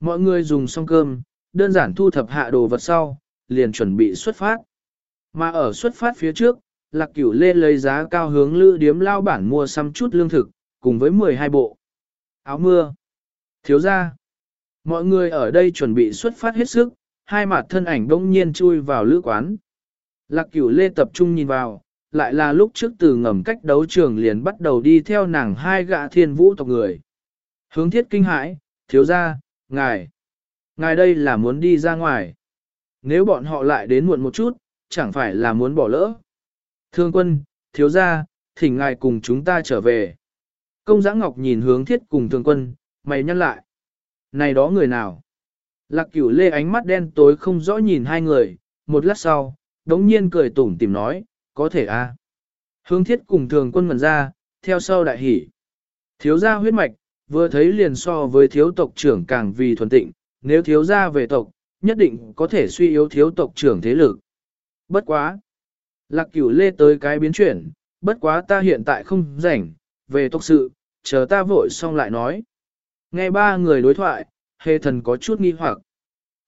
Mọi người dùng xong cơm, đơn giản thu thập hạ đồ vật sau, liền chuẩn bị xuất phát. Mà ở xuất phát phía trước, Lạc Cửu Lê lấy giá cao hướng lữ điếm lao bản mua xăm chút lương thực, cùng với 12 bộ. Áo mưa. Thiếu ra. Mọi người ở đây chuẩn bị xuất phát hết sức, hai mặt thân ảnh đông nhiên chui vào lữ quán. Lạc Cửu Lê tập trung nhìn vào, lại là lúc trước từ ngầm cách đấu trường liền bắt đầu đi theo nàng hai gã thiên vũ tộc người. Hướng thiết kinh hãi, thiếu ra, ngài. Ngài đây là muốn đi ra ngoài. Nếu bọn họ lại đến muộn một chút, chẳng phải là muốn bỏ lỡ. Thương quân, thiếu gia, thỉnh ngài cùng chúng ta trở về. Công giã ngọc nhìn hướng thiết cùng thương quân, mày nhăn lại. Này đó người nào? Lạc cửu lê ánh mắt đen tối không rõ nhìn hai người, một lát sau, đống nhiên cười tủm tìm nói, có thể a. À? Hướng thiết cùng thường quân ngẩn ra, theo sau đại hỉ. Thiếu gia huyết mạch, vừa thấy liền so với thiếu tộc trưởng càng vì thuần tịnh, nếu thiếu gia về tộc, nhất định có thể suy yếu thiếu tộc trưởng thế lực. Bất quá. Lạc cửu lê tới cái biến chuyển, bất quá ta hiện tại không rảnh, về tộc sự, chờ ta vội xong lại nói. Nghe ba người đối thoại, hề thần có chút nghi hoặc.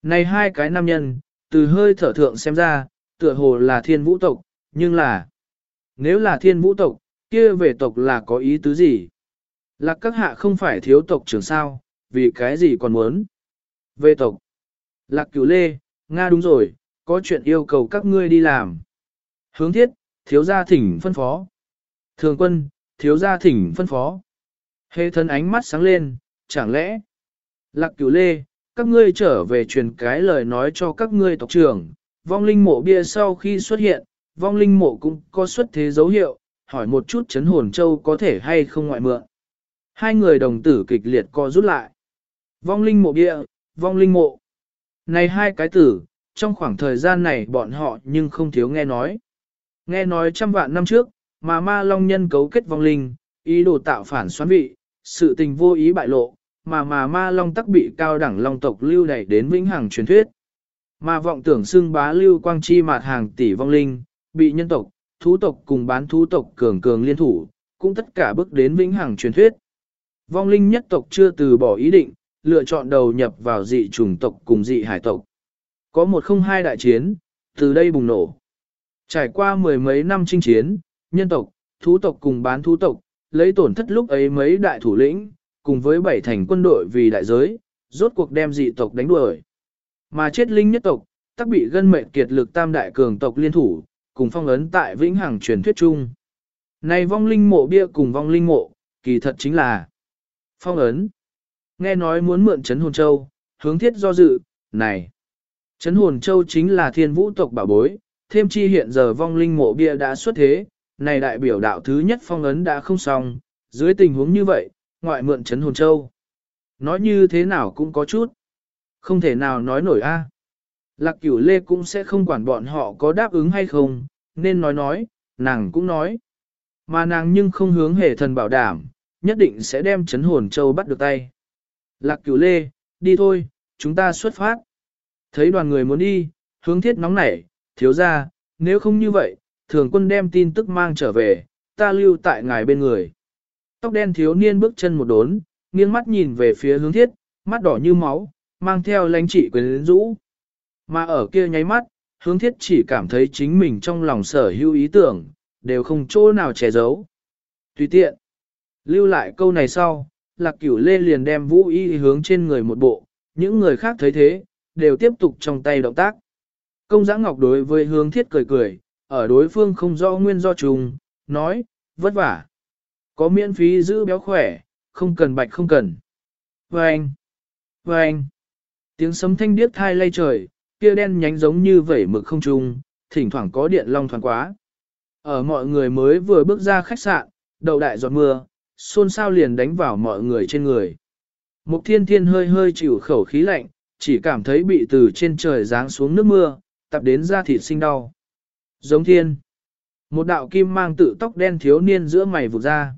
Này hai cái nam nhân, từ hơi thở thượng xem ra, tựa hồ là thiên vũ tộc, nhưng là, nếu là thiên vũ tộc, kia về tộc là có ý tứ gì? Lạc các hạ không phải thiếu tộc trưởng sao, vì cái gì còn muốn? Về tộc. Lạc cửu lê, Nga đúng rồi, có chuyện yêu cầu các ngươi đi làm. Hướng thiết, thiếu gia thỉnh phân phó. Thường quân, thiếu gia thỉnh phân phó. Hê thân ánh mắt sáng lên, chẳng lẽ? Lạc cửu lê, các ngươi trở về truyền cái lời nói cho các ngươi tộc trưởng, vong linh mộ bia sau khi xuất hiện, vong linh mộ cũng có xuất thế dấu hiệu, hỏi một chút chấn hồn châu có thể hay không ngoại mượn. Hai người đồng tử kịch liệt co rút lại. Vong linh mộ bia, vong linh mộ. Này hai cái tử, trong khoảng thời gian này bọn họ nhưng không thiếu nghe nói. Nghe nói trăm vạn năm trước, mà ma long nhân cấu kết vong linh, ý đồ tạo phản xoán vị, sự tình vô ý bại lộ, mà mà ma long tắc bị cao đẳng long tộc lưu đẩy đến vĩnh hằng truyền thuyết. Mà vọng tưởng xưng bá lưu quang chi mạt hàng tỷ vong linh, bị nhân tộc, thú tộc cùng bán thú tộc cường cường liên thủ, cũng tất cả bước đến vĩnh hằng truyền thuyết. Vong linh nhất tộc chưa từ bỏ ý định, lựa chọn đầu nhập vào dị trùng tộc cùng dị hải tộc. Có một không hai đại chiến, từ đây bùng nổ. Trải qua mười mấy năm chinh chiến, nhân tộc, thú tộc cùng bán thú tộc, lấy tổn thất lúc ấy mấy đại thủ lĩnh, cùng với bảy thành quân đội vì đại giới, rốt cuộc đem dị tộc đánh đuổi. Mà chết linh nhất tộc, tắc bị gân mệnh kiệt lực tam đại cường tộc liên thủ, cùng phong ấn tại vĩnh hằng truyền thuyết chung. Này vong linh mộ bia cùng vong linh mộ, kỳ thật chính là phong ấn. Nghe nói muốn mượn chấn hồn châu, hướng thiết do dự, này. Chấn hồn châu chính là thiên vũ tộc bảo bối, thêm chi hiện giờ vong linh mộ bia đã xuất thế, này đại biểu đạo thứ nhất phong ấn đã không xong, dưới tình huống như vậy, ngoại mượn chấn hồn châu. Nói như thế nào cũng có chút. Không thể nào nói nổi a. Lạc cửu lê cũng sẽ không quản bọn họ có đáp ứng hay không, nên nói nói, nàng cũng nói. Mà nàng nhưng không hướng hề thần bảo đảm, nhất định sẽ đem chấn hồn châu bắt được tay. Lạc cửu lê, đi thôi, chúng ta xuất phát. Thấy đoàn người muốn đi, hướng thiết nóng nảy, thiếu ra, nếu không như vậy, thường quân đem tin tức mang trở về, ta lưu tại ngài bên người. Tóc đen thiếu niên bước chân một đốn, nghiêng mắt nhìn về phía hướng thiết, mắt đỏ như máu, mang theo lãnh trị quyền rũ. Mà ở kia nháy mắt, hướng thiết chỉ cảm thấy chính mình trong lòng sở hữu ý tưởng, đều không chỗ nào che giấu. Tùy tiện. Lưu lại câu này sau, lạc cửu lê liền đem vũ y hướng trên người một bộ, những người khác thấy thế, đều tiếp tục trong tay động tác. Công giã ngọc đối với hướng thiết cười cười, ở đối phương không do nguyên do trùng, nói, vất vả. Có miễn phí giữ béo khỏe, không cần bạch không cần. Vâng! Vâng! Tiếng sấm thanh điếc thai lay trời, kia đen nhánh giống như vẩy mực không trung, thỉnh thoảng có điện long thoáng quá. Ở mọi người mới vừa bước ra khách sạn, đầu đại giọt mưa, xôn xao liền đánh vào mọi người trên người. Mục thiên thiên hơi hơi chịu khẩu khí lạnh, chỉ cảm thấy bị từ trên trời giáng xuống nước mưa, tập đến da thịt sinh đau. Giống thiên. Một đạo kim mang tự tóc đen thiếu niên giữa mày vụt ra.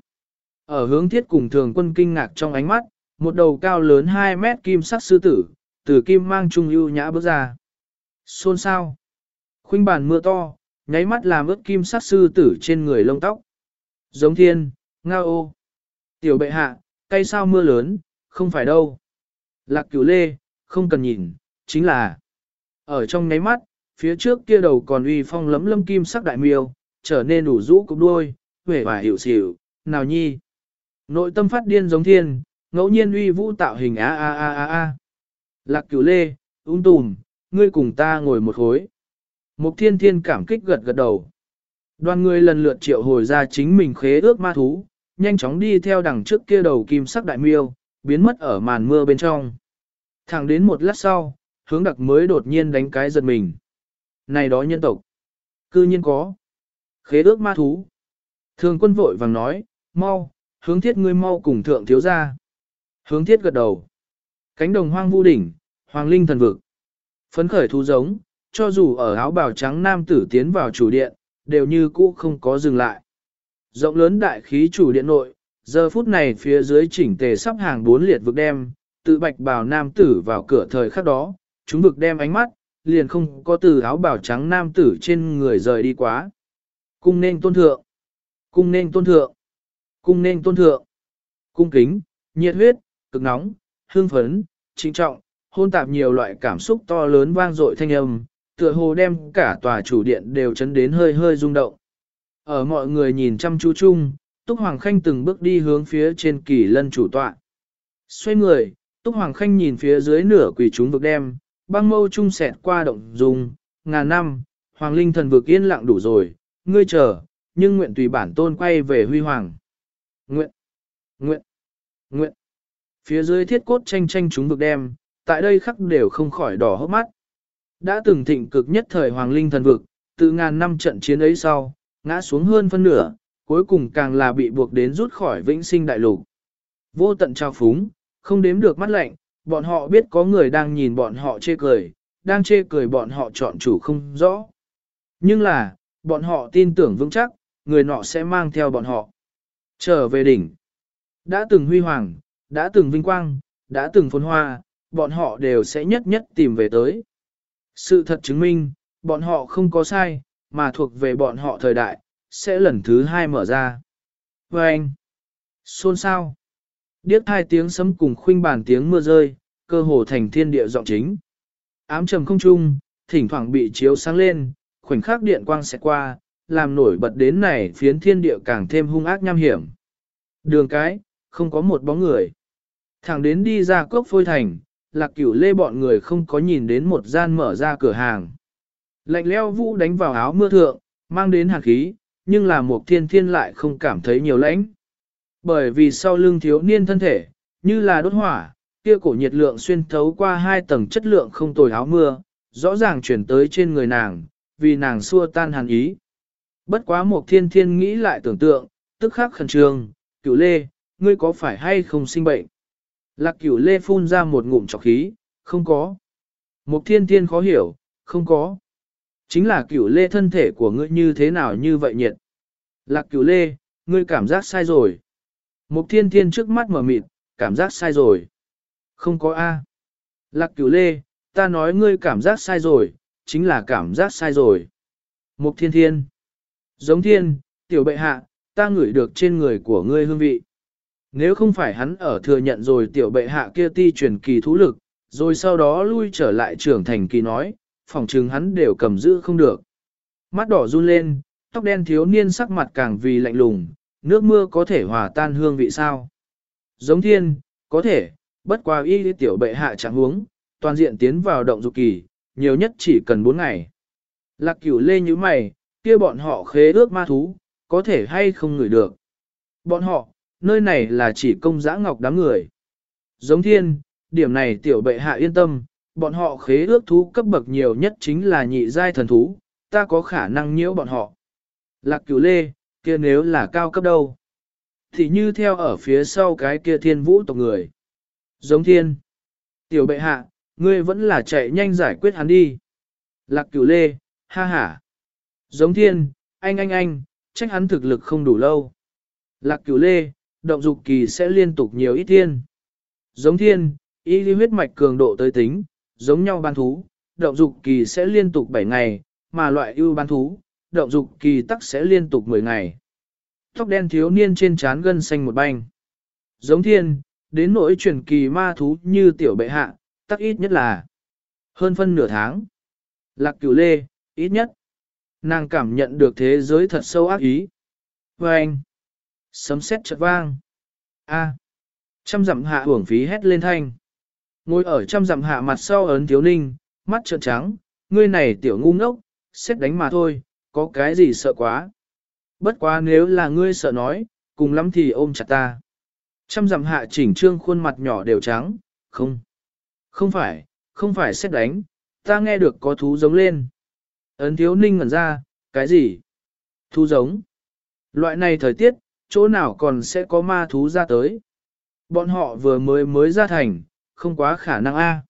Ở hướng thiết cùng thường quân kinh ngạc trong ánh mắt, một đầu cao lớn 2 mét kim sắc sư tử, từ kim mang trung ưu nhã bước ra. Xôn sao. Khuynh bàn mưa to, nháy mắt làm ướt kim sắc sư tử trên người lông tóc. Giống thiên, ngao ô. Tiểu bệ hạ, cây sao mưa lớn, không phải đâu. Lạc cửu lê, không cần nhìn, chính là ở trong nháy mắt, phía trước kia đầu còn uy phong lấm lâm kim sắc đại miêu, trở nên đủ rũ cục đuôi, vẻ và hiểu xỉu, nào nhi. Nội tâm phát điên giống thiên, ngẫu nhiên uy vũ tạo hình a a a a a. Lạc cửu lê, ung tùm, ngươi cùng ta ngồi một khối. Mục thiên thiên cảm kích gật gật đầu. Đoàn người lần lượt triệu hồi ra chính mình khế ước ma thú, nhanh chóng đi theo đằng trước kia đầu kim sắc đại miêu, biến mất ở màn mưa bên trong. Thẳng đến một lát sau, hướng đặc mới đột nhiên đánh cái giật mình. Này đó nhân tộc, cư nhiên có. Khế ước ma thú. Thường quân vội vàng nói, mau, hướng thiết ngươi mau cùng thượng thiếu ra. Hướng thiết gật đầu. Cánh đồng hoang vu đỉnh, hoàng linh thần vực. Phấn khởi thú giống, cho dù ở áo bào trắng nam tử tiến vào chủ điện, đều như cũ không có dừng lại. Rộng lớn đại khí chủ điện nội, giờ phút này phía dưới chỉnh tề sắp hàng bốn liệt vực đem, tự bạch bào nam tử vào cửa thời khắc đó, chúng vực đem ánh mắt, liền không có từ áo bào trắng nam tử trên người rời đi quá. Cung nên tôn thượng, cung nên tôn thượng, cung nên tôn thượng, cung kính, nhiệt huyết, cực nóng, hương phấn, trinh trọng, hôn tạp nhiều loại cảm xúc to lớn vang dội thanh âm, tựa hồ đem cả tòa chủ điện đều chấn đến hơi hơi rung động. Ở mọi người nhìn chăm chú chung, Túc Hoàng Khanh từng bước đi hướng phía trên kỳ lân chủ tọa. Xoay người, Túc Hoàng Khanh nhìn phía dưới nửa quỷ chúng vực đem, băng mâu trung sẹt qua động dùng, ngàn năm, Hoàng Linh thần vực yên lặng đủ rồi, ngươi chờ, nhưng nguyện tùy bản tôn quay về huy hoàng. Nguyện, nguyện, nguyện. Phía dưới thiết cốt tranh tranh chúng vực đem, tại đây khắc đều không khỏi đỏ hốc mắt. Đã từng thịnh cực nhất thời Hoàng Linh thần vực, từ ngàn năm trận chiến ấy sau, ngã xuống hơn phân nửa, cuối cùng càng là bị buộc đến rút khỏi vĩnh sinh đại lục. Vô tận trao phúng, không đếm được mắt lạnh, bọn họ biết có người đang nhìn bọn họ chê cười, đang chê cười bọn họ chọn chủ không rõ. Nhưng là, bọn họ tin tưởng vững chắc, người nọ sẽ mang theo bọn họ. Trở về đỉnh. Đã từng huy hoàng, đã từng vinh quang, đã từng phồn hoa, bọn họ đều sẽ nhất nhất tìm về tới. Sự thật chứng minh, bọn họ không có sai, mà thuộc về bọn họ thời đại, sẽ lần thứ hai mở ra. Và anh, xôn xao điếc hai tiếng sấm cùng khuynh bản tiếng mưa rơi, cơ hồ thành thiên địa giọng chính. Ám trầm không trung, thỉnh thoảng bị chiếu sáng lên, khoảnh khắc điện quang sẽ qua, làm nổi bật đến này phiến thiên địa càng thêm hung ác nham hiểm. Đường cái, không có một bóng người. Thẳng đến đi ra cốc phôi thành, lạc cửu lê bọn người không có nhìn đến một gian mở ra cửa hàng. Lạnh leo vũ đánh vào áo mưa thượng, mang đến hàn khí, nhưng là một thiên thiên lại không cảm thấy nhiều lãnh. Bởi vì sau lưng thiếu niên thân thể, như là đốt hỏa, kia cổ nhiệt lượng xuyên thấu qua hai tầng chất lượng không tồi áo mưa, rõ ràng chuyển tới trên người nàng, vì nàng xua tan hàn ý. Bất quá một thiên thiên nghĩ lại tưởng tượng, tức khắc khẩn trương, cửu lê, ngươi có phải hay không sinh bệnh? Lạc cửu lê phun ra một ngụm trọc khí, không có. Một thiên thiên khó hiểu, không có. Chính là cửu lê thân thể của ngươi như thế nào như vậy nhiệt. Lạc cửu lê, ngươi cảm giác sai rồi. Mục thiên thiên trước mắt mở mịt, cảm giác sai rồi. Không có A. Lạc cửu lê, ta nói ngươi cảm giác sai rồi, chính là cảm giác sai rồi. Mục thiên thiên. Giống thiên, tiểu bệ hạ, ta ngửi được trên người của ngươi hương vị. Nếu không phải hắn ở thừa nhận rồi tiểu bệ hạ kia ti truyền kỳ thú lực, rồi sau đó lui trở lại trưởng thành kỳ nói, phòng trừng hắn đều cầm giữ không được. Mắt đỏ run lên, tóc đen thiếu niên sắc mặt càng vì lạnh lùng, nước mưa có thể hòa tan hương vị sao? Giống thiên, có thể, bất qua y tiểu bệ hạ chẳng huống, toàn diện tiến vào động dục kỳ, nhiều nhất chỉ cần 4 ngày. Lạc cửu lê như mày, kia bọn họ khế ước ma thú, có thể hay không ngửi được. Bọn họ, nơi này là chỉ công giã ngọc đám người. Giống thiên, điểm này tiểu bệ hạ yên tâm, bọn họ khế ước thú cấp bậc nhiều nhất chính là nhị giai thần thú, ta có khả năng nhiễu bọn họ. Lạc cửu lê, kia nếu là cao cấp đâu? Thì như theo ở phía sau cái kia thiên vũ tộc người. Giống thiên. Tiểu bệ hạ, ngươi vẫn là chạy nhanh giải quyết hắn đi. Lạc cửu lê, ha ha. Giống thiên, anh anh anh, trách hắn thực lực không đủ lâu. Lạc cửu lê, động dục kỳ sẽ liên tục nhiều ít thiên. Giống thiên, y huyết mạch cường độ tới tính, giống nhau ban thú, động dục kỳ sẽ liên tục 7 ngày, mà loại ưu ban thú, động dục kỳ tắc sẽ liên tục 10 ngày. Tóc đen thiếu niên trên trán gân xanh một banh. Giống thiên, đến nỗi chuyển kỳ ma thú như tiểu bệ hạ, tắc ít nhất là hơn phân nửa tháng. Lạc cửu lê, ít nhất. Nàng cảm nhận được thế giới thật sâu ác ý. Và anh, sấm sét chợt vang. A, trăm dặm hạ hưởng phí hét lên thanh. Ngồi ở trăm dặm hạ mặt sau ấn thiếu ninh, mắt trợn trắng, ngươi này tiểu ngu ngốc, xét đánh mà thôi, có cái gì sợ quá. Bất quá nếu là ngươi sợ nói, cùng lắm thì ôm chặt ta. Trăm dặm hạ chỉnh trương khuôn mặt nhỏ đều trắng, không. Không phải, không phải xét đánh, ta nghe được có thú giống lên. Ấn thiếu ninh ngẩn ra, cái gì? Thú giống. Loại này thời tiết, chỗ nào còn sẽ có ma thú ra tới. Bọn họ vừa mới mới ra thành, không quá khả năng a.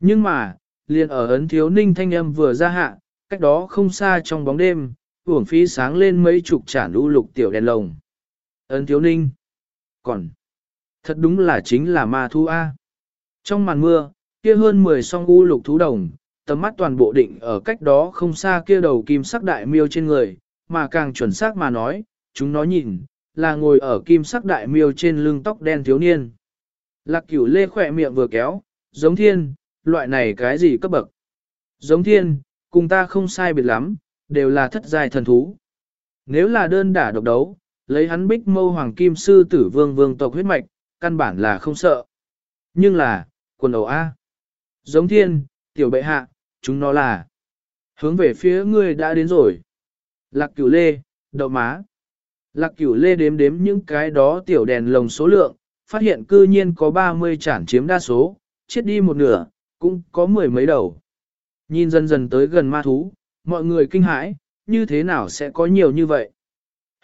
Nhưng mà, liền ở ấn thiếu ninh thanh âm vừa ra hạ, cách đó không xa trong bóng đêm, uổng phí sáng lên mấy chục chản lũ lục tiểu đèn lồng. Ấn thiếu ninh. Còn, thật đúng là chính là ma thu A. Trong màn mưa, kia hơn 10 song u lục thú đồng, tầm mắt toàn bộ định ở cách đó không xa kia đầu kim sắc đại miêu trên người, mà càng chuẩn xác mà nói, chúng nó nhìn, là ngồi ở kim sắc đại miêu trên lưng tóc đen thiếu niên. Lạc cửu lê khỏe miệng vừa kéo, giống thiên, loại này cái gì cấp bậc. Giống thiên, cùng ta không sai biệt lắm, đều là thất giai thần thú. Nếu là đơn đả độc đấu, lấy hắn bích mâu hoàng kim sư tử vương vương tộc huyết mạch, căn bản là không sợ. Nhưng là, quần ẩu A. Giống thiên, tiểu bệ hạ, chúng nó là. Hướng về phía ngươi đã đến rồi. Lạc cửu lê, đậu má. Lạc cửu lê đếm đếm những cái đó tiểu đèn lồng số lượng, phát hiện cư nhiên có 30 chản chiếm đa số, chết đi một nửa, cũng có mười mấy đầu. Nhìn dần dần tới gần ma thú, mọi người kinh hãi, như thế nào sẽ có nhiều như vậy?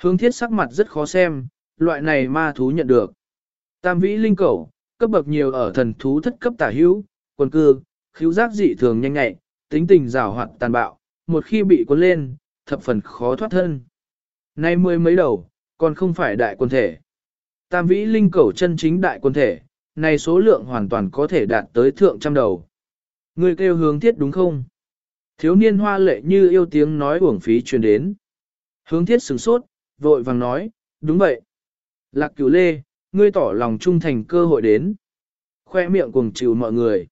Hướng thiết sắc mặt rất khó xem, loại này ma thú nhận được. Tam vĩ linh cẩu, cấp bậc nhiều ở thần thú thất cấp tả hữu, quần cư, khiếu giác dị thường nhanh nhạy, tính tình rào hoạt tàn bạo, một khi bị cuốn lên, thập phần khó thoát thân. Nay mười mấy đầu, còn không phải đại quân thể. Tam vĩ linh cẩu chân chính đại quân thể, này số lượng hoàn toàn có thể đạt tới thượng trăm đầu. Người kêu hướng thiết đúng không? Thiếu niên hoa lệ như yêu tiếng nói uổng phí truyền đến. Hướng thiết sửng sốt, vội vàng nói, đúng vậy. Lạc cửu lê, ngươi tỏ lòng trung thành cơ hội đến. Khoe miệng cùng chịu mọi người.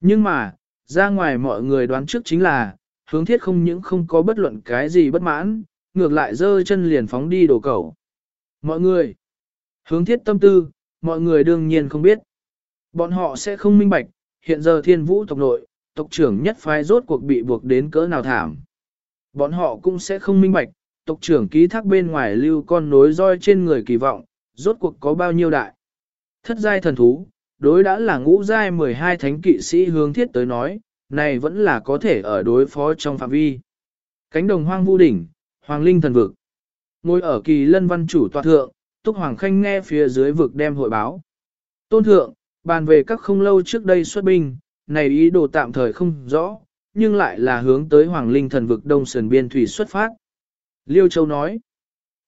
Nhưng mà, ra ngoài mọi người đoán trước chính là, hướng thiết không những không có bất luận cái gì bất mãn, ngược lại dơ chân liền phóng đi đổ cầu. Mọi người, hướng thiết tâm tư, mọi người đương nhiên không biết. Bọn họ sẽ không minh bạch, hiện giờ thiên vũ tộc nội, tộc trưởng nhất phái rốt cuộc bị buộc đến cỡ nào thảm. Bọn họ cũng sẽ không minh bạch, tộc trưởng ký thác bên ngoài lưu con nối roi trên người kỳ vọng, rốt cuộc có bao nhiêu đại. Thất giai thần thú, đối đã là ngũ giai 12 thánh kỵ sĩ hướng thiết tới nói, này vẫn là có thể ở đối phó trong phạm vi. Cánh đồng hoang vu đỉnh, hoàng linh thần vực. Ngồi ở kỳ lân văn chủ tòa thượng, Túc Hoàng Khanh nghe phía dưới vực đem hội báo. Tôn thượng, bàn về các không lâu trước đây xuất binh, này ý đồ tạm thời không rõ, nhưng lại là hướng tới Hoàng Linh thần vực Đông Sơn Biên Thủy xuất phát. Liêu Châu nói,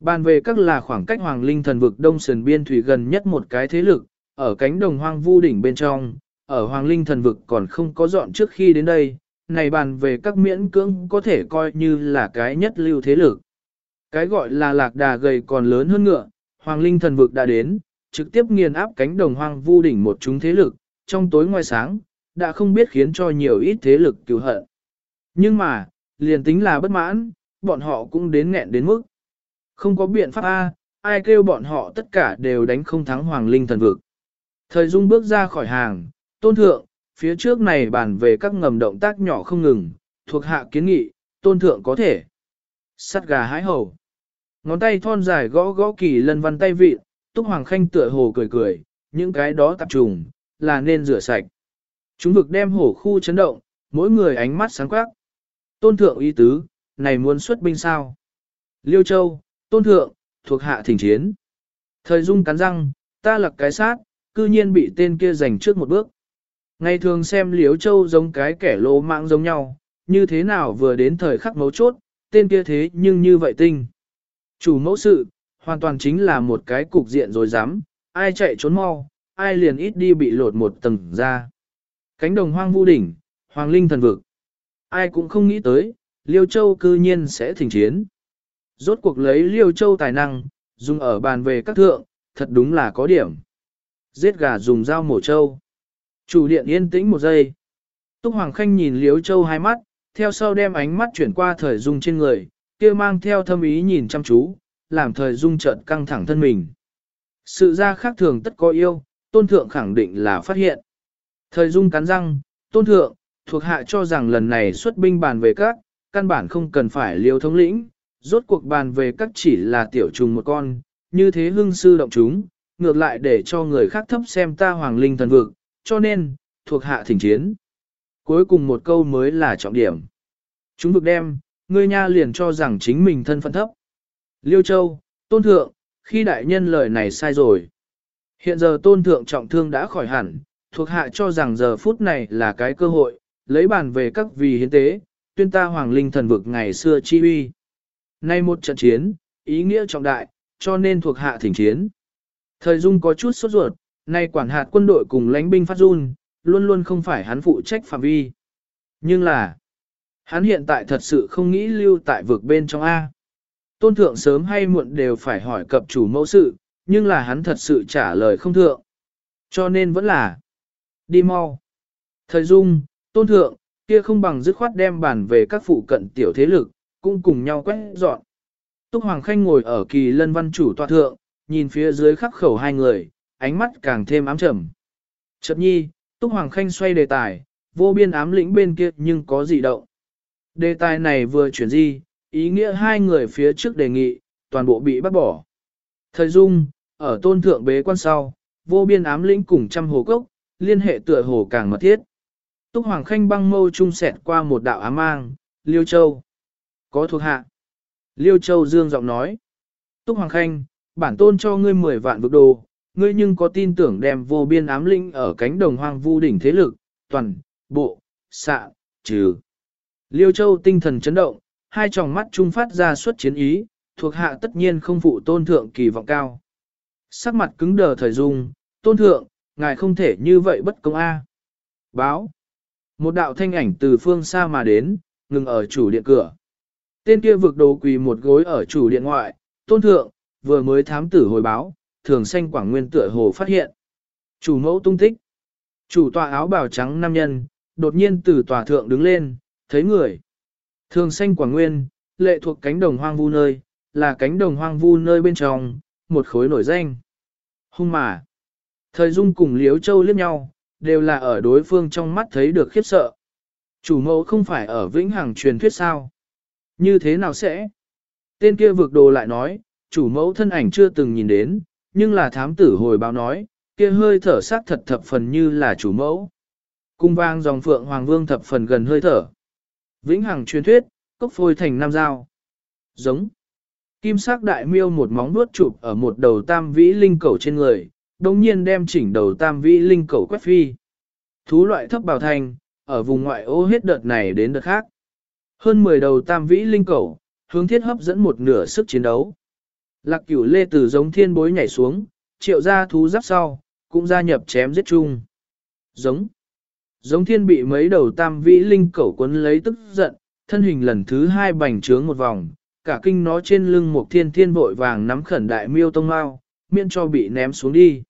bàn về các là khoảng cách Hoàng Linh thần vực Đông Sơn Biên Thủy gần nhất một cái thế lực, ở cánh đồng hoang vu đỉnh bên trong, ở Hoàng Linh thần vực còn không có dọn trước khi đến đây, này bàn về các miễn cưỡng có thể coi như là cái nhất lưu thế lực. Cái gọi là lạc đà gầy còn lớn hơn ngựa, Hoàng Linh thần vực đã đến, trực tiếp nghiền áp cánh đồng hoang vu đỉnh một chúng thế lực, trong tối ngoài sáng, đã không biết khiến cho nhiều ít thế lực cứu hận. Nhưng mà, liền tính là bất mãn, bọn họ cũng đến nghẹn đến mức. Không có biện pháp A, ai kêu bọn họ tất cả đều đánh không thắng Hoàng Linh thần vực. Thời Dung bước ra khỏi hàng, tôn thượng, phía trước này bàn về các ngầm động tác nhỏ không ngừng, thuộc hạ kiến nghị, tôn thượng có thể. Sắt gà hái hầu. Ngón tay thon dài gõ gõ kỳ lân văn tay vị, Túc Hoàng Khanh tựa hồ cười cười, những cái đó tạp trùng, là nên rửa sạch. Chúng vực đem hổ khu chấn động, mỗi người ánh mắt sáng quắc. Tôn thượng y tứ, này muốn xuất binh sao? Liêu Châu, tôn thượng, thuộc hạ thỉnh chiến. Thời dung cắn răng, ta lặc cái sát, cư nhiên bị tên kia giành trước một bước. Ngày thường xem Liêu Châu giống cái kẻ lỗ mạng giống nhau, như thế nào vừa đến thời khắc mấu chốt, tên kia thế nhưng như vậy tinh. Chủ mẫu sự, hoàn toàn chính là một cái cục diện rồi dám, ai chạy trốn mau, ai liền ít đi bị lột một tầng ra. Cánh đồng hoang vu đỉnh, hoàng linh thần vực. Ai cũng không nghĩ tới, Liêu Châu cư nhiên sẽ thỉnh chiến. Rốt cuộc lấy Liêu Châu tài năng, dùng ở bàn về các thượng, thật đúng là có điểm. Giết gà dùng dao mổ châu. Chủ điện yên tĩnh một giây. Túc Hoàng Khanh nhìn liêu Châu hai mắt, theo sau đem ánh mắt chuyển qua thời dung trên người, kia mang theo thâm ý nhìn chăm chú, làm thời dung chợt căng thẳng thân mình. Sự ra khác thường tất có yêu, tôn thượng khẳng định là phát hiện. Thời dung cắn răng, tôn thượng, thuộc hạ cho rằng lần này xuất binh bàn về các, căn bản không cần phải liều thống lĩnh, rốt cuộc bàn về các chỉ là tiểu trùng một con, như thế hưng sư động chúng, ngược lại để cho người khác thấp xem ta hoàng linh thần vực, cho nên, thuộc hạ thỉnh chiến. Cuối cùng một câu mới là trọng điểm. Chúng vực đem, ngươi nha liền cho rằng chính mình thân phận thấp. Liêu Châu, Tôn Thượng, khi đại nhân lời này sai rồi. Hiện giờ Tôn Thượng trọng thương đã khỏi hẳn, thuộc hạ cho rằng giờ phút này là cái cơ hội, lấy bàn về các vì hiến tế, tuyên ta hoàng linh thần vực ngày xưa chi uy. Nay một trận chiến, ý nghĩa trọng đại, cho nên thuộc hạ thỉnh chiến. Thời Dung có chút sốt ruột, nay quản hạt quân đội cùng lãnh binh phát run, luôn luôn không phải hắn phụ trách phạm vi. Nhưng là, hắn hiện tại thật sự không nghĩ lưu tại vực bên trong A. Tôn thượng sớm hay muộn đều phải hỏi cập chủ mẫu sự, nhưng là hắn thật sự trả lời không thượng. Cho nên vẫn là, đi mau. Thời dung, tôn thượng, kia không bằng dứt khoát đem bản về các phụ cận tiểu thế lực, cũng cùng nhau quét dọn. Túc Hoàng Khanh ngồi ở kỳ lân văn chủ tòa thượng, nhìn phía dưới khắc khẩu hai người, ánh mắt càng thêm ám trầm. Chợt nhi, Túc Hoàng Khanh xoay đề tài, vô biên ám lĩnh bên kia nhưng có gì động. Đề tài này vừa chuyển di, ý nghĩa hai người phía trước đề nghị, toàn bộ bị bắt bỏ. Thời dung, ở tôn thượng bế quan sau, vô biên ám lĩnh cùng trăm hồ cốc, liên hệ tựa hồ càng mật thiết. Túc Hoàng Khanh băng mâu trung sẹt qua một đạo ám mang, Liêu Châu. Có thuộc hạ. Liêu Châu dương giọng nói. Túc Hoàng Khanh, bản tôn cho ngươi 10 vạn vực đồ, ngươi nhưng có tin tưởng đem vô biên ám linh ở cánh đồng hoang vu đỉnh thế lực, toàn, bộ, xạ, trừ. Liêu Châu tinh thần chấn động, hai tròng mắt trung phát ra suất chiến ý, thuộc hạ tất nhiên không phụ tôn thượng kỳ vọng cao. Sắc mặt cứng đờ thời dung, tôn thượng, ngài không thể như vậy bất công a. Báo. Một đạo thanh ảnh từ phương xa mà đến, ngừng ở chủ điện cửa. Tên kia vực đồ quỳ một gối ở chủ điện ngoại, tôn thượng, vừa mới thám tử hồi báo, thường xanh quảng nguyên tựa hồ phát hiện. Chủ mẫu tung tích. Chủ tòa áo bào trắng nam nhân, đột nhiên từ tòa thượng đứng lên, thấy người. Thường xanh quảng nguyên, lệ thuộc cánh đồng hoang vu nơi, là cánh đồng hoang vu nơi bên trong, một khối nổi danh. Hung mà. Thời dung cùng Liếu Châu liếc nhau, đều là ở đối phương trong mắt thấy được khiếp sợ. Chủ mẫu không phải ở vĩnh hằng truyền thuyết sao? Như thế nào sẽ? Tên kia vực đồ lại nói, chủ mẫu thân ảnh chưa từng nhìn đến, nhưng là thám tử hồi báo nói, kia hơi thở sắc thật thập phần như là chủ mẫu. Cung vang dòng phượng hoàng vương thập phần gần hơi thở. Vĩnh hằng truyền thuyết, cốc phôi thành nam giao. Giống. Kim sắc đại miêu một móng vuốt chụp ở một đầu tam vĩ linh cầu trên người, đồng nhiên đem chỉnh đầu tam vĩ linh cầu quét phi. Thú loại thấp bào thành, ở vùng ngoại ô hết đợt này đến đợt khác. Hơn 10 đầu tam vĩ linh cầu, hướng thiết hấp dẫn một nửa sức chiến đấu. Lạc cửu lê từ giống thiên bối nhảy xuống, triệu ra thú giáp sau, cũng gia nhập chém giết chung. Giống. Giống thiên bị mấy đầu tam vĩ linh cẩu quấn lấy tức giận, thân hình lần thứ hai bành trướng một vòng, cả kinh nó trên lưng một thiên thiên vội vàng nắm khẩn đại miêu tông mau, miễn cho bị ném xuống đi.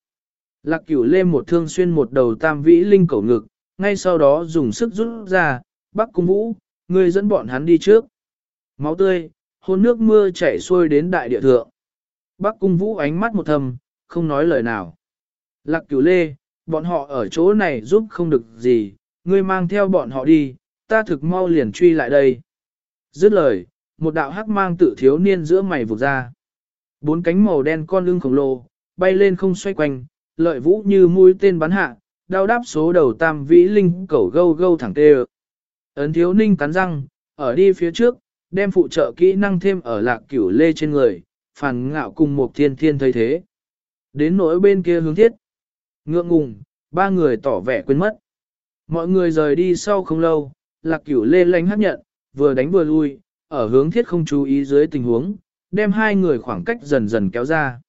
Lạc cửu lê một thương xuyên một đầu tam vĩ linh cẩu ngực, ngay sau đó dùng sức rút ra, bắc cung vũ, người dẫn bọn hắn đi trước. Máu tươi, hôn nước mưa chảy xuôi đến đại địa thượng. Bắc cung vũ ánh mắt một thầm, không nói lời nào. Lạc cửu lê, bọn họ ở chỗ này giúp không được gì, ngươi mang theo bọn họ đi, ta thực mau liền truy lại đây. Dứt lời, một đạo hắc mang tự thiếu niên giữa mày vụt ra. Bốn cánh màu đen con lưng khổng lồ, bay lên không xoay quanh, lợi vũ như mũi tên bắn hạ, đao đáp số đầu tam vĩ linh cẩu gâu gâu thẳng tê Ấn thiếu ninh cắn răng, ở đi phía trước, đem phụ trợ kỹ năng thêm ở lạc cửu lê trên người, phản ngạo cùng một thiên thiên thấy thế. Đến nỗi bên kia hướng thiết. Ngượng ngùng, ba người tỏ vẻ quên mất. Mọi người rời đi sau không lâu, lạc cửu lê lanh hấp nhận, vừa đánh vừa lui, ở hướng thiết không chú ý dưới tình huống, đem hai người khoảng cách dần dần kéo ra.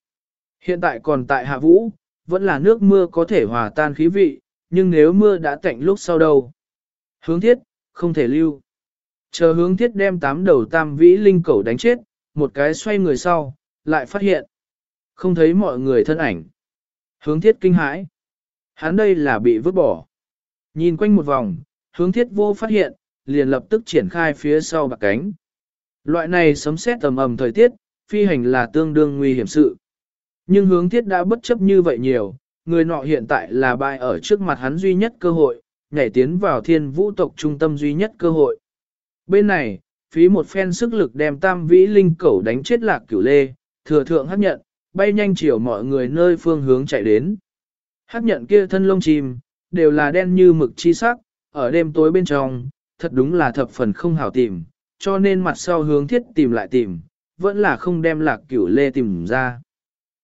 Hiện tại còn tại hạ vũ, vẫn là nước mưa có thể hòa tan khí vị, nhưng nếu mưa đã tạnh lúc sau đâu. Hướng thiết, không thể lưu. Chờ hướng thiết đem tám đầu tam vĩ linh cẩu đánh chết, một cái xoay người sau, lại phát hiện. Không thấy mọi người thân ảnh. Hướng thiết kinh hãi. Hắn đây là bị vứt bỏ. Nhìn quanh một vòng, hướng thiết vô phát hiện, liền lập tức triển khai phía sau bạc cánh. Loại này sấm sét tầm ầm thời tiết, phi hành là tương đương nguy hiểm sự. Nhưng hướng thiết đã bất chấp như vậy nhiều, người nọ hiện tại là bại ở trước mặt hắn duy nhất cơ hội, nhảy tiến vào thiên vũ tộc trung tâm duy nhất cơ hội. Bên này, phí một phen sức lực đem tam vĩ linh cẩu đánh chết lạc cửu lê, thừa thượng hấp nhận, bay nhanh chiều mọi người nơi phương hướng chạy đến. hát nhận kia thân lông chim, đều là đen như mực chi sắc, ở đêm tối bên trong, thật đúng là thập phần không hảo tìm, cho nên mặt sau hướng thiết tìm lại tìm, vẫn là không đem lạc cửu lê tìm ra.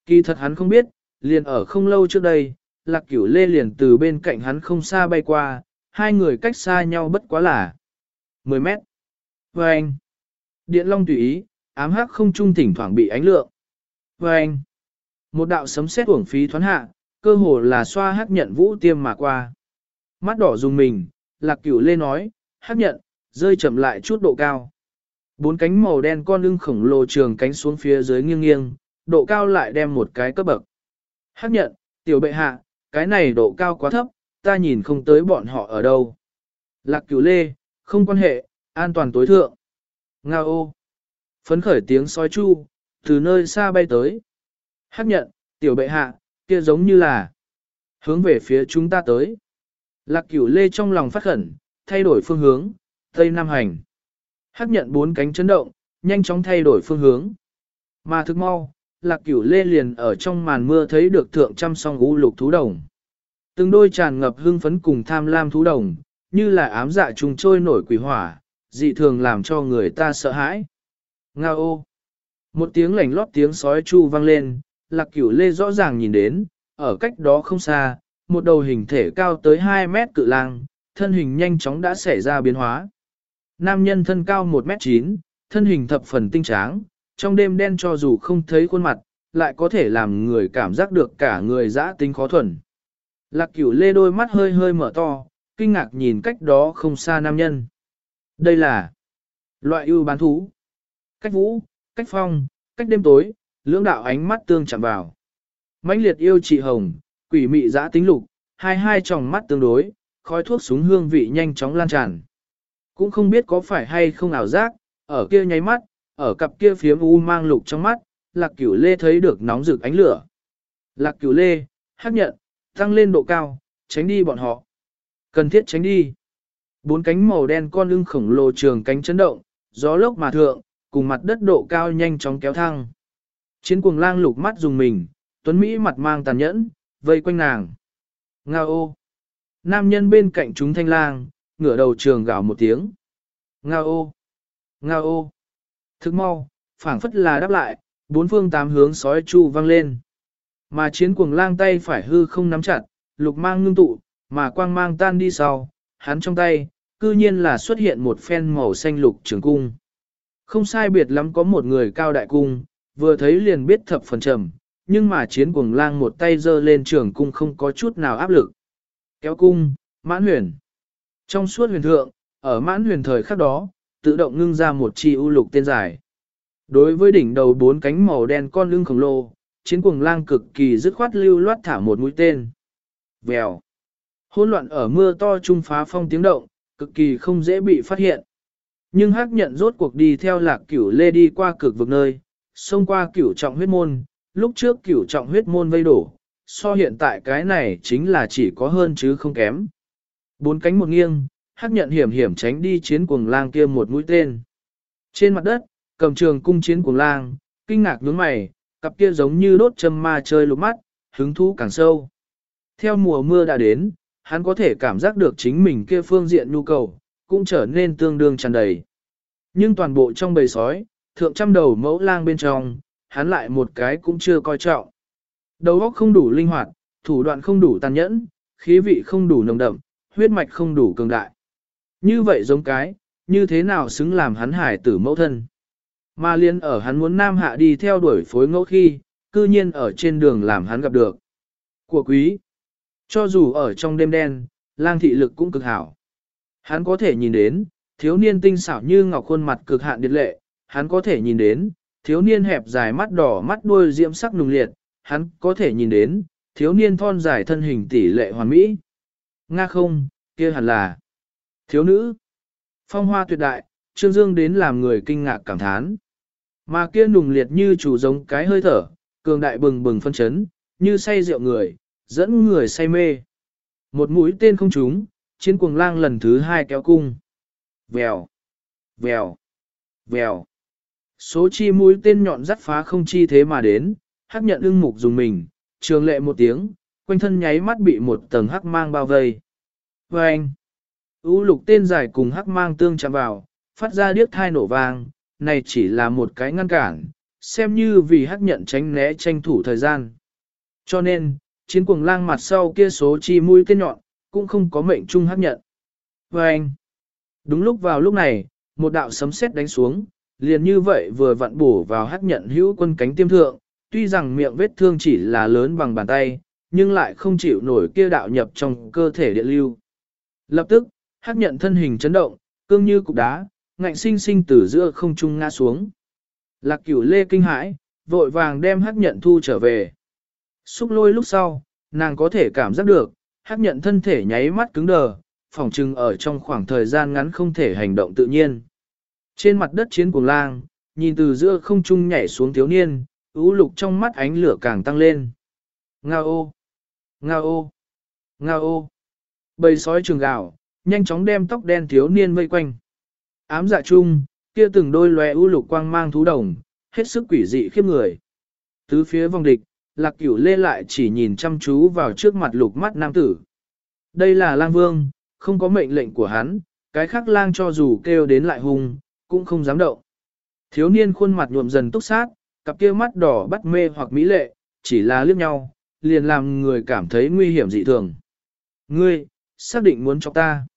Kỳ thật hắn không biết, liền ở không lâu trước đây, lạc cửu lê liền từ bên cạnh hắn không xa bay qua, hai người cách xa nhau bất quá là 10 mét. Và anh, điện long tùy ý, ám hắc không trung thỉnh thoảng bị ánh lượng. Và anh, một đạo sấm sét uổng phí thoán hạ, cơ hồ là xoa hắc nhận vũ tiêm mà qua. Mắt đỏ dùng mình, lạc cửu lê nói, hắc nhận, rơi chậm lại chút độ cao. Bốn cánh màu đen con lưng khổng lồ trường cánh xuống phía dưới nghiêng nghiêng, độ cao lại đem một cái cấp bậc. Hắc nhận, tiểu bệ hạ, cái này độ cao quá thấp, ta nhìn không tới bọn họ ở đâu. Lạc cửu lê, không quan hệ, an toàn tối thượng. Nga ô. Phấn khởi tiếng sói chu, từ nơi xa bay tới. Hắc nhận, tiểu bệ hạ, kia giống như là hướng về phía chúng ta tới. Lạc cửu lê trong lòng phát khẩn, thay đổi phương hướng, Tây Nam hành. Hắc nhận bốn cánh chấn động, nhanh chóng thay đổi phương hướng. Mà thức mau, lạc cửu lê liền ở trong màn mưa thấy được thượng trăm song u lục thú đồng. Từng đôi tràn ngập hưng phấn cùng tham lam thú đồng, như là ám dạ trùng trôi nổi quỷ hỏa, dị thường làm cho người ta sợ hãi. Nga ô! Một tiếng lảnh lót tiếng sói chu vang lên, lạc cửu lê rõ ràng nhìn đến, ở cách đó không xa, một đầu hình thể cao tới 2 mét cự lang, thân hình nhanh chóng đã xảy ra biến hóa. Nam nhân thân cao 1 mét 9, thân hình thập phần tinh tráng, trong đêm đen cho dù không thấy khuôn mặt, lại có thể làm người cảm giác được cả người dã tính khó thuần. Lạc cửu lê đôi mắt hơi hơi mở to, kinh ngạc nhìn cách đó không xa nam nhân. Đây là loại ưu bán thú. Cách vũ, cách phong, cách đêm tối, lưỡng đạo ánh mắt tương chạm vào. mãnh liệt yêu chị hồng, quỷ mị dã tính lục, hai hai tròng mắt tương đối, khói thuốc súng hương vị nhanh chóng lan tràn. Cũng không biết có phải hay không ảo giác, ở kia nháy mắt, ở cặp kia phiếm u mang lục trong mắt, lạc cửu lê thấy được nóng rực ánh lửa. Lạc cửu lê, hắc nhận, tăng lên độ cao, tránh đi bọn họ. Cần thiết tránh đi. Bốn cánh màu đen con lưng khổng lồ trường cánh chấn động, gió lốc mà thượng, cùng mặt đất độ cao nhanh chóng kéo thăng. Chiến cuồng lang lục mắt dùng mình, tuấn Mỹ mặt mang tàn nhẫn, vây quanh nàng. Nga ô! Nam nhân bên cạnh chúng thanh lang, ngửa đầu trường gào một tiếng. Nga ô! Nga ô! Thức mau, phảng phất là đáp lại, bốn phương tám hướng sói chu vang lên. Mà chiến cuồng lang tay phải hư không nắm chặt, lục mang ngưng tụ, mà quang mang tan đi sau, hắn trong tay, cư nhiên là xuất hiện một phen màu xanh lục trường cung. Không sai biệt lắm có một người cao đại cung, vừa thấy liền biết thập phần trầm, nhưng mà chiến cuồng lang một tay giơ lên trường cung không có chút nào áp lực. Kéo cung, mãn huyền. Trong suốt huyền thượng, ở mãn huyền thời khắc đó, tự động ngưng ra một chi u lục tên dài. Đối với đỉnh đầu bốn cánh màu đen con lưng khổng lồ, chiến cuồng lang cực kỳ dứt khoát lưu loát thả một mũi tên. Vèo. Hỗn loạn ở mưa to trung phá phong tiếng động, cực kỳ không dễ bị phát hiện. Nhưng hắc nhận rốt cuộc đi theo lạc cửu lê đi qua cực vực nơi, xông qua cửu trọng huyết môn, lúc trước cửu trọng huyết môn vây đổ, so hiện tại cái này chính là chỉ có hơn chứ không kém. Bốn cánh một nghiêng, hắc nhận hiểm hiểm tránh đi chiến cuồng lang kia một mũi tên. Trên mặt đất, cầm trường cung chiến cuồng lang, kinh ngạc nhướng mày, cặp kia giống như đốt châm ma chơi lục mắt, hứng thú càng sâu. Theo mùa mưa đã đến, hắn có thể cảm giác được chính mình kia phương diện nhu cầu, cũng trở nên tương đương tràn đầy. Nhưng toàn bộ trong bầy sói, thượng trăm đầu mẫu lang bên trong, hắn lại một cái cũng chưa coi trọng. Đầu óc không đủ linh hoạt, thủ đoạn không đủ tàn nhẫn, khí vị không đủ nồng đậm, huyết mạch không đủ cường đại. Như vậy giống cái, như thế nào xứng làm hắn hải tử mẫu thân. Mà liên ở hắn muốn nam hạ đi theo đuổi phối ngẫu khi, cư nhiên ở trên đường làm hắn gặp được. Của quý, cho dù ở trong đêm đen, lang thị lực cũng cực hảo. Hắn có thể nhìn đến, thiếu niên tinh xảo như ngọc khuôn mặt cực hạn điệt lệ, hắn có thể nhìn đến, thiếu niên hẹp dài mắt đỏ mắt đuôi diễm sắc nùng liệt, hắn có thể nhìn đến, thiếu niên thon dài thân hình tỷ lệ hoàn mỹ. Nga không, kia hẳn là thiếu nữ. Phong hoa tuyệt đại, Trương Dương đến làm người kinh ngạc cảm thán. Mà kia nùng liệt như chủ giống cái hơi thở, cường đại bừng bừng phân chấn, như say rượu người, dẫn người say mê. Một mũi tên không trúng, chiến cuồng lang lần thứ hai kéo cung. Vèo, vèo, vèo. Số chi mũi tên nhọn dắt phá không chi thế mà đến, hắc nhận ưng mục dùng mình, trường lệ một tiếng, quanh thân nháy mắt bị một tầng hắc mang bao vây. Vâng! anh, ưu lục tên dài cùng hắc mang tương chạm vào, phát ra điếc thai nổ vang, này chỉ là một cái ngăn cản, xem như vì hắc nhận tránh né tranh thủ thời gian. Cho nên, chiến cuồng lang mặt sau kia số chi mũi tên nhọn, cũng không có mệnh trung hấp nhận. Và anh, đúng lúc vào lúc này, một đạo sấm sét đánh xuống, liền như vậy vừa vặn bổ vào hấp nhận hữu quân cánh tiêm thượng, tuy rằng miệng vết thương chỉ là lớn bằng bàn tay, nhưng lại không chịu nổi kia đạo nhập trong cơ thể điện lưu. Lập tức, hắc nhận thân hình chấn động, cương như cục đá, ngạnh sinh sinh từ giữa không trung ngã xuống. Lạc cửu lê kinh hãi, vội vàng đem hắc nhận thu trở về. Xúc lôi lúc sau, nàng có thể cảm giác được, hắc nhận thân thể nháy mắt cứng đờ, phòng trừng ở trong khoảng thời gian ngắn không thể hành động tự nhiên. Trên mặt đất chiến cuồng lang, nhìn từ giữa không trung nhảy xuống thiếu niên, ú lục trong mắt ánh lửa càng tăng lên. Nga ô! Nga ô! Nga ô! Bầy sói trường gạo, nhanh chóng đem tóc đen thiếu niên vây quanh. Ám dạ chung, kia từng đôi lòe ú lục quang mang thú đồng, hết sức quỷ dị khiếp người. Tứ phía vòng địch, lạc cửu lê lại chỉ nhìn chăm chú vào trước mặt lục mắt nam tử. Đây là lang vương, không có mệnh lệnh của hắn, cái khác lang cho dù kêu đến lại hung, cũng không dám động. Thiếu niên khuôn mặt nhuộm dần túc sát, cặp kia mắt đỏ bắt mê hoặc mỹ lệ, chỉ là liếc nhau, liền làm người cảm thấy nguy hiểm dị thường. Ngươi, xác định muốn cho ta.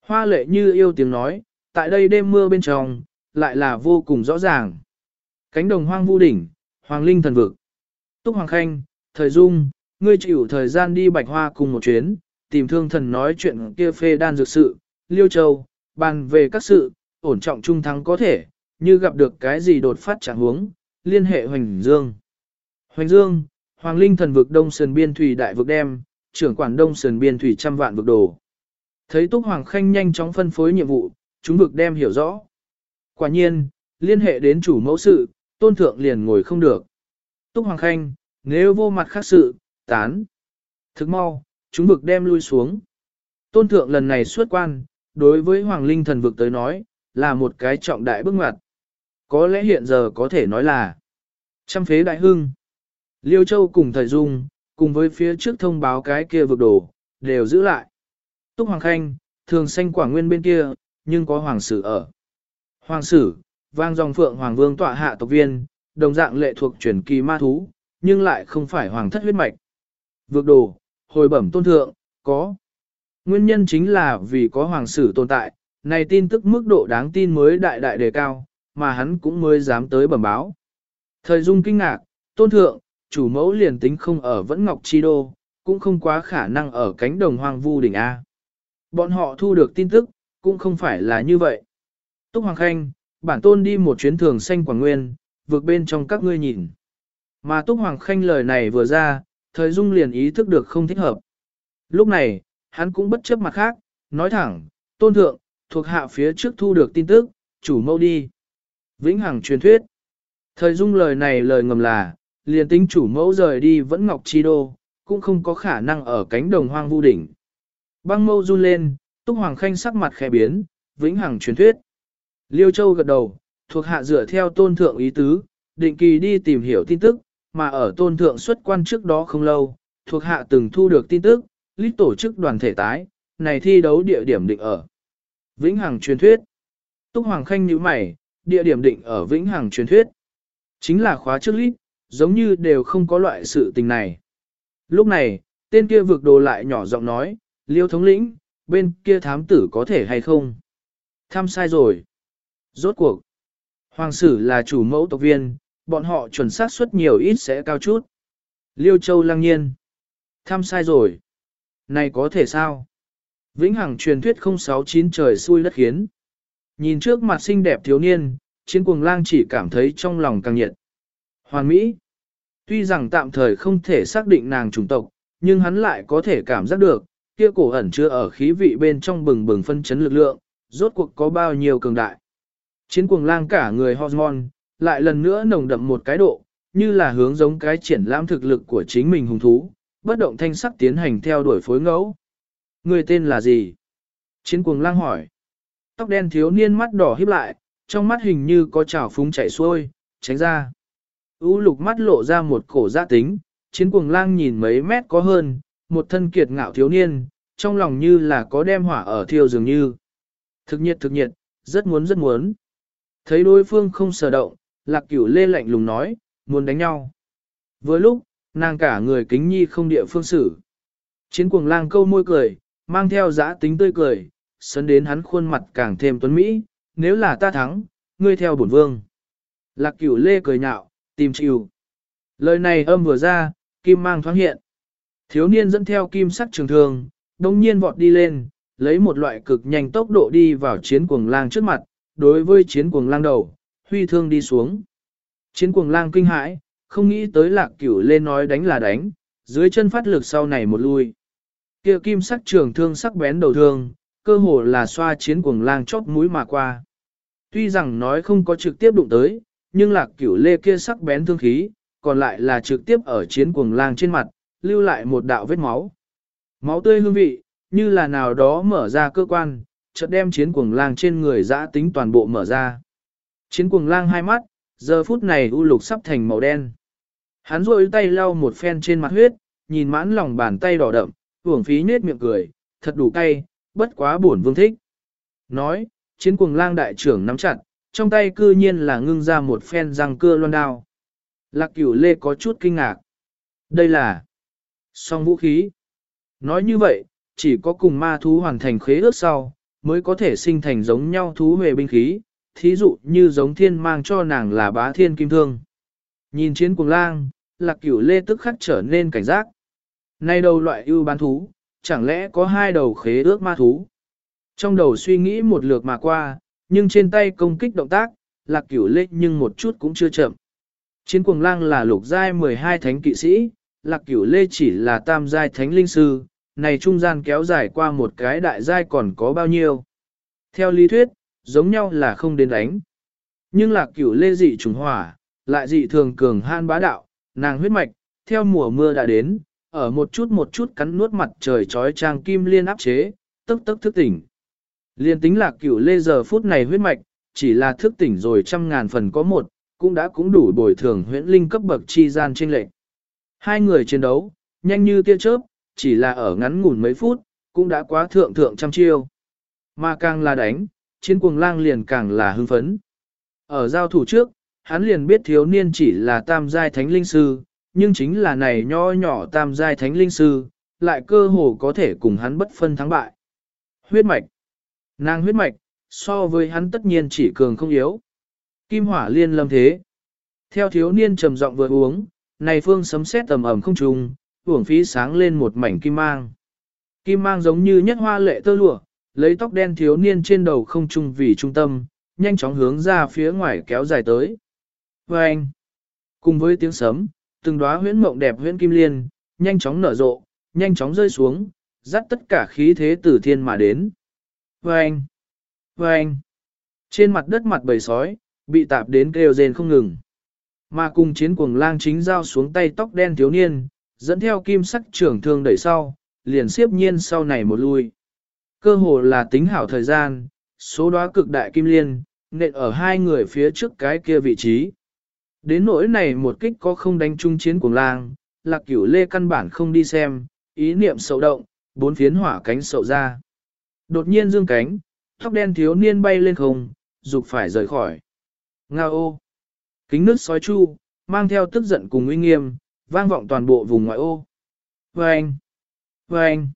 Hoa lệ như yêu tiếng nói, tại đây đêm mưa bên trong, lại là vô cùng rõ ràng. Cánh đồng hoang vu đỉnh, hoàng linh thần vực. Túc Hoàng Khanh, thời dung, ngươi chịu thời gian đi bạch hoa cùng một chuyến, tìm thương thần nói chuyện kia phê đan dược sự, liêu châu, bàn về các sự, ổn trọng trung thắng có thể, như gặp được cái gì đột phát trạng huống, liên hệ Hoành Dương. Hoành Dương, Hoàng Linh thần vực Đông Sơn Biên Thủy Đại vực đem, trưởng quản Đông Sơn Biên Thủy trăm vạn vực đồ. Thấy Túc Hoàng Khanh nhanh chóng phân phối nhiệm vụ, chúng vực đem hiểu rõ. Quả nhiên, liên hệ đến chủ mẫu sự, tôn thượng liền ngồi không được. Túc Hoàng Khanh, nếu vô mặt khác sự, tán. Thức mau, chúng vực đem lui xuống. Tôn thượng lần này xuất quan, đối với Hoàng Linh thần vực tới nói, là một cái trọng đại bước ngoặt. Có lẽ hiện giờ có thể nói là trăm phế đại hưng. Liêu Châu cùng Thời Dung, cùng với phía trước thông báo cái kia vực đổ, đều giữ lại. Túc Hoàng Khanh, thường xanh quả nguyên bên kia, nhưng có Hoàng Sử ở. Hoàng Sử, vang dòng phượng Hoàng Vương tọa hạ tộc viên, đồng dạng lệ thuộc truyền kỳ ma thú, nhưng lại không phải Hoàng thất huyết mạch. vượt đồ, hồi bẩm tôn thượng, có. Nguyên nhân chính là vì có Hoàng Sử tồn tại, này tin tức mức độ đáng tin mới đại đại đề cao, mà hắn cũng mới dám tới bẩm báo. Thời dung kinh ngạc, tôn thượng, chủ mẫu liền tính không ở vẫn ngọc chi đô, cũng không quá khả năng ở cánh đồng hoang vu đỉnh A. Bọn họ thu được tin tức, cũng không phải là như vậy. Túc Hoàng Khanh, bản tôn đi một chuyến thường xanh quảng nguyên, vượt bên trong các ngươi nhìn. Mà Túc Hoàng Khanh lời này vừa ra, thời dung liền ý thức được không thích hợp. Lúc này, hắn cũng bất chấp mặt khác, nói thẳng, tôn thượng, thuộc hạ phía trước thu được tin tức, chủ mâu đi. Vĩnh Hằng truyền thuyết. Thời dung lời này lời ngầm là, liền tính chủ mẫu rời đi vẫn ngọc chi đô, cũng không có khả năng ở cánh đồng hoang vu đỉnh. Băng mâu run lên, túc hoàng khanh sắc mặt khẽ biến, vĩnh hằng truyền thuyết. Liêu Châu gật đầu, thuộc hạ dựa theo tôn thượng ý tứ, định kỳ đi tìm hiểu tin tức, mà ở tôn thượng xuất quan trước đó không lâu, thuộc hạ từng thu được tin tức, lít tổ chức đoàn thể tái, này thi đấu địa điểm định ở. Vĩnh Hằng truyền thuyết. Túc Hoàng Khanh nhíu mày, địa điểm định ở Vĩnh Hằng truyền thuyết. Chính là khóa trước lít, giống như đều không có loại sự tình này. Lúc này, tên kia vực đồ lại nhỏ giọng nói, liêu thống lĩnh, bên kia thám tử có thể hay không? Tham sai rồi. Rốt cuộc. Hoàng sử là chủ mẫu tộc viên, bọn họ chuẩn xác suất nhiều ít sẽ cao chút. Liêu Châu lăng nhiên. tham sai rồi. Này có thể sao? Vĩnh Hằng truyền thuyết 069 trời xui đất khiến. Nhìn trước mặt xinh đẹp thiếu niên, chiến cuồng lang chỉ cảm thấy trong lòng càng nhiệt. Hoàn Mỹ. Tuy rằng tạm thời không thể xác định nàng chủng tộc, nhưng hắn lại có thể cảm giác được, kia cổ ẩn chưa ở khí vị bên trong bừng bừng phân chấn lực lượng, rốt cuộc có bao nhiêu cường đại. Chiến cuồng lang cả người hormone, lại lần nữa nồng đậm một cái độ, như là hướng giống cái triển lãm thực lực của chính mình hùng thú, bất động thanh sắc tiến hành theo đuổi phối ngẫu. Người tên là gì? Chiến cuồng lang hỏi. Tóc đen thiếu niên mắt đỏ híp lại, trong mắt hình như có trào phúng chảy xuôi, tránh ra. U lục mắt lộ ra một cổ giã tính, chiến cuồng lang nhìn mấy mét có hơn, một thân kiệt ngạo thiếu niên, trong lòng như là có đem hỏa ở thiêu dường như. Thực nhiệt thực nhiệt, rất muốn rất muốn. Thấy đối phương không sở động, lạc cửu lê lạnh lùng nói, muốn đánh nhau. Vừa lúc, nàng cả người kính nhi không địa phương xử. Chiến cuồng lang câu môi cười, mang theo giã tính tươi cười, sấn đến hắn khuôn mặt càng thêm tuấn mỹ, nếu là ta thắng, ngươi theo bổn vương. Lạc cửu lê cười nhạo, tìm chịu. Lời này âm vừa ra, kim mang thoáng hiện. Thiếu niên dẫn theo kim sắc trường thường, đông nhiên vọt đi lên, lấy một loại cực nhanh tốc độ đi vào chiến cuồng lang trước mặt, đối với chiến cuồng lang đầu, huy thương đi xuống. Chiến cuồng lang kinh hãi, không nghĩ tới lạc cửu lên nói đánh là đánh, dưới chân phát lực sau này một lui. kia kim sắc trường thương sắc bén đầu thương, cơ hồ là xoa chiến cuồng lang chóp mũi mà qua. Tuy rằng nói không có trực tiếp đụng tới, nhưng lạc cửu lê kia sắc bén thương khí, còn lại là trực tiếp ở chiến cuồng lang trên mặt, lưu lại một đạo vết máu. Máu tươi hương vị, như là nào đó mở ra cơ quan, chợt đem chiến cuồng lang trên người dã tính toàn bộ mở ra. Chiến cuồng lang hai mắt, giờ phút này u lục sắp thành màu đen. Hắn rôi tay lau một phen trên mặt huyết, nhìn mãn lòng bàn tay đỏ đậm, hưởng phí nết miệng cười, thật đủ cay, bất quá buồn vương thích. Nói, chiến cuồng lang đại trưởng nắm chặt, trong tay cư nhiên là ngưng ra một phen răng cưa loan đao. Lạc cửu lê có chút kinh ngạc. Đây là song vũ khí. Nói như vậy, chỉ có cùng ma thú hoàn thành khế ước sau, mới có thể sinh thành giống nhau thú về binh khí, thí dụ như giống thiên mang cho nàng là bá thiên kim thương. Nhìn chiến cuồng lang, lạc cửu lê tức khắc trở nên cảnh giác. Nay đầu loại ưu bán thú, chẳng lẽ có hai đầu khế ước ma thú? Trong đầu suy nghĩ một lượt mà qua, nhưng trên tay công kích động tác, lạc cửu lê nhưng một chút cũng chưa chậm. Chiến cuồng lang là lục giai 12 thánh kỵ sĩ, lạc cửu lê chỉ là tam giai thánh linh sư, này trung gian kéo dài qua một cái đại giai còn có bao nhiêu. Theo lý thuyết, giống nhau là không đến đánh. Nhưng lạc cửu lê dị trùng hỏa, lại dị thường cường han bá đạo, nàng huyết mạch, theo mùa mưa đã đến, ở một chút một chút cắn nuốt mặt trời trói trang kim liên áp chế, tức tức thức tỉnh. Liên tính lạc cửu lê giờ phút này huyết mạch, chỉ là thức tỉnh rồi trăm ngàn phần có một, cũng đã cũng đủ bồi thường huyễn linh cấp bậc chi gian trên lệnh. Hai người chiến đấu, nhanh như tia chớp, chỉ là ở ngắn ngủn mấy phút, cũng đã quá thượng thượng trăm chiêu. Mà càng là đánh, chiến cuồng lang liền càng là hưng phấn. Ở giao thủ trước, hắn liền biết thiếu niên chỉ là tam giai thánh linh sư, nhưng chính là này nho nhỏ tam giai thánh linh sư, lại cơ hồ có thể cùng hắn bất phân thắng bại. Huyết mạch. Nàng huyết mạch, so với hắn tất nhiên chỉ cường không yếu. Kim hỏa liên lâm thế. Theo thiếu niên trầm giọng vừa uống, này phương sấm sét tầm ẩm không trùng, uổng phí sáng lên một mảnh kim mang. Kim mang giống như nhất hoa lệ tơ lụa, lấy tóc đen thiếu niên trên đầu không trung vì trung tâm, nhanh chóng hướng ra phía ngoài kéo dài tới. Và anh, cùng với tiếng sấm, từng đóa huyễn mộng đẹp huyễn kim liên, nhanh chóng nở rộ, nhanh chóng rơi xuống, dắt tất cả khí thế từ thiên mà đến. Và anh, và anh, trên mặt đất mặt bầy sói, bị tạp đến kêu rên không ngừng. Mà cùng chiến cuồng lang chính giao xuống tay tóc đen thiếu niên, dẫn theo kim sắc trưởng thương đẩy sau, liền siếp nhiên sau này một lui. Cơ hồ là tính hảo thời gian, số đóa cực đại kim liên, nện ở hai người phía trước cái kia vị trí. Đến nỗi này một kích có không đánh chung chiến cuồng lang, lạc cửu lê căn bản không đi xem, ý niệm sậu động, bốn phiến hỏa cánh sậu ra. Đột nhiên dương cánh, tóc đen thiếu niên bay lên không, dục phải rời khỏi. nga ô! Kính nước sói chu, mang theo tức giận cùng uy nghiêm, vang vọng toàn bộ vùng ngoại ô. Vâng! Vâng!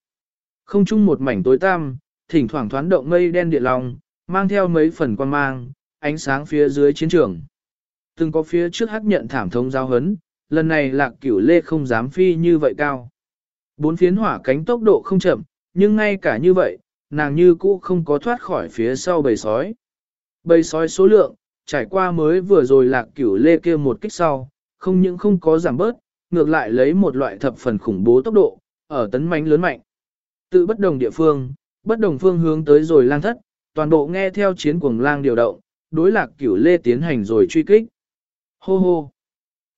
Không chung một mảnh tối tăm, thỉnh thoảng thoáng động mây đen địa lòng, mang theo mấy phần quan mang, ánh sáng phía dưới chiến trường. Từng có phía trước hắc nhận thảm thống giao hấn, lần này lạc cửu lê không dám phi như vậy cao. Bốn phiến hỏa cánh tốc độ không chậm, nhưng ngay cả như vậy, nàng như cũ không có thoát khỏi phía sau bầy sói. Bầy sói số lượng, trải qua mới vừa rồi lạc cửu lê kia một kích sau, không những không có giảm bớt, ngược lại lấy một loại thập phần khủng bố tốc độ, ở tấn mánh lớn mạnh. Tự bất đồng địa phương, bất đồng phương hướng tới rồi lang thất, toàn bộ nghe theo chiến cuồng lang điều động, đối lạc cửu lê tiến hành rồi truy kích. Hô hô!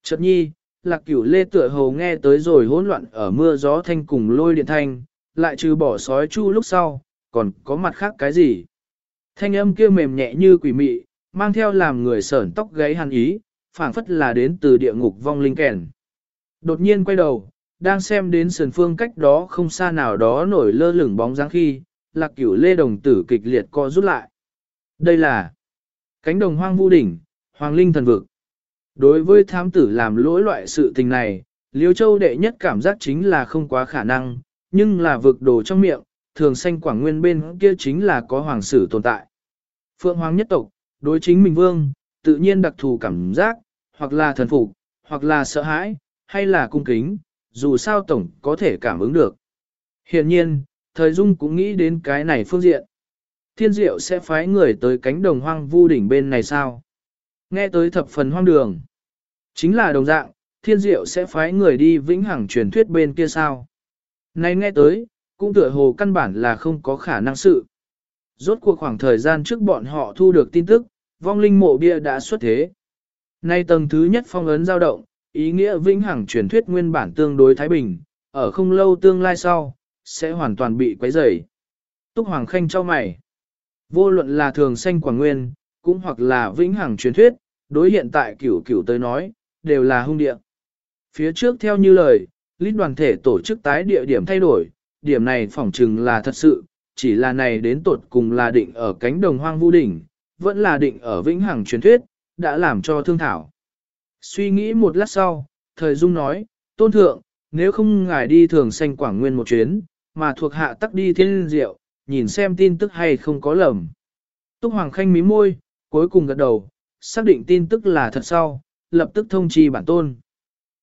Chợt nhi, lạc cửu lê tựa hồ nghe tới rồi hỗn loạn ở mưa gió thanh cùng lôi điện thanh, lại trừ bỏ sói chu lúc sau, còn có mặt khác cái gì? Thanh âm kia mềm nhẹ như quỷ mị, mang theo làm người sởn tóc gáy hàn ý, phảng phất là đến từ địa ngục vong linh kèn. Đột nhiên quay đầu, đang xem đến sườn phương cách đó không xa nào đó nổi lơ lửng bóng dáng khi, lạc cửu lê đồng tử kịch liệt co rút lại. Đây là cánh đồng hoang vu đỉnh, hoàng linh thần vực. Đối với thám tử làm lỗi loại sự tình này, Liêu Châu đệ nhất cảm giác chính là không quá khả năng, nhưng là vực đồ trong miệng, thường xanh quảng nguyên bên kia chính là có hoàng sử tồn tại. Phượng hoàng nhất tộc, đối chính mình vương, tự nhiên đặc thù cảm giác, hoặc là thần phục, hoặc là sợ hãi, hay là cung kính, dù sao tổng có thể cảm ứng được. Hiện nhiên, thời dung cũng nghĩ đến cái này phương diện. Thiên diệu sẽ phái người tới cánh đồng hoang vu đỉnh bên này sao? Nghe tới thập phần hoang đường. Chính là đồng dạng, thiên diệu sẽ phái người đi vĩnh hằng truyền thuyết bên kia sao? Này nghe tới, cũng tựa hồ căn bản là không có khả năng sự. Rốt cuộc khoảng thời gian trước bọn họ thu được tin tức, vong linh mộ bia đã xuất thế. Nay tầng thứ nhất phong ấn dao động, ý nghĩa vĩnh hằng truyền thuyết nguyên bản tương đối thái bình, ở không lâu tương lai sau, sẽ hoàn toàn bị quấy rầy. Túc Hoàng Khanh cho mày. Vô luận là thường xanh quảng nguyên, cũng hoặc là vĩnh hằng truyền thuyết, đối hiện tại cửu cửu tới nói, đều là hung địa. Phía trước theo như lời, lít đoàn thể tổ chức tái địa điểm thay đổi, điểm này phỏng chừng là thật sự, chỉ là này đến tột cùng là định ở cánh đồng hoang vu đỉnh, vẫn là định ở vĩnh hằng truyền thuyết, đã làm cho thương thảo. Suy nghĩ một lát sau, thời dung nói, tôn thượng, nếu không ngài đi thường xanh quảng nguyên một chuyến, mà thuộc hạ tắc đi thiên diệu, nhìn xem tin tức hay không có lầm. Túc Hoàng Khanh mí môi, cuối cùng gật đầu, xác định tin tức là thật sau, lập tức thông chi bản tôn.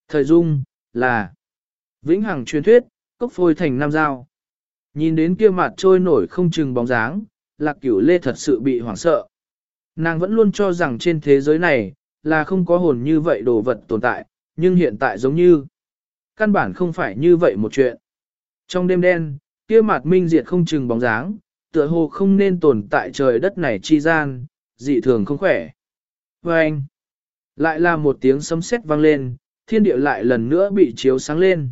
Thời dung, là Vĩnh Hằng truyền thuyết, cốc phôi thành nam giao. Nhìn đến kia mặt trôi nổi không chừng bóng dáng, lạc cửu lê thật sự bị hoảng sợ. Nàng vẫn luôn cho rằng trên thế giới này, là không có hồn như vậy đồ vật tồn tại, nhưng hiện tại giống như, căn bản không phải như vậy một chuyện. Trong đêm đen, kia mặt minh diệt không chừng bóng dáng, tựa hồ không nên tồn tại trời đất này chi gian, dị thường không khỏe. Và anh, lại là một tiếng sấm sét vang lên, thiên địa lại lần nữa bị chiếu sáng lên.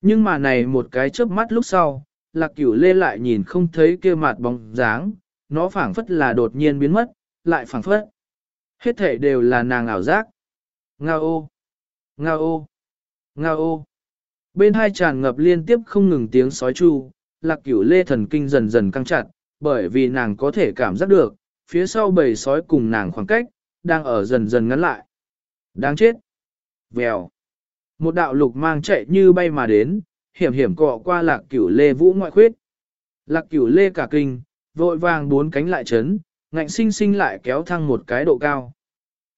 Nhưng mà này một cái chớp mắt lúc sau, lạc cửu lê lại nhìn không thấy kia mặt bóng dáng, nó phảng phất là đột nhiên biến mất, lại phảng phất. Hết thể đều là nàng ảo giác. Nga ô, nga ô, nga ô. Bên hai tràn ngập liên tiếp không ngừng tiếng sói chu, lạc cửu lê thần kinh dần dần căng chặt, bởi vì nàng có thể cảm giác được, phía sau bầy sói cùng nàng khoảng cách, đang ở dần dần ngắn lại. Đáng chết. Vèo. Một đạo lục mang chạy như bay mà đến, hiểm hiểm cọ qua lạc cửu lê vũ ngoại khuyết. Lạc cửu lê cả kinh, vội vàng bốn cánh lại chấn, ngạnh sinh sinh lại kéo thăng một cái độ cao.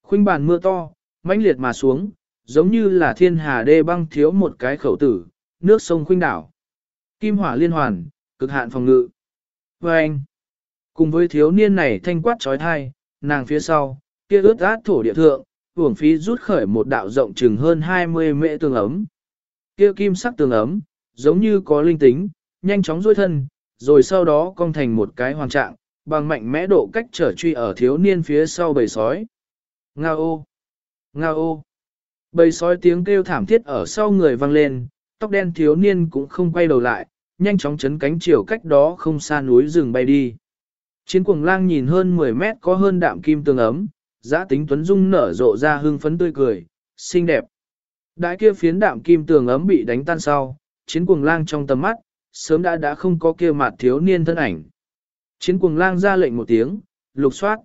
Khuynh bàn mưa to, mãnh liệt mà xuống, giống như là thiên hà đê băng thiếu một cái khẩu tử, nước sông khuynh đảo. Kim hỏa liên hoàn, cực hạn phòng ngự. Và anh, cùng với thiếu niên này thanh quát trói thai, nàng phía sau, kia ướt át thổ địa thượng, uổng phí rút khởi một đạo rộng chừng hơn 20 mệ tường ấm. Kia kim sắc tường ấm, giống như có linh tính, nhanh chóng duỗi thân, rồi sau đó cong thành một cái hoàng trạng, bằng mạnh mẽ độ cách trở truy ở thiếu niên phía sau bầy sói. Nga ô! Nga ô! Bầy sói tiếng kêu thảm thiết ở sau người vang lên, tóc đen thiếu niên cũng không quay đầu lại, nhanh chóng chấn cánh chiều cách đó không xa núi rừng bay đi. Chiến cuồng lang nhìn hơn 10 mét có hơn đạm kim tường ấm, giã tính tuấn dung nở rộ ra hương phấn tươi cười, xinh đẹp. Đại kia phiến đạm kim tường ấm bị đánh tan sau, chiến cuồng lang trong tầm mắt, sớm đã đã không có kia mặt thiếu niên thân ảnh. Chiến cuồng lang ra lệnh một tiếng, lục soát.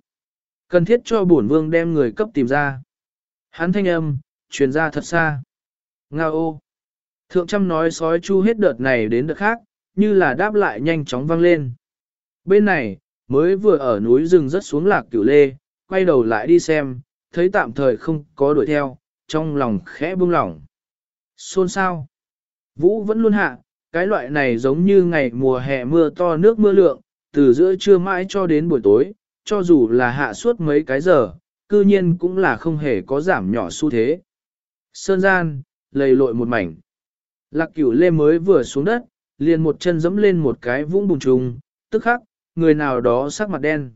Cần thiết cho bổn vương đem người cấp tìm ra. Hắn thanh âm, truyền ra thật xa. Nga ô. Thượng trăm nói sói chu hết đợt này đến đợt khác, như là đáp lại nhanh chóng vang lên. Bên này, mới vừa ở núi rừng rất xuống lạc cửu lê, quay đầu lại đi xem, thấy tạm thời không có đuổi theo, trong lòng khẽ buông lỏng. Xôn sao? Vũ vẫn luôn hạ, cái loại này giống như ngày mùa hè mưa to nước mưa lượng, từ giữa trưa mãi cho đến buổi tối, cho dù là hạ suốt mấy cái giờ, cư nhiên cũng là không hề có giảm nhỏ xu thế. Sơn gian, lầy lội một mảnh. Lạc cửu lê mới vừa xuống đất, liền một chân dẫm lên một cái vũng bùn trùng, tức khắc, người nào đó sắc mặt đen.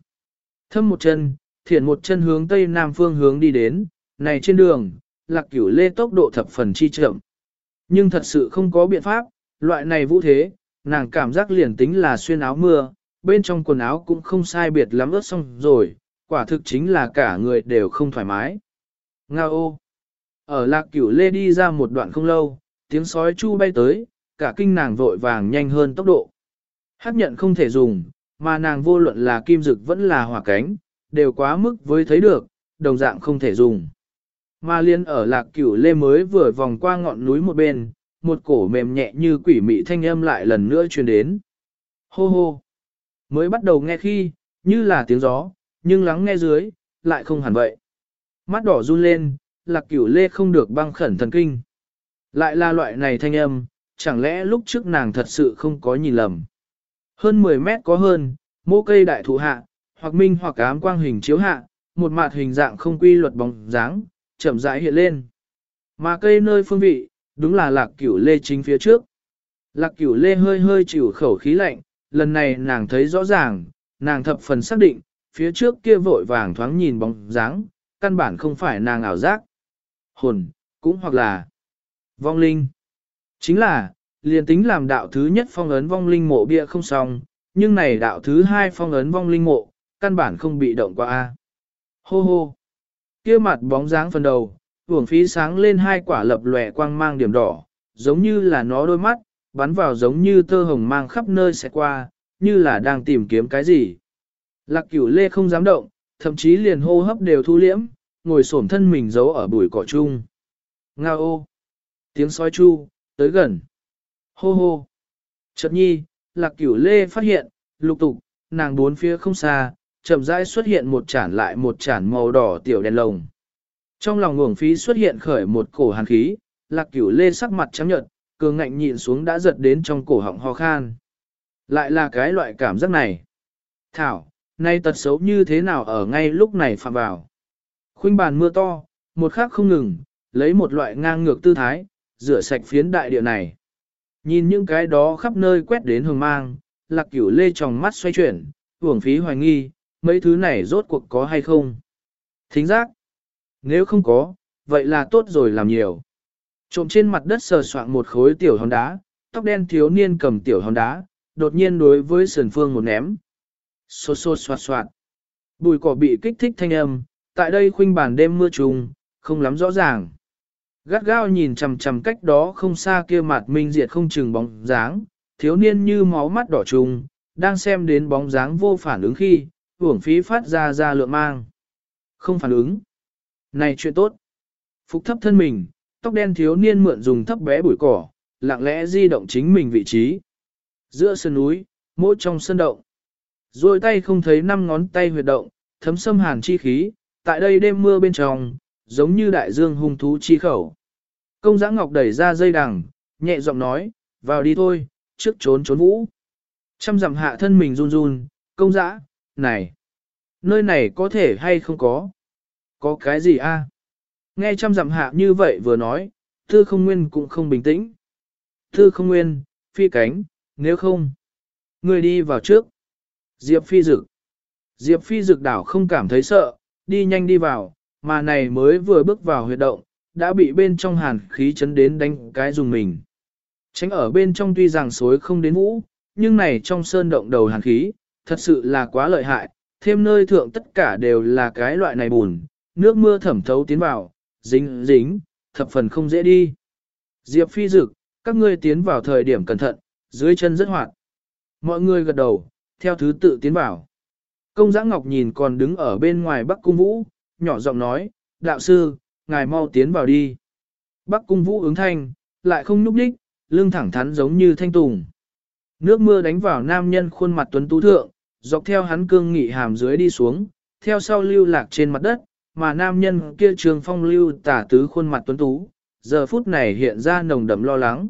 Thâm một chân, thiện một chân hướng tây nam phương hướng đi đến, này trên đường, lạc cửu lê tốc độ thập phần chi chậm. Nhưng thật sự không có biện pháp, loại này vũ thế, nàng cảm giác liền tính là xuyên áo mưa, bên trong quần áo cũng không sai biệt lắm ướt xong rồi, quả thực chính là cả người đều không thoải mái. Nga ô! Ở lạc cửu lê đi ra một đoạn không lâu, tiếng sói chu bay tới, cả kinh nàng vội vàng nhanh hơn tốc độ. Hát nhận không thể dùng, mà nàng vô luận là kim dực vẫn là hỏa cánh, đều quá mức với thấy được, đồng dạng không thể dùng. Mà liên ở lạc cửu lê mới vừa vòng qua ngọn núi một bên, một cổ mềm nhẹ như quỷ mị thanh âm lại lần nữa truyền đến. Hô hô! Mới bắt đầu nghe khi, như là tiếng gió, nhưng lắng nghe dưới, lại không hẳn vậy. Mắt đỏ run lên, lạc cửu lê không được băng khẩn thần kinh. Lại là loại này thanh âm, chẳng lẽ lúc trước nàng thật sự không có nhìn lầm. Hơn 10 mét có hơn, mô cây đại thụ hạ, hoặc minh hoặc ám quang hình chiếu hạ, một mặt hình dạng không quy luật bóng dáng, chậm rãi hiện lên. Mà cây nơi phương vị, đúng là lạc cửu lê chính phía trước. Lạc cửu lê hơi hơi chịu khẩu khí lạnh, lần này nàng thấy rõ ràng, nàng thập phần xác định, phía trước kia vội vàng thoáng nhìn bóng dáng, căn bản không phải nàng ảo giác. Hồn, cũng hoặc là vong linh. Chính là, liền tính làm đạo thứ nhất phong ấn vong linh mộ bia không xong, nhưng này đạo thứ hai phong ấn vong linh mộ, căn bản không bị động qua A. Hô hô. kia mặt bóng dáng phần đầu, uổng phí sáng lên hai quả lập lòe quang mang điểm đỏ, giống như là nó đôi mắt, bắn vào giống như tơ hồng mang khắp nơi sẽ qua, như là đang tìm kiếm cái gì. Lạc cửu lê không dám động, thậm chí liền hô hấp đều thu liễm, ngồi xổm thân mình giấu ở bụi cỏ chung. Ngao ô! Tiếng sói chu, tới gần. Hô hô! Chợt nhi, lạc cửu lê phát hiện, lục tục, nàng bốn phía không xa, chậm rãi xuất hiện một chản lại một chản màu đỏ tiểu đèn lồng. Trong lòng ngưỡng phí xuất hiện khởi một cổ hàn khí, lạc cửu lê sắc mặt trắng nhợt, cường ngạnh nhịn xuống đã giật đến trong cổ họng ho khan. Lại là cái loại cảm giác này. Thảo, nay tật xấu như thế nào ở ngay lúc này phạm vào. Khuynh bàn mưa to, một khắc không ngừng, lấy một loại ngang ngược tư thái, rửa sạch phiến đại địa này. Nhìn những cái đó khắp nơi quét đến hồng mang, lạc cửu lê tròng mắt xoay chuyển, uổng phí hoài nghi, mấy thứ này rốt cuộc có hay không. Thính giác, nếu không có, vậy là tốt rồi làm nhiều. Trộm trên mặt đất sờ soạn một khối tiểu hòn đá, tóc đen thiếu niên cầm tiểu hòn đá, đột nhiên đối với sườn phương một ném. Xô xô xoạt xoạt. Bùi cỏ bị kích thích thanh âm, tại đây khuynh bản đêm mưa trùng, không lắm rõ ràng. Gắt gao nhìn chằm chằm cách đó không xa kia mặt minh diệt không chừng bóng dáng, thiếu niên như máu mắt đỏ trùng, đang xem đến bóng dáng vô phản ứng khi, hưởng phí phát ra ra lượng mang. Không phản ứng. Này chuyện tốt. Phục thấp thân mình, tóc đen thiếu niên mượn dùng thấp bé bụi cỏ, lặng lẽ di động chính mình vị trí. Giữa sân núi, mỗi trong sân động. Rồi tay không thấy năm ngón tay huyệt động, thấm xâm hàn chi khí, tại đây đêm mưa bên trong, giống như đại dương hung thú chi khẩu. Công giã ngọc đẩy ra dây đằng, nhẹ giọng nói, vào đi thôi, trước trốn trốn vũ. Trăm dặm hạ thân mình run run, công giã, này, nơi này có thể hay không có? Có cái gì a? Nghe trăm dặm hạ như vậy vừa nói, tư không nguyên cũng không bình tĩnh. Tư không nguyên, phi cánh, nếu không, người đi vào trước. Diệp phi dực. Diệp phi dực đảo không cảm thấy sợ, đi nhanh đi vào, mà này mới vừa bước vào huyệt động, đã bị bên trong hàn khí chấn đến đánh cái dùng mình. Tránh ở bên trong tuy rằng suối không đến vũ, nhưng này trong sơn động đầu hàn khí, thật sự là quá lợi hại, thêm nơi thượng tất cả đều là cái loại này bùn, nước mưa thẩm thấu tiến vào, dính dính, thập phần không dễ đi. Diệp phi dực, các ngươi tiến vào thời điểm cẩn thận, dưới chân rất hoạt. Mọi người gật đầu, theo thứ tự tiến vào. Công giã ngọc nhìn còn đứng ở bên ngoài Bắc Cung Vũ, nhỏ giọng nói, đạo sư, ngài mau tiến vào đi. Bắc Cung Vũ ứng thanh, lại không núp đích, lưng thẳng thắn giống như thanh tùng. Nước mưa đánh vào nam nhân khuôn mặt tuấn tú thượng, dọc theo hắn cương nghị hàm dưới đi xuống, theo sau lưu lạc trên mặt đất, mà nam nhân kia trường phong lưu tả tứ khuôn mặt tuấn tú, giờ phút này hiện ra nồng đậm lo lắng.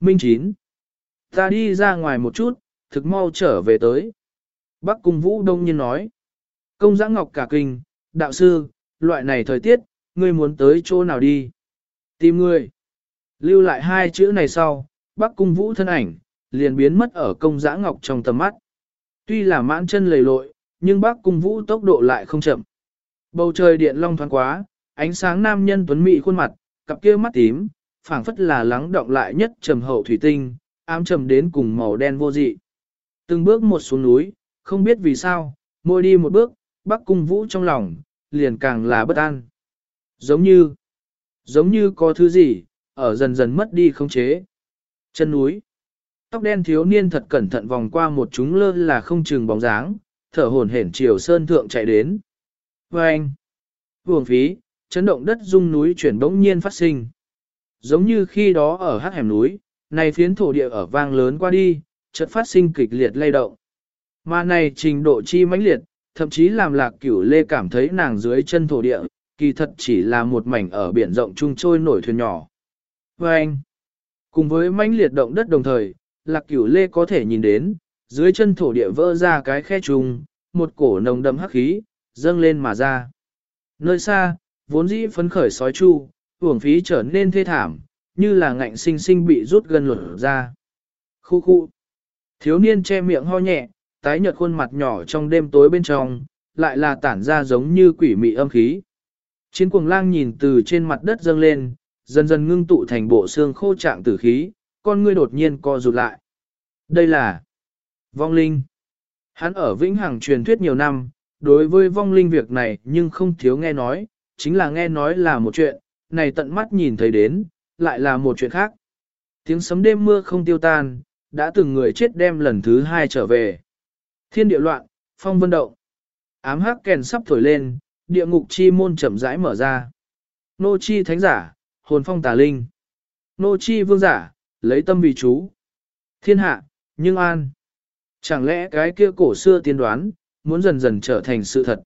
Minh Chín. Ta đi ra ngoài một chút, thực mau trở về tới. Bắc Cung Vũ đông nhiên nói. Công giã ngọc cả kinh, đạo sư, loại này thời tiết, ngươi muốn tới chỗ nào đi? Tìm ngươi. Lưu lại hai chữ này sau, Bắc Cung Vũ thân ảnh, liền biến mất ở công giã ngọc trong tầm mắt. Tuy là mãn chân lầy lội, nhưng bác cung vũ tốc độ lại không chậm. Bầu trời điện long thoáng quá, ánh sáng nam nhân tuấn mỹ khuôn mặt, cặp kia mắt tím, phảng phất là lắng động lại nhất trầm hậu thủy tinh, ám trầm đến cùng màu đen vô dị. Từng bước một xuống núi, không biết vì sao, môi đi một bước, Bắc cung vũ trong lòng, liền càng là bất an. Giống như, giống như có thứ gì, ở dần dần mất đi không chế. Chân núi, tóc đen thiếu niên thật cẩn thận vòng qua một chúng lơ là không chừng bóng dáng, thở hổn hển chiều sơn thượng chạy đến. Và anh, Vương phí, chấn động đất rung núi chuyển bỗng nhiên phát sinh. Giống như khi đó ở hát hẻm núi, này phiến thổ địa ở vang lớn qua đi, chợt phát sinh kịch liệt lay động. Mà này trình độ chi mãnh liệt, thậm chí làm lạc cửu lê cảm thấy nàng dưới chân thổ địa, kỳ thật chỉ là một mảnh ở biển rộng trung trôi nổi thuyền nhỏ. Và anh, cùng với mãnh liệt động đất đồng thời, lạc cửu lê có thể nhìn đến, dưới chân thổ địa vỡ ra cái khe trùng, một cổ nồng đậm hắc khí, dâng lên mà ra. Nơi xa, vốn dĩ phấn khởi sói chu, uổng phí trở nên thê thảm, như là ngạnh sinh sinh bị rút gần lột ra. Khu khu. Thiếu niên che miệng ho nhẹ, tái nhợt khuôn mặt nhỏ trong đêm tối bên trong, lại là tản ra giống như quỷ mị âm khí. Chiến cuồng lang nhìn từ trên mặt đất dâng lên, dần dần ngưng tụ thành bộ xương khô trạng tử khí, con ngươi đột nhiên co rụt lại. Đây là vong linh. Hắn ở Vĩnh Hằng truyền thuyết nhiều năm, đối với vong linh việc này nhưng không thiếu nghe nói, chính là nghe nói là một chuyện, này tận mắt nhìn thấy đến, lại là một chuyện khác. Tiếng sấm đêm mưa không tiêu tan, đã từng người chết đem lần thứ hai trở về. Thiên địa loạn, phong vân động. Ám hắc kèn sắp thổi lên, địa ngục chi môn chậm rãi mở ra. Nô chi thánh giả, hồn phong tà linh. Nô chi vương giả, lấy tâm vì chú. Thiên hạ, nhưng an. Chẳng lẽ cái kia cổ xưa tiên đoán, muốn dần dần trở thành sự thật.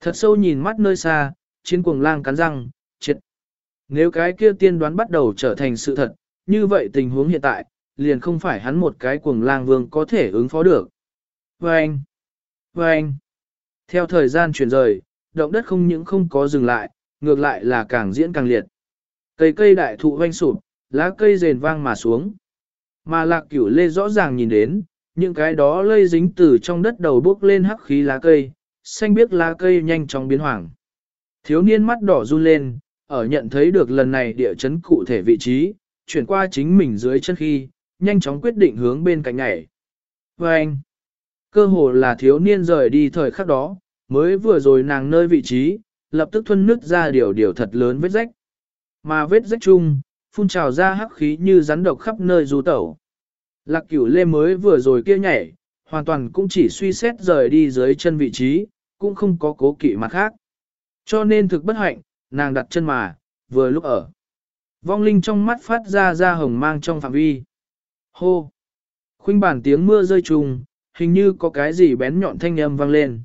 Thật sâu nhìn mắt nơi xa, chiến cuồng lang cắn răng, chết. Nếu cái kia tiên đoán bắt đầu trở thành sự thật, như vậy tình huống hiện tại, liền không phải hắn một cái cuồng lang vương có thể ứng phó được. Vâng! Vâng! Theo thời gian chuyển rời, động đất không những không có dừng lại, ngược lại là càng diễn càng liệt. Cây cây đại thụ vanh sụp, lá cây rền vang mà xuống. Mà lạc cửu lê rõ ràng nhìn đến, những cái đó lây dính từ trong đất đầu bốc lên hắc khí lá cây, xanh biếc lá cây nhanh chóng biến hoàng. Thiếu niên mắt đỏ run lên, ở nhận thấy được lần này địa chấn cụ thể vị trí, chuyển qua chính mình dưới chân khi, nhanh chóng quyết định hướng bên cạnh nhảy. Và anh, cơ hồ là thiếu niên rời đi thời khắc đó, mới vừa rồi nàng nơi vị trí, lập tức thuân nứt ra điều điều thật lớn vết rách. Mà vết rách chung, phun trào ra hắc khí như rắn độc khắp nơi du tẩu. Lạc cửu lê mới vừa rồi kia nhảy, hoàn toàn cũng chỉ suy xét rời đi dưới chân vị trí, cũng không có cố kỵ mặt khác. Cho nên thực bất hạnh, nàng đặt chân mà, vừa lúc ở. Vong linh trong mắt phát ra ra hồng mang trong phạm vi. Hô! Khuynh bản tiếng mưa rơi trùng, hình như có cái gì bén nhọn thanh âm vang lên.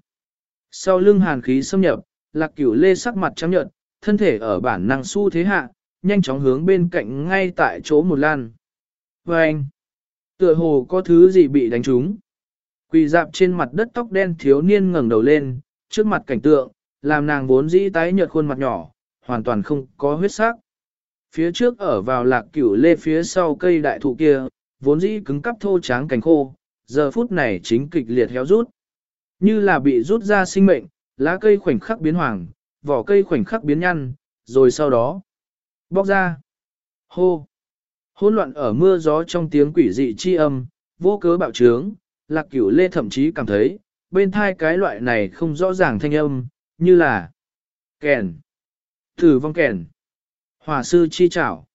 Sau lưng hàn khí xâm nhập, lạc cửu lê sắc mặt trắng nhợt, thân thể ở bản năng su thế hạ, nhanh chóng hướng bên cạnh ngay tại chỗ một lan. Và vâng! anh, tựa hồ có thứ gì bị đánh trúng. Quỳ dạp trên mặt đất tóc đen thiếu niên ngẩng đầu lên, trước mặt cảnh tượng, làm nàng vốn dĩ tái nhợt khuôn mặt nhỏ, hoàn toàn không có huyết sắc. Phía trước ở vào lạc cửu lê phía sau cây đại thụ kia, vốn dĩ cứng cắp thô tráng cảnh khô, giờ phút này chính kịch liệt héo rút. Như là bị rút ra sinh mệnh, lá cây khoảnh khắc biến hoàng, vỏ cây khoảnh khắc biến nhăn, rồi sau đó bóc ra. Hô! Hôn loạn ở mưa gió trong tiếng quỷ dị chi âm, vô cớ bạo trướng, lạc cửu lê thậm chí cảm thấy, bên thai cái loại này không rõ ràng thanh âm, như là kèn, thử vong kèn, hòa sư chi chảo.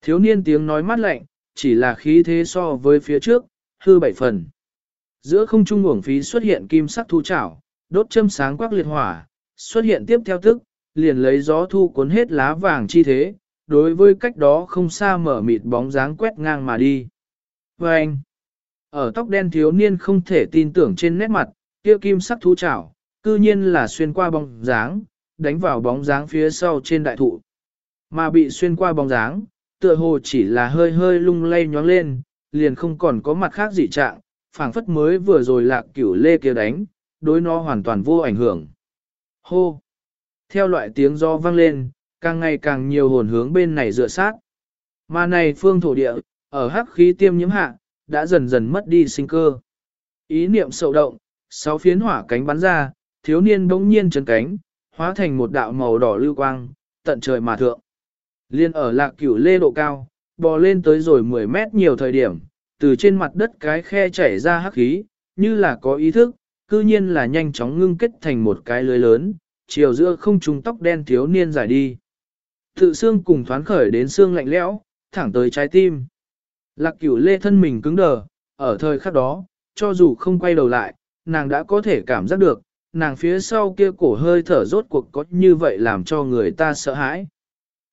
Thiếu niên tiếng nói mát lạnh, chỉ là khí thế so với phía trước, hư bảy phần. Giữa không trung uổng phí xuất hiện kim sắc thu chảo, đốt châm sáng quắc liệt hỏa, xuất hiện tiếp theo tức, liền lấy gió thu cuốn hết lá vàng chi thế, đối với cách đó không xa mở mịt bóng dáng quét ngang mà đi. Và anh, ở tóc đen thiếu niên không thể tin tưởng trên nét mặt, kia kim sắc thú chảo, cư nhiên là xuyên qua bóng dáng, đánh vào bóng dáng phía sau trên đại thụ. Mà bị xuyên qua bóng dáng, tựa hồ chỉ là hơi hơi lung lay nhoáng lên, liền không còn có mặt khác gì trạng, phảng phất mới vừa rồi lạc cửu lê kia đánh, đối nó hoàn toàn vô ảnh hưởng. Hô! Theo loại tiếng do vang lên, càng ngày càng nhiều hồn hướng bên này dựa sát. Mà này phương thổ địa, ở hắc khí tiêm nhiễm hạ, đã dần dần mất đi sinh cơ. Ý niệm sậu động, sáu phiến hỏa cánh bắn ra, thiếu niên bỗng nhiên chấn cánh, hóa thành một đạo màu đỏ lưu quang, tận trời mà thượng. Liên ở lạc cửu lê độ cao, bò lên tới rồi 10 mét nhiều thời điểm, từ trên mặt đất cái khe chảy ra hắc khí, như là có ý thức, cư nhiên là nhanh chóng ngưng kết thành một cái lưới lớn, chiều giữa không trùng tóc đen thiếu niên giải đi. Tự xương cùng thoáng khởi đến xương lạnh lẽo, thẳng tới trái tim. Lạc cửu lê thân mình cứng đờ, ở thời khắc đó, cho dù không quay đầu lại, nàng đã có thể cảm giác được, nàng phía sau kia cổ hơi thở rốt cuộc có như vậy làm cho người ta sợ hãi.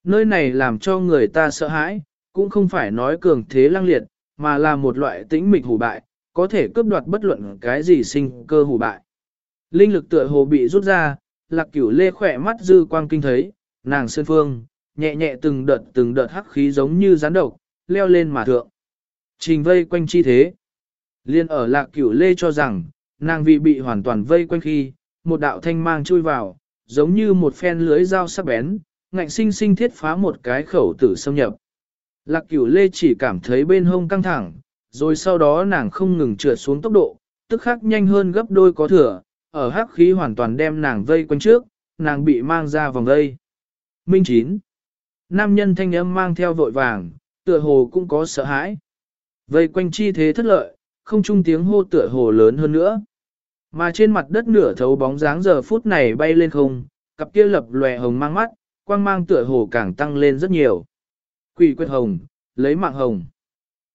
Nơi này làm cho người ta sợ hãi, cũng không phải nói cường thế lăng liệt, mà là một loại tĩnh mịch hủ bại, có thể cướp đoạt bất luận cái gì sinh cơ hủ bại. Linh lực tựa hồ bị rút ra, lạc cửu lê khỏe mắt dư quang kinh thấy, nàng sơn phương, nhẹ nhẹ từng đợt từng đợt hắc khí giống như rắn độc, leo lên mà thượng. Trình vây quanh chi thế. Liên ở lạc cửu lê cho rằng, nàng vị bị hoàn toàn vây quanh khi, một đạo thanh mang chui vào, giống như một phen lưới dao sắc bén, ngạnh sinh sinh thiết phá một cái khẩu tử xâm nhập. Lạc cửu lê chỉ cảm thấy bên hông căng thẳng, rồi sau đó nàng không ngừng trượt xuống tốc độ, tức khắc nhanh hơn gấp đôi có thừa, ở hắc khí hoàn toàn đem nàng vây quanh trước, nàng bị mang ra vòng vây. Minh chín. Nam nhân thanh âm mang theo vội vàng, tựa hồ cũng có sợ hãi. Vây quanh chi thế thất lợi, không trung tiếng hô tựa hồ lớn hơn nữa. Mà trên mặt đất nửa thấu bóng dáng giờ phút này bay lên không, cặp kia lập lòe hồng mang mắt, quang mang tựa hồ càng tăng lên rất nhiều. Quỷ quyết hồng, lấy mạng hồng.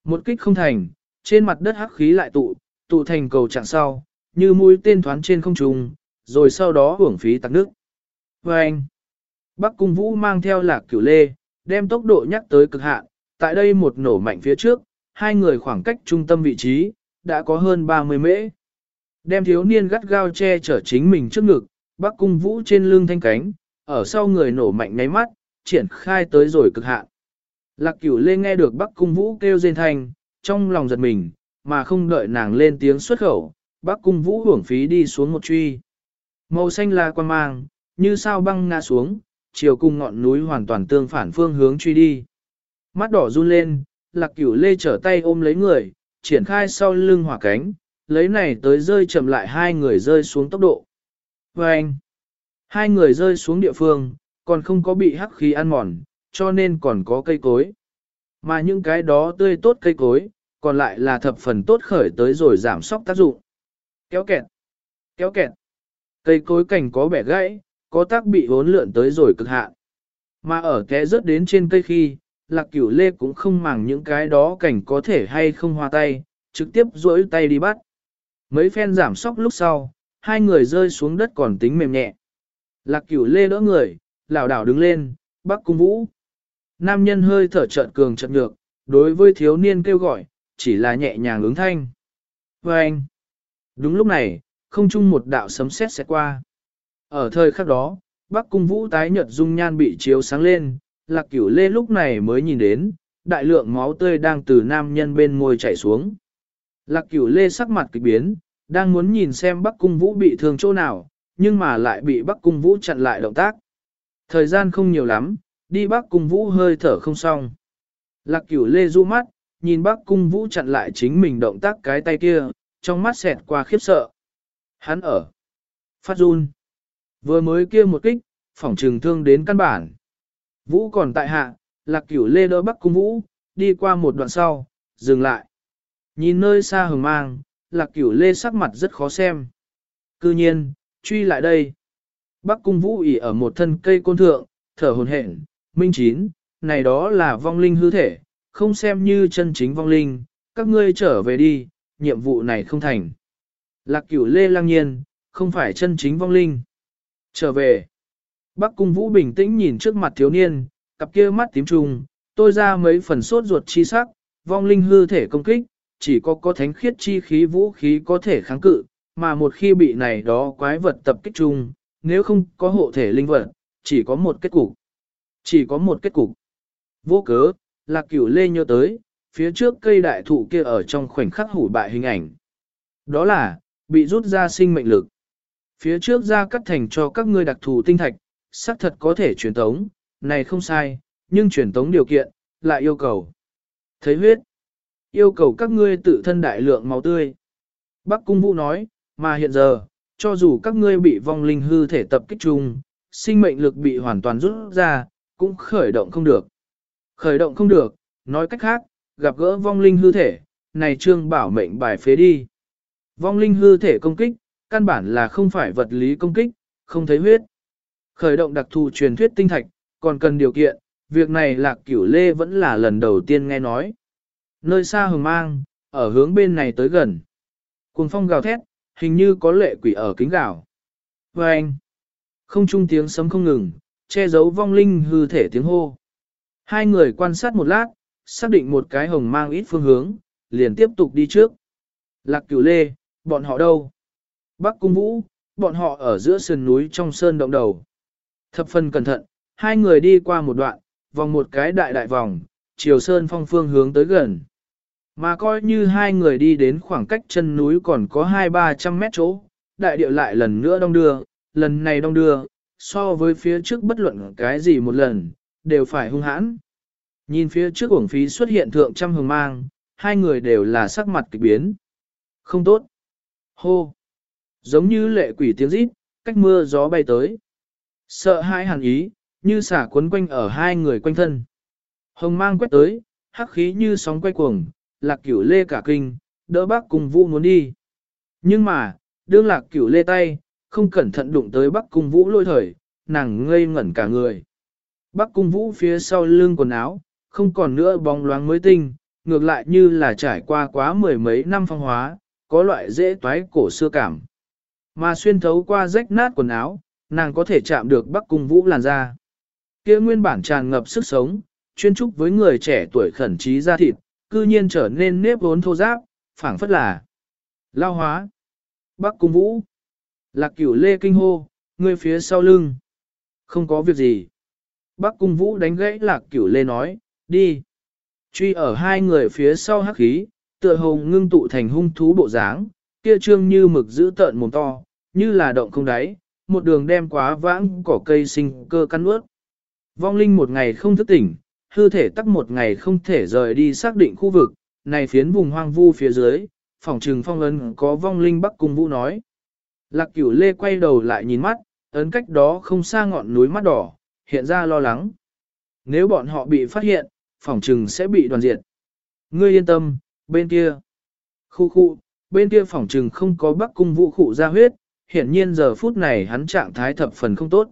Một kích không thành, trên mặt đất hắc khí lại tụ, tụ thành cầu trạng sau, như mũi tên thoán trên không trung, rồi sau đó hưởng phí tắc nước. Và anh, Bắc Cung Vũ mang theo lạc cửu lê, đem tốc độ nhắc tới cực hạn, tại đây một nổ mạnh phía trước, hai người khoảng cách trung tâm vị trí, đã có hơn 30 mễ. Đem thiếu niên gắt gao che chở chính mình trước ngực, Bắc Cung Vũ trên lưng thanh cánh, ở sau người nổ mạnh nháy mắt, triển khai tới rồi cực hạn. Lạc cửu lê nghe được Bắc Cung Vũ kêu rên thanh, trong lòng giật mình, mà không đợi nàng lên tiếng xuất khẩu, Bắc Cung Vũ hưởng phí đi xuống một truy. Màu xanh là quan mang, như sao băng ngã xuống, chiều cùng ngọn núi hoàn toàn tương phản phương hướng truy đi. Mắt đỏ run lên, lạc cửu lê trở tay ôm lấy người, triển khai sau lưng hỏa cánh, lấy này tới rơi chậm lại hai người rơi xuống tốc độ. Và anh, hai người rơi xuống địa phương, còn không có bị hắc khí ăn mòn, cho nên còn có cây cối. Mà những cái đó tươi tốt cây cối, còn lại là thập phần tốt khởi tới rồi giảm sóc tác dụng. Kéo kẹt, kéo kẹt. Cây cối cảnh có bẻ gãy, có tác bị hốn lượn tới rồi cực hạn. Mà ở té rớt đến trên cây khi, lạc cửu lê cũng không màng những cái đó cảnh có thể hay không hoa tay, trực tiếp duỗi tay đi bắt. Mấy phen giảm sóc lúc sau, hai người rơi xuống đất còn tính mềm nhẹ. Lạc cửu lê đỡ người, lảo đảo đứng lên, bắc cung vũ. Nam nhân hơi thở trợn cường chợt nhược, đối với thiếu niên kêu gọi, chỉ là nhẹ nhàng ứng thanh. Và anh, đúng lúc này, không chung một đạo sấm sét sẽ qua. Ở thời khắc đó, Bắc Cung Vũ tái nhợt dung nhan bị chiếu sáng lên, Lạc Cửu Lê lúc này mới nhìn đến, đại lượng máu tươi đang từ nam nhân bên môi chảy xuống. Lạc Cửu Lê sắc mặt kịch biến, đang muốn nhìn xem Bắc Cung Vũ bị thương chỗ nào, nhưng mà lại bị Bắc Cung Vũ chặn lại động tác. Thời gian không nhiều lắm, đi Bắc Cung Vũ hơi thở không xong. Lạc Cửu Lê du mắt, nhìn Bắc Cung Vũ chặn lại chính mình động tác cái tay kia, trong mắt xẹt qua khiếp sợ. Hắn ở. Phát run. Vừa mới kia một kích, phỏng trừng thương đến căn bản. Vũ còn tại hạ, lạc cửu lê đỡ bắc cung vũ, đi qua một đoạn sau, dừng lại. Nhìn nơi xa hừng mang, lạc cửu lê sắc mặt rất khó xem. Cư nhiên, truy lại đây. Bắc cung vũ ỉ ở một thân cây côn thượng, thở hồn hển, minh chín, này đó là vong linh hư thể, không xem như chân chính vong linh, các ngươi trở về đi, nhiệm vụ này không thành. Lạc cửu lê lăng nhiên, không phải chân chính vong linh. Trở về. Bắc cung vũ bình tĩnh nhìn trước mặt thiếu niên, cặp kia mắt tím trùng, tôi ra mấy phần sốt ruột chi sắc, vong linh hư thể công kích, chỉ có có thánh khiết chi khí vũ khí có thể kháng cự, mà một khi bị này đó quái vật tập kích chung, nếu không có hộ thể linh vật, chỉ có một kết cục. Chỉ có một kết cục. Vô cớ, lạc cửu lê nhớ tới, phía trước cây đại thụ kia ở trong khoảnh khắc hủ bại hình ảnh. Đó là, bị rút ra sinh mệnh lực. Phía trước ra cắt thành cho các ngươi đặc thù tinh thạch, xác thật có thể truyền tống, này không sai, nhưng truyền tống điều kiện, lại yêu cầu. Thấy huyết. Yêu cầu các ngươi tự thân đại lượng máu tươi. Bắc Cung Vũ nói, mà hiện giờ, cho dù các ngươi bị vong linh hư thể tập kích chung, sinh mệnh lực bị hoàn toàn rút ra, cũng khởi động không được. Khởi động không được, nói cách khác, gặp gỡ vong linh hư thể, này trương bảo mệnh bài phế đi. Vong linh hư thể công kích, căn bản là không phải vật lý công kích, không thấy huyết. Khởi động đặc thù truyền thuyết tinh thạch, còn cần điều kiện, việc này lạc cửu lê vẫn là lần đầu tiên nghe nói. Nơi xa hừng mang, ở hướng bên này tới gần. Cuồng phong gào thét, hình như có lệ quỷ ở kính gào. Và anh, không trung tiếng sấm không ngừng, che giấu vong linh hư thể tiếng hô. Hai người quan sát một lát, xác định một cái hồng mang ít phương hướng, liền tiếp tục đi trước. Lạc cửu lê, bọn họ đâu? Bắc cung vũ, bọn họ ở giữa sườn núi trong sơn động đầu. Thập phần cẩn thận, hai người đi qua một đoạn, vòng một cái đại đại vòng, chiều sơn phong phương hướng tới gần. Mà coi như hai người đi đến khoảng cách chân núi còn có hai ba trăm mét chỗ, đại điệu lại lần nữa đông đưa, lần này đông đưa, so với phía trước bất luận cái gì một lần, đều phải hung hãn. Nhìn phía trước uổng phí xuất hiện thượng trăm hồng mang, hai người đều là sắc mặt kịch biến. Không tốt. Hô. Giống như lệ quỷ tiếng rít, cách mưa gió bay tới. Sợ hai hàn ý, như xả cuốn quanh ở hai người quanh thân. Hồng mang quét tới, hắc khí như sóng quay cuồng, lạc cửu lê cả kinh, đỡ bác cùng vũ muốn đi. Nhưng mà, đương lạc cửu lê tay, không cẩn thận đụng tới bắc cung vũ lôi thời, nàng ngây ngẩn cả người. Bắc cung vũ phía sau lưng quần áo, không còn nữa bóng loáng mới tinh, ngược lại như là trải qua quá mười mấy năm phong hóa, có loại dễ toái cổ xưa cảm. Mà xuyên thấu qua rách nát quần áo, nàng có thể chạm được bắc cung vũ làn da. kia nguyên bản tràn ngập sức sống, chuyên trúc với người trẻ tuổi khẩn trí da thịt, cư nhiên trở nên nếp vốn thô giáp, phảng phất là lao hóa. Bắc cung vũ. Lạc cửu lê kinh hô, người phía sau lưng. Không có việc gì. Bắc cung vũ đánh gãy lạc cửu lê nói, đi. Truy ở hai người phía sau hắc khí, tựa hồ ngưng tụ thành hung thú bộ dáng, kia trương như mực giữ tợn mồm to, như là động không đáy, một đường đem quá vãng cỏ cây sinh cơ căn ướt. Vong linh một ngày không thức tỉnh, hư thể tắc một ngày không thể rời đi xác định khu vực, này phiến vùng hoang vu phía dưới, phòng trừng phong ấn có vong linh bắc cung vũ nói. Lạc cửu lê quay đầu lại nhìn mắt, ấn cách đó không xa ngọn núi mắt đỏ, hiện ra lo lắng. Nếu bọn họ bị phát hiện, phòng trừng sẽ bị đoàn diệt. Ngươi yên tâm, bên kia. Khu khu, bên kia phòng trừng không có bắc cung vũ khụ ra huyết, hiển nhiên giờ phút này hắn trạng thái thập phần không tốt.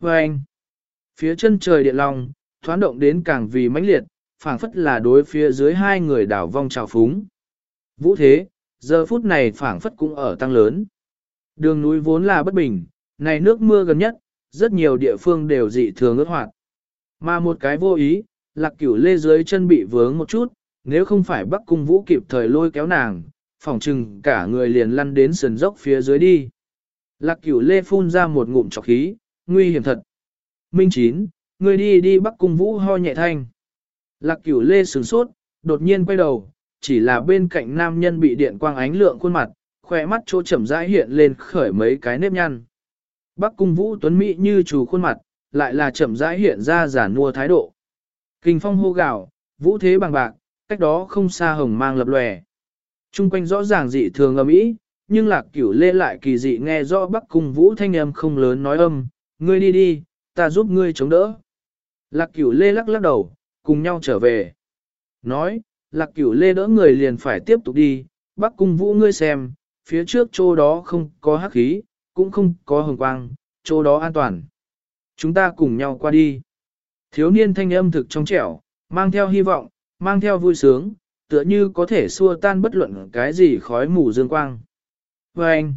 Và anh, phía chân trời điện long, thoáng động đến càng vì mãnh liệt, phảng phất là đối phía dưới hai người đảo vong trào phúng. Vũ thế, giờ phút này phảng phất cũng ở tăng lớn. Đường núi vốn là bất bình, này nước mưa gần nhất, rất nhiều địa phương đều dị thường ướt hoạt. Mà một cái vô ý, lạc cửu lê dưới chân bị vướng một chút, nếu không phải bắc cung vũ kịp thời lôi kéo nàng, phỏng chừng cả người liền lăn đến sườn dốc phía dưới đi. Lạc cửu lê phun ra một ngụm trọc khí, nguy hiểm thật. Minh chín, người đi đi bắc cung vũ ho nhẹ thanh. Lạc cửu lê sửng sốt, đột nhiên quay đầu, chỉ là bên cạnh nam nhân bị điện quang ánh lượng khuôn mặt, khỏe mắt chỗ chậm rãi hiện lên khởi mấy cái nếp nhăn. Bắc cung vũ tuấn mỹ như chủ khuôn mặt, lại là chậm rãi hiện ra giả nua thái độ. Kinh phong hô gạo, vũ thế bằng bạc, cách đó không xa hồng mang lập lòe. Trung quanh rõ ràng dị thường âm ý, nhưng lạc cửu lê lại kỳ dị nghe rõ bắc cung vũ thanh âm không lớn nói âm, ngươi đi đi, ta giúp ngươi chống đỡ. Lạc cửu lê lắc lắc đầu, cùng nhau trở về. Nói, lạc cửu lê đỡ người liền phải tiếp tục đi, bắc cung vũ ngươi xem, phía trước chỗ đó không có hắc khí, cũng không có hồng quang, chỗ đó an toàn. Chúng ta cùng nhau qua đi. Thiếu niên thanh âm thực trong trẻo, mang theo hy vọng, mang theo vui sướng, tựa như có thể xua tan bất luận cái gì khói mù dương quang. Và anh,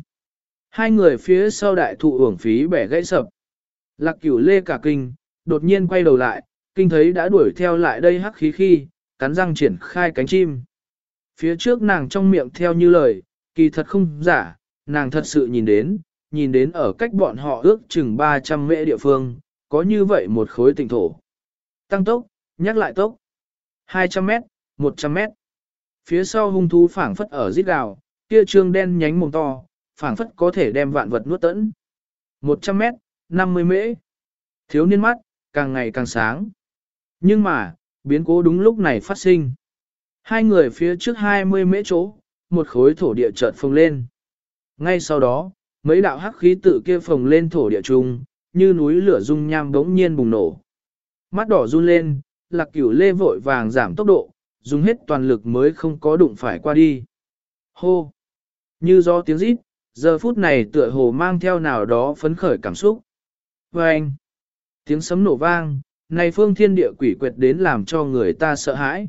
hai người phía sau đại thụ uổng phí bẻ gãy sập. Lạc cửu lê cả kinh, đột nhiên quay đầu lại, kinh thấy đã đuổi theo lại đây hắc khí khi, cắn răng triển khai cánh chim. Phía trước nàng trong miệng theo như lời, kỳ thật không giả, nàng thật sự nhìn đến, nhìn đến ở cách bọn họ ước chừng 300 mễ địa phương, có như vậy một khối tỉnh thổ. Tăng tốc, nhắc lại tốc. 200 mét, 100 mét. Phía sau hung thú phảng phất ở rít gào, kia trương đen nhánh mồm to, phảng phất có thể đem vạn vật nuốt tẫn. 100 mét, 50 mễ. Thiếu niên mắt, càng ngày càng sáng. Nhưng mà, biến cố đúng lúc này phát sinh. Hai người phía trước 20 mễ chỗ, một khối thổ địa chợt phồng lên. Ngay sau đó, mấy đạo hắc khí tự kia phồng lên thổ địa trung, như núi lửa dung nham bỗng nhiên bùng nổ. Mắt đỏ run lên, lạc cửu lê vội vàng giảm tốc độ, dùng hết toàn lực mới không có đụng phải qua đi. Hô! Như do tiếng rít, giờ phút này tựa hồ mang theo nào đó phấn khởi cảm xúc. Và anh! Tiếng sấm nổ vang, này phương thiên địa quỷ quyệt đến làm cho người ta sợ hãi.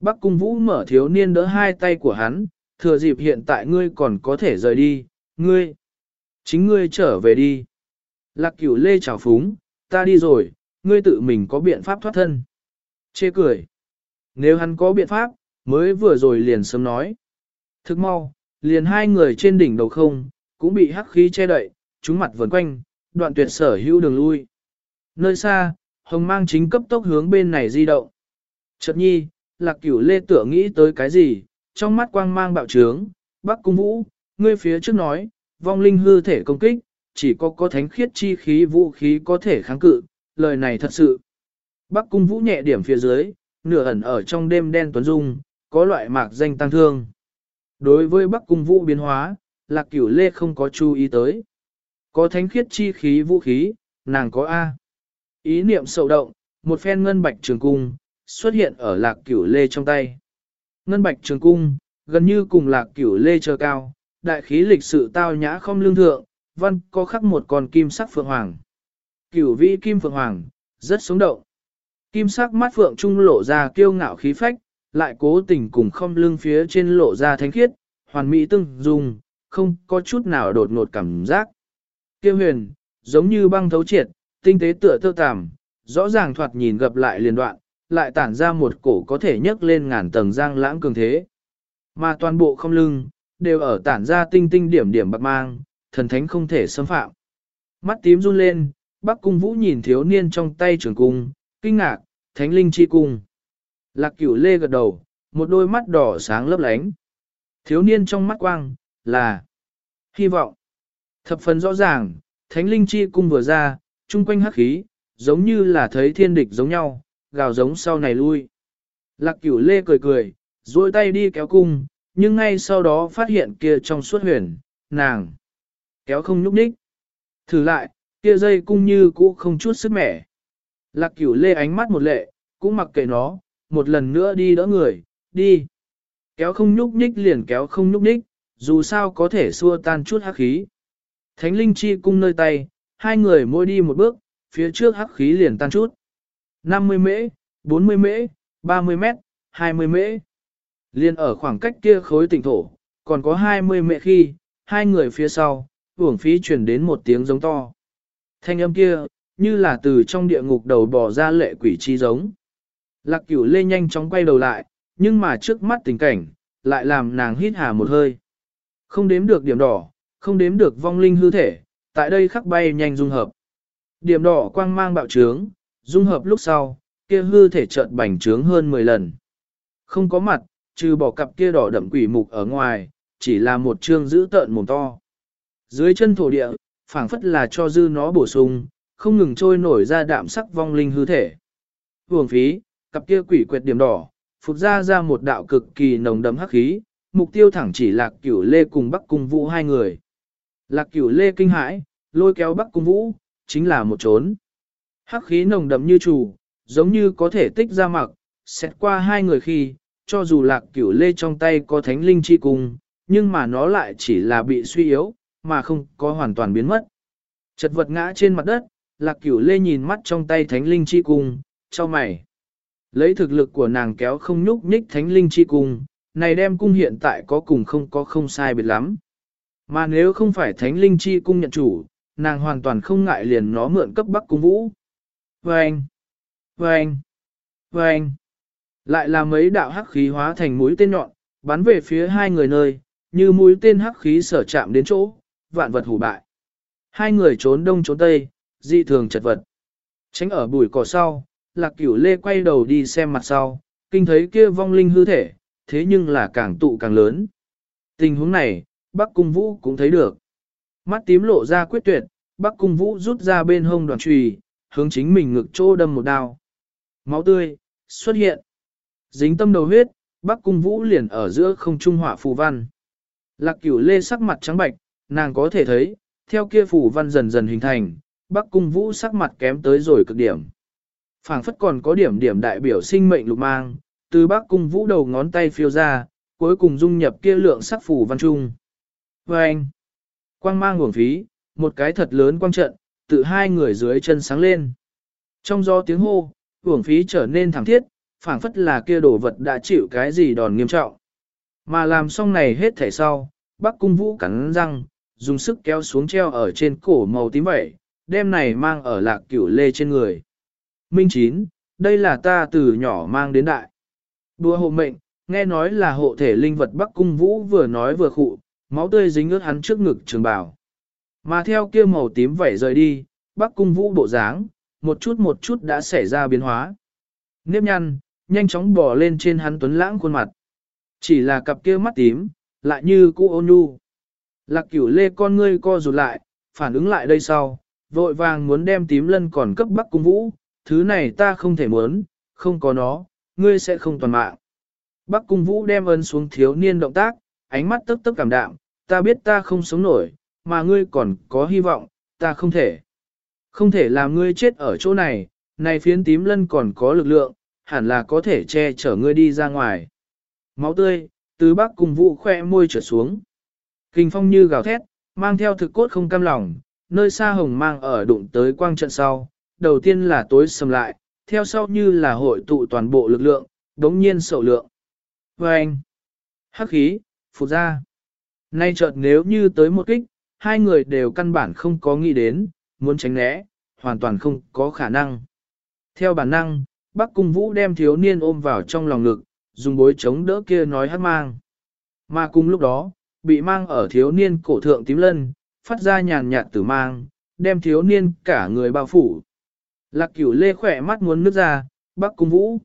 Bắc cung vũ mở thiếu niên đỡ hai tay của hắn, thừa dịp hiện tại ngươi còn có thể rời đi, ngươi. Chính ngươi trở về đi. Lạc cửu lê chào phúng, ta đi rồi, ngươi tự mình có biện pháp thoát thân. Chê cười. Nếu hắn có biện pháp, mới vừa rồi liền sớm nói. Thức mau, liền hai người trên đỉnh đầu không, cũng bị hắc khí che đậy, chúng mặt vần quanh, đoạn tuyệt sở hữu đường lui. Nơi xa, hồng mang chính cấp tốc hướng bên này di động. Chợt nhi, lạc cửu lê tựa nghĩ tới cái gì, trong mắt quang mang bạo trướng, bắc cung vũ, ngươi phía trước nói, vong linh hư thể công kích, chỉ có có thánh khiết chi khí vũ khí có thể kháng cự, lời này thật sự. Bắc cung vũ nhẹ điểm phía dưới, nửa ẩn ở trong đêm đen tuấn dung, có loại mạc danh tăng thương. Đối với Bắc cung vũ biến hóa, lạc cửu lê không có chú ý tới. Có thánh khiết chi khí vũ khí, nàng có A. Ý niệm sầu động, một phen ngân bạch trường cung, xuất hiện ở lạc cửu lê trong tay. Ngân bạch trường cung, gần như cùng lạc cửu lê chờ cao, đại khí lịch sự tao nhã không lương thượng, văn có khắc một con kim sắc phượng hoàng. Cửu vĩ kim phượng hoàng, rất sống động. Kim sắc mắt phượng trung lộ ra kiêu ngạo khí phách, lại cố tình cùng không lưng phía trên lộ ra thánh khiết, hoàn mỹ tương dùng, không có chút nào đột ngột cảm giác. Kiêu huyền, giống như băng thấu triệt, tinh tế tựa thơ tàm, rõ ràng thoạt nhìn gặp lại liền đoạn, lại tản ra một cổ có thể nhấc lên ngàn tầng giang lãng cường thế. Mà toàn bộ không lưng, đều ở tản ra tinh tinh điểm điểm bạc mang, thần thánh không thể xâm phạm. Mắt tím run lên, Bắc Cung Vũ nhìn thiếu niên trong tay trường cung, kinh ngạc, thánh linh chi cung. Lạc cửu lê gật đầu, một đôi mắt đỏ sáng lấp lánh. Thiếu niên trong mắt quang, là hy vọng. Thập phần rõ ràng, thánh linh chi cung vừa ra, chung quanh hắc khí, giống như là thấy thiên địch giống nhau, gào giống sau này lui. Lạc cửu lê cười cười, duỗi tay đi kéo cung, nhưng ngay sau đó phát hiện kia trong suốt huyền, nàng kéo không nhúc nhích. Thử lại, kia dây cung như cũ không chút sức mẻ. Lạc cửu lê ánh mắt một lệ, cũng mặc kệ nó, một lần nữa đi đỡ người, đi. Kéo không nhúc nhích liền kéo không nhúc nhích, dù sao có thể xua tan chút hắc khí. Thánh linh chi cung nơi tay, hai người mỗi đi một bước, phía trước hắc khí liền tan chút. 50 mễ, 40 mễ, 30 mét, 20 mễ. Liên ở khoảng cách kia khối tỉnh thổ, còn có 20 mễ khi, hai người phía sau, uổng phí chuyển đến một tiếng giống to. Thanh âm kia, như là từ trong địa ngục đầu bò ra lệ quỷ chi giống. Lạc cửu lê nhanh chóng quay đầu lại, nhưng mà trước mắt tình cảnh, lại làm nàng hít hà một hơi. Không đếm được điểm đỏ, không đếm được vong linh hư thể, tại đây khắc bay nhanh dung hợp. Điểm đỏ quang mang bạo trướng, dung hợp lúc sau, kia hư thể chợt bành trướng hơn 10 lần. Không có mặt, trừ bỏ cặp kia đỏ đậm quỷ mục ở ngoài, chỉ là một trương giữ tợn mồm to. Dưới chân thổ địa, phảng phất là cho dư nó bổ sung, không ngừng trôi nổi ra đạm sắc vong linh hư thể. Hưởng phí, cặp kia quỷ quyệt điểm đỏ, phục ra ra một đạo cực kỳ nồng đậm hắc khí, mục tiêu thẳng chỉ lạc cửu lê cùng bắc cung vũ hai người. Lạc cửu lê kinh hãi, lôi kéo bắc cung vũ, chính là một trốn. Hắc khí nồng đậm như chủ, giống như có thể tích ra mặc, xét qua hai người khi, cho dù lạc cửu lê trong tay có thánh linh chi cùng, nhưng mà nó lại chỉ là bị suy yếu, mà không có hoàn toàn biến mất. Chật vật ngã trên mặt đất, lạc cửu lê nhìn mắt trong tay thánh linh chi cung, cho mày. Lấy thực lực của nàng kéo không nhúc nhích thánh linh chi cung, này đem cung hiện tại có cùng không có không sai biệt lắm. Mà nếu không phải thánh linh chi cung nhận chủ, nàng hoàn toàn không ngại liền nó mượn cấp bắc cung vũ. Vâng! Vâng! Vâng! Lại là mấy đạo hắc khí hóa thành mũi tên nhọn, bắn về phía hai người nơi, như mũi tên hắc khí sở chạm đến chỗ, vạn vật hủ bại. Hai người trốn đông trốn tây, dị thường chật vật. Tránh ở bụi cỏ sau, lạc cửu lê quay đầu đi xem mặt sau, kinh thấy kia vong linh hư thể, thế nhưng là càng tụ càng lớn. Tình huống này, Bắc Cung Vũ cũng thấy được. Mắt tím lộ ra quyết tuyệt, Bắc Cung Vũ rút ra bên hông đoàn trùy, hướng chính mình ngực chỗ đâm một đao. Máu tươi, xuất hiện. Dính tâm đầu huyết, Bắc Cung Vũ liền ở giữa không trung hỏa phù văn. Lạc cửu lê sắc mặt trắng bạch, nàng có thể thấy, theo kia phù văn dần dần hình thành, Bắc Cung Vũ sắc mặt kém tới rồi cực điểm. phảng phất còn có điểm điểm đại biểu sinh mệnh lục mang, từ Bắc Cung Vũ đầu ngón tay phiêu ra, cuối cùng dung nhập kia lượng sắc phủ văn trung. Và anh, quang mang nguồn phí, một cái thật lớn quang trận, tự hai người dưới chân sáng lên. Trong gió tiếng hô, uổng phí trở nên thẳng thiết, phảng phất là kia đồ vật đã chịu cái gì đòn nghiêm trọng. Mà làm xong này hết thể sau, Bắc Cung Vũ cắn răng, dùng sức kéo xuống treo ở trên cổ màu tím vậy, đem này mang ở lạc cửu lê trên người. Minh Chín, đây là ta từ nhỏ mang đến đại. Đùa hộ mệnh, nghe nói là hộ thể linh vật Bắc Cung Vũ vừa nói vừa khụ, máu tươi dính ướt hắn trước ngực trường bào. Mà theo kia màu tím vẩy rời đi, Bắc Cung Vũ bộ dáng, một chút một chút đã xảy ra biến hóa. Nếp nhăn, nhanh chóng bò lên trên hắn tuấn lãng khuôn mặt. Chỉ là cặp kia mắt tím, lại như cũ ôn nhu. Lạc cửu lê con ngươi co rụt lại, phản ứng lại đây sau, vội vàng muốn đem tím lân còn cấp Bắc Cung Vũ, thứ này ta không thể muốn, không có nó, ngươi sẽ không toàn mạng. Bắc Cung Vũ đem ấn xuống thiếu niên động tác, ánh mắt tức tức cảm đạm, ta biết ta không sống nổi, mà ngươi còn có hy vọng, ta không thể. Không thể làm ngươi chết ở chỗ này, này phiến tím lân còn có lực lượng, hẳn là có thể che chở ngươi đi ra ngoài. Máu tươi, từ bắc cung vũ khoe môi trở xuống. Kinh phong như gào thét, mang theo thực cốt không cam lòng, nơi xa hồng mang ở đụng tới quang trận sau. Đầu tiên là tối sầm lại, theo sau như là hội tụ toàn bộ lực lượng, đống nhiên sầu lượng. Và anh, hắc khí, phụt ra. Nay chợt nếu như tới một kích, hai người đều căn bản không có nghĩ đến, muốn tránh né, hoàn toàn không có khả năng. Theo bản năng, Bắc Cung Vũ đem thiếu niên ôm vào trong lòng ngực, dùng bối chống đỡ kia nói hát mang. Mà cùng lúc đó, bị mang ở thiếu niên cổ thượng tím lân, phát ra nhàn nhạt tử mang, đem thiếu niên cả người bao phủ. Lạc cửu lê khỏe mắt muốn nước ra, Bắc Cung Vũ.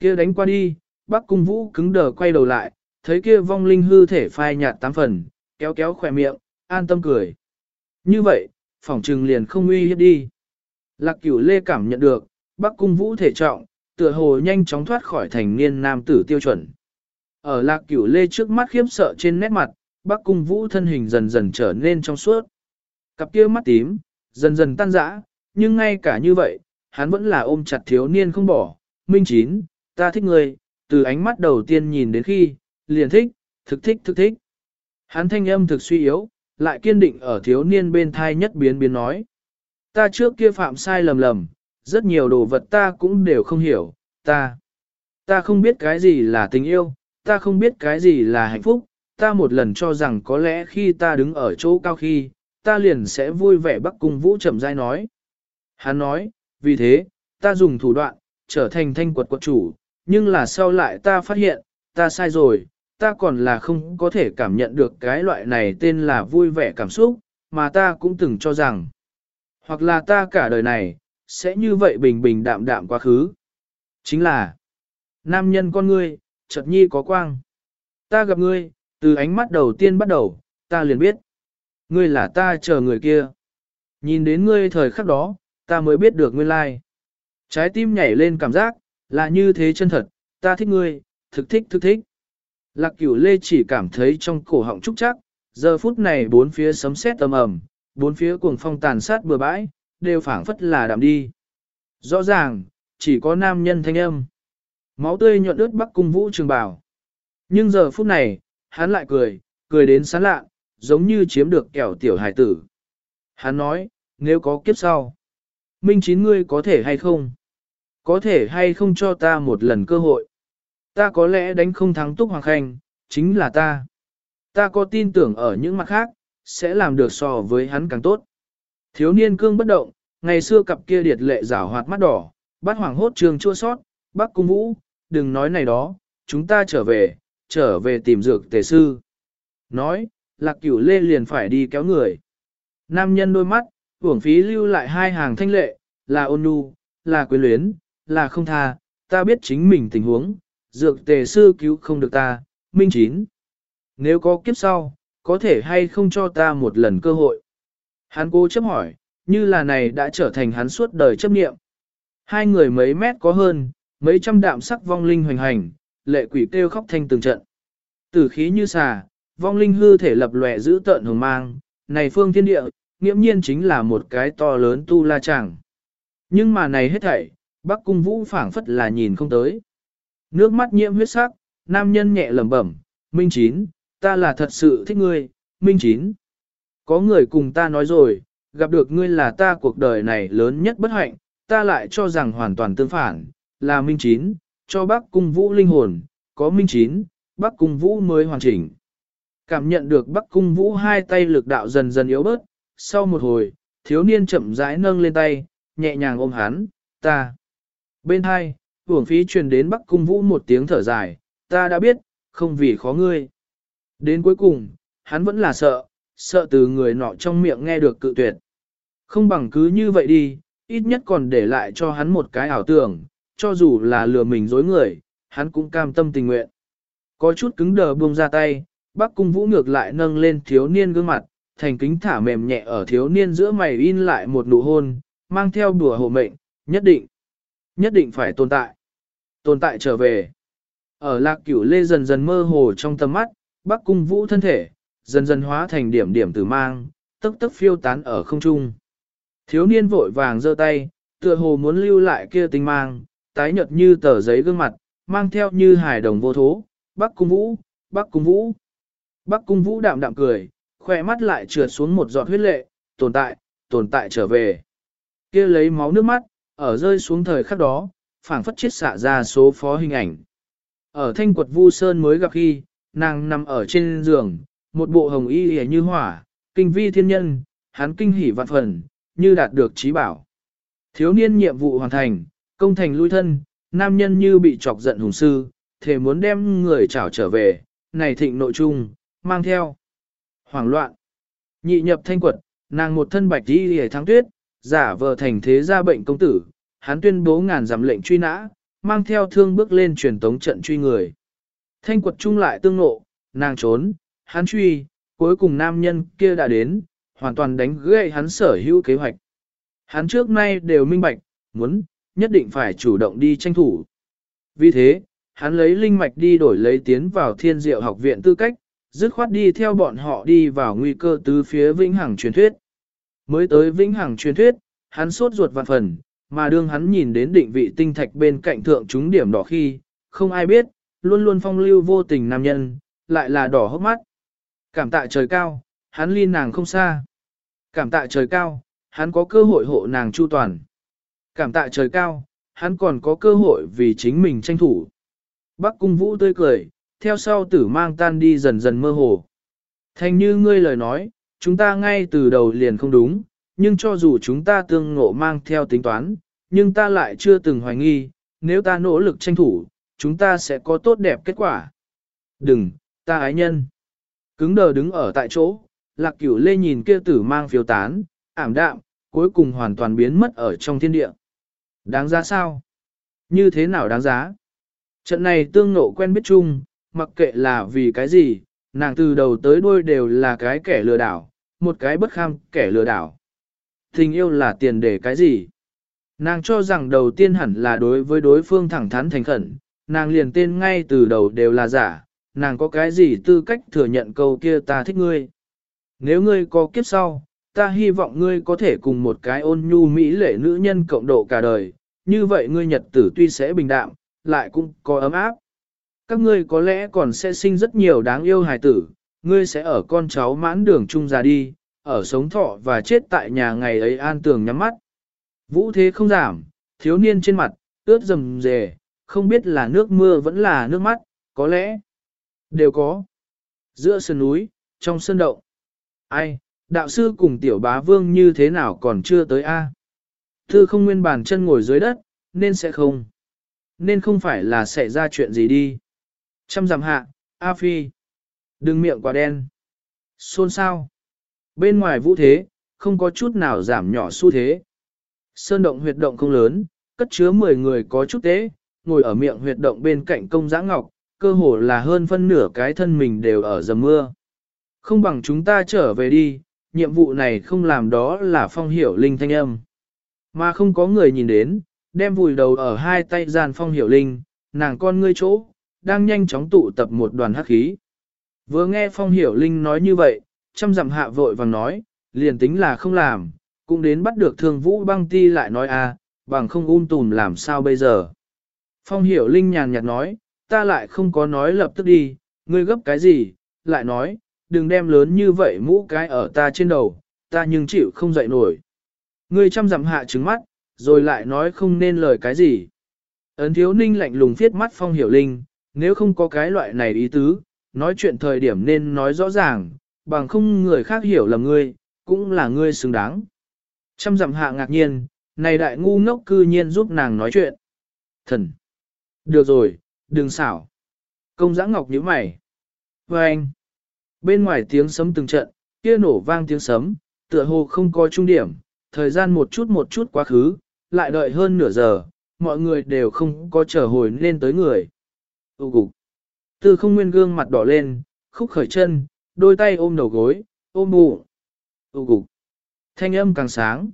kia đánh qua đi, Bắc Cung Vũ cứng đờ quay đầu lại, thấy kia vong linh hư thể phai nhạt tám phần, kéo kéo khỏe miệng, an tâm cười. Như vậy, phỏng trừng liền không uy hiếp đi. Lạc cửu lê cảm nhận được, Bắc Cung Vũ thể trọng, tựa hồ nhanh chóng thoát khỏi thành niên nam tử tiêu chuẩn. Ở lạc cửu lê trước mắt khiếp sợ trên nét mặt, Bắc Cung Vũ thân hình dần dần trở nên trong suốt. Cặp kia mắt tím, dần dần tan rã, nhưng ngay cả như vậy, hắn vẫn là ôm chặt thiếu niên không bỏ. Minh Chín, ta thích người, từ ánh mắt đầu tiên nhìn đến khi, liền thích, thực thích thực thích. Hắn thanh âm thực suy yếu, lại kiên định ở thiếu niên bên thai nhất biến biến nói. Ta trước kia phạm sai lầm lầm, rất nhiều đồ vật ta cũng đều không hiểu, ta. Ta không biết cái gì là tình yêu, ta không biết cái gì là hạnh phúc, ta một lần cho rằng có lẽ khi ta đứng ở chỗ cao khi, ta liền sẽ vui vẻ bắc cung vũ chậm rãi nói. Hắn nói, vì thế, ta dùng thủ đoạn, trở thành thanh quật quật chủ, nhưng là sau lại ta phát hiện, ta sai rồi, ta còn là không có thể cảm nhận được cái loại này tên là vui vẻ cảm xúc, mà ta cũng từng cho rằng, hoặc là ta cả đời này, sẽ như vậy bình bình đạm đạm quá khứ. Chính là, nam nhân con ngươi, chợt nhi có quang. Ta gặp ngươi, từ ánh mắt đầu tiên bắt đầu, ta liền biết. Ngươi là ta chờ người kia. Nhìn đến ngươi thời khắc đó, ta mới biết được nguyên lai. Trái tim nhảy lên cảm giác, là như thế chân thật, ta thích ngươi, thực thích thực thích. Lạc cửu lê chỉ cảm thấy trong cổ họng trúc chắc, giờ phút này bốn phía sấm sét tầm ầm, bốn phía cuồng phong tàn sát bừa bãi, đều phảng phất là đạm đi. Rõ ràng, chỉ có nam nhân thanh âm. Máu tươi nhuận ướt bắc cung vũ trường bảo. Nhưng giờ phút này, hắn lại cười, cười đến sán lạ, giống như chiếm được kẻo tiểu hải tử. Hắn nói, nếu có kiếp sau, minh chín ngươi có thể hay không? Có thể hay không cho ta một lần cơ hội? Ta có lẽ đánh không thắng Túc Hoàng Khanh, chính là ta. Ta có tin tưởng ở những mặt khác, sẽ làm được so với hắn càng tốt. Thiếu niên cương bất động, ngày xưa cặp kia điệt lệ rảo hoạt mắt đỏ, bắt hoàng hốt trường chua sót, bác cung vũ, đừng nói này đó, chúng ta trở về, trở về tìm dược tề sư. Nói, lạc cửu lê liền phải đi kéo người. Nam nhân đôi mắt, hưởng phí lưu lại hai hàng thanh lệ, là ôn nhu, là quyến luyến, là không tha, ta biết chính mình tình huống, dược tề sư cứu không được ta, minh chín. Nếu có kiếp sau, có thể hay không cho ta một lần cơ hội. Hắn cố chấp hỏi, như là này đã trở thành hắn suốt đời chấp nghiệm. Hai người mấy mét có hơn, mấy trăm đạm sắc vong linh hoành hành, lệ quỷ kêu khóc thanh từng trận. Tử khí như xà, vong linh hư thể lập lòe giữ tợn hồng mang, này phương thiên địa, nghiễm nhiên chính là một cái to lớn tu la chẳng. Nhưng mà này hết thảy, Bắc Cung Vũ phảng phất là nhìn không tới. Nước mắt nhiễm huyết sắc, nam nhân nhẹ lẩm bẩm, Minh Chín, ta là thật sự thích ngươi, Minh Chín. Có người cùng ta nói rồi, gặp được ngươi là ta cuộc đời này lớn nhất bất hạnh, ta lại cho rằng hoàn toàn tương phản, là Minh Chín, cho Bắc Cung Vũ linh hồn, có Minh Chín, Bắc Cung Vũ mới hoàn chỉnh. Cảm nhận được Bắc Cung Vũ hai tay lực đạo dần dần yếu bớt, sau một hồi, thiếu niên chậm rãi nâng lên tay, nhẹ nhàng ôm hắn, ta. Bên hai, hưởng phí truyền đến Bắc Cung Vũ một tiếng thở dài, ta đã biết, không vì khó ngươi. Đến cuối cùng, hắn vẫn là sợ, sợ từ người nọ trong miệng nghe được cự tuyệt. Không bằng cứ như vậy đi, ít nhất còn để lại cho hắn một cái ảo tưởng, cho dù là lừa mình dối người, hắn cũng cam tâm tình nguyện. Có chút cứng đờ buông ra tay, Bắc Cung Vũ ngược lại nâng lên thiếu niên gương mặt, thành kính thả mềm nhẹ ở thiếu niên giữa mày in lại một nụ hôn, mang theo đùa hộ mệnh, nhất định, nhất định phải tồn tại. Tồn tại trở về. Ở lạc cửu lê dần dần mơ hồ trong tầm mắt, Bắc Cung Vũ thân thể, dần dần hóa thành điểm điểm tử mang, tức tức phiêu tán ở không trung. Thiếu niên vội vàng giơ tay, tựa hồ muốn lưu lại kia tinh mang, tái nhợt như tờ giấy gương mặt, mang theo như hài đồng vô thố, Bắc Cung Vũ, Bắc Cung Vũ. Bắc Cung Vũ đạm đạm cười, khoe mắt lại trượt xuống một giọt huyết lệ, tồn tại, tồn tại trở về. kia lấy máu nước mắt, ở rơi xuống thời khắc đó, phảng phất chết xạ ra số phó hình ảnh. Ở thanh quật vu sơn mới gặp khi, nàng nằm ở trên giường, một bộ hồng y hề như hỏa, kinh vi thiên nhân, hắn kinh hỉ vạn phần, như đạt được trí bảo. Thiếu niên nhiệm vụ hoàn thành, công thành lui thân, nam nhân như bị chọc giận hùng sư, thể muốn đem người trảo trở về, này thịnh nội trung, mang theo. Hoảng loạn. Nhị nhập thanh quật, nàng một thân bạch đi hề thắng tuyết, giả vờ thành thế gia bệnh công tử, hắn tuyên bố ngàn giảm lệnh truy nã, mang theo thương bước lên truyền tống trận truy người. Thanh quật trung lại tương nộ, nàng trốn, hắn truy, cuối cùng nam nhân kia đã đến, hoàn toàn đánh gãy hắn sở hữu kế hoạch. Hắn trước nay đều minh bạch, muốn, nhất định phải chủ động đi tranh thủ. Vì thế, hắn lấy linh mạch đi đổi lấy tiến vào thiên diệu học viện tư cách, dứt khoát đi theo bọn họ đi vào nguy cơ tứ phía vĩnh hằng truyền thuyết. Mới tới vĩnh hằng truyền thuyết, hắn sốt ruột vạn phần, mà đương hắn nhìn đến định vị tinh thạch bên cạnh thượng chúng điểm đỏ khi, không ai biết, luôn luôn phong lưu vô tình nam nhân, lại là đỏ hốc mắt. Cảm tạ trời cao, hắn ly nàng không xa. Cảm tạ trời cao, hắn có cơ hội hộ nàng chu toàn. Cảm tạ trời cao, hắn còn có cơ hội vì chính mình tranh thủ. Bắc cung vũ tươi cười, theo sau tử mang tan đi dần dần mơ hồ. Thành như ngươi lời nói, chúng ta ngay từ đầu liền không đúng, nhưng cho dù chúng ta tương ngộ mang theo tính toán, nhưng ta lại chưa từng hoài nghi, nếu ta nỗ lực tranh thủ, chúng ta sẽ có tốt đẹp kết quả. Đừng, ta ái nhân. Cứng đờ đứng ở tại chỗ, lạc cửu lê nhìn kia tử mang phiếu tán, ảm đạm, cuối cùng hoàn toàn biến mất ở trong thiên địa. Đáng giá sao? Như thế nào đáng giá? Trận này tương nộ quen biết chung, mặc kệ là vì cái gì, nàng từ đầu tới đuôi đều là cái kẻ lừa đảo, một cái bất kham kẻ lừa đảo. Tình yêu là tiền để cái gì? Nàng cho rằng đầu tiên hẳn là đối với đối phương thẳng thắn thành khẩn, nàng liền tên ngay từ đầu đều là giả, nàng có cái gì tư cách thừa nhận câu kia ta thích ngươi. Nếu ngươi có kiếp sau, ta hy vọng ngươi có thể cùng một cái ôn nhu mỹ lệ nữ nhân cộng độ cả đời, như vậy ngươi nhật tử tuy sẽ bình đạm, lại cũng có ấm áp. Các ngươi có lẽ còn sẽ sinh rất nhiều đáng yêu hài tử, ngươi sẽ ở con cháu mãn đường chung ra đi, ở sống thọ và chết tại nhà ngày ấy an tường nhắm mắt. Vũ thế không giảm, thiếu niên trên mặt, ướt rầm rề, không biết là nước mưa vẫn là nước mắt, có lẽ đều có. Giữa sườn núi, trong sân động. Ai, đạo sư cùng tiểu bá vương như thế nào còn chưa tới a? Thư không nguyên bản chân ngồi dưới đất, nên sẽ không. Nên không phải là xảy ra chuyện gì đi. Trăm giảm hạ, A Phi. Đừng miệng quá đen. Xôn sao. Bên ngoài vũ thế, không có chút nào giảm nhỏ xu thế. Sơn động huyệt động không lớn, cất chứa 10 người có chút tế, ngồi ở miệng huyệt động bên cạnh công giã ngọc, cơ hồ là hơn phân nửa cái thân mình đều ở dầm mưa. Không bằng chúng ta trở về đi, nhiệm vụ này không làm đó là phong hiểu linh thanh âm. Mà không có người nhìn đến, đem vùi đầu ở hai tay gian phong hiểu linh, nàng con ngươi chỗ, đang nhanh chóng tụ tập một đoàn hắc khí. Vừa nghe Phong Hiểu Linh nói như vậy, trăm dặm hạ vội vàng nói, liền tính là không làm, cũng đến bắt được thương vũ băng ti lại nói a, à, bằng không um tùm làm sao bây giờ. Phong Hiểu Linh nhàn nhạt nói, ta lại không có nói lập tức đi, ngươi gấp cái gì, lại nói, đừng đem lớn như vậy mũ cái ở ta trên đầu, ta nhưng chịu không dậy nổi. Ngươi chăm dặm hạ trứng mắt, rồi lại nói không nên lời cái gì. Ấn thiếu ninh lạnh lùng viết mắt phong hiểu linh, nếu không có cái loại này ý tứ, nói chuyện thời điểm nên nói rõ ràng, bằng không người khác hiểu lầm ngươi, cũng là ngươi xứng đáng. Trăm dặm hạ ngạc nhiên, này đại ngu ngốc cư nhiên giúp nàng nói chuyện. Thần! Được rồi, đừng xảo. Công giã ngọc nhíu mày. Và anh! Bên ngoài tiếng sấm từng trận, kia nổ vang tiếng sấm, tựa hồ không có trung điểm, thời gian một chút một chút quá khứ, lại đợi hơn nửa giờ, mọi người đều không có trở hồi lên tới người. Ú cục. Tư không nguyên gương mặt đỏ lên, khúc khởi chân, đôi tay ôm đầu gối, ôm bụ. Ú cục. Thanh âm càng sáng.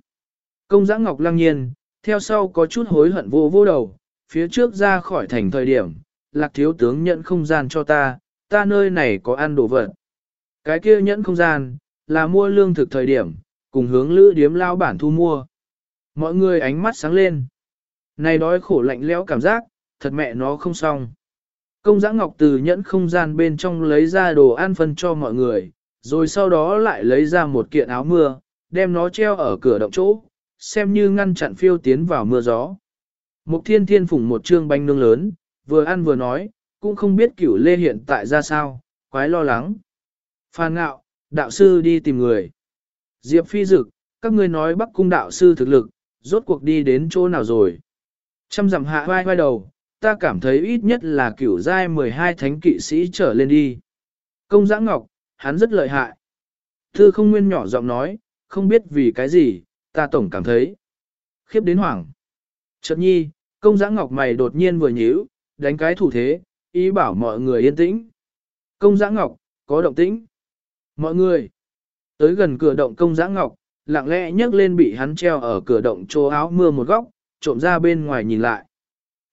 Công giã ngọc lăng nhiên, theo sau có chút hối hận vô vô đầu, phía trước ra khỏi thành thời điểm, lạc thiếu tướng nhận không gian cho ta, ta nơi này có ăn đồ vật. Cái kia nhẫn không gian, là mua lương thực thời điểm, cùng hướng lữ điếm lao bản thu mua. Mọi người ánh mắt sáng lên. Này đói khổ lạnh lẽo cảm giác, thật mẹ nó không xong. Công giã ngọc từ nhẫn không gian bên trong lấy ra đồ ăn phân cho mọi người, rồi sau đó lại lấy ra một kiện áo mưa, đem nó treo ở cửa động chỗ, xem như ngăn chặn phiêu tiến vào mưa gió. Mục thiên thiên phủng một trương bánh nướng lớn, vừa ăn vừa nói, cũng không biết cửu lê hiện tại ra sao, quái lo lắng. Phan ngạo, đạo sư đi tìm người. Diệp phi dực, các ngươi nói bắc cung đạo sư thực lực, rốt cuộc đi đến chỗ nào rồi. Trăm dặm hạ vai vai đầu, ta cảm thấy ít nhất là cửu giai 12 thánh kỵ sĩ trở lên đi. Công giã ngọc, hắn rất lợi hại. Thư không nguyên nhỏ giọng nói, không biết vì cái gì, ta tổng cảm thấy. Khiếp đến hoảng. Chợt nhi, công giã ngọc mày đột nhiên vừa nhíu, đánh cái thủ thế, ý bảo mọi người yên tĩnh. Công giã ngọc, có động tĩnh. Mọi người, tới gần cửa động công giã ngọc, lặng lẽ nhấc lên bị hắn treo ở cửa động chỗ áo mưa một góc, trộm ra bên ngoài nhìn lại.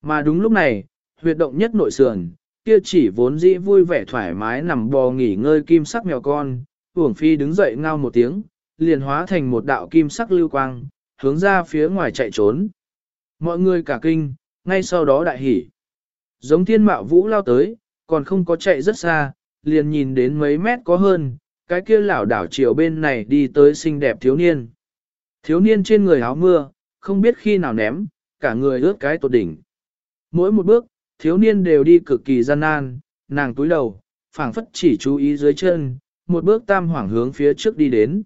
Mà đúng lúc này, huyệt động nhất nội sườn, kia chỉ vốn dĩ vui vẻ thoải mái nằm bò nghỉ ngơi kim sắc mèo con, uổng phi đứng dậy ngao một tiếng, liền hóa thành một đạo kim sắc lưu quang, hướng ra phía ngoài chạy trốn. Mọi người cả kinh, ngay sau đó đại hỉ. Giống thiên mạo vũ lao tới, còn không có chạy rất xa, liền nhìn đến mấy mét có hơn, cái kia lảo đảo chiều bên này đi tới xinh đẹp thiếu niên. Thiếu niên trên người áo mưa, không biết khi nào ném, cả người ướt cái tột đỉnh. Mỗi một bước, thiếu niên đều đi cực kỳ gian nan, nàng túi đầu, phảng phất chỉ chú ý dưới chân, một bước tam hoảng hướng phía trước đi đến.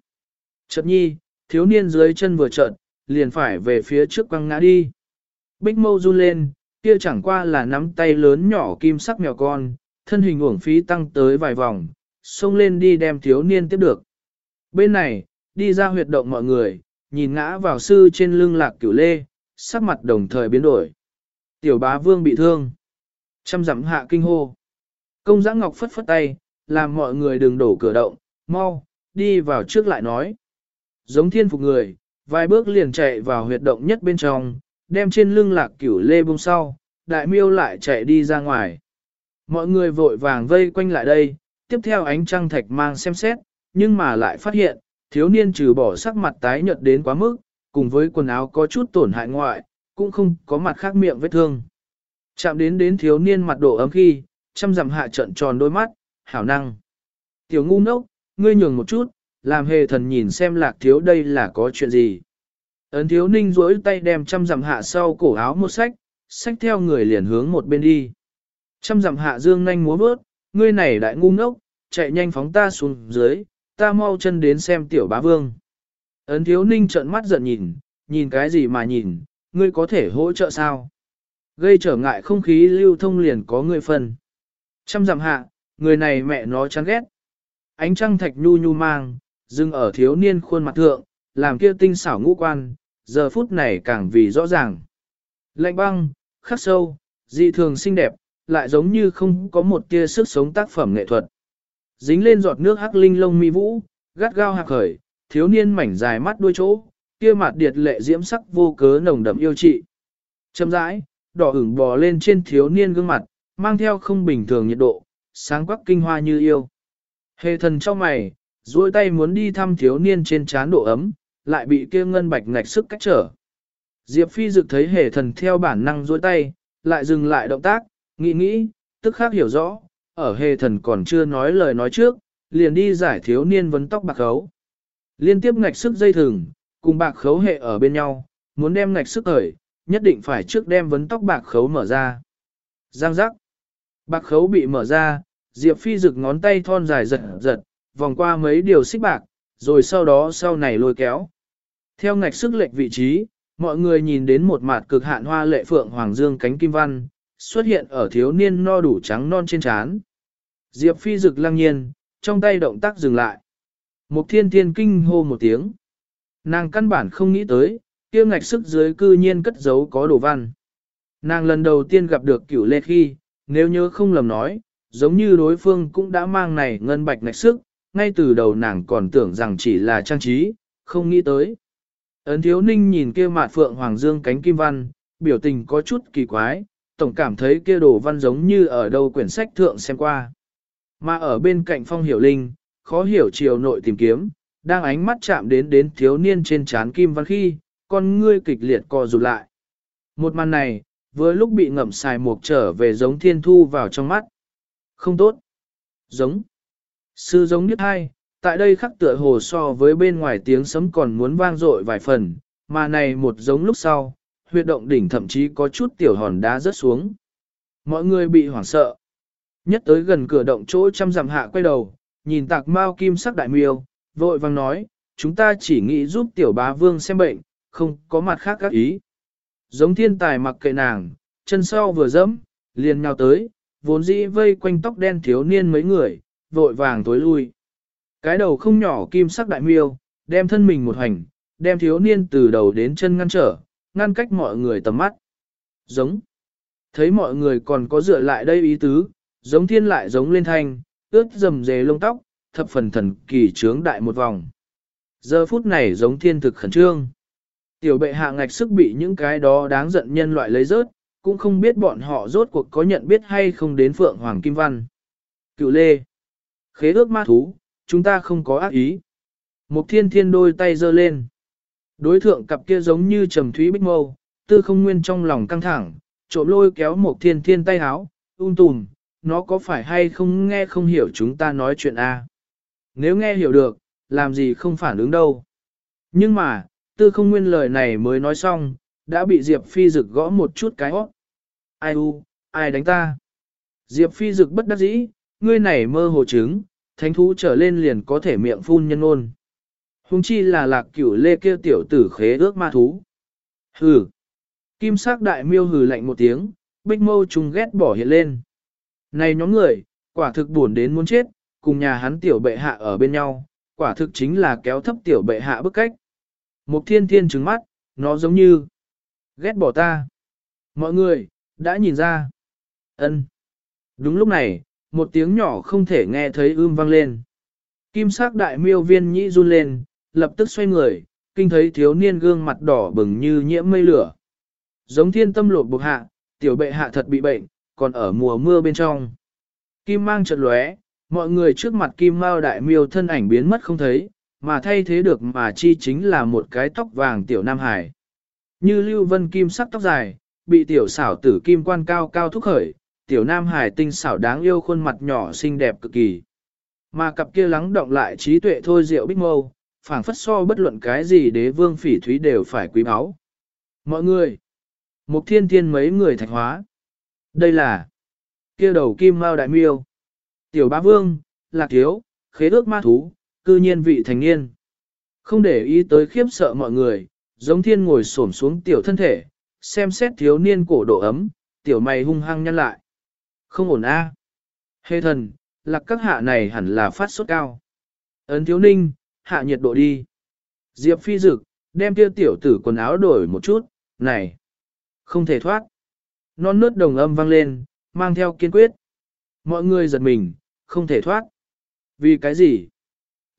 Chợt nhi, thiếu niên dưới chân vừa chợt, liền phải về phía trước quăng ngã đi. Bích mâu run lên, kia chẳng qua là nắm tay lớn nhỏ kim sắc mèo con, thân hình uổng phí tăng tới vài vòng, xông lên đi đem thiếu niên tiếp được. Bên này, đi ra huyệt động mọi người, nhìn ngã vào sư trên lưng lạc cửu lê, sắc mặt đồng thời biến đổi. Tiểu bá vương bị thương. Trăm dặm hạ kinh hô. Công giã ngọc phất phất tay, làm mọi người đừng đổ cửa động, mau, đi vào trước lại nói. Giống thiên phục người, vài bước liền chạy vào huyệt động nhất bên trong, đem trên lưng lạc cửu lê bông sau, đại miêu lại chạy đi ra ngoài. Mọi người vội vàng vây quanh lại đây, tiếp theo ánh trăng thạch mang xem xét, nhưng mà lại phát hiện, thiếu niên trừ bỏ sắc mặt tái nhợt đến quá mức, cùng với quần áo có chút tổn hại ngoại, cũng không có mặt khác miệng vết thương. Chạm đến đến thiếu niên mặt độ ấm khi, chăm dặm hạ trận tròn đôi mắt, hảo năng. Tiểu ngu ngốc, ngươi nhường một chút, làm hề thần nhìn xem lạc thiếu đây là có chuyện gì. Ấn thiếu ninh duỗi tay đem chăm dặm hạ sau cổ áo một sách, sách theo người liền hướng một bên đi. Chăm dặm hạ dương nhanh múa bước, ngươi này đại ngu ngốc, chạy nhanh phóng ta xuống dưới, ta mau chân đến xem tiểu bá vương. Ấn thiếu ninh trợn mắt giận nhìn, nhìn cái gì mà nhìn, ngươi có thể hỗ trợ sao? Gây trở ngại không khí lưu thông liền có người phân. Trăm dặm hạ, người này mẹ nó chán ghét. Ánh trăng thạch nhu nhu mang, dừng ở thiếu niên khuôn mặt thượng, làm kia tinh xảo ngũ quan, giờ phút này càng vì rõ ràng. Lạnh băng, khắc sâu, dị thường xinh đẹp, lại giống như không có một tia sức sống tác phẩm nghệ thuật. Dính lên giọt nước hắc linh lông mi vũ, gắt gao hạc khởi, thiếu niên mảnh dài mắt đuôi chỗ, kia mặt điệt lệ diễm sắc vô cớ nồng đậm yêu trị. Châm rãi, đỏ ửng bò lên trên thiếu niên gương mặt, mang theo không bình thường nhiệt độ, sáng quắc kinh hoa như yêu. Hề thần trong mày, duỗi tay muốn đi thăm thiếu niên trên trán độ ấm, lại bị kia ngân bạch ngạch sức cách trở. Diệp Phi dực thấy hề thần theo bản năng duỗi tay, lại dừng lại động tác, nghĩ nghĩ, tức khác hiểu rõ, ở hề thần còn chưa nói lời nói trước, liền đi giải thiếu niên vấn tóc bạc khấu. Liên tiếp ngạch sức dây thừng, cùng bạc khấu hệ ở bên nhau, muốn đem ngạch sức khởi, nhất định phải trước đem vấn tóc bạc khấu mở ra. Giang giác. Bạc khấu bị mở ra, Diệp Phi rực ngón tay thon dài giật giật, vòng qua mấy điều xích bạc, rồi sau đó sau này lôi kéo. Theo ngạch sức lệch vị trí, mọi người nhìn đến một mặt cực hạn hoa lệ phượng hoàng dương cánh kim văn, xuất hiện ở thiếu niên no đủ trắng non trên trán. Diệp Phi rực lăng nhiên, trong tay động tác dừng lại. Mục thiên thiên kinh hô một tiếng. Nàng căn bản không nghĩ tới, kia ngạch sức dưới cư nhiên cất giấu có đồ văn. Nàng lần đầu tiên gặp được cửu lê khi, nếu nhớ không lầm nói, giống như đối phương cũng đã mang này ngân bạch ngạch sức, ngay từ đầu nàng còn tưởng rằng chỉ là trang trí, không nghĩ tới. Ấn thiếu ninh nhìn kia mạt phượng hoàng dương cánh kim văn, biểu tình có chút kỳ quái, tổng cảm thấy kia đồ văn giống như ở đâu quyển sách thượng xem qua. Mà ở bên cạnh phong hiểu linh, khó hiểu chiều nội tìm kiếm, đang ánh mắt chạm đến đến thiếu niên trên trán kim văn khi, con ngươi kịch liệt co rụt lại. Một màn này, vừa lúc bị ngậm xài mục trở về giống thiên thu vào trong mắt. Không tốt. Giống. Sư giống nhất hai, tại đây khắc tựa hồ so với bên ngoài tiếng sấm còn muốn vang dội vài phần, mà này một giống lúc sau, huyệt động đỉnh thậm chí có chút tiểu hòn đá rớt xuống. Mọi người bị hoảng sợ. Nhất tới gần cửa động chỗ trăm dặm hạ quay đầu, nhìn tạc mao kim sắc đại miêu, vội vang nói, chúng ta chỉ nghĩ giúp tiểu bá vương xem bệnh, không có mặt khác các ý. Giống thiên tài mặc kệ nàng, chân sau vừa dẫm, liền nhào tới, vốn dĩ vây quanh tóc đen thiếu niên mấy người, vội vàng tối lui. Cái đầu không nhỏ kim sắc đại miêu, đem thân mình một hành, đem thiếu niên từ đầu đến chân ngăn trở, ngăn cách mọi người tầm mắt. Giống. Thấy mọi người còn có dựa lại đây ý tứ, giống thiên lại giống lên thanh, ướt dầm dề lông tóc, thập phần thần kỳ trướng đại một vòng. Giờ phút này giống thiên thực khẩn trương. Tiểu bệ hạ ngạch sức bị những cái đó đáng giận nhân loại lấy rớt, cũng không biết bọn họ rốt cuộc có nhận biết hay không đến Phượng Hoàng Kim Văn. Cựu Lê. Khế ước ma thú, chúng ta không có ác ý. mục thiên thiên đôi tay giơ lên. Đối thượng cặp kia giống như trầm thúy bích mâu, tư không nguyên trong lòng căng thẳng, trộm lôi kéo một thiên thiên tay háo, ung tùm, nó có phải hay không nghe không hiểu chúng ta nói chuyện a? Nếu nghe hiểu được, làm gì không phản ứng đâu. Nhưng mà, tư không nguyên lời này mới nói xong, đã bị Diệp Phi Dực gõ một chút cái hót. Ai u, ai đánh ta? Diệp Phi Dực bất đắc dĩ, ngươi này mơ hồ trứng, thánh thú trở lên liền có thể miệng phun nhân ôn. Hùng chi là lạc cửu lê kia tiểu tử khế ước ma thú. Hừ. Kim sắc đại miêu hừ lạnh một tiếng, bích mâu trùng ghét bỏ hiện lên. Này nhóm người, quả thực buồn đến muốn chết, cùng nhà hắn tiểu bệ hạ ở bên nhau, quả thực chính là kéo thấp tiểu bệ hạ bức cách. Mục thiên thiên trứng mắt, nó giống như ghét bỏ ta. Mọi người, đã nhìn ra. ân Đúng lúc này, một tiếng nhỏ không thể nghe thấy ưm vang lên. Kim sắc đại miêu viên nhĩ run lên, lập tức xoay người, kinh thấy thiếu niên gương mặt đỏ bừng như nhiễm mây lửa. Giống thiên tâm lột buộc hạ, tiểu bệ hạ thật bị bệnh, còn ở mùa mưa bên trong. Kim mang chợt lóe, mọi người trước mặt kim mao đại miêu thân ảnh biến mất không thấy, mà thay thế được mà chi chính là một cái tóc vàng tiểu nam hải. Như lưu vân kim sắc tóc dài, bị tiểu xảo tử kim quan cao cao thúc khởi, tiểu nam hải tinh xảo đáng yêu khuôn mặt nhỏ xinh đẹp cực kỳ. Mà cặp kia lắng động lại trí tuệ thôi rượu bích mâu, phảng phất so bất luận cái gì đế vương phỉ thúy đều phải quý báu. Mọi người, một thiên thiên mấy người thạch hóa. Đây là kia đầu kim mao đại miêu. Tiểu bá vương, lạc thiếu, khế ước ma thú, cư nhiên vị thành niên. Không để ý tới khiếp sợ mọi người, giống thiên ngồi xổm xuống tiểu thân thể, xem xét thiếu niên cổ độ ấm, tiểu mày hung hăng nhăn lại. Không ổn a. À. Hê thần, lạc các hạ này hẳn là phát sốt cao. Ấn thiếu ninh, hạ nhiệt độ đi. Diệp phi dực, đem kia tiểu tử quần áo đổi một chút, này. Không thể thoát. Non nớt đồng âm vang lên, mang theo kiên quyết. Mọi người giật mình, không thể thoát. Vì cái gì?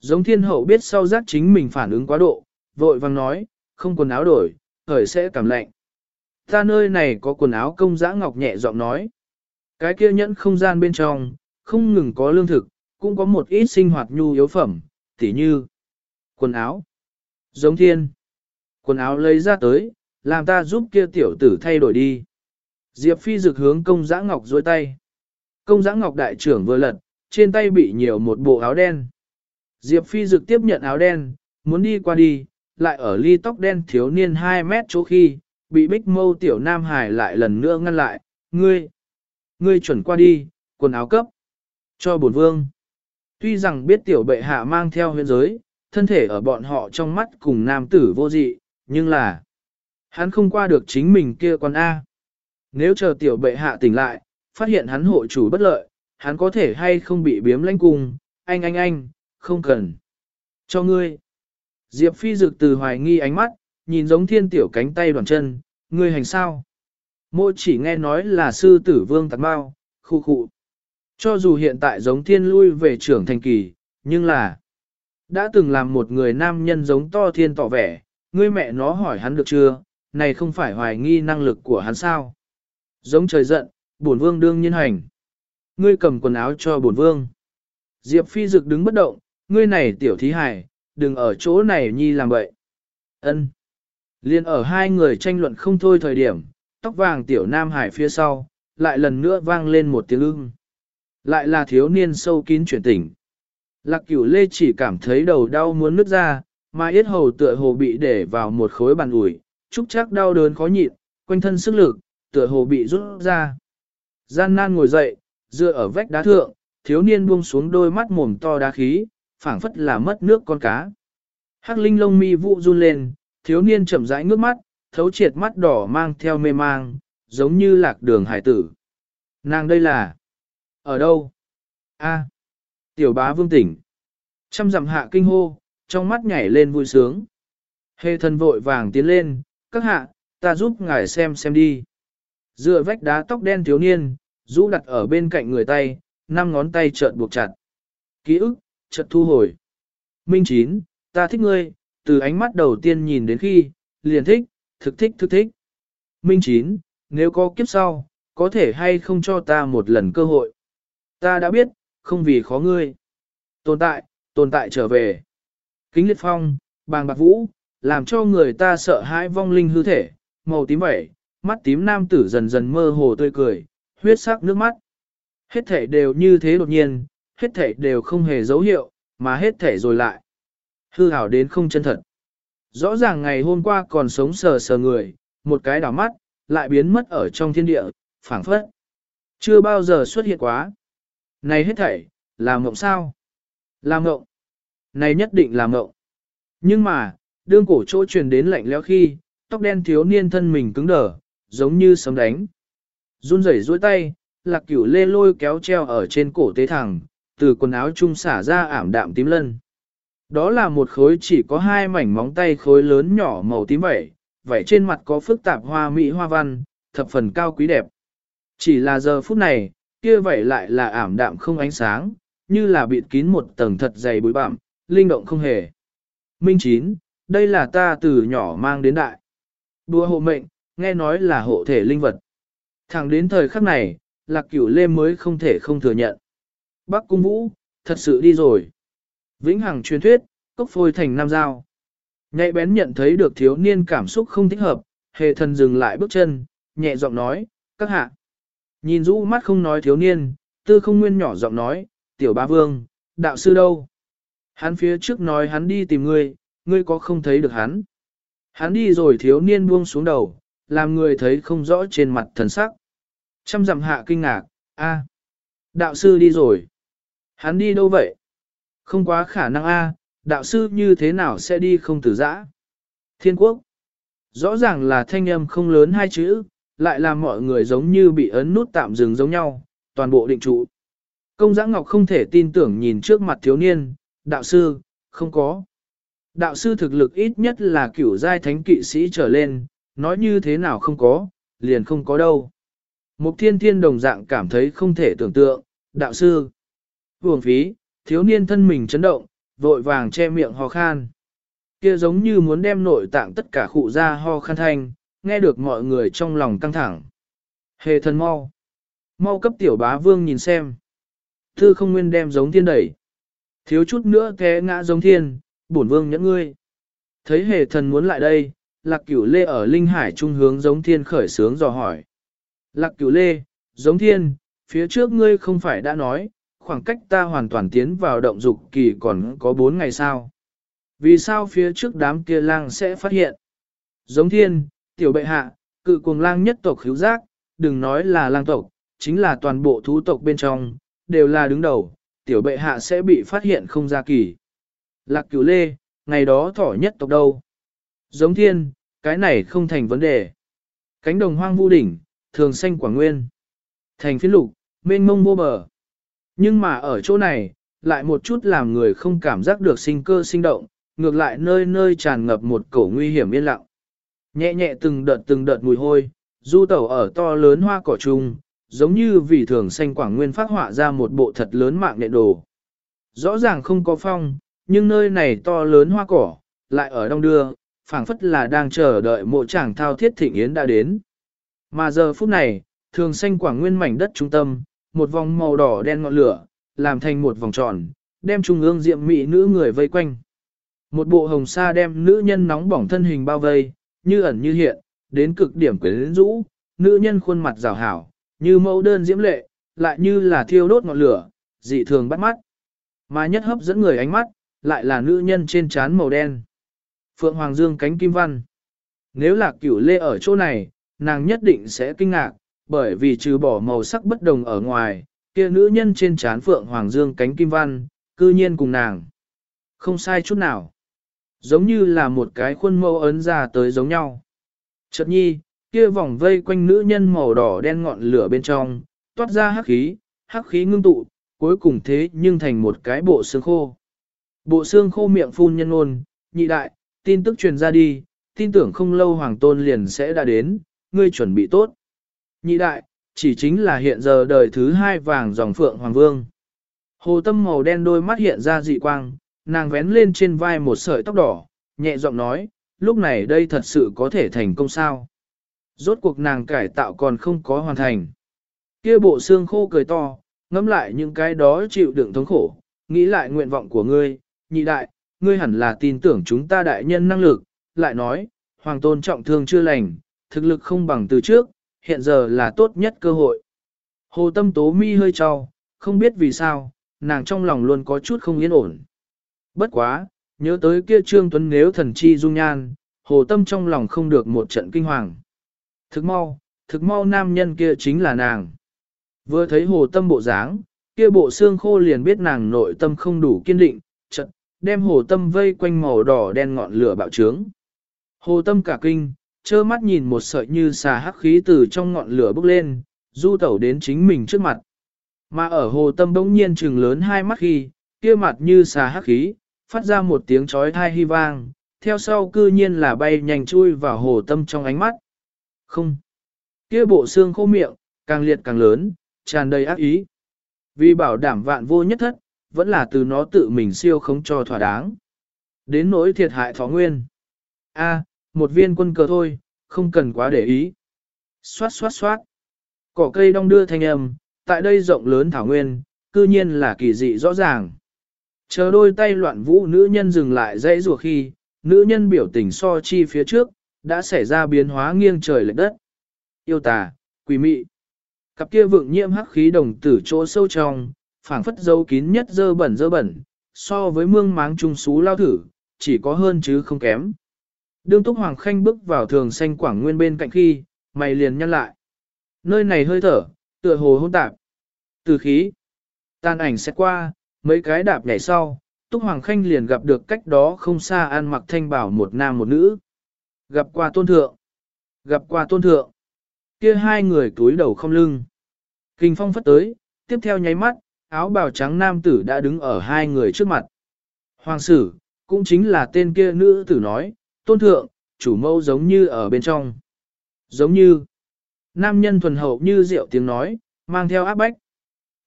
Giống thiên hậu biết sau giác chính mình phản ứng quá độ, vội vang nói, không quần áo đổi, khởi sẽ cảm lạnh. Ta nơi này có quần áo công giã ngọc nhẹ giọng nói. Cái kia nhẫn không gian bên trong, không ngừng có lương thực, cũng có một ít sinh hoạt nhu yếu phẩm, tỉ như quần áo, giống thiên. Quần áo lấy ra tới, làm ta giúp kia tiểu tử thay đổi đi. Diệp Phi rực hướng công giã ngọc dôi tay. Công giã ngọc đại trưởng vừa lật, trên tay bị nhiều một bộ áo đen. Diệp Phi rực tiếp nhận áo đen, muốn đi qua đi, lại ở ly tóc đen thiếu niên 2 mét chỗ khi, bị bích mâu tiểu nam hải lại lần nữa ngăn lại, ngươi, ngươi chuẩn qua đi, quần áo cấp, cho bổn vương. Tuy rằng biết tiểu bệ hạ mang theo huyện giới, thân thể ở bọn họ trong mắt cùng nam tử vô dị, nhưng là, hắn không qua được chính mình kia con A. Nếu chờ tiểu bệ hạ tỉnh lại, phát hiện hắn hộ chủ bất lợi, hắn có thể hay không bị biếm lãnh cung, anh anh anh, không cần. Cho ngươi. Diệp Phi dực từ hoài nghi ánh mắt, nhìn giống thiên tiểu cánh tay đoàn chân, ngươi hành sao? Mô chỉ nghe nói là sư tử vương tạc bao, khu khu. Cho dù hiện tại giống thiên lui về trưởng thành kỳ, nhưng là đã từng làm một người nam nhân giống to thiên tỏ vẻ, ngươi mẹ nó hỏi hắn được chưa, này không phải hoài nghi năng lực của hắn sao? Giống trời giận, bổn vương đương nhiên hành. Ngươi cầm quần áo cho bổn vương. Diệp Phi Dực đứng bất động, ngươi này tiểu thí hải, đừng ở chỗ này nhi làm vậy. Ân. Liên ở hai người tranh luận không thôi thời điểm, tóc vàng tiểu nam hải phía sau, lại lần nữa vang lên một tiếng ưng. Lại là thiếu niên sâu kín chuyển tỉnh. Lạc cửu lê chỉ cảm thấy đầu đau muốn nứt ra, mà yết hầu tựa hồ bị để vào một khối bàn ủi, trúc chắc đau đớn khó nhịn, quanh thân sức lực, tựa hồ bị rút ra. Gian nan ngồi dậy, dựa ở vách đá thượng, thiếu niên buông xuống đôi mắt mồm to đá khí, phảng phất là mất nước con cá. Hắc linh lông mi vụ run lên, thiếu niên chậm rãi ngước mắt, thấu triệt mắt đỏ mang theo mê mang, giống như lạc đường hải tử. Nàng đây là... Ở đâu? A. Tiểu bá vương tỉnh. Trăm dặm hạ kinh hô, trong mắt nhảy lên vui sướng. Hề thần vội vàng tiến lên, các hạ, ta giúp ngài xem xem đi. Dựa vách đá tóc đen thiếu niên, rũ đặt ở bên cạnh người tay, năm ngón tay trợn buộc chặt. Ký ức, chợt thu hồi. Minh chín, ta thích ngươi, từ ánh mắt đầu tiên nhìn đến khi, liền thích, thực thích thực thích. Minh chín, nếu có kiếp sau, có thể hay không cho ta một lần cơ hội. Ta đã biết, không vì khó ngươi. Tồn tại, tồn tại trở về. Kính liệt phong, bàng bạc vũ, làm cho người ta sợ hãi vong linh hư thể, màu tím vẩy, mắt tím nam tử dần dần mơ hồ tươi cười, huyết sắc nước mắt. Hết thể đều như thế đột nhiên, hết thể đều không hề dấu hiệu, mà hết thể rồi lại. Hư hảo đến không chân thật. Rõ ràng ngày hôm qua còn sống sờ sờ người, một cái đảo mắt, lại biến mất ở trong thiên địa, phảng phất. Chưa bao giờ xuất hiện quá. Này hết thảy, là mộng sao? Là mộng. Này nhất định là mộng. Nhưng mà, đương cổ chỗ truyền đến lạnh lẽo khi, tóc đen thiếu niên thân mình cứng đờ, giống như sấm đánh. Run rẩy duỗi tay, lạc cửu lê lôi kéo treo ở trên cổ tế thẳng, từ quần áo trung xả ra ảm đạm tím lân. Đó là một khối chỉ có hai mảnh móng tay khối lớn nhỏ màu tím vẩy, vẩy trên mặt có phức tạp hoa mỹ hoa văn, thập phần cao quý đẹp. Chỉ là giờ phút này, kia vậy lại là ảm đạm không ánh sáng, như là bịt kín một tầng thật dày bụi bặm, linh động không hề. Minh chín, đây là ta từ nhỏ mang đến đại. Đùa hộ mệnh, nghe nói là hộ thể linh vật. Thẳng đến thời khắc này, lạc cửu lê mới không thể không thừa nhận. Bắc cung vũ, thật sự đi rồi. Vĩnh hằng truyền thuyết, cốc phôi thành nam giao. Nhạy bén nhận thấy được thiếu niên cảm xúc không thích hợp, hề thần dừng lại bước chân, nhẹ giọng nói, các hạ. Nhìn rũ mắt không nói thiếu niên, tư không nguyên nhỏ giọng nói, tiểu ba vương, đạo sư đâu? Hắn phía trước nói hắn đi tìm ngươi, ngươi có không thấy được hắn? Hắn đi rồi thiếu niên buông xuống đầu, làm người thấy không rõ trên mặt thần sắc. Trăm dặm hạ kinh ngạc, a, đạo sư đi rồi. Hắn đi đâu vậy? Không quá khả năng a, đạo sư như thế nào sẽ đi không tử giã? Thiên quốc. Rõ ràng là thanh âm không lớn hai chữ, lại làm mọi người giống như bị ấn nút tạm dừng giống nhau, toàn bộ định trụ. Công giã ngọc không thể tin tưởng nhìn trước mặt thiếu niên, đạo sư, không có. Đạo sư thực lực ít nhất là cửu giai thánh kỵ sĩ trở lên, nói như thế nào không có, liền không có đâu. Mục thiên thiên đồng dạng cảm thấy không thể tưởng tượng, đạo sư. Vương phí, thiếu niên thân mình chấn động, vội vàng che miệng ho khan. Kia giống như muốn đem nội tạng tất cả khụ ra ho khan thanh, nghe được mọi người trong lòng căng thẳng. Hề thần mau. Mau cấp tiểu bá vương nhìn xem. Thư không nguyên đem giống thiên đẩy. Thiếu chút nữa té ngã giống thiên, bổn vương nhẫn ngươi. Thấy hề thần muốn lại đây, lạc cửu lê ở linh hải trung hướng giống thiên khởi sướng dò hỏi. Lạc cửu lê, giống thiên, phía trước ngươi không phải đã nói, khoảng cách ta hoàn toàn tiến vào động dục kỳ còn có 4 ngày sao. Vì sao phía trước đám kia lang sẽ phát hiện? Giống thiên, tiểu bệ hạ, cự cuồng lang nhất tộc hữu giác, đừng nói là lang tộc, chính là toàn bộ thú tộc bên trong, đều là đứng đầu, tiểu bệ hạ sẽ bị phát hiện không ra kỳ. Lạc cửu lê, ngày đó thỏ nhất tộc đâu? Giống thiên, cái này không thành vấn đề. Cánh đồng hoang vu đỉnh, thường xanh quả nguyên. Thành phiến lục, mênh mông vô bờ. Nhưng mà ở chỗ này, lại một chút làm người không cảm giác được sinh cơ sinh động, ngược lại nơi nơi tràn ngập một cổ nguy hiểm yên lặng. Nhẹ nhẹ từng đợt từng đợt mùi hôi, du tẩu ở to lớn hoa cỏ trung, giống như vì thường xanh quảng nguyên phát họa ra một bộ thật lớn mạng nệ đồ. Rõ ràng không có phong, nhưng nơi này to lớn hoa cỏ, lại ở đông đưa, phảng phất là đang chờ đợi mộ chàng thao thiết thịnh yến đã đến. Mà giờ phút này, thường xanh quảng nguyên mảnh đất trung tâm, một vòng màu đỏ đen ngọn lửa, làm thành một vòng tròn, đem trung ương diệm mỹ nữ người vây quanh. Một bộ hồng sa đem nữ nhân nóng bỏng thân hình bao vây, như ẩn như hiện, đến cực điểm quyến rũ, nữ nhân khuôn mặt rào hảo, như mẫu đơn diễm lệ, lại như là thiêu đốt ngọn lửa, dị thường bắt mắt. Mà nhất hấp dẫn người ánh mắt, lại là nữ nhân trên trán màu đen. Phượng Hoàng Dương cánh kim văn. Nếu là cửu lê ở chỗ này, nàng nhất định sẽ kinh ngạc, bởi vì trừ bỏ màu sắc bất đồng ở ngoài, kia nữ nhân trên trán Phượng Hoàng Dương cánh kim văn, cư nhiên cùng nàng. Không sai chút nào. Giống như là một cái khuôn mẫu ấn ra tới giống nhau. Chợt nhi, kia vòng vây quanh nữ nhân màu đỏ đen ngọn lửa bên trong, toát ra hắc khí, hắc khí ngưng tụ, cuối cùng thế nhưng thành một cái bộ xương khô. Bộ xương khô miệng phun nhân ôn, nhị đại, tin tức truyền ra đi, tin tưởng không lâu hoàng tôn liền sẽ đã đến, ngươi chuẩn bị tốt. Nhị đại, chỉ chính là hiện giờ đời thứ hai vàng dòng phượng hoàng vương. Hồ tâm màu đen đôi mắt hiện ra dị quang, nàng vén lên trên vai một sợi tóc đỏ, nhẹ giọng nói, lúc này đây thật sự có thể thành công sao. Rốt cuộc nàng cải tạo còn không có hoàn thành. Kia bộ xương khô cười to, ngẫm lại những cái đó chịu đựng thống khổ, nghĩ lại nguyện vọng của ngươi, nhị đại, ngươi hẳn là tin tưởng chúng ta đại nhân năng lực, lại nói, hoàng tôn trọng thương chưa lành, thực lực không bằng từ trước, hiện giờ là tốt nhất cơ hội. Hồ tâm tố mi hơi trao, không biết vì sao, nàng trong lòng luôn có chút không yên ổn. Bất quá, nhớ tới kia Trương Tuấn nếu thần chi dung nhan, hồ tâm trong lòng không được một trận kinh hoàng. Thực mau, thực mau nam nhân kia chính là nàng. Vừa thấy hồ tâm bộ dáng, kia bộ xương khô liền biết nàng nội tâm không đủ kiên định, trận, đem hồ tâm vây quanh màu đỏ đen ngọn lửa bạo trướng. Hồ tâm cả kinh, trơ mắt nhìn một sợi như xà hắc khí từ trong ngọn lửa bốc lên, du tẩu đến chính mình trước mặt. Mà ở hồ tâm bỗng nhiên trừng lớn hai mắt khi, kia mặt như xà hắc khí, phát ra một tiếng chói thai hy vang, theo sau cư nhiên là bay nhanh chui vào hồ tâm trong ánh mắt. Không. Kia bộ xương khô miệng, càng liệt càng lớn, tràn đầy ác ý. Vì bảo đảm vạn vô nhất thất, vẫn là từ nó tự mình siêu không cho thỏa đáng. Đến nỗi thiệt hại thó nguyên. A, một viên quân cờ thôi, không cần quá để ý. Xoát xoát xoát. Cỏ cây đong đưa thanh âm, tại đây rộng lớn thảo nguyên, cư nhiên là kỳ dị rõ ràng. Chờ đôi tay loạn vũ nữ nhân dừng lại dãy rùa khi, nữ nhân biểu tình so chi phía trước, đã xảy ra biến hóa nghiêng trời lệch đất. Yêu tà, quỷ mị. Cặp kia vượng nhiễm hắc khí đồng tử chỗ sâu trong, phảng phất dấu kín nhất dơ bẩn dơ bẩn, so với mương máng trung xú lao thử, chỉ có hơn chứ không kém. Đương Túc Hoàng Khanh bước vào thường xanh quảng nguyên bên cạnh khi, mày liền nhăn lại. Nơi này hơi thở, tựa hồ hỗn tạp. Từ khí, tan ảnh sẽ qua, mấy cái đạp nhảy sau, Túc Hoàng Khanh liền gặp được cách đó không xa an mặc thanh bảo một nam một nữ. Gặp qua tôn thượng. Gặp qua tôn thượng. Kia hai người túi đầu không lưng. Kinh phong phất tới, tiếp theo nháy mắt, áo bào trắng nam tử đã đứng ở hai người trước mặt. Hoàng sử, cũng chính là tên kia nữ tử nói, tôn thượng, chủ mâu giống như ở bên trong. Giống như, nam nhân thuần hậu như rượu tiếng nói, mang theo áp bách.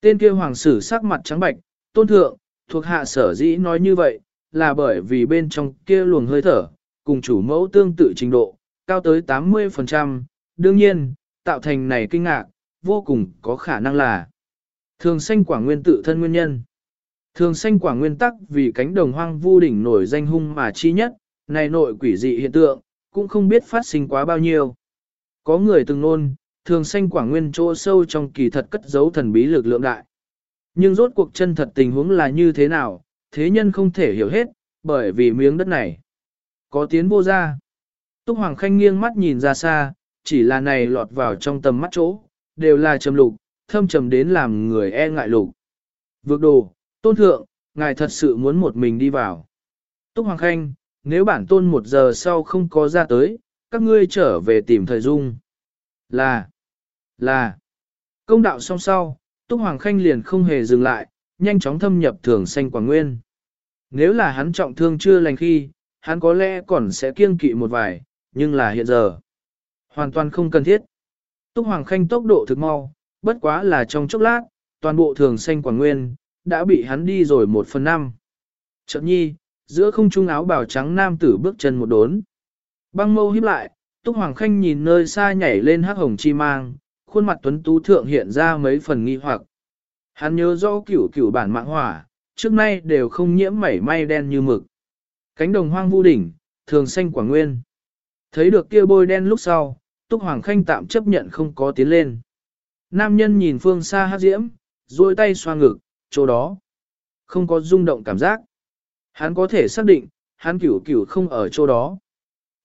Tên kia hoàng sử sắc mặt trắng bạch, tôn thượng, thuộc hạ sở dĩ nói như vậy, là bởi vì bên trong kia luồng hơi thở, cùng chủ mẫu tương tự trình độ, cao tới 80%, đương nhiên, tạo thành này kinh ngạc, vô cùng có khả năng là thường xanh quả nguyên tự thân nguyên nhân. Thường xanh quả nguyên tắc vì cánh đồng hoang vu đỉnh nổi danh hung mà chi nhất, này nội quỷ dị hiện tượng, cũng không biết phát sinh quá bao nhiêu. Có người từng nôn, thường xanh quả nguyên chỗ sâu trong kỳ thật cất giấu thần bí lực lượng đại. Nhưng rốt cuộc chân thật tình huống là như thế nào, thế nhân không thể hiểu hết, bởi vì miếng đất này có tiến vô ra. Túc Hoàng Khanh nghiêng mắt nhìn ra xa, chỉ là này lọt vào trong tầm mắt chỗ, đều là trầm lục, thâm trầm đến làm người e ngại lục. Vượt đồ, tôn thượng, ngài thật sự muốn một mình đi vào. Túc Hoàng Khanh, nếu bản tôn một giờ sau không có ra tới, các ngươi trở về tìm thời dung. Là, là, công đạo song sau, Túc Hoàng Khanh liền không hề dừng lại, nhanh chóng thâm nhập thường xanh quảng nguyên. Nếu là hắn trọng thương chưa lành khi, hắn có lẽ còn sẽ kiêng kỵ một vài, nhưng là hiện giờ. Hoàn toàn không cần thiết. Túc Hoàng Khanh tốc độ thực mau, bất quá là trong chốc lát, toàn bộ thường xanh quảng nguyên, đã bị hắn đi rồi một phần năm. Chợt nhi, giữa không trung áo bào trắng nam tử bước chân một đốn. Băng mâu híp lại, Túc Hoàng Khanh nhìn nơi xa nhảy lên hắc hồng chi mang, khuôn mặt tuấn tú thượng hiện ra mấy phần nghi hoặc. Hắn nhớ rõ cửu cửu bản mạng hỏa, trước nay đều không nhiễm mảy may đen như mực. Cánh đồng hoang vu đỉnh, thường xanh quả nguyên. Thấy được kia bôi đen lúc sau, Túc Hoàng Khanh tạm chấp nhận không có tiến lên. Nam nhân nhìn phương xa hát diễm, duỗi tay xoa ngực, chỗ đó. Không có rung động cảm giác. Hắn có thể xác định, hắn cửu cửu không ở chỗ đó.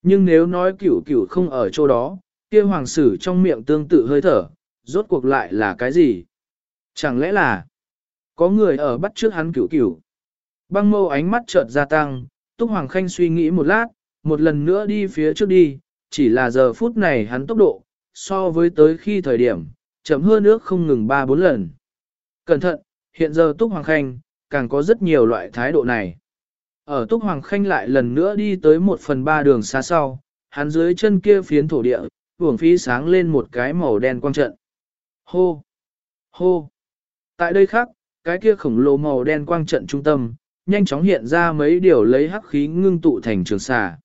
Nhưng nếu nói cửu cửu không ở chỗ đó, kia hoàng sử trong miệng tương tự hơi thở, rốt cuộc lại là cái gì? Chẳng lẽ là có người ở bắt trước hắn cửu cửu? Băng mâu ánh mắt chợt gia tăng, Túc Hoàng Khanh suy nghĩ một lát, một lần nữa đi phía trước đi, chỉ là giờ phút này hắn tốc độ, so với tới khi thời điểm, chậm hơn nước không ngừng 3-4 lần. Cẩn thận, hiện giờ Túc Hoàng Khanh, càng có rất nhiều loại thái độ này. Ở Túc Hoàng Khanh lại lần nữa đi tới một phần ba đường xa sau, hắn dưới chân kia phiến thổ địa, uổng phí sáng lên một cái màu đen quang trận. Hô! Hô! Tại đây khác, cái kia khổng lồ màu đen quang trận trung tâm, nhanh chóng hiện ra mấy điều lấy hắc khí ngưng tụ thành trường xà.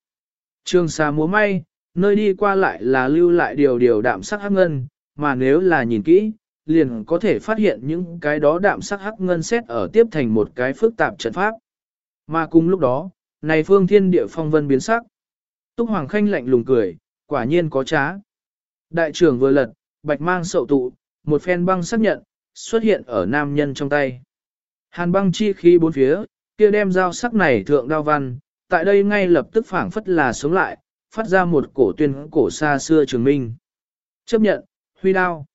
Trường xà múa may, nơi đi qua lại là lưu lại điều điều đạm sắc hắc ngân, mà nếu là nhìn kỹ, liền có thể phát hiện những cái đó đạm sắc hắc ngân xét ở tiếp thành một cái phức tạp trận pháp. Mà cùng lúc đó, này phương thiên địa phong vân biến sắc. Túc Hoàng Khanh lạnh lùng cười, quả nhiên có trá. Đại trưởng vừa lật, bạch mang sậu tụ, một phen băng xác nhận, xuất hiện ở nam nhân trong tay. Hàn băng chi khí bốn phía, kia đem dao sắc này thượng đao văn, tại đây ngay lập tức phảng phất là sống lại, phát ra một cổ tuyên cổ xa xưa trường minh. Chấp nhận, huy đao.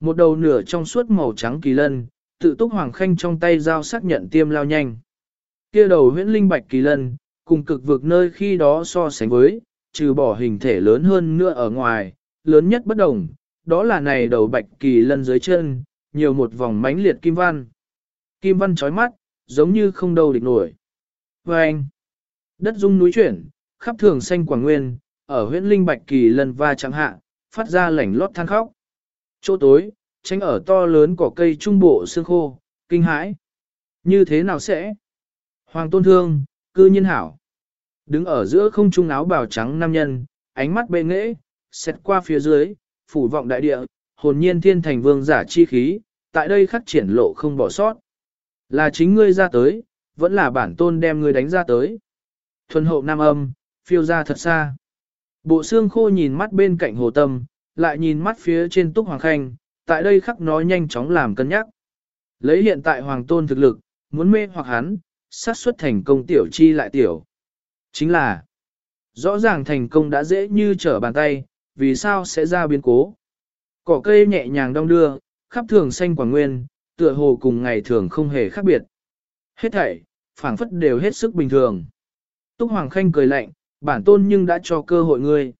Một đầu nửa trong suốt màu trắng kỳ lân, tự túc hoàng khanh trong tay dao xác nhận tiêm lao nhanh. Kia đầu huyễn linh bạch kỳ lân, cùng cực vực nơi khi đó so sánh với, trừ bỏ hình thể lớn hơn nữa ở ngoài, lớn nhất bất đồng, đó là này đầu bạch kỳ lân dưới chân, nhiều một vòng mánh liệt kim văn. Kim văn chói mắt, giống như không đâu địch nổi. Và anh, đất rung núi chuyển, khắp thường xanh quảng nguyên, ở huyện linh bạch kỳ lân va chẳng hạ, phát ra lảnh lót than khóc. Chỗ tối, tránh ở to lớn cỏ cây trung bộ xương khô, kinh hãi. Như thế nào sẽ? Hoàng tôn thương, cư nhiên hảo. Đứng ở giữa không trung áo bào trắng nam nhân, ánh mắt bệ nghệ, xét qua phía dưới, phủ vọng đại địa, hồn nhiên thiên thành vương giả chi khí, tại đây khắc triển lộ không bỏ sót. Là chính ngươi ra tới, vẫn là bản tôn đem ngươi đánh ra tới. Thuần hậu nam âm, phiêu ra thật xa. Bộ xương khô nhìn mắt bên cạnh hồ tâm, lại nhìn mắt phía trên túc hoàng khanh, tại đây khắc nói nhanh chóng làm cân nhắc. Lấy hiện tại hoàng tôn thực lực, muốn mê hoặc hắn, sát suất thành công tiểu chi lại tiểu. Chính là, rõ ràng thành công đã dễ như trở bàn tay, vì sao sẽ ra biến cố. Cỏ cây nhẹ nhàng đong đưa, khắp thường xanh quả nguyên, tựa hồ cùng ngày thường không hề khác biệt. Hết thảy, phảng phất đều hết sức bình thường. Túc Hoàng Khanh cười lạnh, bản tôn nhưng đã cho cơ hội ngươi.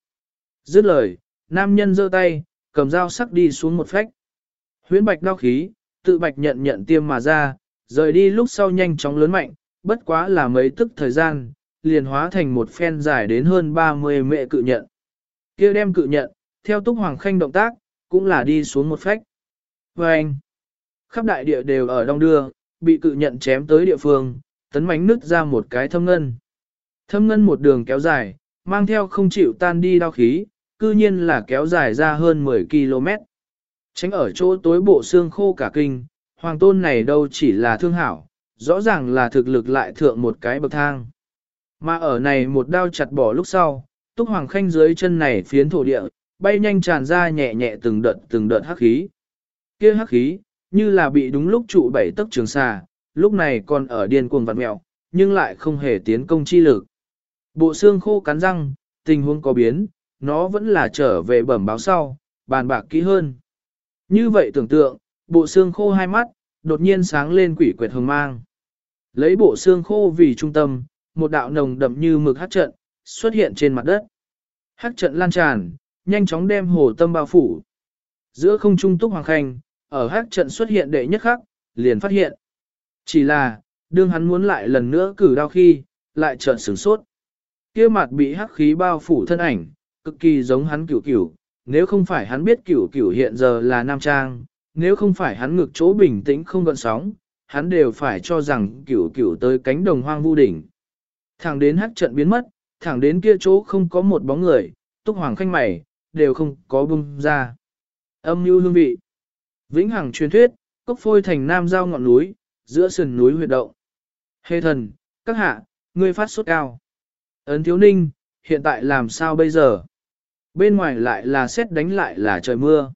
Dứt lời, nam nhân giơ tay, cầm dao sắc đi xuống một phách. Huyễn bạch đau khí, tự bạch nhận nhận tiêm mà ra, rời đi lúc sau nhanh chóng lớn mạnh, bất quá là mấy tức thời gian, liền hóa thành một phen dài đến hơn 30 mệ cự nhận kia đem cự nhận, theo túc hoàng khanh động tác, cũng là đi xuống một phách. Và anh, khắp đại địa đều ở đông đưa, bị cự nhận chém tới địa phương, tấn mánh nứt ra một cái thâm ngân. Thâm ngân một đường kéo dài, mang theo không chịu tan đi đau khí, cư nhiên là kéo dài ra hơn 10 km. Tránh ở chỗ tối bộ xương khô cả kinh, hoàng tôn này đâu chỉ là thương hảo, rõ ràng là thực lực lại thượng một cái bậc thang. Mà ở này một đao chặt bỏ lúc sau, túc hoàng khanh dưới chân này phiến thổ địa, bay nhanh tràn ra nhẹ nhẹ từng đợt từng đợt hắc khí. Kia hắc khí, như là bị đúng lúc trụ bảy tấc trường xa, lúc này còn ở điên cuồng vặn mẹo, nhưng lại không hề tiến công chi lực. Bộ xương khô cắn răng, tình huống có biến, nó vẫn là trở về bẩm báo sau, bàn bạc kỹ hơn. Như vậy tưởng tượng, bộ xương khô hai mắt, đột nhiên sáng lên quỷ quệt hồng mang. Lấy bộ xương khô vì trung tâm, một đạo nồng đậm như mực hát trận, xuất hiện trên mặt đất. hắc trận lan tràn, nhanh chóng đem hồ tâm bao phủ. Giữa không trung túc hoàng khanh, ở hắc trận xuất hiện đệ nhất khắc, liền phát hiện. Chỉ là, đương hắn muốn lại lần nữa cử đao khi, lại trợn sửng sốt. kia mặt bị hắc khí bao phủ thân ảnh, cực kỳ giống hắn cửu cửu, nếu không phải hắn biết cửu cửu hiện giờ là nam trang, nếu không phải hắn ngược chỗ bình tĩnh không gợn sóng, hắn đều phải cho rằng cửu cửu tới cánh đồng hoang vu đỉnh. Thẳng đến hắc trận biến mất, thẳng đến kia chỗ không có một bóng người, túc hoàng khanh mày, đều không có bung ra. Âm mưu hương vị. Vĩnh hằng truyền thuyết, cốc phôi thành nam giao ngọn núi, giữa sườn núi huyệt động. Hê thần, các hạ, ngươi phát sốt cao. Ấn thiếu ninh, hiện tại làm sao bây giờ? Bên ngoài lại là xét đánh lại là trời mưa.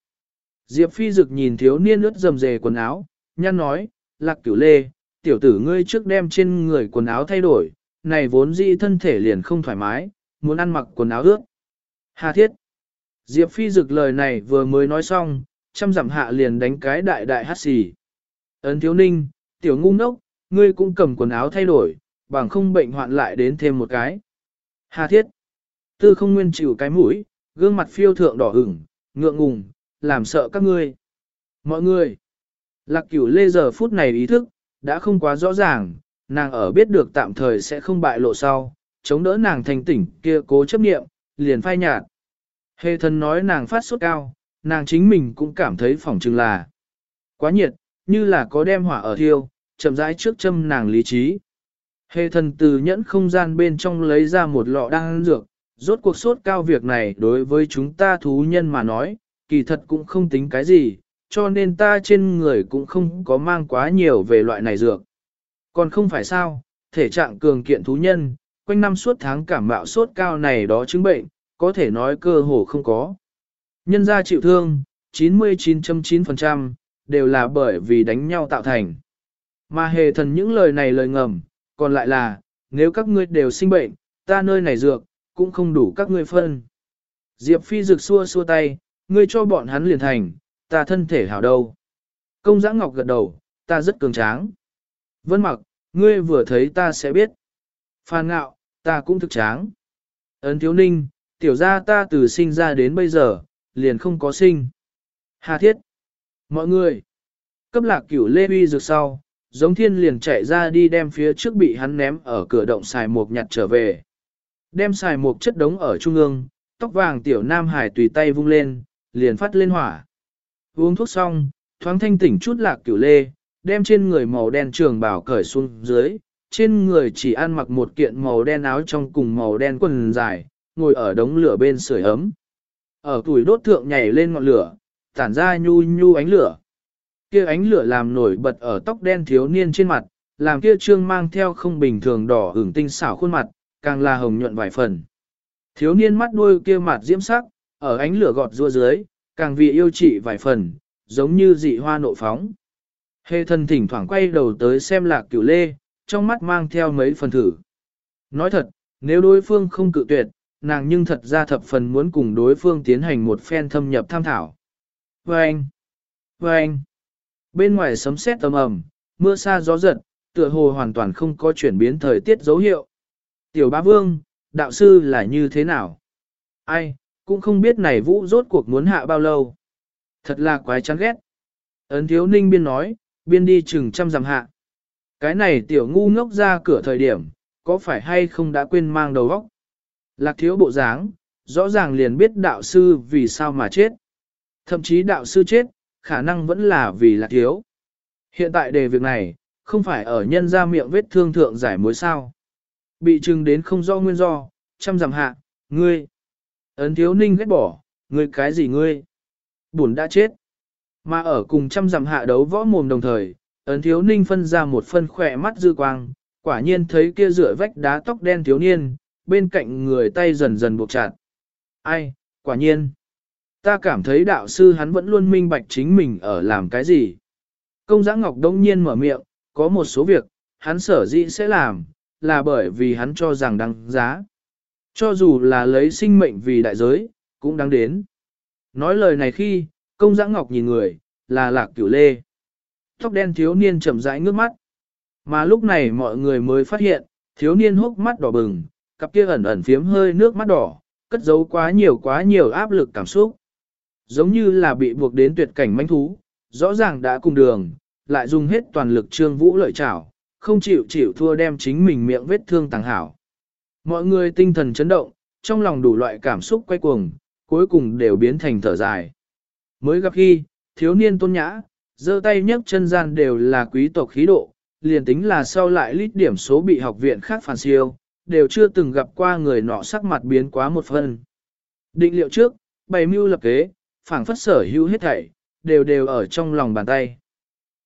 Diệp phi dực nhìn thiếu niên ướt dầm dề quần áo, nhăn nói, lạc cửu lê, tiểu tử ngươi trước đem trên người quần áo thay đổi, này vốn dĩ thân thể liền không thoải mái, muốn ăn mặc quần áo ướt. Hà thiết. Diệp phi dực lời này vừa mới nói xong, chăm giảm hạ liền đánh cái đại đại hát xì. Ấn thiếu ninh, tiểu ngu ngốc, ngươi cũng cầm quần áo thay đổi, bằng không bệnh hoạn lại đến thêm một cái. Hà thiết. Tư không nguyên chịu cái mũi, gương mặt phiêu thượng đỏ ửng, ngượng ngùng, làm sợ các ngươi. Mọi người. Lạc cửu lê giờ phút này ý thức, đã không quá rõ ràng, nàng ở biết được tạm thời sẽ không bại lộ sau, chống đỡ nàng thành tỉnh kia cố chấp niệm, liền phai nhạt. Hề thần nói nàng phát sốt cao, nàng chính mình cũng cảm thấy phỏng chừng là quá nhiệt, như là có đem hỏa ở thiêu, chậm rãi trước châm nàng lý trí. Hề thần từ nhẫn không gian bên trong lấy ra một lọ đan dược, rốt cuộc sốt cao việc này đối với chúng ta thú nhân mà nói, kỳ thật cũng không tính cái gì, cho nên ta trên người cũng không có mang quá nhiều về loại này dược. Còn không phải sao, thể trạng cường kiện thú nhân, quanh năm suốt tháng cảm mạo sốt cao này đó chứng bệnh, có thể nói cơ hồ không có. Nhân gia chịu thương, 99.9% đều là bởi vì đánh nhau tạo thành. Mà hề thần những lời này lời ngầm, còn lại là, nếu các ngươi đều sinh bệnh, ta nơi này dược, cũng không đủ các ngươi phân. Diệp phi rực xua xua tay, ngươi cho bọn hắn liền thành, ta thân thể hảo đâu. Công giã ngọc gật đầu, ta rất cường tráng. Vân mặc, ngươi vừa thấy ta sẽ biết. Phan ngạo, ta cũng thực tráng. Ấn thiếu ninh, tiểu gia ta từ sinh ra đến bây giờ, liền không có sinh. Hà thiết. Mọi người. Cấp lạc cửu lê uy rực sau, giống thiên liền chạy ra đi đem phía trước bị hắn ném ở cửa động xài mục nhặt trở về. Đem xài mục chất đống ở trung ương, tóc vàng tiểu nam hải tùy tay vung lên, liền phát lên hỏa. Uống thuốc xong, thoáng thanh tỉnh chút lạc cửu lê, đem trên người màu đen trường bảo cởi xuống dưới, trên người chỉ ăn mặc một kiện màu đen áo trong cùng màu đen quần dài, ngồi ở đống lửa bên sưởi ấm. Ở tuổi đốt thượng nhảy lên ngọn lửa, tản ra nhu nhu ánh lửa. Kia ánh lửa làm nổi bật ở tóc đen thiếu niên trên mặt, làm kia trương mang theo không bình thường đỏ hưởng tinh xảo khuôn mặt, càng là hồng nhuận vài phần. Thiếu niên mắt đuôi kia mặt diễm sắc, ở ánh lửa gọt rua dưới, càng vì yêu trị vài phần, giống như dị hoa nộ phóng. Hề thần thỉnh thoảng quay đầu tới xem lạc cửu lê, trong mắt mang theo mấy phần thử. Nói thật, nếu đối phương không cự tuyệt, nàng nhưng thật ra thập phần muốn cùng đối phương tiến hành một phen thâm nhập tham thảo. Vâng! Vâng! Bên ngoài sấm sét tầm ầm, mưa xa gió giật, tựa hồ hoàn toàn không có chuyển biến thời tiết dấu hiệu. Tiểu bá vương, đạo sư là như thế nào? Ai, cũng không biết này vũ rốt cuộc muốn hạ bao lâu. Thật là quái chán ghét. Ấn thiếu ninh biên nói, biên đi chừng trăm dặm hạ. Cái này tiểu ngu ngốc ra cửa thời điểm, có phải hay không đã quên mang đầu óc? Lạc thiếu bộ dáng, rõ ràng liền biết đạo sư vì sao mà chết. Thậm chí đạo sư chết, khả năng vẫn là vì lạc thiếu. Hiện tại đề việc này, không phải ở nhân ra miệng vết thương thượng giải mối sao. Bị trừng đến không do nguyên do, trăm dặm hạ, ngươi. Ấn thiếu ninh ghét bỏ, ngươi cái gì ngươi? Buồn đã chết. Mà ở cùng trăm dặm hạ đấu võ mồm đồng thời, ấn thiếu ninh phân ra một phân khỏe mắt dư quang, quả nhiên thấy kia rửa vách đá tóc đen thiếu niên, bên cạnh người tay dần dần buộc chặt. Ai, quả nhiên. Ta cảm thấy đạo sư hắn vẫn luôn minh bạch chính mình ở làm cái gì. Công giã ngọc đông nhiên mở miệng, có một số việc, hắn sở dĩ sẽ làm, là bởi vì hắn cho rằng đáng giá. Cho dù là lấy sinh mệnh vì đại giới, cũng đáng đến. Nói lời này khi, công giã ngọc nhìn người, là lạc cửu lê. Tóc đen thiếu niên chậm rãi ngước mắt. Mà lúc này mọi người mới phát hiện, thiếu niên hốc mắt đỏ bừng, cặp kia ẩn ẩn phiếm hơi nước mắt đỏ, cất giấu quá nhiều quá nhiều áp lực cảm xúc. Giống như là bị buộc đến tuyệt cảnh manh thú, rõ ràng đã cùng đường, lại dùng hết toàn lực trương vũ lợi chảo, không chịu chịu thua đem chính mình miệng vết thương tàng hảo. Mọi người tinh thần chấn động, trong lòng đủ loại cảm xúc quay cuồng, cuối cùng đều biến thành thở dài. Mới gặp khi, thiếu niên tôn nhã, giơ tay nhấc chân gian đều là quý tộc khí độ, liền tính là sau lại lít điểm số bị học viện khác phản siêu, đều chưa từng gặp qua người nọ sắc mặt biến quá một phần. Định liệu trước, bày mưu lập kế, phảng phất sở hữu hết thảy, đều đều ở trong lòng bàn tay.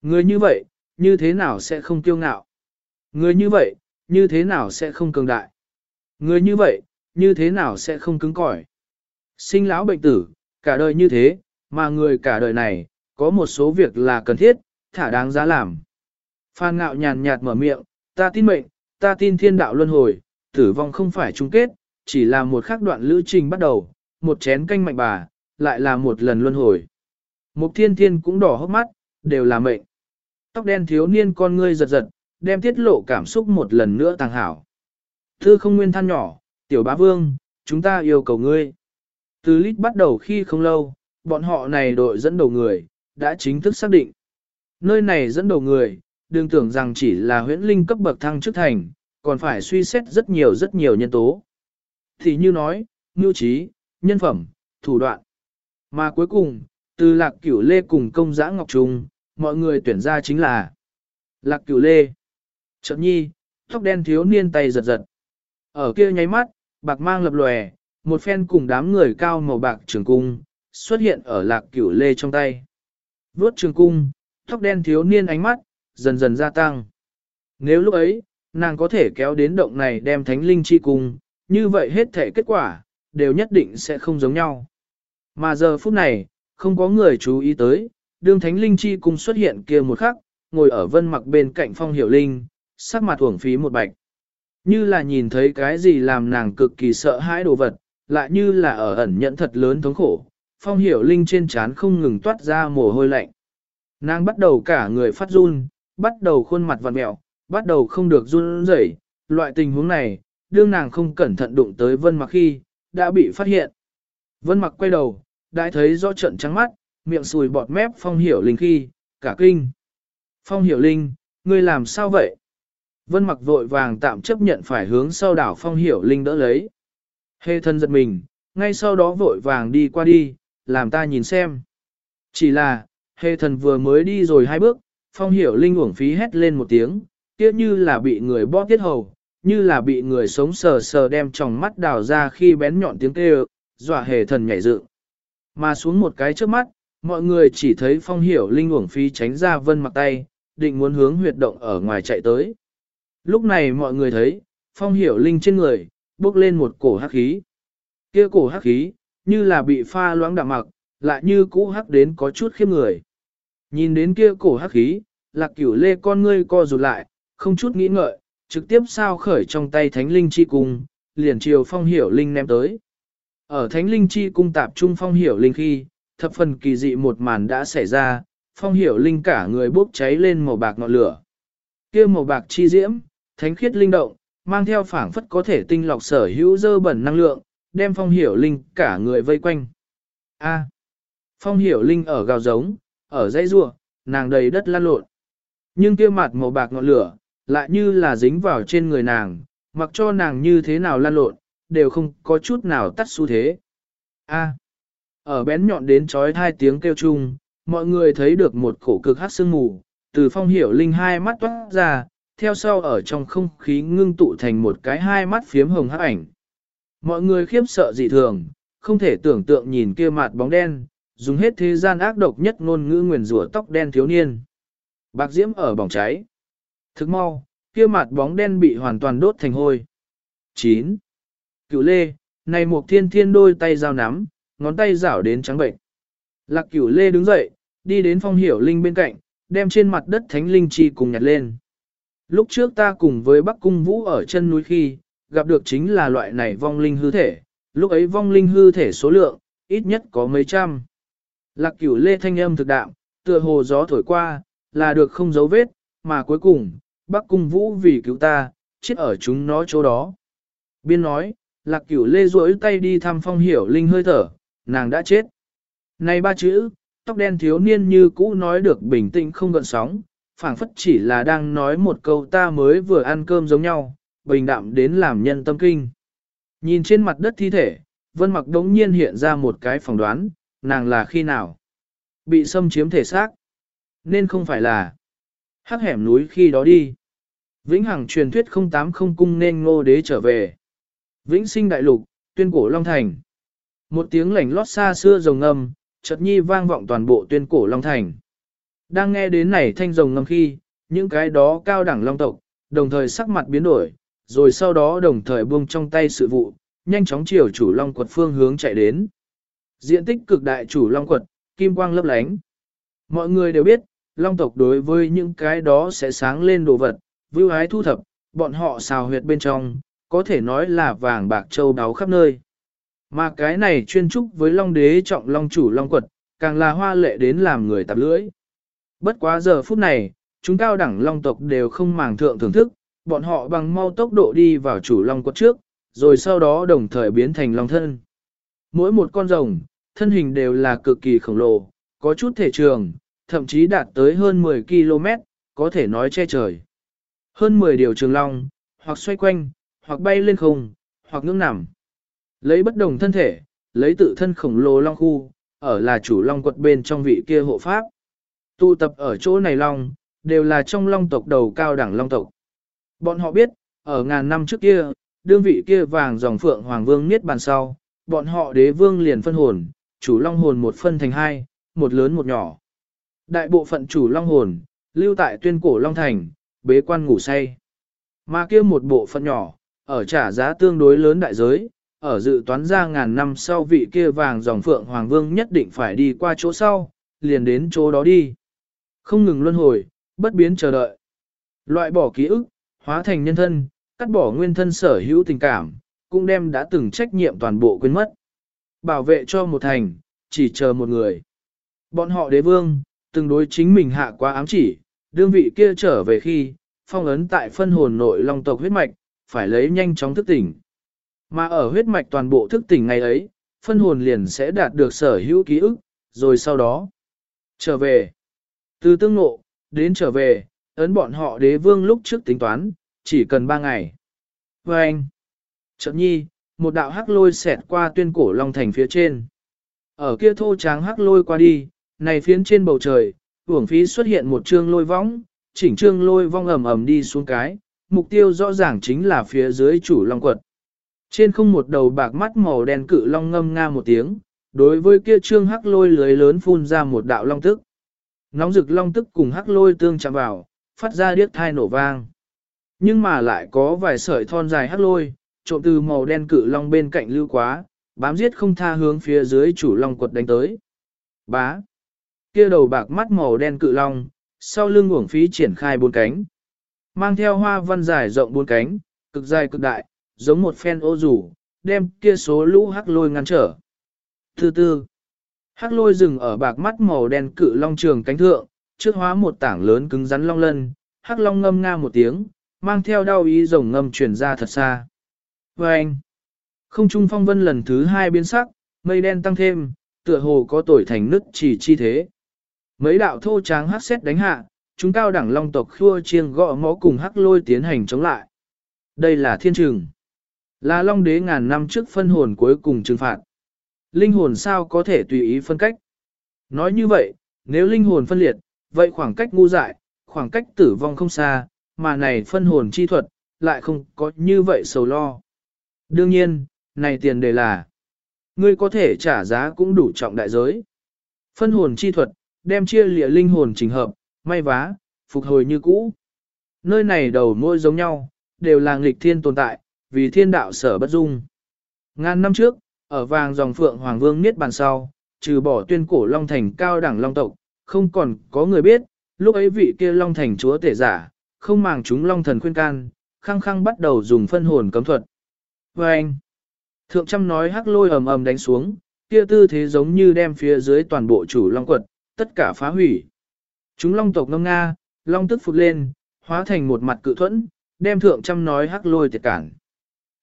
Người như vậy, như thế nào sẽ không kiêu ngạo? Người như vậy, như thế nào sẽ không cường đại? Người như vậy, như thế nào sẽ không cứng cỏi? Sinh lão bệnh tử, cả đời như thế, mà người cả đời này, có một số việc là cần thiết, thả đáng giá làm. Phan ngạo nhàn nhạt mở miệng, ta tin mệnh, ta tin thiên đạo luân hồi, tử vong không phải chung kết, chỉ là một khắc đoạn lữ trình bắt đầu, một chén canh mạnh bà, lại là một lần luân hồi. Mục thiên thiên cũng đỏ hốc mắt, đều là mệnh. Tóc đen thiếu niên con ngươi giật giật, đem tiết lộ cảm xúc một lần nữa tàng hảo. Thư không nguyên than nhỏ, tiểu bá vương, chúng ta yêu cầu ngươi. Từ lít bắt đầu khi không lâu, bọn họ này đội dẫn đầu người, đã chính thức xác định. Nơi này dẫn đầu người, đừng tưởng rằng chỉ là huyễn linh cấp bậc thăng chức thành, còn phải suy xét rất nhiều rất nhiều nhân tố. Thì như nói, ngưu trí, nhân phẩm, thủ đoạn. Mà cuối cùng, từ lạc cửu lê cùng công giã ngọc trung, mọi người tuyển ra chính là lạc cửu lê. Chợt nhi, tóc đen thiếu niên tay giật giật. Ở kia nháy mắt, bạc mang lập lòe, một phen cùng đám người cao màu bạc trường cung, xuất hiện ở lạc cửu lê trong tay. Vuốt trường cung, tóc đen thiếu niên ánh mắt, dần dần gia tăng. Nếu lúc ấy, nàng có thể kéo đến động này đem thánh linh chi cung, như vậy hết thể kết quả, đều nhất định sẽ không giống nhau. Mà giờ phút này, không có người chú ý tới, đương thánh linh chi cung xuất hiện kia một khắc, ngồi ở vân mặc bên cạnh phong hiểu linh, sắc mặt uổng phí một bạch. Như là nhìn thấy cái gì làm nàng cực kỳ sợ hãi đồ vật, lại như là ở ẩn nhận thật lớn thống khổ, phong hiểu linh trên trán không ngừng toát ra mồ hôi lạnh. Nàng bắt đầu cả người phát run, bắt đầu khuôn mặt vặn mẹo, bắt đầu không được run rẩy. loại tình huống này, đương nàng không cẩn thận đụng tới vân mặc khi, đã bị phát hiện. Vân mặc quay đầu, đã thấy rõ trận trắng mắt, miệng sùi bọt mép phong hiểu linh khi, cả kinh. Phong hiểu linh, ngươi làm sao vậy? Vân mặc vội vàng tạm chấp nhận phải hướng sau đảo phong hiểu linh đỡ lấy. Hê thân giật mình, ngay sau đó vội vàng đi qua đi, làm ta nhìn xem. Chỉ là, hề thần vừa mới đi rồi hai bước, phong hiểu linh uổng phí hét lên một tiếng, tiếc như là bị người bóp tiết hầu, như là bị người sống sờ sờ đem tròng mắt đào ra khi bén nhọn tiếng kêu, dọa hề thần nhảy dựng. Mà xuống một cái trước mắt, mọi người chỉ thấy phong hiểu linh uổng phí tránh ra vân mặc tay, định muốn hướng huyệt động ở ngoài chạy tới. Lúc này mọi người thấy, phong hiểu linh trên người, bước lên một cổ hắc khí. Kia cổ hắc khí, như là bị pha loãng đạm mặc, lại như cũ hắc đến có chút khiếp người. Nhìn đến kia cổ hắc khí, lạc cửu lê con ngươi co rụt lại, không chút nghĩ ngợi, trực tiếp sao khởi trong tay thánh linh chi cung, liền chiều phong hiểu linh ném tới. Ở thánh linh chi cung tạp trung phong hiểu linh khi, thập phần kỳ dị một màn đã xảy ra, phong hiểu linh cả người bốc cháy lên màu bạc ngọn lửa. kia màu bạc chi diễm, thánh khiết linh động, mang theo phảng phất có thể tinh lọc sở hữu dơ bẩn năng lượng, đem phong hiểu linh cả người vây quanh. A. À, phong hiểu linh ở gào giống, ở dãy rua, nàng đầy đất lan lộn. Nhưng kia mặt màu bạc ngọn lửa, lại như là dính vào trên người nàng, mặc cho nàng như thế nào lan lộn, đều không có chút nào tắt xu thế. A. À, ở bén nhọn đến trói hai tiếng kêu chung, mọi người thấy được một cổ cực hát sương mù, từ phong hiểu linh hai mắt toát ra, theo sau ở trong không khí ngưng tụ thành một cái hai mắt phiếm hồng hắc ảnh. Mọi người khiếp sợ dị thường, không thể tưởng tượng nhìn kia mặt bóng đen, dùng hết thế gian ác độc nhất ngôn ngữ nguyền rủa tóc đen thiếu niên. Bạc diễm ở bỏng cháy. Thức mau, kia mặt bóng đen bị hoàn toàn đốt thành hôi. 9. Cửu lê, này một thiên thiên đôi tay giao nắm, ngón tay rảo đến trắng bệnh. Lạc cửu lê đứng dậy, đi đến phong hiểu linh bên cạnh, đem trên mặt đất thánh linh chi cùng nhặt lên. Lúc trước ta cùng với Bắc Cung Vũ ở chân núi khi, gặp được chính là loại này vong linh hư thể, lúc ấy vong linh hư thể số lượng, ít nhất có mấy trăm. Lạc cửu lê thanh âm thực đạm, tựa hồ gió thổi qua, là được không dấu vết, mà cuối cùng, Bắc Cung Vũ vì cứu ta, chết ở chúng nó chỗ đó. Biên nói, lạc cửu lê duỗi tay đi thăm phong hiểu linh hơi thở, nàng đã chết. Này ba chữ, tóc đen thiếu niên như cũ nói được bình tĩnh không gợn sóng, phảng phất chỉ là đang nói một câu ta mới vừa ăn cơm giống nhau, bình đạm đến làm nhân tâm kinh. Nhìn trên mặt đất thi thể, vân mặc đống nhiên hiện ra một cái phỏng đoán, nàng là khi nào? Bị xâm chiếm thể xác. Nên không phải là hắc hẻm núi khi đó đi. Vĩnh Hằng truyền thuyết 080 cung nên ngô đế trở về. Vĩnh sinh đại lục, tuyên cổ Long Thành. Một tiếng lảnh lót xa xưa rồng ngâm, chợt nhi vang vọng toàn bộ tuyên cổ Long Thành. Đang nghe đến này thanh rồng ngâm khi, những cái đó cao đẳng Long tộc, đồng thời sắc mặt biến đổi, rồi sau đó đồng thời buông trong tay sự vụ, nhanh chóng chiều chủ Long quật phương hướng chạy đến. Diện tích cực đại chủ Long quật, kim quang lấp lánh. Mọi người đều biết, Long tộc đối với những cái đó sẽ sáng lên đồ vật, vưu hái thu thập, bọn họ xào huyệt bên trong, có thể nói là vàng bạc châu đáo khắp nơi. Mà cái này chuyên trúc với Long đế trọng Long chủ Long quật, càng là hoa lệ đến làm người tạp lưỡi. Bất quá giờ phút này, chúng cao đẳng Long tộc đều không màng thượng thưởng thức, bọn họ bằng mau tốc độ đi vào chủ Long quật trước, rồi sau đó đồng thời biến thành Long thân. Mỗi một con rồng, thân hình đều là cực kỳ khổng lồ, có chút thể trường, thậm chí đạt tới hơn 10 km, có thể nói che trời. Hơn 10 điều trường long, hoặc xoay quanh, hoặc bay lên không, hoặc ngưỡng nằm. Lấy bất đồng thân thể, lấy tự thân khổng lồ long khu, ở là chủ long quật bên trong vị kia hộ pháp. Tụ tập ở chỗ này long, đều là trong long tộc đầu cao đẳng long tộc. Bọn họ biết, ở ngàn năm trước kia, đương vị kia vàng dòng phượng hoàng vương niết bàn sau, bọn họ đế vương liền phân hồn, chủ long hồn một phân thành hai, một lớn một nhỏ. Đại bộ phận chủ long hồn, lưu tại tuyên cổ long thành, bế quan ngủ say. Mà kia một bộ phận nhỏ, ở trả giá tương đối lớn đại giới, ở dự toán ra ngàn năm sau vị kia vàng dòng phượng hoàng vương nhất định phải đi qua chỗ sau, liền đến chỗ đó đi. Không ngừng luân hồi, bất biến chờ đợi. Loại bỏ ký ức, hóa thành nhân thân, cắt bỏ nguyên thân sở hữu tình cảm, cũng đem đã từng trách nhiệm toàn bộ quên mất. Bảo vệ cho một thành, chỉ chờ một người. Bọn họ đế vương, từng đối chính mình hạ quá ám chỉ, đương vị kia trở về khi, phong ấn tại phân hồn nội long tộc huyết mạch, phải lấy nhanh chóng thức tỉnh. Mà ở huyết mạch toàn bộ thức tỉnh ngày ấy, phân hồn liền sẽ đạt được sở hữu ký ức, rồi sau đó trở về. Từ tương ngộ, đến trở về, ấn bọn họ đế vương lúc trước tính toán, chỉ cần 3 ngày. Và anh, chậm nhi, một đạo hắc lôi xẹt qua tuyên cổ long thành phía trên. Ở kia thô tráng hắc lôi qua đi, này phiến trên bầu trời, hưởng phí xuất hiện một trương lôi võng, chỉnh trương lôi vong ầm ầm đi xuống cái, mục tiêu rõ ràng chính là phía dưới chủ long quật. Trên không một đầu bạc mắt màu đen cự long ngâm nga một tiếng, đối với kia trương hắc lôi lưới lớn phun ra một đạo long tức. Nóng rực long tức cùng hắc lôi tương chạm vào, phát ra điếc thai nổ vang. Nhưng mà lại có vài sợi thon dài hắc lôi, trộm từ màu đen cự long bên cạnh lưu quá, bám giết không tha hướng phía dưới chủ long quật đánh tới. Bá. Kia đầu bạc mắt màu đen cự long, sau lưng uổng phí triển khai bốn cánh. Mang theo hoa văn dài rộng bốn cánh, cực dài cực đại, giống một phen ô rủ, đem kia số lũ hắc lôi ngăn trở. Thứ tư, hắc lôi dừng ở bạc mắt màu đen cự long trường cánh thượng, trước hóa một tảng lớn cứng rắn long lân, hắc long ngâm nga một tiếng, mang theo đau ý rồng ngâm truyền ra thật xa. Và anh, không trung phong vân lần thứ hai biến sắc, mây đen tăng thêm, tựa hồ có tuổi thành nứt chỉ chi thế. Mấy đạo thô tráng hắc xét đánh hạ, chúng cao đẳng long tộc khua chiêng gõ mõ cùng hắc lôi tiến hành chống lại. Đây là thiên trừng. Là long đế ngàn năm trước phân hồn cuối cùng trừng phạt. Linh hồn sao có thể tùy ý phân cách? Nói như vậy, nếu linh hồn phân liệt, vậy khoảng cách ngu dại, khoảng cách tử vong không xa, mà này phân hồn chi thuật, lại không có như vậy sầu lo. Đương nhiên, này tiền đề là, ngươi có thể trả giá cũng đủ trọng đại giới. Phân hồn chi thuật, đem chia lịa linh hồn trình hợp, may vá, phục hồi như cũ. Nơi này đầu môi giống nhau, đều là nghịch thiên tồn tại, vì thiên đạo sở bất dung. Ngàn năm trước, ở vàng dòng phượng Hoàng Vương Niết bàn sau, trừ bỏ tuyên cổ Long Thành cao đẳng Long tộc, không còn có người biết, lúc ấy vị kia Long Thành chúa tể giả, không màng chúng Long thần khuyên can, khăng khăng bắt đầu dùng phân hồn cấm thuật. Và anh, thượng trăm nói hắc lôi ầm ầm đánh xuống, kia tư thế giống như đem phía dưới toàn bộ chủ Long quật, tất cả phá hủy. Chúng Long tộc ngâm nga, Long tức phục lên, hóa thành một mặt cự thuẫn, đem thượng trăm nói hắc lôi tiệt cản.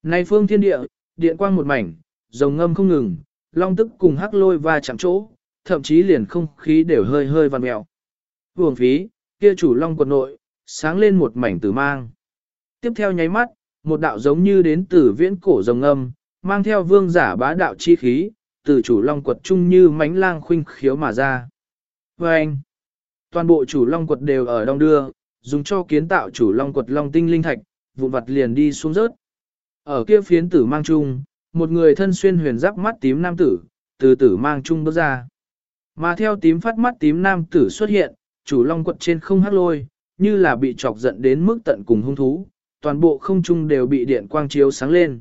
Này phương thiên địa, điện quang một mảnh, rồng ngâm không ngừng, long tức cùng hắc lôi va chạm chỗ, thậm chí liền không khí đều hơi hơi vằn mèo. Vương phí, kia chủ long quần nội, sáng lên một mảnh tử mang. Tiếp theo nháy mắt, một đạo giống như đến từ viễn cổ rồng âm mang theo vương giả bá đạo chi khí, từ chủ long quật trung như mánh lang khuynh khiếu mà ra. Và anh, toàn bộ chủ long quật đều ở đông đưa, dùng cho kiến tạo chủ long quật long tinh linh thạch, vụn vặt liền đi xuống rớt. Ở kia phiến tử mang chung, một người thân xuyên huyền giáp mắt tím nam tử, từ tử mang chung bước ra. Mà theo tím phát mắt tím nam tử xuất hiện, chủ long quật trên không hát lôi, như là bị chọc giận đến mức tận cùng hung thú, toàn bộ không trung đều bị điện quang chiếu sáng lên.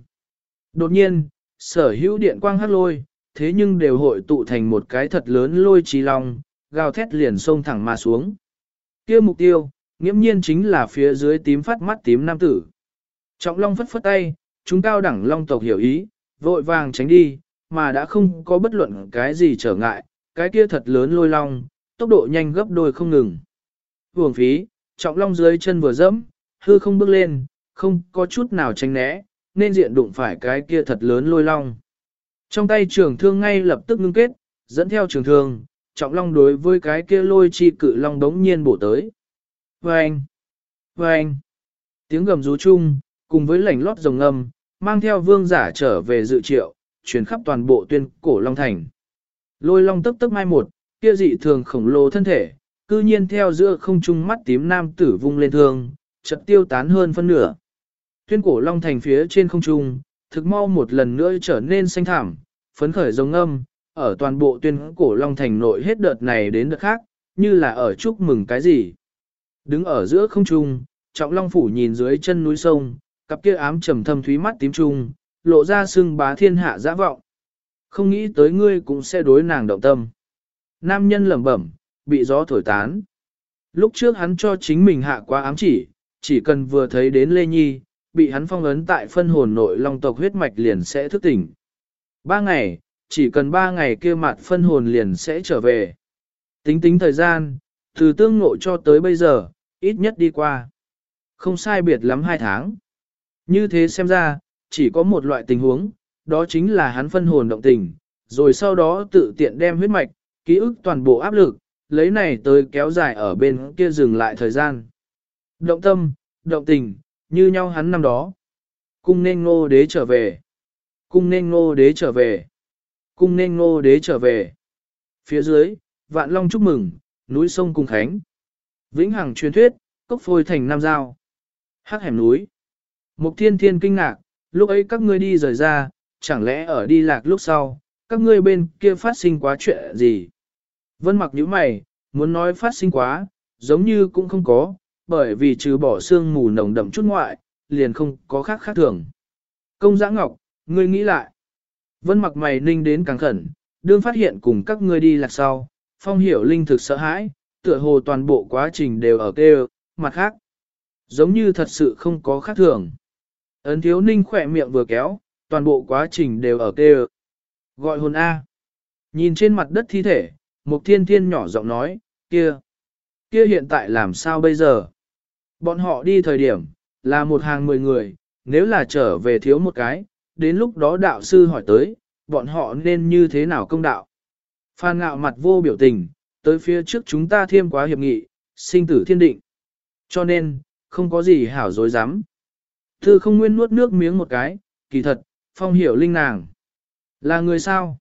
Đột nhiên, sở hữu điện quang hát lôi, thế nhưng đều hội tụ thành một cái thật lớn lôi trí long, gào thét liền xông thẳng mà xuống. kia mục tiêu, nghiễm nhiên chính là phía dưới tím phát mắt tím nam tử. Trọng long phất phất tay, chúng cao đẳng long tộc hiểu ý, vội vàng tránh đi, mà đã không có bất luận cái gì trở ngại, cái kia thật lớn lôi long, tốc độ nhanh gấp đôi không ngừng. Hưởng phí, trọng long dưới chân vừa dẫm, hư không bước lên, không có chút nào tránh né, nên diện đụng phải cái kia thật lớn lôi long. Trong tay trường thương ngay lập tức ngưng kết, dẫn theo trường thương, trọng long đối với cái kia lôi chi cự long đống nhiên bổ tới. Vâng! Vâng! Tiếng gầm rú chung, cùng với lảnh lót rồng âm, mang theo vương giả trở về dự triệu, chuyển khắp toàn bộ tuyên cổ Long Thành. Lôi long tức tức mai một, kia dị thường khổng lồ thân thể, cư nhiên theo giữa không trung mắt tím nam tử vung lên thương, chợt tiêu tán hơn phân nửa. Tuyên cổ Long Thành phía trên không trung, thực mau một lần nữa trở nên xanh thảm, phấn khởi giống âm, ở toàn bộ tuyên cổ Long Thành nội hết đợt này đến đợt khác, như là ở chúc mừng cái gì. Đứng ở giữa không trung, trọng Long Phủ nhìn dưới chân núi sông, cặp kia ám trầm thâm thúy mắt tím trung, lộ ra sưng bá thiên hạ dã vọng. Không nghĩ tới ngươi cũng sẽ đối nàng động tâm. Nam nhân lẩm bẩm, bị gió thổi tán. Lúc trước hắn cho chính mình hạ quá ám chỉ, chỉ cần vừa thấy đến Lê Nhi, bị hắn phong ấn tại phân hồn nội long tộc huyết mạch liền sẽ thức tỉnh. Ba ngày, chỉ cần ba ngày kia mặt phân hồn liền sẽ trở về. Tính tính thời gian, từ tương ngộ cho tới bây giờ, ít nhất đi qua. Không sai biệt lắm hai tháng. Như thế xem ra, chỉ có một loại tình huống, đó chính là hắn phân hồn động tình, rồi sau đó tự tiện đem huyết mạch, ký ức toàn bộ áp lực, lấy này tới kéo dài ở bên kia dừng lại thời gian. Động tâm, động tình, như nhau hắn năm đó. Cung nên ngô đế trở về. Cung nên ngô đế trở về. Cung nên ngô đế trở về. Phía dưới, vạn long chúc mừng, núi sông cùng khánh. Vĩnh hằng truyền thuyết, cốc phôi thành nam giao. Hắc hẻm núi. Mục thiên thiên kinh ngạc, lúc ấy các ngươi đi rời ra, chẳng lẽ ở đi lạc lúc sau, các ngươi bên kia phát sinh quá chuyện gì? Vân mặc nhíu mày, muốn nói phát sinh quá, giống như cũng không có, bởi vì trừ bỏ xương mù nồng đậm chút ngoại, liền không có khác khác thường. Công giã ngọc, ngươi nghĩ lại. Vân mặc mày ninh đến càng khẩn, đương phát hiện cùng các ngươi đi lạc sau, phong hiểu linh thực sợ hãi, tựa hồ toàn bộ quá trình đều ở kêu, mặt khác. Giống như thật sự không có khác thường. Ấn thiếu ninh khỏe miệng vừa kéo, toàn bộ quá trình đều ở kê Gọi hồn A. Nhìn trên mặt đất thi thể, một thiên thiên nhỏ giọng nói, kia, kia hiện tại làm sao bây giờ? Bọn họ đi thời điểm, là một hàng mười người, nếu là trở về thiếu một cái, đến lúc đó đạo sư hỏi tới, bọn họ nên như thế nào công đạo? Phan ngạo mặt vô biểu tình, tới phía trước chúng ta thêm quá hiệp nghị, sinh tử thiên định. Cho nên, không có gì hảo dối dám. Thư không nguyên nuốt nước miếng một cái, kỳ thật, phong hiểu linh nàng. Là người sao?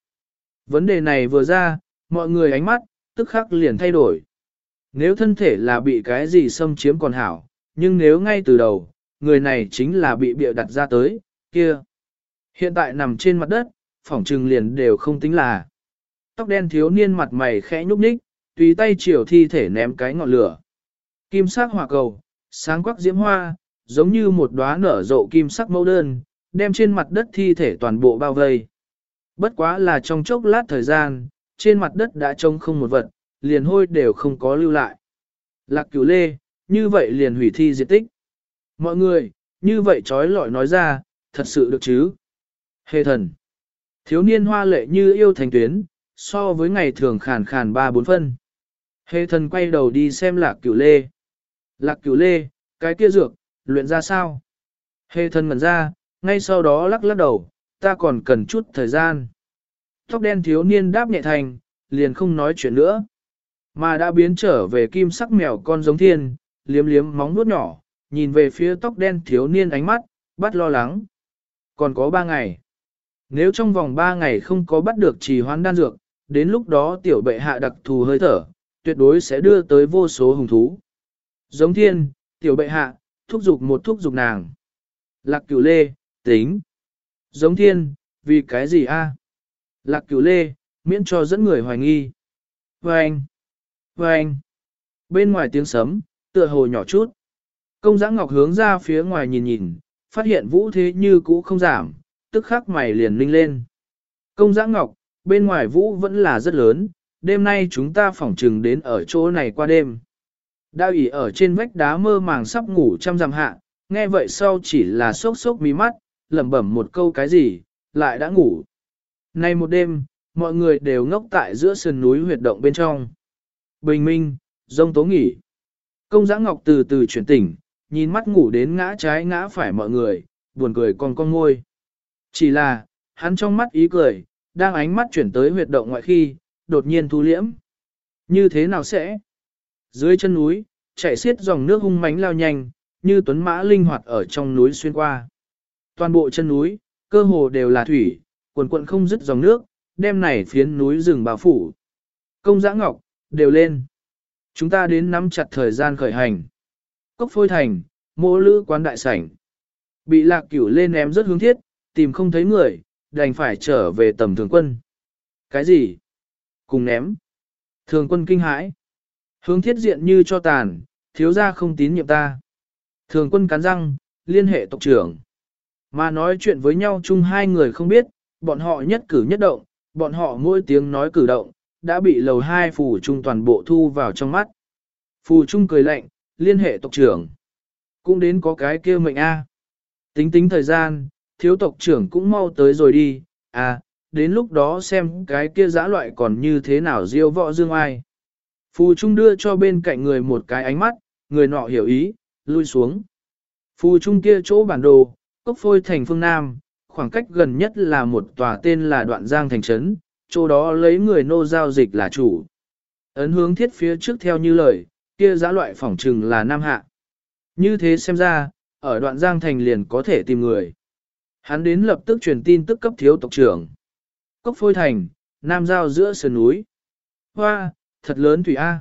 Vấn đề này vừa ra, mọi người ánh mắt, tức khắc liền thay đổi. Nếu thân thể là bị cái gì xâm chiếm còn hảo, nhưng nếu ngay từ đầu, người này chính là bị bịa đặt ra tới, kia. Hiện tại nằm trên mặt đất, phỏng trừng liền đều không tính là. tóc đen thiếu niên mặt mày khẽ nhúc nhích, tùy tay chiều thi thể ném cái ngọn lửa. Kim sắc hỏa cầu, sáng quắc diễm hoa, giống như một đóa nở rộ kim sắc mẫu đơn, đem trên mặt đất thi thể toàn bộ bao vây. Bất quá là trong chốc lát thời gian, trên mặt đất đã trông không một vật, liền hôi đều không có lưu lại. Lạc cửu lê, như vậy liền hủy thi diệt tích. Mọi người, như vậy trói lọi nói ra, thật sự được chứ. Hề thần. Thiếu niên hoa lệ như yêu thành tuyến, so với ngày thường khàn khàn ba bốn phân. Hề thần quay đầu đi xem lạc cửu lê. Lạc cửu lê, cái kia dược, luyện ra sao? Hề thần ngẩn ra, ngay sau đó lắc lắc đầu, ta còn cần chút thời gian. Tóc đen thiếu niên đáp nhẹ thành, liền không nói chuyện nữa. Mà đã biến trở về kim sắc mèo con giống thiên, liếm liếm móng nuốt nhỏ, nhìn về phía tóc đen thiếu niên ánh mắt, bắt lo lắng. Còn có ba ngày. Nếu trong vòng ba ngày không có bắt được trì hoán đan dược, đến lúc đó tiểu bệ hạ đặc thù hơi thở, tuyệt đối sẽ đưa tới vô số hùng thú. Giống thiên, tiểu bệ hạ, thúc giục một thúc giục nàng. Lạc cửu lê, tính. Giống thiên, vì cái gì a? Lạc cửu lê, miễn cho dẫn người hoài nghi. Vâng! Vâng! Bên ngoài tiếng sấm, tựa hồ nhỏ chút. Công giã ngọc hướng ra phía ngoài nhìn nhìn, phát hiện vũ thế như cũ không giảm, tức khắc mày liền ninh lên. Công giã ngọc, bên ngoài vũ vẫn là rất lớn, đêm nay chúng ta phỏng trừng đến ở chỗ này qua đêm. Đao ỉ ở trên vách đá mơ màng sắp ngủ trăm dặm hạ, nghe vậy sau chỉ là sốc sốc mí mắt, lẩm bẩm một câu cái gì, lại đã ngủ. Nay một đêm, mọi người đều ngốc tại giữa sườn núi huyệt động bên trong. Bình minh, rông tố nghỉ. Công giã ngọc từ từ chuyển tỉnh, nhìn mắt ngủ đến ngã trái ngã phải mọi người, buồn cười còn con ngôi. Chỉ là, hắn trong mắt ý cười, đang ánh mắt chuyển tới huyệt động ngoại khi, đột nhiên thu liễm. Như thế nào sẽ? Dưới chân núi, chạy xiết dòng nước hung mánh lao nhanh, như tuấn mã linh hoạt ở trong núi xuyên qua. Toàn bộ chân núi, cơ hồ đều là thủy, quần quận không dứt dòng nước, đem này phiến núi rừng bao phủ. Công giã ngọc, đều lên. Chúng ta đến nắm chặt thời gian khởi hành. Cốc phôi thành, mô lữ quán đại sảnh. Bị lạc cửu lên ném rất hướng thiết, tìm không thấy người, đành phải trở về tầm thường quân. Cái gì? Cùng ném. Thường quân kinh hãi. Hướng thiết diện như cho tàn, thiếu ra không tín nhiệm ta. Thường quân cắn răng, liên hệ tộc trưởng. Mà nói chuyện với nhau chung hai người không biết, bọn họ nhất cử nhất động, bọn họ mỗi tiếng nói cử động, đã bị lầu hai phù trung toàn bộ thu vào trong mắt. Phù trung cười lạnh, liên hệ tộc trưởng. Cũng đến có cái kia mệnh A. Tính tính thời gian, thiếu tộc trưởng cũng mau tới rồi đi, à, đến lúc đó xem cái kia giã loại còn như thế nào diêu võ dương ai. Phù Trung đưa cho bên cạnh người một cái ánh mắt, người nọ hiểu ý, lui xuống. Phù Trung kia chỗ bản đồ, cốc phôi thành phương Nam, khoảng cách gần nhất là một tòa tên là đoạn giang thành trấn, chỗ đó lấy người nô giao dịch là chủ. Ấn hướng thiết phía trước theo như lời, kia giã loại phỏng trừng là Nam Hạ. Như thế xem ra, ở đoạn giang thành liền có thể tìm người. Hắn đến lập tức truyền tin tức cấp thiếu tộc trưởng. Cốc phôi thành, Nam giao giữa sườn núi. Hoa, thật lớn thủy A.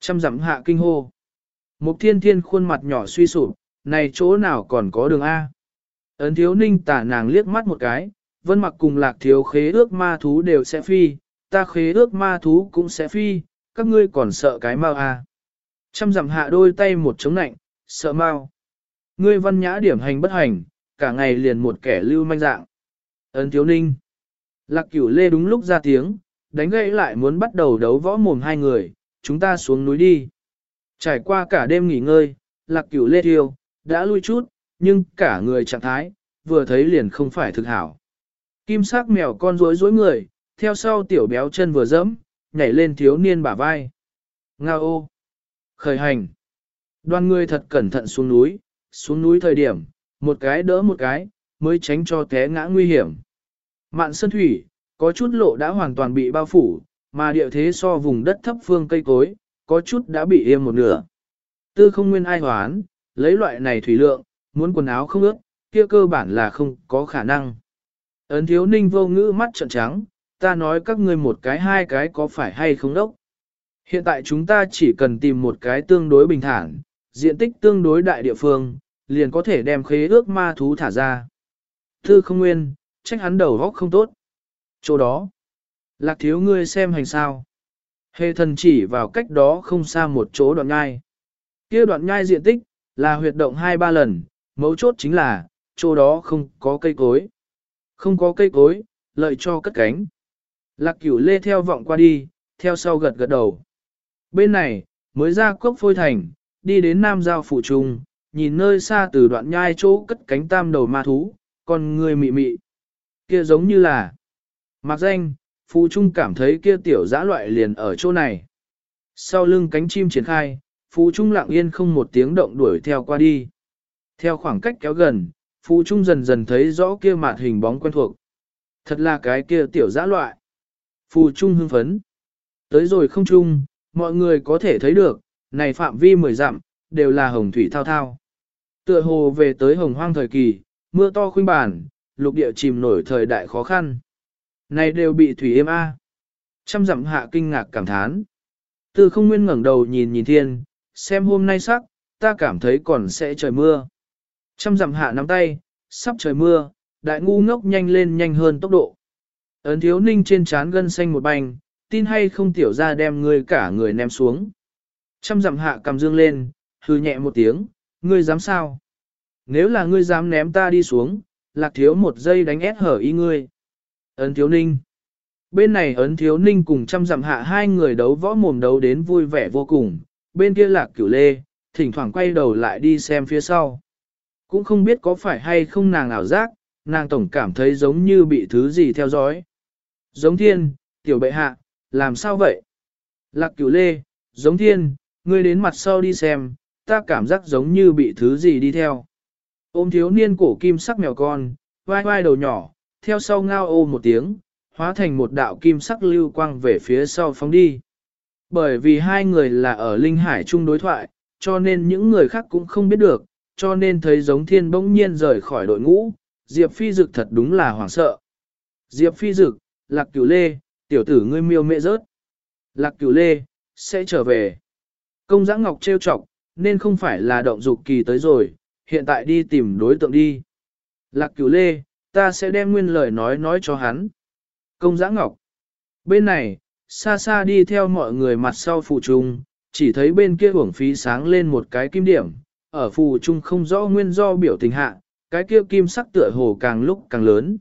Trăm dặm hạ kinh hô. Mục thiên thiên khuôn mặt nhỏ suy sụp, này chỗ nào còn có đường A. Ấn thiếu ninh tả nàng liếc mắt một cái, vân mặc cùng lạc thiếu khế ước ma thú đều sẽ phi, ta khế ước ma thú cũng sẽ phi, các ngươi còn sợ cái mau à? Trăm dặm hạ đôi tay một chống nạnh, sợ mau. Ngươi văn nhã điểm hành bất hành, cả ngày liền một kẻ lưu manh dạng. Ấn thiếu ninh. Lạc cửu lê đúng lúc ra tiếng, đánh gãy lại muốn bắt đầu đấu võ mồm hai người, chúng ta xuống núi đi. Trải qua cả đêm nghỉ ngơi, lạc cửu lê thiêu, đã lui chút, nhưng cả người trạng thái, vừa thấy liền không phải thực hảo. Kim sắc mèo con rối rối người, theo sau tiểu béo chân vừa dẫm, nhảy lên thiếu niên bả vai. Ngao ô! Khởi hành! Đoàn người thật cẩn thận xuống núi, xuống núi thời điểm, một cái đỡ một cái, mới tránh cho té ngã nguy hiểm. Mạn sơn thủy, có chút lộ đã hoàn toàn bị bao phủ, mà địa thế so vùng đất thấp phương cây cối, có chút đã bị im một nửa. Tư không nguyên ai hoán, lấy loại này thủy lượng, muốn quần áo không ướt, kia cơ bản là không có khả năng. Ấn thiếu ninh vô ngữ mắt trợn trắng, ta nói các ngươi một cái hai cái có phải hay không đốc. Hiện tại chúng ta chỉ cần tìm một cái tương đối bình thản, diện tích tương đối đại địa phương, liền có thể đem khế ước ma thú thả ra. Thư không nguyên, trách hắn đầu góc không tốt. Chỗ đó, Lạc thiếu ngươi xem hành sao. Hề thần chỉ vào cách đó không xa một chỗ đoạn nhai. kia đoạn nhai diện tích, là huyệt động hai ba lần, mấu chốt chính là, chỗ đó không có cây cối. Không có cây cối, lợi cho cất cánh. Lạc cửu lê theo vọng qua đi, theo sau gật gật đầu. Bên này, mới ra cốc phôi thành, đi đến nam giao phủ trung, nhìn nơi xa từ đoạn nhai chỗ cất cánh tam đầu ma thú, còn người mị mị. Kia giống như là mặc danh, Phù Trung cảm thấy kia tiểu dã loại liền ở chỗ này. Sau lưng cánh chim triển khai, Phú Trung lặng yên không một tiếng động đuổi theo qua đi. Theo khoảng cách kéo gần, Phú Trung dần dần thấy rõ kia mạt hình bóng quen thuộc. Thật là cái kia tiểu dã loại. Phù Trung hưng phấn. Tới rồi không trung, mọi người có thể thấy được, này phạm vi mười dặm, đều là hồng thủy thao thao. Tựa hồ về tới hồng hoang thời kỳ, mưa to khuynh bản, lục địa chìm nổi thời đại khó khăn. Này đều bị thủy êm a. Trăm dặm hạ kinh ngạc cảm thán. Từ không nguyên ngẩng đầu nhìn nhìn thiên, xem hôm nay sắc, ta cảm thấy còn sẽ trời mưa. Trăm dặm hạ nắm tay, sắp trời mưa, đại ngu ngốc nhanh lên nhanh hơn tốc độ. Ấn thiếu ninh trên trán gân xanh một bành, tin hay không tiểu ra đem ngươi cả người ném xuống. Trăm dặm hạ cầm dương lên, hư nhẹ một tiếng, ngươi dám sao? Nếu là ngươi dám ném ta đi xuống, lạc thiếu một giây đánh ép hở y ngươi. Ấn thiếu ninh. Bên này ấn thiếu ninh cùng trăm dặm hạ hai người đấu võ mồm đấu đến vui vẻ vô cùng, bên kia lạc cửu lê, thỉnh thoảng quay đầu lại đi xem phía sau. Cũng không biết có phải hay không nàng ảo giác, nàng tổng cảm thấy giống như bị thứ gì theo dõi. Giống thiên, tiểu bệ hạ, làm sao vậy? Lạc cửu lê, giống thiên, ngươi đến mặt sau đi xem, ta cảm giác giống như bị thứ gì đi theo. Ôm thiếu niên cổ kim sắc mèo con, vai vai đầu nhỏ, theo sau ngao ô một tiếng, hóa thành một đạo kim sắc lưu quang về phía sau phóng đi. Bởi vì hai người là ở Linh Hải chung đối thoại, cho nên những người khác cũng không biết được, cho nên thấy giống thiên bỗng nhiên rời khỏi đội ngũ, Diệp Phi Dực thật đúng là hoảng sợ. Diệp Phi Dực, Lạc Cửu Lê, tiểu tử ngươi miêu mẹ rớt. Lạc Cửu Lê, sẽ trở về. Công giã ngọc trêu chọc, nên không phải là động dục kỳ tới rồi, hiện tại đi tìm đối tượng đi. Lạc Cửu Lê, ta sẽ đem nguyên lời nói nói cho hắn. Công giã ngọc. Bên này, xa xa đi theo mọi người mặt sau phụ trung, chỉ thấy bên kia uổng phí sáng lên một cái kim điểm, ở phù trung không rõ nguyên do biểu tình hạ, cái kia kim sắc tựa hồ càng lúc càng lớn.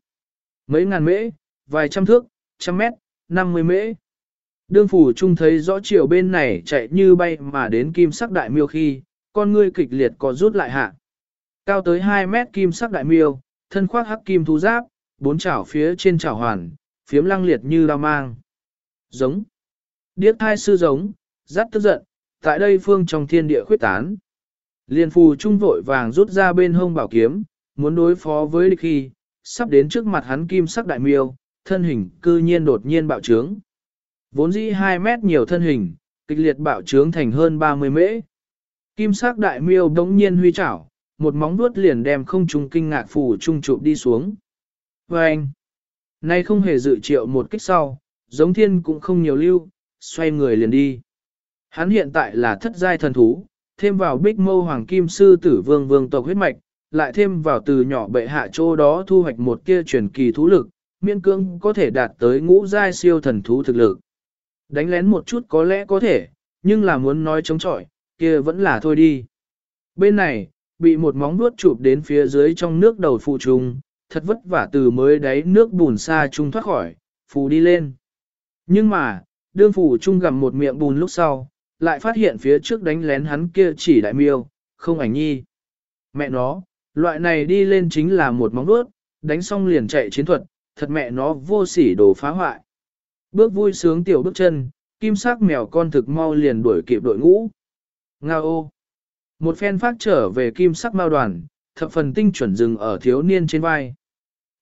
Mấy ngàn mễ, vài trăm thước, trăm mét, năm mươi mễ. Đương phù trung thấy rõ chiều bên này chạy như bay mà đến kim sắc đại miêu khi, con ngươi kịch liệt có rút lại hạ. Cao tới 2 mét kim sắc đại miêu, thân khoác hắc kim thú giáp, bốn chảo phía trên chảo hoàn, phiếm lăng liệt như lao mang. Giống. Điếc thai sư giống, rất tức giận, tại đây phương trong thiên địa khuyết tán. Liên phù trung vội vàng rút ra bên hông bảo kiếm, muốn đối phó với địch khi, sắp đến trước mặt hắn kim sắc đại miêu, thân hình cư nhiên đột nhiên bạo trướng. Vốn dĩ 2 mét nhiều thân hình, kịch liệt bạo trướng thành hơn 30 mễ. Kim sắc đại miêu đống nhiên huy chảo, một móng vuốt liền đem không trung kinh ngạc phủ trung chụp đi xuống. Và anh, nay không hề dự triệu một kích sau, giống thiên cũng không nhiều lưu, xoay người liền đi. Hắn hiện tại là thất giai thần thú, thêm vào bích mâu hoàng kim sư tử vương vương tộc huyết mạch, lại thêm vào từ nhỏ bệ hạ chỗ đó thu hoạch một kia truyền kỳ thú lực, miên cương có thể đạt tới ngũ giai siêu thần thú thực lực. Đánh lén một chút có lẽ có thể, nhưng là muốn nói chống chọi, kia vẫn là thôi đi. Bên này, bị một móng vuốt chụp đến phía dưới trong nước đầu phụ trùng, thật vất vả từ mới đáy nước bùn xa trung thoát khỏi, phù đi lên. Nhưng mà, đương phủ trung gặm một miệng bùn lúc sau, lại phát hiện phía trước đánh lén hắn kia chỉ đại miêu, không ảnh nhi. Mẹ nó, loại này đi lên chính là một móng vuốt, đánh xong liền chạy chiến thuật, thật mẹ nó vô sỉ đồ phá hoại. Bước vui sướng tiểu bước chân, kim sắc mèo con thực mau liền đuổi kịp đội ngũ. Nga ô! Một phen phát trở về kim sắc mao đoàn, thập phần tinh chuẩn dừng ở thiếu niên trên vai.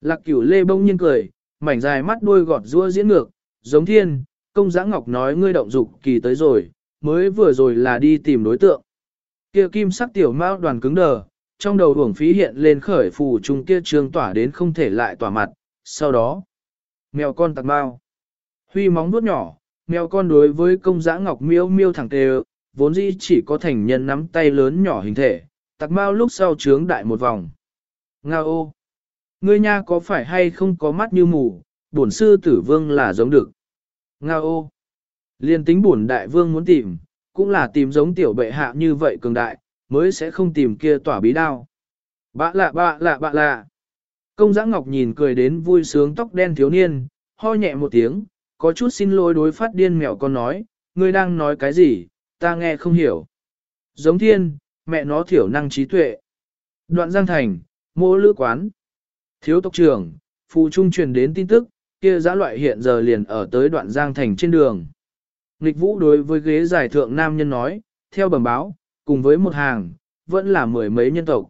Lạc cửu lê bông nhiên cười, mảnh dài mắt đuôi gọt rua diễn ngược, giống thiên, công giã ngọc nói ngươi động dục kỳ tới rồi, mới vừa rồi là đi tìm đối tượng. Kia kim sắc tiểu mao đoàn cứng đờ, trong đầu uổng phí hiện lên khởi phù trùng kia trường tỏa đến không thể lại tỏa mặt, sau đó, mèo con tạc mao Huy móng nuốt nhỏ, mèo con đối với công giã ngọc miêu miêu thẳng tề, vốn dĩ chỉ có thành nhân nắm tay lớn nhỏ hình thể, tạc mao lúc sau trướng đại một vòng. Nga ô! Ngươi nha có phải hay không có mắt như mù, bổn sư tử vương là giống được. Nga ô! Liên tính bổn đại vương muốn tìm, cũng là tìm giống tiểu bệ hạ như vậy cường đại, mới sẽ không tìm kia tỏa bí đao. Bạ lạ bạ lạ bạ lạ. Công giã ngọc nhìn cười đến vui sướng tóc đen thiếu niên, ho nhẹ một tiếng, có chút xin lỗi đối phát điên mèo con nói, ngươi đang nói cái gì, ta nghe không hiểu. Giống thiên, mẹ nó thiểu năng trí tuệ. Đoạn Giang Thành, mô lữ quán. Thiếu tộc trưởng, phụ trung truyền đến tin tức, kia giã loại hiện giờ liền ở tới đoạn Giang Thành trên đường. Nghịch vũ đối với ghế giải thượng nam nhân nói, theo bẩm báo, cùng với một hàng, vẫn là mười mấy nhân tộc.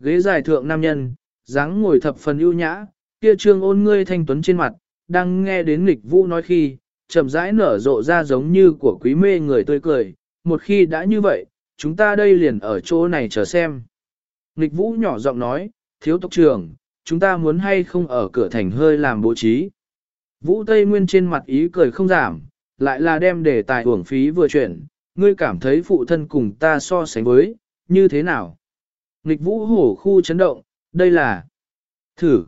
Ghế giải thượng nam nhân, dáng ngồi thập phần ưu nhã, kia trương ôn ngươi thanh tuấn trên mặt, đang nghe đến nghịch vũ nói khi, chậm rãi nở rộ ra giống như của quý mê người tươi cười, một khi đã như vậy, chúng ta đây liền ở chỗ này chờ xem. Nghịch vũ nhỏ giọng nói, thiếu tộc trưởng, chúng ta muốn hay không ở cửa thành hơi làm bố trí. Vũ Tây Nguyên trên mặt ý cười không giảm, lại là đem đề tài uổng phí vừa chuyển, ngươi cảm thấy phụ thân cùng ta so sánh với, như thế nào? Nghịch vũ hổ khu chấn động, đây là thử,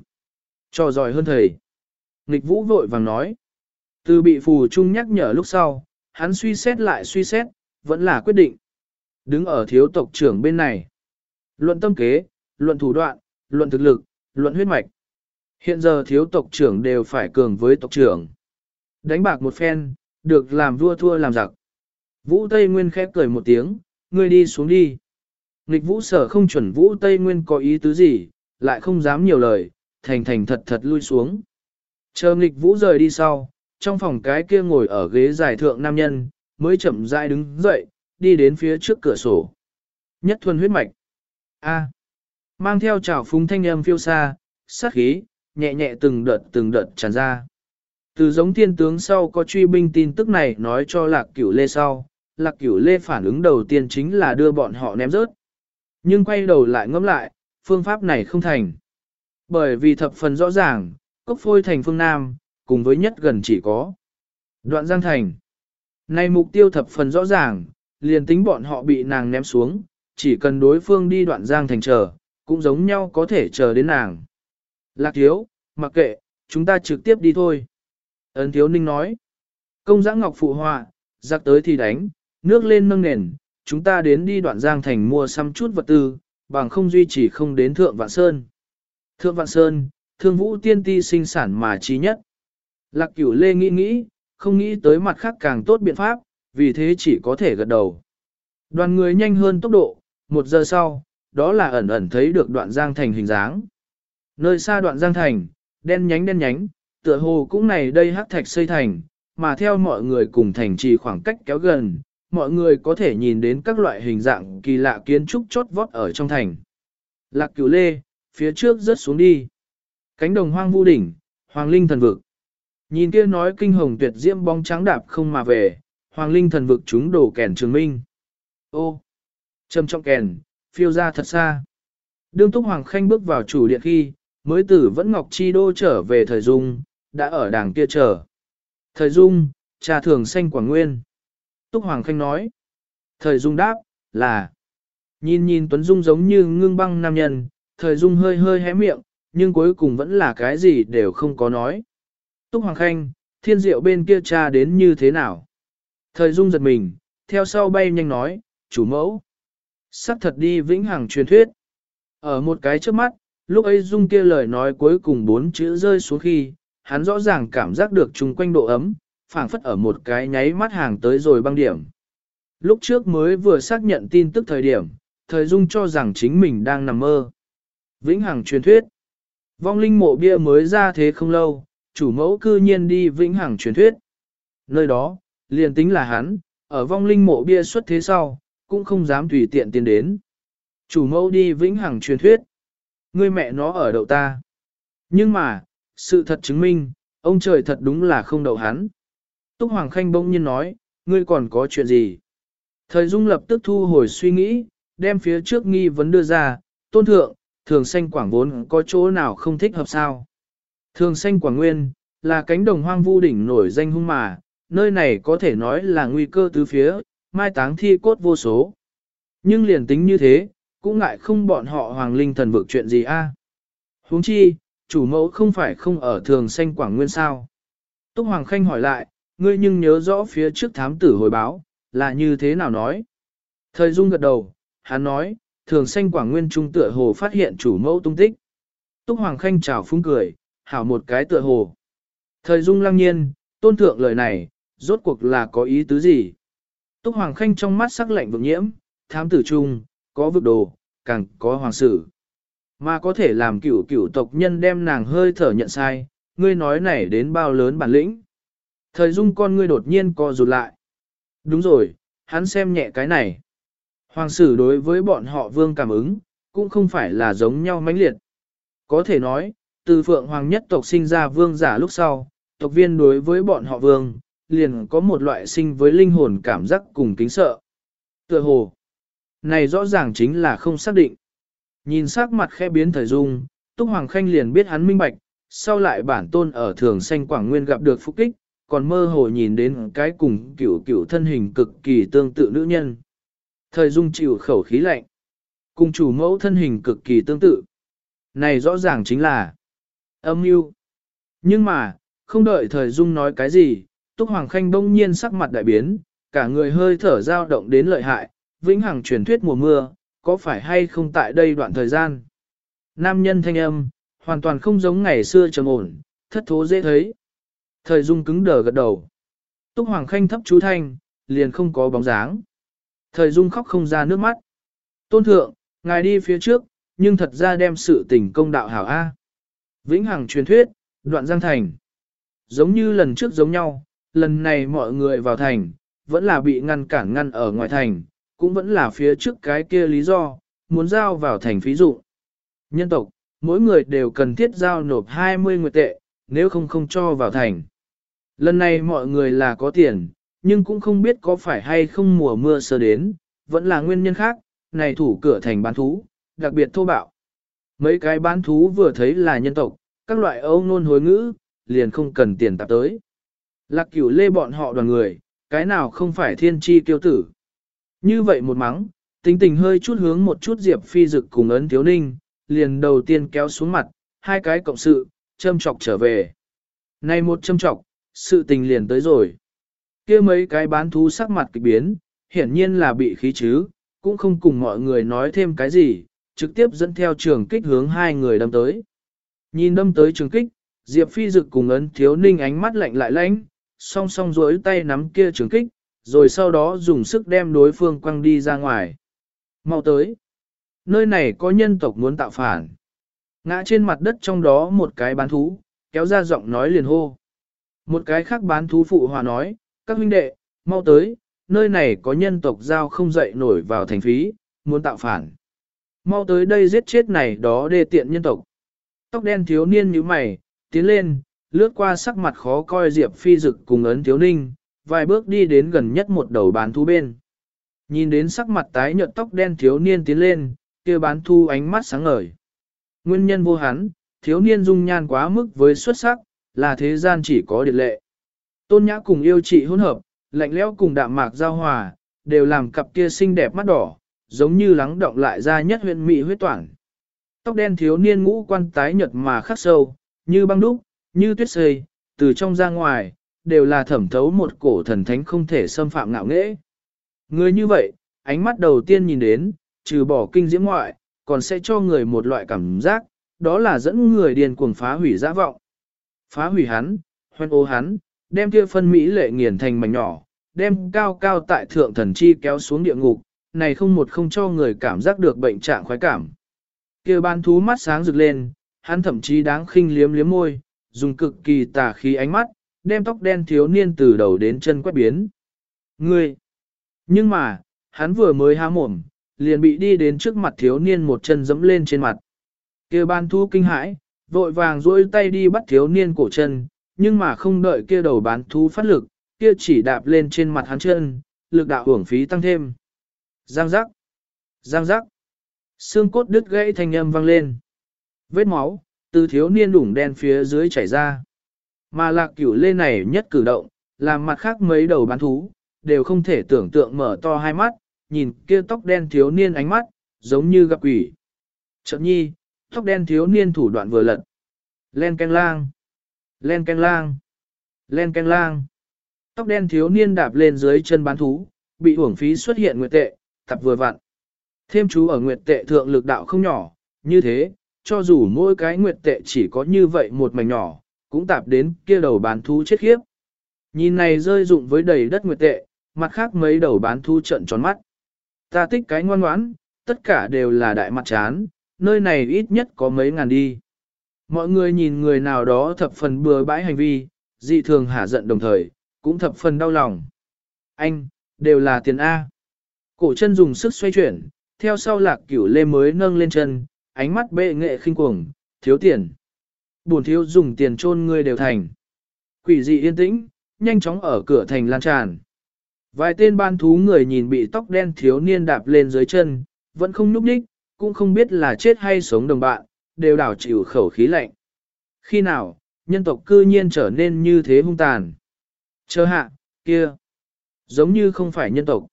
trò giỏi hơn thầy. Nghịch vũ vội vàng nói, từ bị phù trung nhắc nhở lúc sau, hắn suy xét lại suy xét, vẫn là quyết định. Đứng ở thiếu tộc trưởng bên này. Luận tâm kế, luận thủ đoạn, luận thực lực, luận huyết mạch. Hiện giờ thiếu tộc trưởng đều phải cường với tộc trưởng. Đánh bạc một phen, được làm vua thua làm giặc. Vũ Tây Nguyên khép cười một tiếng, ngươi đi xuống đi. Nghịch vũ sở không chuẩn Vũ Tây Nguyên có ý tứ gì, lại không dám nhiều lời, thành thành thật thật lui xuống. Chờ nghịch vũ rời đi sau, trong phòng cái kia ngồi ở ghế dài thượng nam nhân, mới chậm rãi đứng dậy, đi đến phía trước cửa sổ. Nhất thuần huyết mạch. A. Mang theo trào phúng thanh âm phiêu xa, sát khí, nhẹ nhẹ từng đợt từng đợt tràn ra. Từ giống thiên tướng sau có truy binh tin tức này nói cho lạc cửu lê sau, lạc cửu lê phản ứng đầu tiên chính là đưa bọn họ ném rớt. Nhưng quay đầu lại ngẫm lại, phương pháp này không thành. Bởi vì thập phần rõ ràng, cốc phôi thành phương Nam, cùng với nhất gần chỉ có đoạn giang thành. Này mục tiêu thập phần rõ ràng, liền tính bọn họ bị nàng ném xuống, chỉ cần đối phương đi đoạn giang thành chờ, cũng giống nhau có thể chờ đến nàng. Lạc thiếu, mặc kệ, chúng ta trực tiếp đi thôi. Ấn thiếu ninh nói. Công giã ngọc phụ họa, giặc tới thì đánh, nước lên nâng nền, chúng ta đến đi đoạn giang thành mua xăm chút vật tư, bằng không duy trì không đến Thượng Vạn Sơn. Thượng Vạn Sơn, thương vũ tiên ti sinh sản mà trí nhất. Lạc cửu lê nghĩ nghĩ, không nghĩ tới mặt khác càng tốt biện pháp, vì thế chỉ có thể gật đầu. Đoàn người nhanh hơn tốc độ, một giờ sau, đó là ẩn ẩn thấy được đoạn giang thành hình dáng. Nơi xa đoạn giang thành, đen nhánh đen nhánh, tựa hồ cũng này đây hắc thạch xây thành, mà theo mọi người cùng thành trì khoảng cách kéo gần, mọi người có thể nhìn đến các loại hình dạng kỳ lạ kiến trúc chốt vót ở trong thành. Lạc cửu lê, phía trước rớt xuống đi. Cánh đồng hoang vu đỉnh, hoàng linh thần vực. Nhìn kia nói kinh hồng tuyệt diễm bóng trắng đạp không mà về, hoàng linh thần vực chúng đổ kèn trường minh. Ô, châm trọng kèn, phiêu ra thật xa. Đương Túc Hoàng Khanh bước vào chủ điện khi, mới tử vẫn Ngọc Chi Đô trở về thời dung, đã ở đàng kia chờ. Thời dung, trà thường xanh quảng nguyên. Túc Hoàng Khanh nói. Thời dung đáp, là. Nhìn nhìn Tuấn Dung giống như ngưng băng nam nhân, thời dung hơi hơi hé miệng, nhưng cuối cùng vẫn là cái gì đều không có nói. Túc Hoàng Khanh, thiên diệu bên kia cha đến như thế nào? Thời dung giật mình, theo sau bay nhanh nói, chủ mẫu. Sắc thật đi vĩnh hằng truyền thuyết. Ở một cái trước mắt, lúc ấy dung kia lời nói cuối cùng bốn chữ rơi xuống khi, hắn rõ ràng cảm giác được chung quanh độ ấm, phảng phất ở một cái nháy mắt hàng tới rồi băng điểm. Lúc trước mới vừa xác nhận tin tức thời điểm, thời dung cho rằng chính mình đang nằm mơ. Vĩnh hằng truyền thuyết. Vong linh mộ bia mới ra thế không lâu, chủ mẫu cư nhiên đi vĩnh hằng truyền thuyết. Nơi đó, liền tính là hắn, ở vong linh mộ bia xuất thế sau, cũng không dám tùy tiện tiến đến. Chủ mẫu đi vĩnh hằng truyền thuyết. Ngươi mẹ nó ở đậu ta. Nhưng mà, sự thật chứng minh, ông trời thật đúng là không đậu hắn. Túc Hoàng Khanh bỗng nhiên nói, ngươi còn có chuyện gì? Thời Dung lập tức thu hồi suy nghĩ, đem phía trước nghi vấn đưa ra, tôn thượng, thường xanh quảng vốn có chỗ nào không thích hợp sao? Thường xanh quảng nguyên, là cánh đồng hoang vu đỉnh nổi danh hung mà, nơi này có thể nói là nguy cơ tứ phía, mai táng thi cốt vô số. Nhưng liền tính như thế, cũng ngại không bọn họ hoàng linh thần vực chuyện gì a. Huống chi, chủ mẫu không phải không ở thường xanh quảng nguyên sao. Túc Hoàng Khanh hỏi lại, ngươi nhưng nhớ rõ phía trước thám tử hồi báo, là như thế nào nói. Thời dung gật đầu, hắn nói, thường xanh quảng nguyên trung tựa hồ phát hiện chủ mẫu tung tích. Túc Hoàng Khanh chào phúng cười, hảo một cái tựa hồ. Thời dung lăng nhiên, tôn thượng lời này, rốt cuộc là có ý tứ gì? Túc Hoàng Khanh trong mắt sắc lạnh vượng nhiễm, thám tử trung, có vực đồ, càng có hoàng sử. Mà có thể làm cửu cửu tộc nhân đem nàng hơi thở nhận sai, ngươi nói này đến bao lớn bản lĩnh. Thời dung con ngươi đột nhiên co rụt lại. Đúng rồi, hắn xem nhẹ cái này. Hoàng sử đối với bọn họ vương cảm ứng, cũng không phải là giống nhau mãnh liệt. Có thể nói, từ phượng hoàng nhất tộc sinh ra vương giả lúc sau, tộc viên đối với bọn họ vương, liền có một loại sinh với linh hồn cảm giác cùng kính sợ. Tựa hồ, này rõ ràng chính là không xác định. Nhìn sắc mặt khẽ biến thời dung, Túc Hoàng Khanh liền biết hắn minh bạch, sau lại bản tôn ở thường xanh Quảng Nguyên gặp được phúc kích, còn mơ hồ nhìn đến cái cùng cửu cửu thân hình cực kỳ tương tự nữ nhân. Thời dung chịu khẩu khí lạnh, cùng chủ mẫu thân hình cực kỳ tương tự. Này rõ ràng chính là âm mưu. Nhưng mà, không đợi thời dung nói cái gì, Túc Hoàng Khanh bỗng nhiên sắc mặt đại biến, cả người hơi thở dao động đến lợi hại, vĩnh hằng truyền thuyết mùa mưa, có phải hay không tại đây đoạn thời gian. Nam nhân thanh âm, hoàn toàn không giống ngày xưa trầm ổn, thất thố dễ thấy. Thời dung cứng đờ gật đầu. Túc Hoàng Khanh thấp chú thanh, liền không có bóng dáng. Thời dung khóc không ra nước mắt. Tôn thượng, ngài đi phía trước, nhưng thật ra đem sự tình công đạo hảo A. Vĩnh Hằng truyền thuyết, đoạn giang thành. Giống như lần trước giống nhau, lần này mọi người vào thành, vẫn là bị ngăn cản ngăn ở ngoài thành, cũng vẫn là phía trước cái kia lý do, muốn giao vào thành phí dụ. Nhân tộc, mỗi người đều cần thiết giao nộp 20 nguyệt tệ, nếu không không cho vào thành. Lần này mọi người là có tiền, nhưng cũng không biết có phải hay không mùa mưa sơ đến, vẫn là nguyên nhân khác, này thủ cửa thành bán thú, đặc biệt thô bạo. Mấy cái bán thú vừa thấy là nhân tộc, các loại âu nôn hối ngữ, liền không cần tiền tạp tới. Lạc cửu lê bọn họ đoàn người, cái nào không phải thiên tri kiêu tử. Như vậy một mắng, tính tình hơi chút hướng một chút diệp phi dực cùng ấn thiếu ninh, liền đầu tiên kéo xuống mặt, hai cái cộng sự, châm chọc trở về. Này một châm chọc, sự tình liền tới rồi. kia mấy cái bán thú sắc mặt kịch biến, hiển nhiên là bị khí chứ, cũng không cùng mọi người nói thêm cái gì, trực tiếp dẫn theo trường kích hướng hai người đâm tới. Nhìn đâm tới trường kích, Diệp Phi Dực cùng ấn thiếu ninh ánh mắt lạnh lại lánh, song song duỗi tay nắm kia trường kích, rồi sau đó dùng sức đem đối phương quăng đi ra ngoài. Mau tới. Nơi này có nhân tộc muốn tạo phản. Ngã trên mặt đất trong đó một cái bán thú, kéo ra giọng nói liền hô. Một cái khác bán thú phụ hòa nói, các huynh đệ, mau tới, nơi này có nhân tộc giao không dậy nổi vào thành phí, muốn tạo phản. Mau tới đây giết chết này đó đê tiện nhân tộc. Tóc đen thiếu niên như mày, tiến lên, lướt qua sắc mặt khó coi Diệp Phi Dực cùng ấn thiếu ninh, vài bước đi đến gần nhất một đầu bán thú bên. Nhìn đến sắc mặt tái nhợt tóc đen thiếu niên tiến lên, kia bán thu ánh mắt sáng ngời. Nguyên nhân vô hắn, thiếu niên dung nhan quá mức với xuất sắc, là thế gian chỉ có điệt lệ. Tôn nhã cùng yêu trị hỗn hợp, lạnh lẽo cùng đạm mạc giao hòa, đều làm cặp kia xinh đẹp mắt đỏ, giống như lắng động lại ra nhất huyện mị huyết toản. Tóc đen thiếu niên ngũ quan tái nhợt mà khắc sâu, như băng đúc, như tuyết sơi, từ trong ra ngoài, đều là thẩm thấu một cổ thần thánh không thể xâm phạm ngạo nghễ. Người như vậy, ánh mắt đầu tiên nhìn đến, trừ bỏ kinh diễm ngoại, còn sẽ cho người một loại cảm giác, đó là dẫn người điên cuồng phá hủy dã vọng. Phá hủy hắn, hoen ô hắn, đem kia phân mỹ lệ nghiền thành mảnh nhỏ, đem cao cao tại thượng thần chi kéo xuống địa ngục, này không một không cho người cảm giác được bệnh trạng khoái cảm. Kia ban thú mắt sáng rực lên, hắn thậm chí đáng khinh liếm liếm môi, dùng cực kỳ tà khí ánh mắt, đem tóc đen thiếu niên từ đầu đến chân quét biến. Ngươi! Nhưng mà, hắn vừa mới há mồm, liền bị đi đến trước mặt thiếu niên một chân dẫm lên trên mặt. kia ban thu kinh hãi, vội vàng duỗi tay đi bắt thiếu niên cổ chân, nhưng mà không đợi kia đầu bán thú phát lực, kia chỉ đạp lên trên mặt hắn chân, lực đạo hưởng phí tăng thêm. Giang giác! Giang giác! Xương cốt đứt gãy thanh âm vang lên. Vết máu, từ thiếu niên đủng đen phía dưới chảy ra. Mà lạc cửu lê này nhất cử động, làm mặt khác mấy đầu bán thú, đều không thể tưởng tượng mở to hai mắt, nhìn kia tóc đen thiếu niên ánh mắt, giống như gặp quỷ. Chậm nhi, tóc đen thiếu niên thủ đoạn vừa lật. Len canh lang. Len canh lang. Len canh lang. Tóc đen thiếu niên đạp lên dưới chân bán thú, bị uổng phí xuất hiện nguyệt tệ, tập vừa vặn. Thêm chú ở nguyệt tệ thượng lực đạo không nhỏ, như thế, cho dù mỗi cái nguyệt tệ chỉ có như vậy một mảnh nhỏ, cũng tạp đến kia đầu bán thú chết khiếp. Nhìn này rơi dụng với đầy đất nguyệt tệ, mặt khác mấy đầu bán thú trận tròn mắt. Ta thích cái ngoan ngoãn, tất cả đều là đại mặt chán, nơi này ít nhất có mấy ngàn đi. Mọi người nhìn người nào đó thập phần bừa bãi hành vi, dị thường hả giận đồng thời, cũng thập phần đau lòng. Anh, đều là tiền A. Cổ chân dùng sức xoay chuyển, theo sau lạc cửu lê mới nâng lên chân, ánh mắt bệ nghệ khinh cuồng, thiếu tiền. Buồn thiếu dùng tiền chôn ngươi đều thành. Quỷ dị yên tĩnh, nhanh chóng ở cửa thành lan tràn. Vài tên ban thú người nhìn bị tóc đen thiếu niên đạp lên dưới chân, vẫn không núp đích, cũng không biết là chết hay sống đồng bạn, đều đảo chịu khẩu khí lạnh. Khi nào, nhân tộc cư nhiên trở nên như thế hung tàn. Chờ hạ, kia, giống như không phải nhân tộc.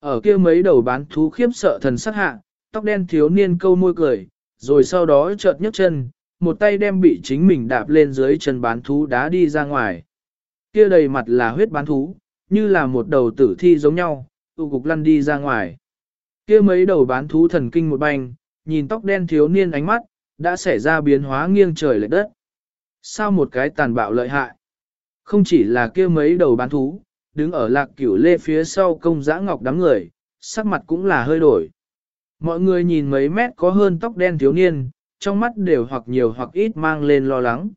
Ở kia mấy đầu bán thú khiếp sợ thần sắc hạ, tóc đen thiếu niên câu môi cười, rồi sau đó chợt nhấc chân, một tay đem bị chính mình đạp lên dưới chân bán thú đá đi ra ngoài. Kia đầy mặt là huyết bán thú, như là một đầu tử thi giống nhau, tụ cục lăn đi ra ngoài. Kia mấy đầu bán thú thần kinh một banh, nhìn tóc đen thiếu niên ánh mắt, đã xảy ra biến hóa nghiêng trời lệch đất. Sao một cái tàn bạo lợi hại? Không chỉ là kia mấy đầu bán thú, đứng ở lạc cửu lê phía sau công giã ngọc đám người, sắc mặt cũng là hơi đổi. Mọi người nhìn mấy mét có hơn tóc đen thiếu niên, trong mắt đều hoặc nhiều hoặc ít mang lên lo lắng.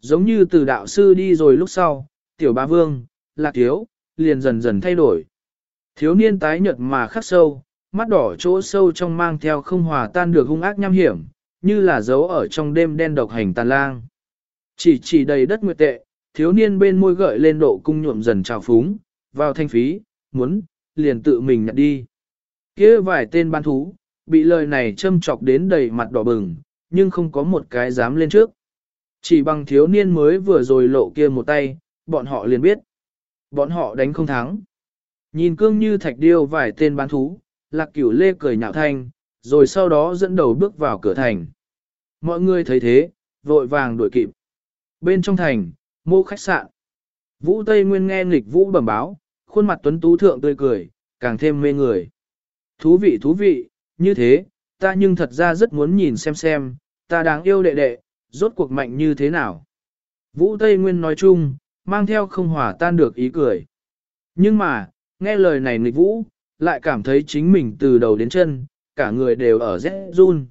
Giống như từ đạo sư đi rồi lúc sau, tiểu ba vương, lạc thiếu, liền dần dần thay đổi. Thiếu niên tái nhợt mà khắc sâu, mắt đỏ chỗ sâu trong mang theo không hòa tan được hung ác nham hiểm, như là dấu ở trong đêm đen độc hành tàn lang. Chỉ chỉ đầy đất nguyệt tệ, thiếu niên bên môi gợi lên độ cung nhuộm dần trào phúng, vào thanh phí, muốn, liền tự mình nhặt đi. kia vài tên ban thú, bị lời này châm chọc đến đầy mặt đỏ bừng, nhưng không có một cái dám lên trước. Chỉ bằng thiếu niên mới vừa rồi lộ kia một tay, bọn họ liền biết. Bọn họ đánh không thắng. Nhìn cương như thạch điêu vài tên bán thú, lạc cửu lê cười nhạo thanh, rồi sau đó dẫn đầu bước vào cửa thành. Mọi người thấy thế, vội vàng đuổi kịp. Bên trong thành, mô khách sạn. Vũ Tây Nguyên nghe nghịch vũ bẩm báo, khuôn mặt tuấn tú thượng tươi cười, càng thêm mê người. Thú vị thú vị, như thế, ta nhưng thật ra rất muốn nhìn xem xem, ta đáng yêu đệ đệ, rốt cuộc mạnh như thế nào. Vũ Tây Nguyên nói chung, mang theo không hòa tan được ý cười. Nhưng mà, nghe lời này nghịch vũ, lại cảm thấy chính mình từ đầu đến chân, cả người đều ở rét run.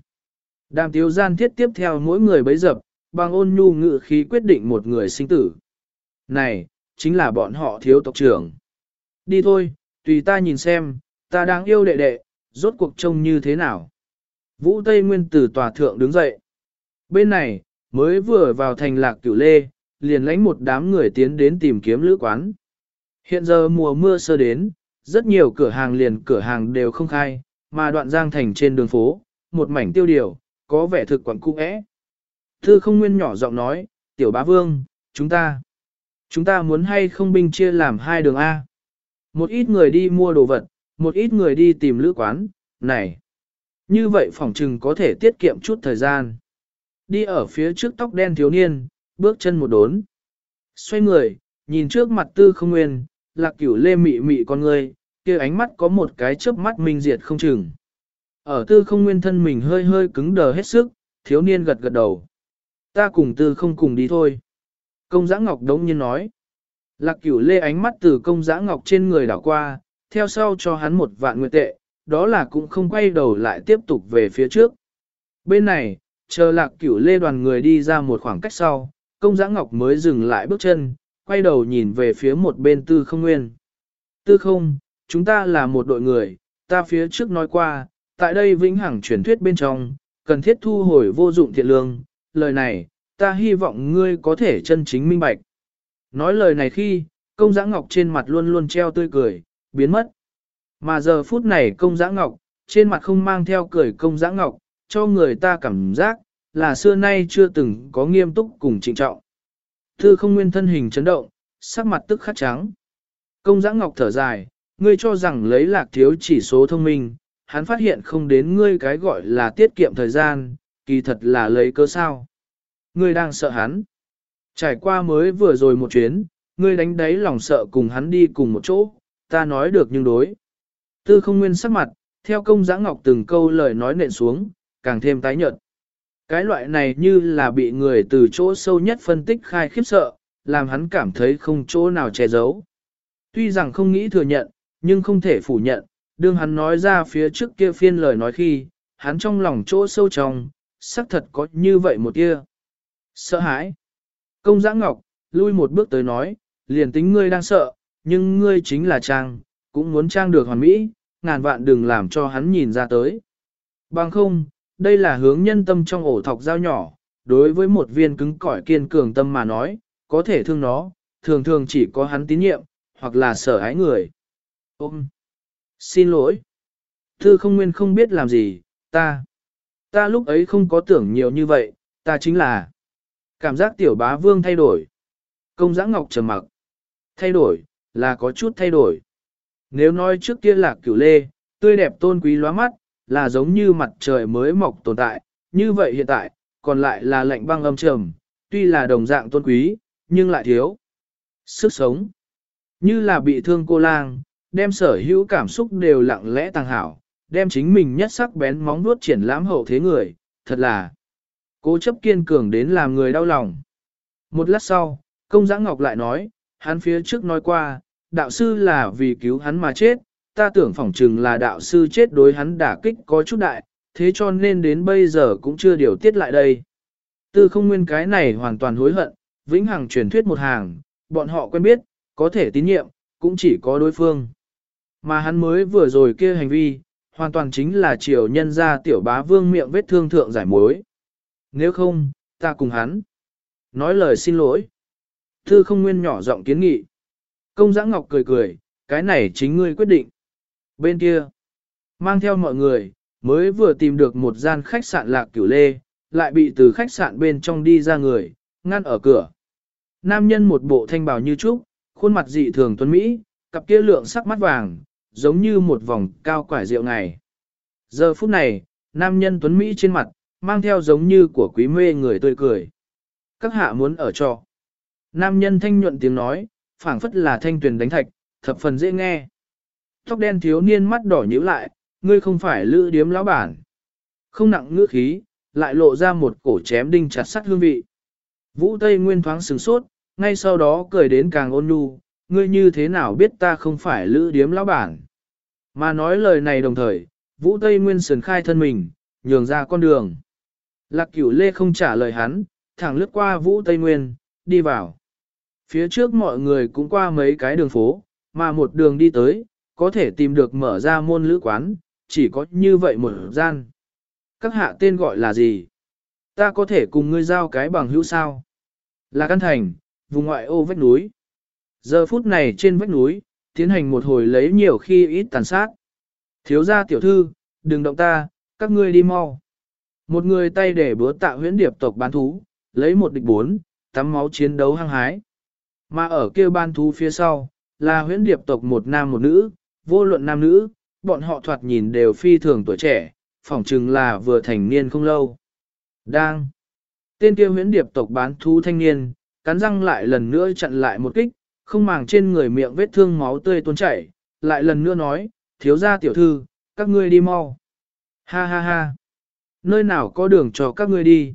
Đàm tiếu gian thiết tiếp theo mỗi người bấy dập, bằng ôn nhu ngự khí quyết định một người sinh tử. Này, chính là bọn họ thiếu tộc trưởng. Đi thôi, tùy ta nhìn xem, ta đang yêu đệ đệ, rốt cuộc trông như thế nào. Vũ Tây Nguyên từ tòa thượng đứng dậy. Bên này, mới vừa vào thành lạc cửu lê, liền lãnh một đám người tiến đến tìm kiếm lữ quán. Hiện giờ mùa mưa sơ đến, rất nhiều cửa hàng liền cửa hàng đều không khai, mà đoạn giang thành trên đường phố, một mảnh tiêu điều, có vẻ thực quẩn cung ẽ. Thư không nguyên nhỏ giọng nói, tiểu bá vương, chúng ta, chúng ta muốn hay không binh chia làm hai đường A. Một ít người đi mua đồ vật, một ít người đi tìm lữ quán, này. Như vậy phỏng trừng có thể tiết kiệm chút thời gian. Đi ở phía trước tóc đen thiếu niên, bước chân một đốn. Xoay người, nhìn trước mặt tư không nguyên, lạc cửu lê mị mị con người, kia ánh mắt có một cái chớp mắt minh diệt không chừng. Ở tư không nguyên thân mình hơi hơi cứng đờ hết sức, thiếu niên gật gật đầu. Ta cùng tư không cùng đi thôi. Công giã ngọc đống nhiên nói. Lạc cửu lê ánh mắt từ công giã ngọc trên người đảo qua, theo sau cho hắn một vạn nguyệt tệ, đó là cũng không quay đầu lại tiếp tục về phía trước. Bên này, chờ lạc cửu lê đoàn người đi ra một khoảng cách sau, công giã ngọc mới dừng lại bước chân, quay đầu nhìn về phía một bên tư không nguyên. Tư không, chúng ta là một đội người, ta phía trước nói qua, tại đây vĩnh hằng truyền thuyết bên trong, cần thiết thu hồi vô dụng thiện lương, lời này, ta hy vọng ngươi có thể chân chính minh bạch. Nói lời này khi, công giã ngọc trên mặt luôn luôn treo tươi cười, biến mất. Mà giờ phút này công giã ngọc, trên mặt không mang theo cười công giã ngọc, cho người ta cảm giác, là xưa nay chưa từng có nghiêm túc cùng trịnh trọng. Thư không nguyên thân hình chấn động, sắc mặt tức khắc trắng. Công giã ngọc thở dài, ngươi cho rằng lấy lạc thiếu chỉ số thông minh, hắn phát hiện không đến ngươi cái gọi là tiết kiệm thời gian, kỳ thật là lấy cơ sao. Ngươi đang sợ hắn. Trải qua mới vừa rồi một chuyến, ngươi đánh đáy lòng sợ cùng hắn đi cùng một chỗ, ta nói được nhưng đối. Tư không nguyên sắc mặt, theo công giã ngọc từng câu lời nói nện xuống, càng thêm tái nhợt. Cái loại này như là bị người từ chỗ sâu nhất phân tích khai khiếp sợ, làm hắn cảm thấy không chỗ nào che giấu. Tuy rằng không nghĩ thừa nhận, nhưng không thể phủ nhận, đương hắn nói ra phía trước kia phiên lời nói khi, hắn trong lòng chỗ sâu trong, xác thật có như vậy một kia. Sợ hãi. Công giã ngọc, lui một bước tới nói, liền tính ngươi đang sợ, nhưng ngươi chính là trang, cũng muốn trang được hoàn mỹ, ngàn vạn đừng làm cho hắn nhìn ra tới. Bằng không, đây là hướng nhân tâm trong ổ thọc dao nhỏ, đối với một viên cứng cỏi kiên cường tâm mà nói, có thể thương nó, thường thường chỉ có hắn tín nhiệm, hoặc là sợ ái người. Ôm! Xin lỗi! Thư không nguyên không biết làm gì, ta! Ta lúc ấy không có tưởng nhiều như vậy, ta chính là... Cảm giác tiểu bá vương thay đổi. Công giã ngọc trầm mặc. Thay đổi, là có chút thay đổi. Nếu nói trước kia là cửu lê, tươi đẹp tôn quý lóa mắt, là giống như mặt trời mới mọc tồn tại, như vậy hiện tại, còn lại là lạnh băng âm trầm, tuy là đồng dạng tôn quý, nhưng lại thiếu. Sức sống, như là bị thương cô lang, đem sở hữu cảm xúc đều lặng lẽ tăng hảo, đem chính mình nhất sắc bén móng vuốt triển lãm hậu thế người, thật là cố chấp kiên cường đến làm người đau lòng. Một lát sau, công giã ngọc lại nói, hắn phía trước nói qua, đạo sư là vì cứu hắn mà chết, ta tưởng phỏng chừng là đạo sư chết đối hắn đả kích có chút đại, thế cho nên đến bây giờ cũng chưa điều tiết lại đây. Tư không nguyên cái này hoàn toàn hối hận, vĩnh hằng truyền thuyết một hàng, bọn họ quen biết, có thể tín nhiệm, cũng chỉ có đối phương. Mà hắn mới vừa rồi kia hành vi, hoàn toàn chính là triều nhân ra tiểu bá vương miệng vết thương thượng giải mối. Nếu không, ta cùng hắn. Nói lời xin lỗi. Thư không nguyên nhỏ giọng kiến nghị. Công giã ngọc cười cười, cái này chính ngươi quyết định. Bên kia, mang theo mọi người, mới vừa tìm được một gian khách sạn lạc cửu lê, lại bị từ khách sạn bên trong đi ra người, ngăn ở cửa. Nam nhân một bộ thanh bào như trúc, khuôn mặt dị thường tuấn Mỹ, cặp kia lượng sắc mắt vàng, giống như một vòng cao quải rượu ngày. Giờ phút này, nam nhân tuấn Mỹ trên mặt, mang theo giống như của quý mê người tươi cười. Các hạ muốn ở trọ. Nam nhân thanh nhuận tiếng nói, phảng phất là thanh tuyền đánh thạch, thập phần dễ nghe. Tóc đen thiếu niên mắt đỏ nhíu lại, ngươi không phải lữ điếm lão bản. Không nặng ngữ khí, lại lộ ra một cổ chém đinh chặt sắt hương vị. Vũ Tây Nguyên thoáng sừng sốt, ngay sau đó cười đến càng ôn nhu, ngươi như thế nào biết ta không phải lữ điếm lão bản. Mà nói lời này đồng thời, Vũ Tây Nguyên sườn khai thân mình, nhường ra con đường. Lạc cửu lê không trả lời hắn, thẳng lướt qua Vũ Tây Nguyên, đi vào. Phía trước mọi người cũng qua mấy cái đường phố, mà một đường đi tới, có thể tìm được mở ra môn lữ quán, chỉ có như vậy một gian. Các hạ tên gọi là gì? Ta có thể cùng ngươi giao cái bằng hữu sao? Là Căn Thành, vùng ngoại ô vách núi. Giờ phút này trên vách núi, tiến hành một hồi lấy nhiều khi ít tàn sát. Thiếu gia tiểu thư, đừng động ta, các ngươi đi mau. Một người tay để búa tạ huyễn điệp tộc bán thú, lấy một địch bốn, tắm máu chiến đấu hăng hái. Mà ở kia ban thú phía sau, là huyễn điệp tộc một nam một nữ, vô luận nam nữ, bọn họ thoạt nhìn đều phi thường tuổi trẻ, phỏng chừng là vừa thành niên không lâu. Đang. Tên kia huyễn điệp tộc bán thú thanh niên, cắn răng lại lần nữa chặn lại một kích, không màng trên người miệng vết thương máu tươi tuôn chảy, lại lần nữa nói, thiếu gia tiểu thư, các ngươi đi mau. Ha ha ha. Nơi nào có đường cho các ngươi đi.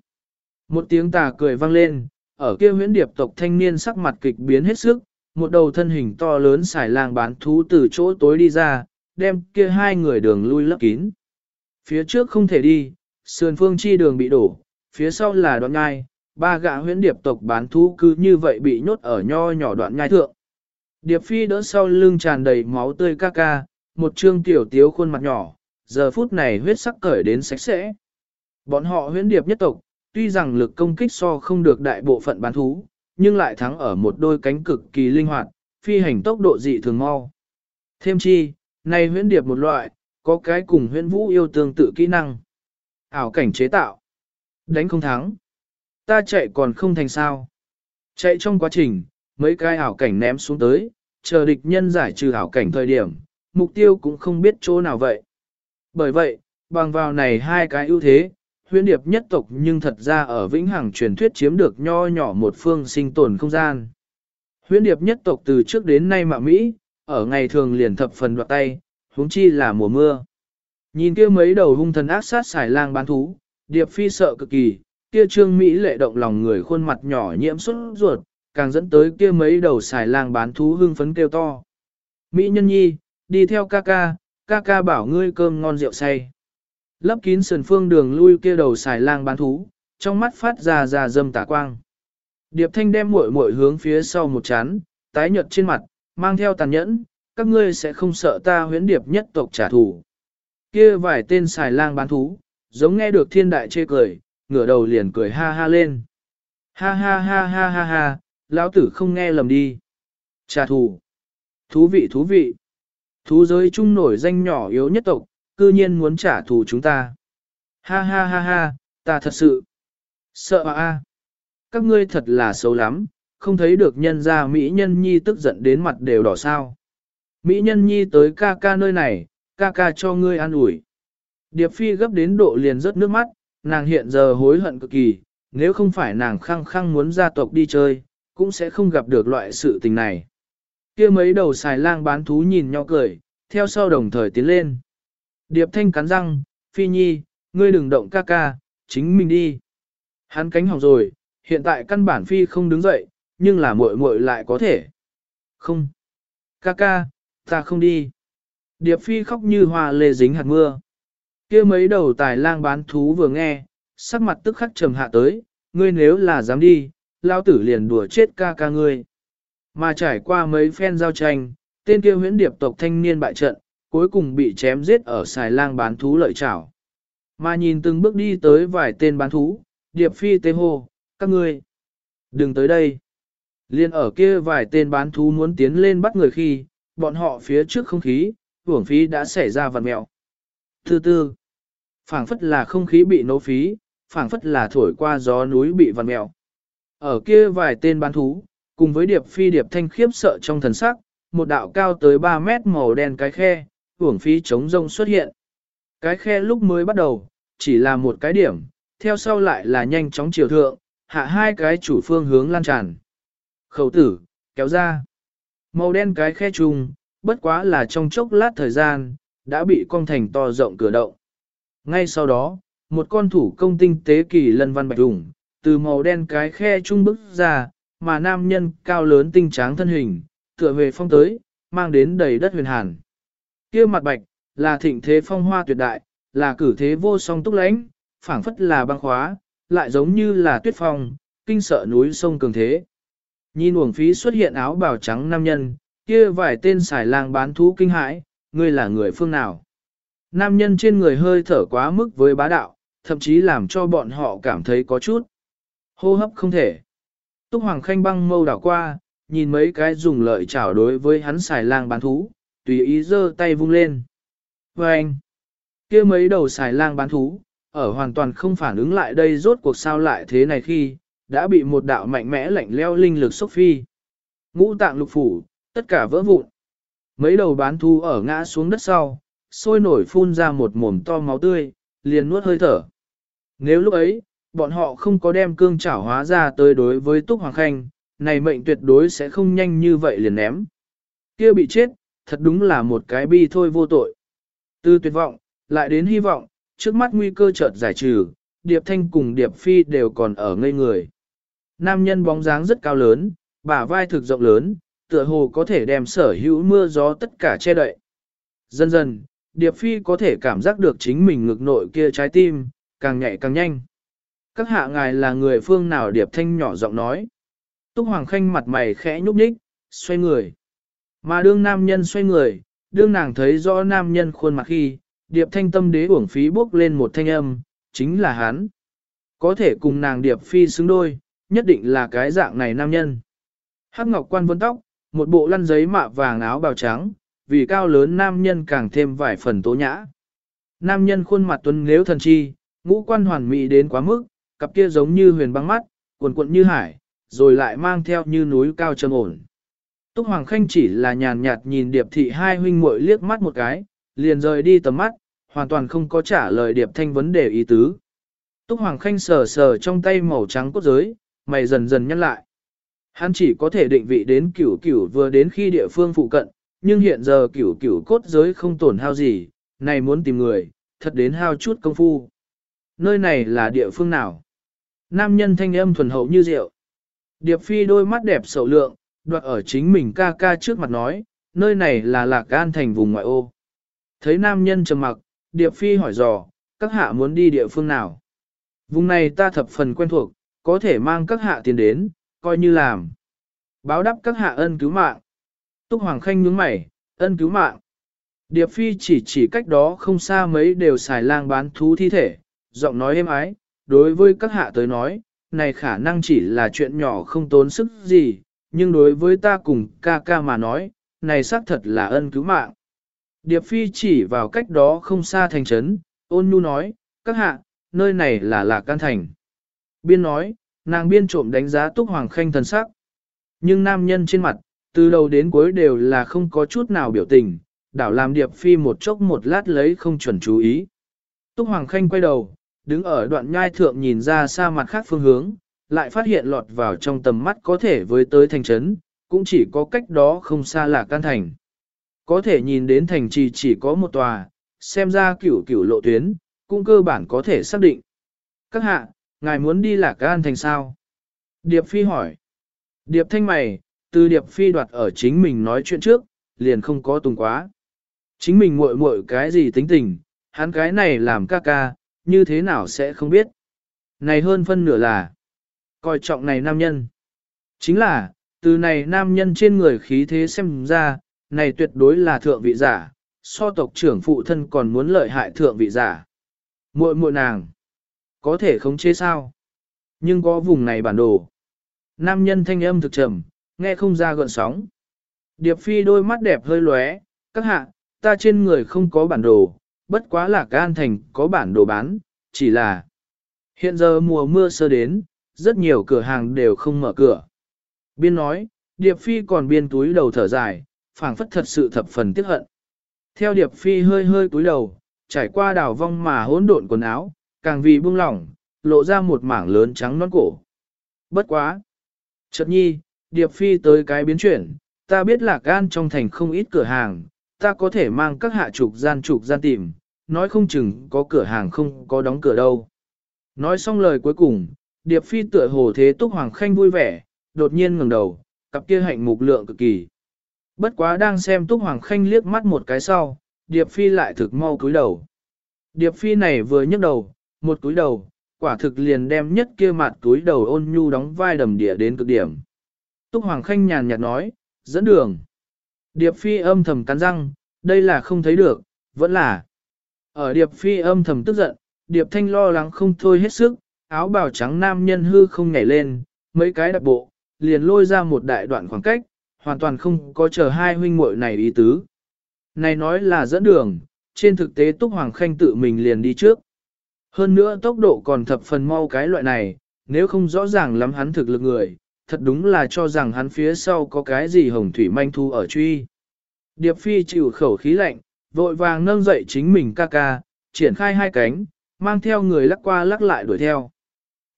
Một tiếng tà cười vang lên, ở kia huyễn điệp tộc thanh niên sắc mặt kịch biến hết sức, một đầu thân hình to lớn xài lang bán thú từ chỗ tối đi ra, đem kia hai người đường lui lấp kín. Phía trước không thể đi, sườn phương chi đường bị đổ, phía sau là đoạn ngai, ba gã huyễn điệp tộc bán thú cứ như vậy bị nhốt ở nho nhỏ đoạn ngai thượng. Điệp phi đỡ sau lưng tràn đầy máu tươi ca ca, một trương tiểu tiếu khuôn mặt nhỏ, giờ phút này huyết sắc cởi đến sạch sẽ. Bọn họ huyễn điệp nhất tộc, tuy rằng lực công kích so không được đại bộ phận bán thú, nhưng lại thắng ở một đôi cánh cực kỳ linh hoạt, phi hành tốc độ dị thường mau. Thêm chi, này huyễn điệp một loại, có cái cùng huyễn vũ yêu tương tự kỹ năng. Ảo cảnh chế tạo. Đánh không thắng. Ta chạy còn không thành sao. Chạy trong quá trình, mấy cái ảo cảnh ném xuống tới, chờ địch nhân giải trừ ảo cảnh thời điểm, mục tiêu cũng không biết chỗ nào vậy. Bởi vậy, bằng vào này hai cái ưu thế, huyễn điệp nhất tộc nhưng thật ra ở vĩnh hằng truyền thuyết chiếm được nho nhỏ một phương sinh tồn không gian. Huyễn điệp nhất tộc từ trước đến nay mạ Mỹ, ở ngày thường liền thập phần đoạt tay, huống chi là mùa mưa. Nhìn kia mấy đầu hung thần ác sát xài lang bán thú, điệp phi sợ cực kỳ, kia trương Mỹ lệ động lòng người khuôn mặt nhỏ nhiễm xuất ruột, càng dẫn tới kia mấy đầu xài lang bán thú hưng phấn kêu to. Mỹ nhân nhi, đi theo ca ca, ca ca bảo ngươi cơm ngon rượu say. Lấp kín sườn phương đường lui kia đầu xài lang bán thú, trong mắt phát ra ra dâm tả quang. Điệp thanh đem muội muội hướng phía sau một chán, tái nhợt trên mặt, mang theo tàn nhẫn, các ngươi sẽ không sợ ta huyễn điệp nhất tộc trả thù. Kia vài tên xài lang bán thú, giống nghe được thiên đại chê cười, ngửa đầu liền cười ha ha lên. Ha ha ha ha ha ha, lão tử không nghe lầm đi. Trả thù. Thú vị thú vị. Thú giới chung nổi danh nhỏ yếu nhất tộc, cư nhiên muốn trả thù chúng ta. Ha ha ha ha, ta thật sự sợ à a. Các ngươi thật là xấu lắm, không thấy được nhân gia Mỹ nhân nhi tức giận đến mặt đều đỏ sao. Mỹ nhân nhi tới ca ca nơi này, ca ca cho ngươi an ủi. Điệp phi gấp đến độ liền rớt nước mắt, nàng hiện giờ hối hận cực kỳ, nếu không phải nàng khăng khăng muốn gia tộc đi chơi, cũng sẽ không gặp được loại sự tình này. kia mấy đầu xài lang bán thú nhìn nhau cười, theo sau đồng thời tiến lên. Điệp thanh cắn răng, phi nhi, ngươi đừng động ca ca, chính mình đi. Hắn cánh hỏng rồi, hiện tại căn bản phi không đứng dậy, nhưng là muội muội lại có thể. Không. Ca ca, ta không đi. Điệp phi khóc như hoa lê dính hạt mưa. kia mấy đầu tài lang bán thú vừa nghe, sắc mặt tức khắc trầm hạ tới, ngươi nếu là dám đi, lao tử liền đùa chết ca ca ngươi. Mà trải qua mấy phen giao tranh, tên kia huyễn điệp tộc thanh niên bại trận, cuối cùng bị chém giết ở xài lang bán thú lợi chảo. Mà nhìn từng bước đi tới vài tên bán thú, điệp phi tê hô, các ngươi, đừng tới đây. Liên ở kia vài tên bán thú muốn tiến lên bắt người khi, bọn họ phía trước không khí, hưởng phí đã xảy ra vật mẹo. Thứ tư, phảng phất là không khí bị nấu phí, phảng phất là thổi qua gió núi bị vằn mẹo. Ở kia vài tên bán thú, cùng với điệp phi điệp thanh khiếp sợ trong thần sắc, một đạo cao tới 3 mét màu đen cái khe, uổng phí chống rông xuất hiện. Cái khe lúc mới bắt đầu, chỉ là một cái điểm, theo sau lại là nhanh chóng chiều thượng, hạ hai cái chủ phương hướng lan tràn. Khẩu tử, kéo ra. Màu đen cái khe trùng, bất quá là trong chốc lát thời gian, đã bị cong thành to rộng cửa động. Ngay sau đó, một con thủ công tinh tế kỳ lân văn bạch đủng, từ màu đen cái khe trung bức ra, mà nam nhân cao lớn tinh tráng thân hình, tựa về phong tới, mang đến đầy đất huyền hàn kia mặt bạch, là thịnh thế phong hoa tuyệt đại, là cử thế vô song túc lãnh, phảng phất là băng khóa, lại giống như là tuyết phong, kinh sợ núi sông cường thế. Nhìn uổng phí xuất hiện áo bào trắng nam nhân, kia vài tên xài lang bán thú kinh hãi, ngươi là người phương nào? Nam nhân trên người hơi thở quá mức với bá đạo, thậm chí làm cho bọn họ cảm thấy có chút hô hấp không thể. Túc Hoàng Khanh băng mâu đảo qua, nhìn mấy cái dùng lợi chảo đối với hắn xài lang bán thú, tùy ý giơ tay vung lên. Và anh, kia mấy đầu xài lang bán thú, ở hoàn toàn không phản ứng lại đây rốt cuộc sao lại thế này khi, đã bị một đạo mạnh mẽ lạnh leo linh lực sốc phi. Ngũ tạng lục phủ, tất cả vỡ vụn. Mấy đầu bán thú ở ngã xuống đất sau, sôi nổi phun ra một mồm to máu tươi, liền nuốt hơi thở. Nếu lúc ấy, bọn họ không có đem cương chảo hóa ra tới đối với Túc Hoàng Khanh, này mệnh tuyệt đối sẽ không nhanh như vậy liền ném. Kia bị chết, thật đúng là một cái bi thôi vô tội. Từ tuyệt vọng, lại đến hy vọng, trước mắt nguy cơ chợt giải trừ, Điệp Thanh cùng Điệp Phi đều còn ở ngây người. Nam nhân bóng dáng rất cao lớn, bả vai thực rộng lớn, tựa hồ có thể đem sở hữu mưa gió tất cả che đậy. Dần dần, Điệp Phi có thể cảm giác được chính mình ngực nội kia trái tim, càng nhạy càng nhanh. Các hạ ngài là người phương nào Điệp Thanh nhỏ giọng nói. Túc Hoàng Khanh mặt mày khẽ nhúc nhích, xoay người. Mà đương nam nhân xoay người, đương nàng thấy rõ nam nhân khuôn mặt khi, Điệp Thanh tâm đế uổng phí bước lên một thanh âm, chính là hắn. Có thể cùng nàng Điệp Phi xứng đôi, nhất định là cái dạng này nam nhân. Hắc Ngọc Quan vân tóc, một bộ lăn giấy mạ vàng áo bào trắng, vì cao lớn nam nhân càng thêm vài phần tố nhã. Nam nhân khuôn mặt tuấn nếu thần chi, ngũ quan hoàn mỹ đến quá mức, cặp kia giống như huyền băng mắt, cuồn cuộn như hải, rồi lại mang theo như núi cao trầm ổn. Túc Hoàng Khanh chỉ là nhàn nhạt nhìn Điệp Thị hai huynh muội liếc mắt một cái, liền rời đi tầm mắt, hoàn toàn không có trả lời Điệp Thanh vấn đề ý tứ. Túc Hoàng Khanh sờ sờ trong tay màu trắng cốt giới, mày dần dần nhăn lại. Hắn chỉ có thể định vị đến cửu cửu vừa đến khi địa phương phụ cận, nhưng hiện giờ cửu cửu cốt giới không tổn hao gì, này muốn tìm người, thật đến hao chút công phu. Nơi này là địa phương nào? Nam nhân thanh âm thuần hậu như rượu. Điệp phi đôi mắt đẹp sầu lượng, đoạt ở chính mình ca ca trước mặt nói, nơi này là lạc an thành vùng ngoại ô. Thấy nam nhân trầm mặc, Điệp phi hỏi dò, các hạ muốn đi địa phương nào? Vùng này ta thập phần quen thuộc, có thể mang các hạ tiền đến, coi như làm. Báo đáp các hạ ân cứu mạng. Túc Hoàng Khanh nhướng mày, ân cứu mạng. Điệp Phi chỉ chỉ cách đó không xa mấy đều xài lang bán thú thi thể, giọng nói êm ái, đối với các hạ tới nói, này khả năng chỉ là chuyện nhỏ không tốn sức gì, nhưng đối với ta cùng ca ca mà nói, này xác thật là ân cứu mạng. Điệp Phi chỉ vào cách đó không xa thành trấn, ôn nhu nói, các hạ, nơi này là Lạc Can Thành. Biên nói, nàng biên trộm đánh giá Túc Hoàng Khanh thần sắc. Nhưng nam nhân trên mặt, từ đầu đến cuối đều là không có chút nào biểu tình, đảo làm Điệp Phi một chốc một lát lấy không chuẩn chú ý. Túc Hoàng Khanh quay đầu, đứng ở đoạn nhai thượng nhìn ra xa mặt khác phương hướng, lại phát hiện lọt vào trong tầm mắt có thể với tới thành trấn, cũng chỉ có cách đó không xa là can thành. Có thể nhìn đến thành trì chỉ có một tòa, xem ra cửu cửu lộ tuyến, cũng cơ bản có thể xác định. Các hạ, ngài muốn đi lạc can thành sao? Điệp Phi hỏi. Điệp thanh mày, từ Điệp Phi đoạt ở chính mình nói chuyện trước, liền không có tùng quá. Chính mình muội muội cái gì tính tình, hắn cái này làm ca ca, như thế nào sẽ không biết. Này hơn phân nửa là, coi trọng này nam nhân. Chính là, từ này nam nhân trên người khí thế xem ra, này tuyệt đối là thượng vị giả, so tộc trưởng phụ thân còn muốn lợi hại thượng vị giả. Muội muội nàng, có thể khống chế sao? Nhưng có vùng này bản đồ. Nam nhân thanh âm thực trầm, nghe không ra gợn sóng. Điệp phi đôi mắt đẹp hơi lóe, các hạ, ta trên người không có bản đồ, bất quá là can thành có bản đồ bán, chỉ là hiện giờ mùa mưa sơ đến, rất nhiều cửa hàng đều không mở cửa. Biên nói, Điệp Phi còn biên túi đầu thở dài, phảng phất thật sự thập phần tiếc hận. Theo Điệp Phi hơi hơi túi đầu, trải qua đảo vong mà hỗn độn quần áo, càng vì buông lỏng, lộ ra một mảng lớn trắng non cổ. Bất quá! Chợt nhi, Điệp Phi tới cái biến chuyển, ta biết là gan trong thành không ít cửa hàng, ta có thể mang các hạ trục gian trục gian tìm, nói không chừng có cửa hàng không có đóng cửa đâu. Nói xong lời cuối cùng, Điệp Phi tựa hồ thế Túc Hoàng Khanh vui vẻ, đột nhiên ngẩng đầu, cặp kia hạnh mục lượng cực kỳ. Bất quá đang xem Túc Hoàng Khanh liếc mắt một cái sau, Điệp Phi lại thực mau cúi đầu. Điệp Phi này vừa nhấc đầu, một cúi đầu, quả thực liền đem nhất kia mặt túi đầu ôn nhu đóng vai đầm địa đến cực điểm. Túc Hoàng Khanh nhàn nhạt nói, dẫn đường. Điệp Phi âm thầm cắn răng, đây là không thấy được, vẫn là. Ở Điệp Phi âm thầm tức giận, Điệp Thanh lo lắng không thôi hết sức, áo bào trắng nam nhân hư không nhảy lên, mấy cái đạp bộ, liền lôi ra một đại đoạn khoảng cách, hoàn toàn không có chờ hai huynh muội này ý tứ. Này nói là dẫn đường, trên thực tế Túc Hoàng Khanh tự mình liền đi trước. Hơn nữa tốc độ còn thập phần mau cái loại này, nếu không rõ ràng lắm hắn thực lực người, thật đúng là cho rằng hắn phía sau có cái gì hồng thủy manh thu ở truy. Điệp Phi chịu khẩu khí lạnh, vội vàng nâng dậy chính mình ca ca, triển khai hai cánh, mang theo người lắc qua lắc lại đuổi theo.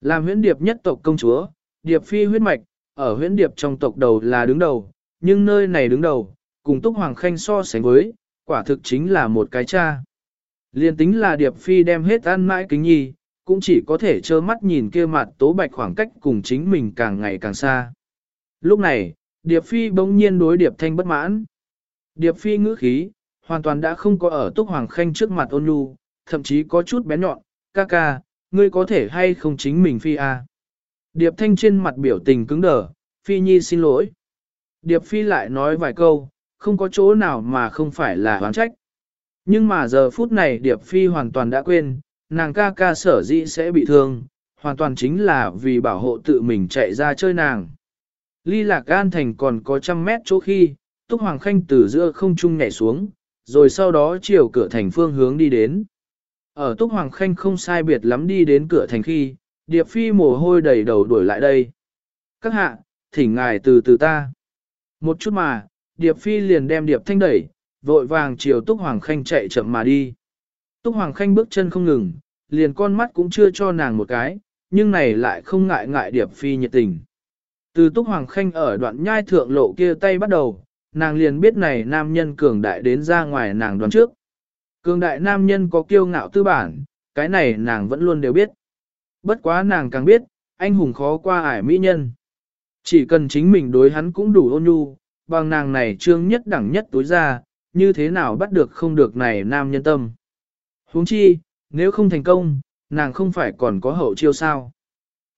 Làm huyễn điệp nhất tộc công chúa, điệp phi huyết mạch, ở huyễn điệp trong tộc đầu là đứng đầu, nhưng nơi này đứng đầu, cùng túc hoàng khanh so sánh với, quả thực chính là một cái cha. Liên tính là điệp phi đem hết ăn mãi kính nhi, cũng chỉ có thể trơ mắt nhìn kia mặt tố bạch khoảng cách cùng chính mình càng ngày càng xa. Lúc này, điệp phi bỗng nhiên đối điệp thanh bất mãn. Điệp phi ngữ khí, hoàn toàn đã không có ở túc hoàng khanh trước mặt ôn nhu, thậm chí có chút bé nhọn, ca ca, ngươi có thể hay không chính mình phi à. Điệp thanh trên mặt biểu tình cứng đờ, phi nhi xin lỗi. Điệp phi lại nói vài câu, không có chỗ nào mà không phải là oán trách. Nhưng mà giờ phút này Điệp phi hoàn toàn đã quên, nàng ca ca sở dĩ sẽ bị thương, hoàn toàn chính là vì bảo hộ tự mình chạy ra chơi nàng. Ly lạc gan thành còn có trăm mét chỗ khi, Túc Hoàng Khanh từ giữa không trung nhảy xuống, rồi sau đó chiều cửa thành phương hướng đi đến. Ở Túc Hoàng Khanh không sai biệt lắm đi đến cửa thành khi, Điệp Phi mồ hôi đầy đầu đuổi lại đây. Các hạ, thỉnh ngài từ từ ta. Một chút mà, Điệp Phi liền đem Điệp Thanh đẩy, vội vàng chiều Túc Hoàng Khanh chạy chậm mà đi. Túc Hoàng Khanh bước chân không ngừng, liền con mắt cũng chưa cho nàng một cái, nhưng này lại không ngại ngại Điệp Phi nhiệt tình. Từ Túc Hoàng Khanh ở đoạn nhai thượng lộ kia tay bắt đầu, nàng liền biết này nam nhân cường đại đến ra ngoài nàng đoán trước. Cường đại nam nhân có kiêu ngạo tư bản, cái này nàng vẫn luôn đều biết. Bất quá nàng càng biết, anh hùng khó qua ải mỹ nhân. Chỉ cần chính mình đối hắn cũng đủ ôn nhu, bằng nàng này trương nhất đẳng nhất tối ra, như thế nào bắt được không được này nam nhân tâm. huống chi, nếu không thành công, nàng không phải còn có hậu chiêu sao.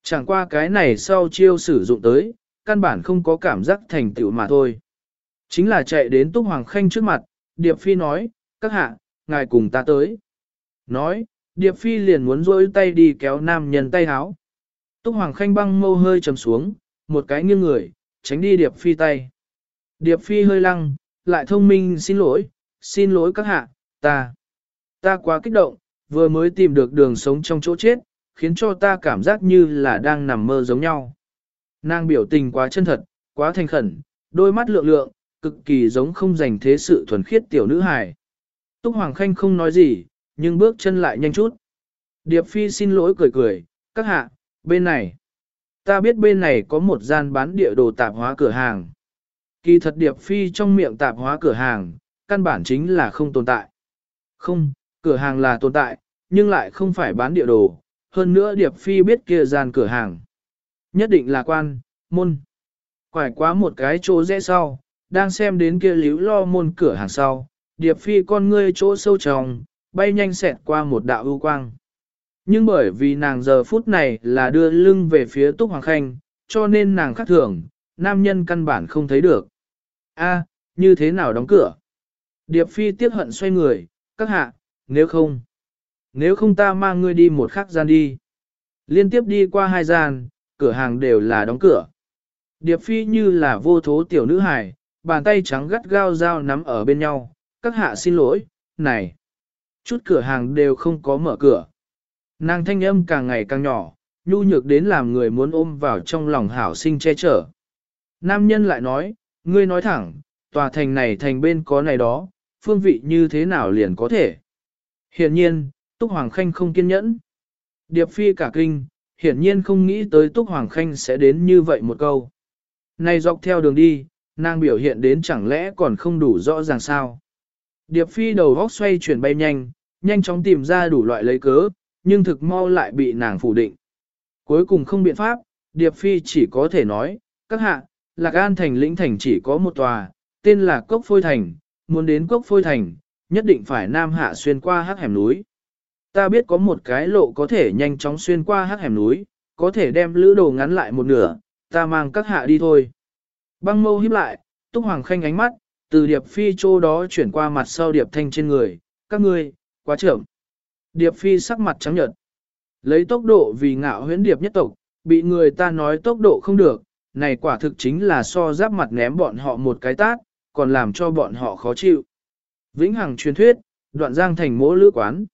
Chẳng qua cái này sau chiêu sử dụng tới, căn bản không có cảm giác thành tựu mà thôi. Chính là chạy đến Túc Hoàng Khanh trước mặt, Điệp Phi nói, các hạ, ngài cùng ta tới. Nói, Điệp Phi liền muốn rỗi tay đi kéo nam nhân tay háo. Túc Hoàng Khanh băng mâu hơi trầm xuống, một cái nghiêng người, tránh đi Điệp Phi tay. Điệp Phi hơi lăng, lại thông minh xin lỗi, xin lỗi các hạ, ta. Ta quá kích động, vừa mới tìm được đường sống trong chỗ chết, khiến cho ta cảm giác như là đang nằm mơ giống nhau. Nàng biểu tình quá chân thật, quá thành khẩn, đôi mắt lượng lượng, cực kỳ giống không dành thế sự thuần khiết tiểu nữ hài. Túc Hoàng Khanh không nói gì, nhưng bước chân lại nhanh chút. Điệp Phi xin lỗi cười cười, các hạ, bên này. Ta biết bên này có một gian bán địa đồ tạp hóa cửa hàng. Kỳ thật Điệp Phi trong miệng tạp hóa cửa hàng, căn bản chính là không tồn tại. Không, cửa hàng là tồn tại, nhưng lại không phải bán địa đồ. Hơn nữa Điệp Phi biết kia gian cửa hàng. Nhất định là quan, môn. Quải quá một cái chỗ rẽ sau, đang xem đến kia líu lo môn cửa hàng sau, Điệp Phi con ngươi chỗ sâu trong, bay nhanh xẹt qua một đạo ưu quang. Nhưng bởi vì nàng giờ phút này là đưa lưng về phía Túc Hoàng Khanh, cho nên nàng khắc thường, nam nhân căn bản không thấy được. A, như thế nào đóng cửa? Điệp Phi tiếc hận xoay người, các hạ, nếu không, nếu không ta mang ngươi đi một khắc gian đi. Liên tiếp đi qua hai gian, cửa hàng đều là đóng cửa. Điệp Phi như là vô thố tiểu nữ hài, bàn tay trắng gắt gao dao nắm ở bên nhau, các hạ xin lỗi, này, chút cửa hàng đều không có mở cửa. Nàng thanh âm càng ngày càng nhỏ, nhu nhược đến làm người muốn ôm vào trong lòng hảo sinh che chở. Nam nhân lại nói, ngươi nói thẳng, tòa thành này thành bên có này đó, phương vị như thế nào liền có thể. Hiển nhiên, Túc Hoàng Khanh không kiên nhẫn. Điệp phi cả kinh, hiển nhiên không nghĩ tới Túc Hoàng Khanh sẽ đến như vậy một câu. Này dọc theo đường đi, nàng biểu hiện đến chẳng lẽ còn không đủ rõ ràng sao. Điệp phi đầu góc xoay chuyển bay nhanh, nhanh chóng tìm ra đủ loại lấy cớ, nhưng thực mau lại bị nàng phủ định. Cuối cùng không biện pháp, Điệp phi chỉ có thể nói, các hạ, Lạc An thành lĩnh thành chỉ có một tòa, tên là Cốc Phôi Thành, muốn đến Cốc Phôi Thành, nhất định phải nam hạ xuyên qua hắc hẻm núi. Ta biết có một cái lộ có thể nhanh chóng xuyên qua hắc hẻm núi, có thể đem lữ đồ ngắn lại một nửa, ta mang các hạ đi thôi. Băng mâu híp lại, Túc Hoàng Khanh ánh mắt, từ Điệp Phi chỗ đó chuyển qua mặt sau Điệp Thanh trên người, các ngươi, quá trưởng. Điệp Phi sắc mặt trắng nhợt. Lấy tốc độ vì ngạo huyễn Điệp nhất tộc, bị người ta nói tốc độ không được, này quả thực chính là so giáp mặt ném bọn họ một cái tát, còn làm cho bọn họ khó chịu. Vĩnh Hằng truyền thuyết, đoạn giang thành mỗ lữ quán.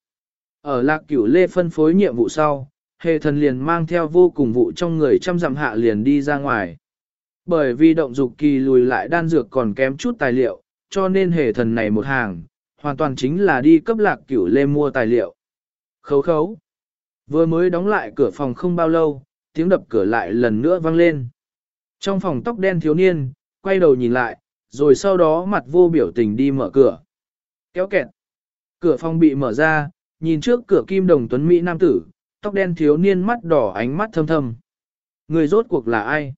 Ở lạc cửu lê phân phối nhiệm vụ sau, hề thần liền mang theo vô cùng vụ trong người trăm dặm hạ liền đi ra ngoài. Bởi vì động dục kỳ lùi lại đan dược còn kém chút tài liệu, cho nên hề thần này một hàng, hoàn toàn chính là đi cấp lạc cửu lê mua tài liệu. Khấu khấu. Vừa mới đóng lại cửa phòng không bao lâu, tiếng đập cửa lại lần nữa vang lên. Trong phòng tóc đen thiếu niên, quay đầu nhìn lại, rồi sau đó mặt vô biểu tình đi mở cửa. Kéo kẹt. Cửa phòng bị mở ra, nhìn trước cửa kim đồng tuấn Mỹ nam tử, tóc đen thiếu niên mắt đỏ ánh mắt thâm thâm. Người rốt cuộc là ai?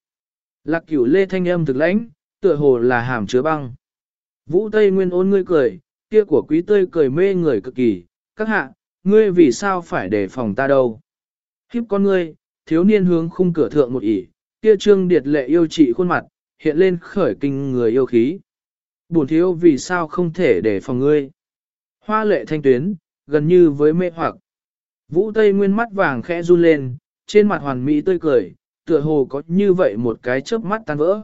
Lạc cửu lê thanh âm thực lãnh, tựa hồ là hàm chứa băng. Vũ Tây Nguyên ôn ngươi cười, kia của quý tươi cười mê người cực kỳ, các hạ, ngươi vì sao phải đề phòng ta đâu? Khiếp con ngươi, thiếu niên hướng khung cửa thượng một ỉ, kia trương điệt lệ yêu trị khuôn mặt, hiện lên khởi kinh người yêu khí. Buồn thiếu vì sao không thể đề phòng ngươi? Hoa lệ thanh tuyến, gần như với mê hoặc. Vũ Tây Nguyên mắt vàng khẽ run lên, trên mặt hoàn mỹ tươi cười, tựa hồ có như vậy một cái chớp mắt tan vỡ.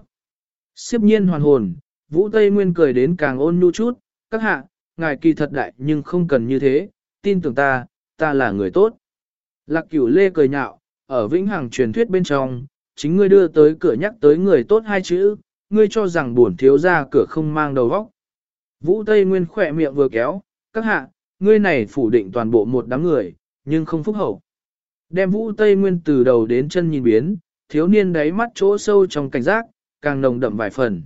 Siếp nhiên hoàn hồn, Vũ Tây Nguyên cười đến càng ôn nhu chút, các hạ, ngài kỳ thật đại nhưng không cần như thế, tin tưởng ta, ta là người tốt. Lạc cửu lê cười nhạo, ở vĩnh hằng truyền thuyết bên trong, chính ngươi đưa tới cửa nhắc tới người tốt hai chữ, ngươi cho rằng buồn thiếu ra cửa không mang đầu vóc. Vũ Tây Nguyên khỏe miệng vừa kéo, các hạ, ngươi này phủ định toàn bộ một đám người, nhưng không phúc hậu. Đem Vũ Tây Nguyên từ đầu đến chân nhìn biến, thiếu niên đáy mắt chỗ sâu trong cảnh giác, càng nồng đậm vài phần.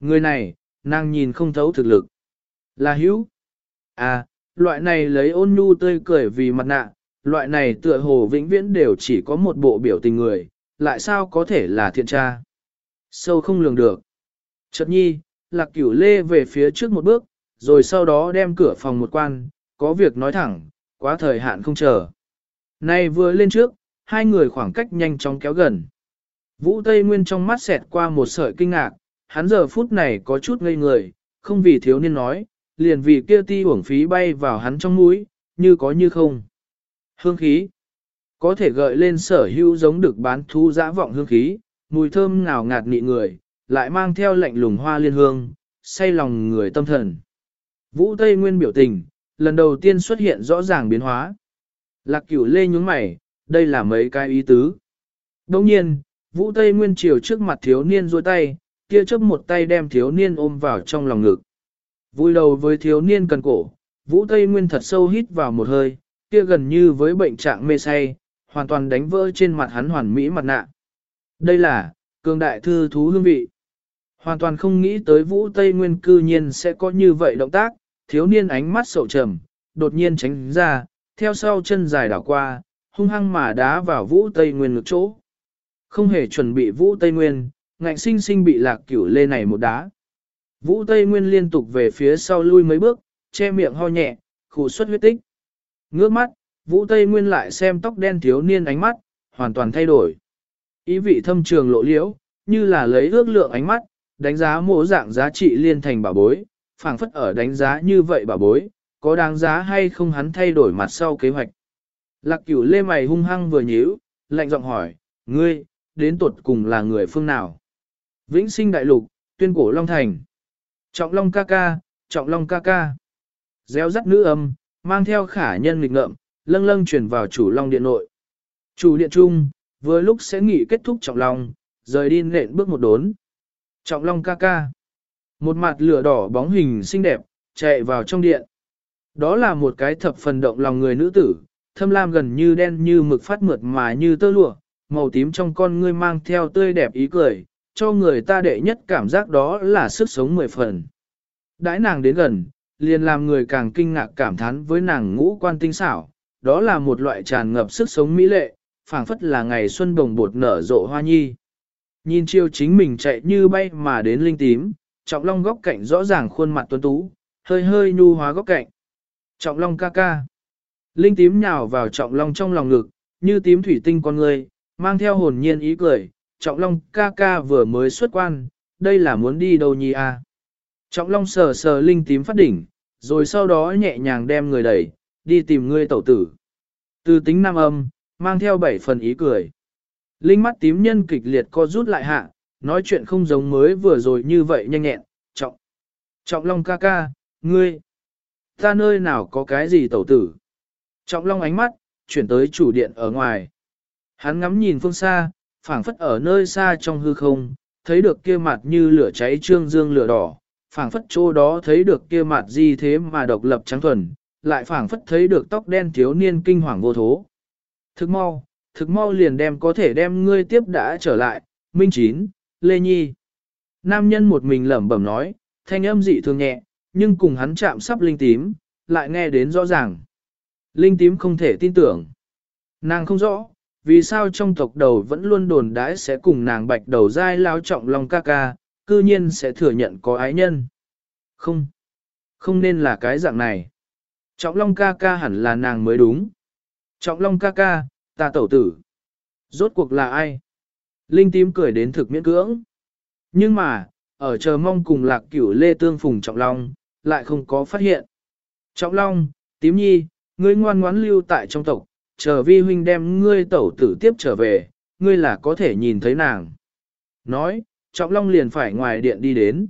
Người này, nàng nhìn không thấu thực lực. Là hữu. À, loại này lấy ôn nhu tươi cười vì mặt nạ, loại này tựa hồ vĩnh viễn đều chỉ có một bộ biểu tình người, lại sao có thể là thiện tra. Sâu không lường được. Chợt nhi, lạc cửu lê về phía trước một bước, rồi sau đó đem cửa phòng một quan, có việc nói thẳng, quá thời hạn không chờ. Nay vừa lên trước, hai người khoảng cách nhanh chóng kéo gần. Vũ Tây Nguyên trong mắt xẹt qua một sợi kinh ngạc, hắn giờ phút này có chút ngây người, không vì thiếu niên nói, liền vì kia ti uổng phí bay vào hắn trong mũi, như có như không. Hương khí có thể gợi lên sở hữu giống được bán thu dã vọng hương khí, mùi thơm ngào ngạt nị người, lại mang theo lạnh lùng hoa liên hương, say lòng người tâm thần. Vũ Tây Nguyên biểu tình, lần đầu tiên xuất hiện rõ ràng biến hóa. Lạc cửu lê nhúng mày, đây là mấy cái ý tứ. Đồng nhiên, Vũ Tây Nguyên triều trước mặt thiếu niên duỗi tay, kia chấp một tay đem thiếu niên ôm vào trong lòng ngực. Vui đầu với thiếu niên cần cổ, Vũ Tây Nguyên thật sâu hít vào một hơi, kia gần như với bệnh trạng mê say, hoàn toàn đánh vỡ trên mặt hắn hoàn mỹ mặt nạ. Đây là, cường đại thư thú hương vị. Hoàn toàn không nghĩ tới Vũ Tây Nguyên cư nhiên sẽ có như vậy động tác, thiếu niên ánh mắt sầu trầm, đột nhiên tránh ra, theo sau chân dài đảo qua, hung hăng mà đá vào Vũ Tây Nguyên ngực chỗ. Không hề chuẩn bị Vũ Tây Nguyên, ngạnh sinh sinh bị lạc cửu lê này một đá. Vũ Tây Nguyên liên tục về phía sau lui mấy bước, che miệng ho nhẹ, khủ xuất huyết tích. Ngước mắt, Vũ Tây Nguyên lại xem tóc đen thiếu niên ánh mắt, hoàn toàn thay đổi. Ý vị thâm trường lộ liễu, như là lấy ước lượng ánh mắt, đánh giá mô dạng giá trị liên thành bảo bối, phảng phất ở đánh giá như vậy bảo bối, có đáng giá hay không hắn thay đổi mặt sau kế hoạch. Lạc cửu lê mày hung hăng vừa nhíu, lạnh giọng hỏi, ngươi, đến tuột cùng là người phương nào? Vĩnh sinh đại lục, tuyên cổ Long Thành. Trọng Long ca ca, Trọng Long ca ca. Gieo rắt nữ âm, mang theo khả nhân nghịch ngợm, lâng lâng truyền vào chủ Long điện nội. Chủ điện trung, vừa lúc sẽ nghỉ kết thúc Trọng Long, rời đi nện bước một đốn. Trọng Long ca ca. Một mặt lửa đỏ bóng hình xinh đẹp, chạy vào trong điện. Đó là một cái thập phần động lòng người nữ tử, thâm lam gần như đen như mực phát mượt mà như tơ lụa, màu tím trong con ngươi mang theo tươi đẹp ý cười, cho người ta đệ nhất cảm giác đó là sức sống mười phần. Đãi nàng đến gần, liền làm người càng kinh ngạc cảm thán với nàng ngũ quan tinh xảo, đó là một loại tràn ngập sức sống mỹ lệ, phảng phất là ngày xuân bồng bột nở rộ hoa nhi. Nhìn chiêu chính mình chạy như bay mà đến linh tím, trọng long góc cạnh rõ ràng khuôn mặt tuấn tú, hơi hơi nhu hóa góc cạnh. Trọng long ca ca. Linh tím nhào vào trọng long trong lòng ngực, như tím thủy tinh con người, mang theo hồn nhiên ý cười, trọng long ca ca vừa mới xuất quan, đây là muốn đi đâu nhi à. Trọng long sờ sờ linh tím phát đỉnh, rồi sau đó nhẹ nhàng đem người đẩy, đi tìm ngươi tẩu tử. Từ tính nam âm, mang theo bảy phần ý cười. Linh mắt tím nhân kịch liệt co rút lại hạ, nói chuyện không giống mới vừa rồi như vậy nhanh nhẹn, trọng. Trọng long ca ca, ngươi, ta nơi nào có cái gì tẩu tử. Trọng long ánh mắt, chuyển tới chủ điện ở ngoài. Hắn ngắm nhìn phương xa, phảng phất ở nơi xa trong hư không, thấy được kia mặt như lửa cháy trương dương lửa đỏ, phảng phất chỗ đó thấy được kia mặt gì thế mà độc lập trắng thuần, lại phảng phất thấy được tóc đen thiếu niên kinh hoàng vô thố. Thực mau, thực mau liền đem có thể đem ngươi tiếp đã trở lại, Minh Chín, Lê Nhi. Nam nhân một mình lẩm bẩm nói, thanh âm dị thường nhẹ, nhưng cùng hắn chạm sắp linh tím, lại nghe đến rõ ràng. Linh tím không thể tin tưởng. Nàng không rõ, vì sao trong tộc đầu vẫn luôn đồn đãi sẽ cùng nàng bạch đầu dai lao trọng lòng ca ca, cư nhiên sẽ thừa nhận có ái nhân. Không, không nên là cái dạng này. Trọng long ca ca hẳn là nàng mới đúng. Trọng long ca ca, ta tẩu tử. Rốt cuộc là ai? Linh tím cười đến thực miễn cưỡng. Nhưng mà, ở chờ mong cùng lạc cửu lê tương phùng trọng long, lại không có phát hiện. Trọng long, tím nhi, ngươi ngoan ngoãn lưu tại trong tộc, chờ vi huynh đem ngươi tẩu tử tiếp trở về, ngươi là có thể nhìn thấy nàng. Nói, trọng long liền phải ngoài điện đi đến.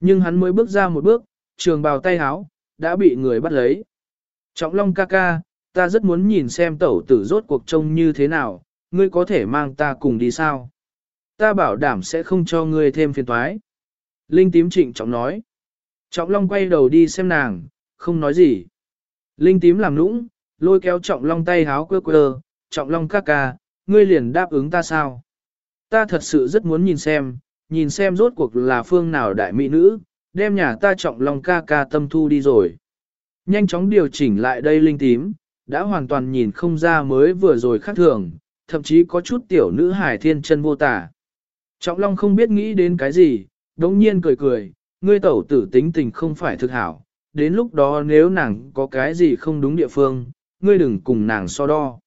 Nhưng hắn mới bước ra một bước, trường bào tay háo, đã bị người bắt lấy. Trọng long ca ca, ta rất muốn nhìn xem tẩu tử rốt cuộc trông như thế nào, ngươi có thể mang ta cùng đi sao? Ta bảo đảm sẽ không cho ngươi thêm phiền toái. Linh tím trịnh trọng nói. Trọng Long quay đầu đi xem nàng, không nói gì. Linh tím làm nũng, lôi kéo Trọng Long tay háo quơ quơ, Trọng Long ca ca, ngươi liền đáp ứng ta sao? Ta thật sự rất muốn nhìn xem, nhìn xem rốt cuộc là phương nào đại mỹ nữ, đem nhà ta trọng long ca ca tâm thu đi rồi. Nhanh chóng điều chỉnh lại đây linh tím, đã hoàn toàn nhìn không ra mới vừa rồi khác thường, thậm chí có chút tiểu nữ hải thiên chân vô tả. Trọng Long không biết nghĩ đến cái gì, đống nhiên cười cười, ngươi tẩu tử tính tình không phải thực hảo, đến lúc đó nếu nàng có cái gì không đúng địa phương, ngươi đừng cùng nàng so đo.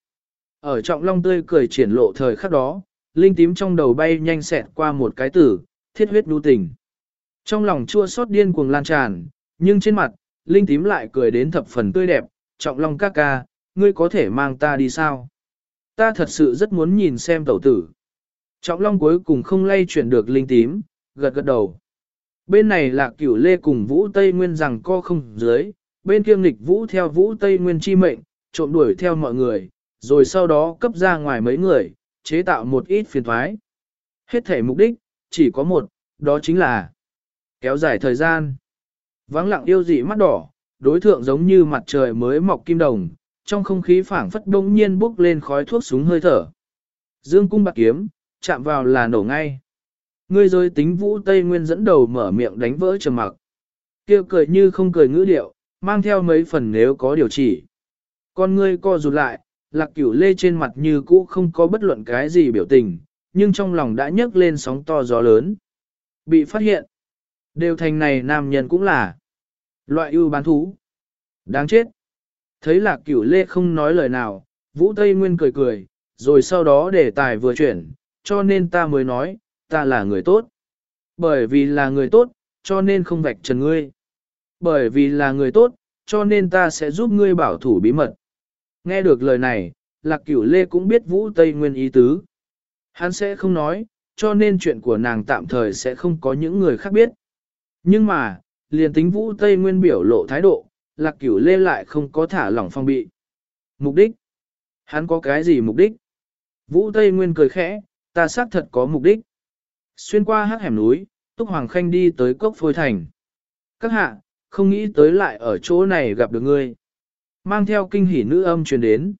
Ở Trọng Long tươi cười triển lộ thời khắc đó, linh tím trong đầu bay nhanh xẹt qua một cái tử, thiết huyết đu tình. Trong lòng chua xót điên cuồng lan tràn, nhưng trên mặt, linh tím lại cười đến thập phần tươi đẹp, Trọng Long ca ca, ngươi có thể mang ta đi sao? Ta thật sự rất muốn nhìn xem tẩu tử. Trọng Long cuối cùng không lay chuyển được linh tím, gật gật đầu. Bên này là cửu lê cùng Vũ Tây Nguyên rằng co không dưới, bên kia nghịch Vũ theo Vũ Tây Nguyên chi mệnh, trộm đuổi theo mọi người, rồi sau đó cấp ra ngoài mấy người, chế tạo một ít phiền thoái. Hết thể mục đích, chỉ có một, đó chính là kéo dài thời gian. Vắng lặng yêu dị mắt đỏ, đối thượng giống như mặt trời mới mọc kim đồng, trong không khí phảng phất đông nhiên bốc lên khói thuốc súng hơi thở. Dương cung bạc kiếm, chạm vào là nổ ngay. Ngươi rồi tính vũ Tây Nguyên dẫn đầu mở miệng đánh vỡ trầm mặc. Kêu cười như không cười ngữ điệu, mang theo mấy phần nếu có điều chỉ. Con ngươi co rụt lại, lạc cửu lê trên mặt như cũ không có bất luận cái gì biểu tình, nhưng trong lòng đã nhấc lên sóng to gió lớn. Bị phát hiện. Đều thành này nam nhân cũng là loại ưu bán thú. Đáng chết. Thấy lạc cửu lê không nói lời nào, Vũ Tây Nguyên cười cười, rồi sau đó để tài vừa chuyển, cho nên ta mới nói, ta là người tốt. Bởi vì là người tốt, cho nên không vạch trần ngươi. Bởi vì là người tốt, cho nên ta sẽ giúp ngươi bảo thủ bí mật. Nghe được lời này, Lạc Cửu Lê cũng biết Vũ Tây Nguyên ý tứ. Hắn sẽ không nói, cho nên chuyện của nàng tạm thời sẽ không có những người khác biết. Nhưng mà, liền tính Vũ Tây Nguyên biểu lộ thái độ, Lạc Cửu Lê lại không có thả lỏng phong bị. Mục đích? Hắn có cái gì mục đích? Vũ Tây Nguyên cười khẽ, ta xác thật có mục đích. Xuyên qua hắc hẻm núi, Túc Hoàng Khanh đi tới cốc phôi thành. Các hạ, không nghĩ tới lại ở chỗ này gặp được ngươi. Mang theo kinh hỉ nữ âm truyền đến.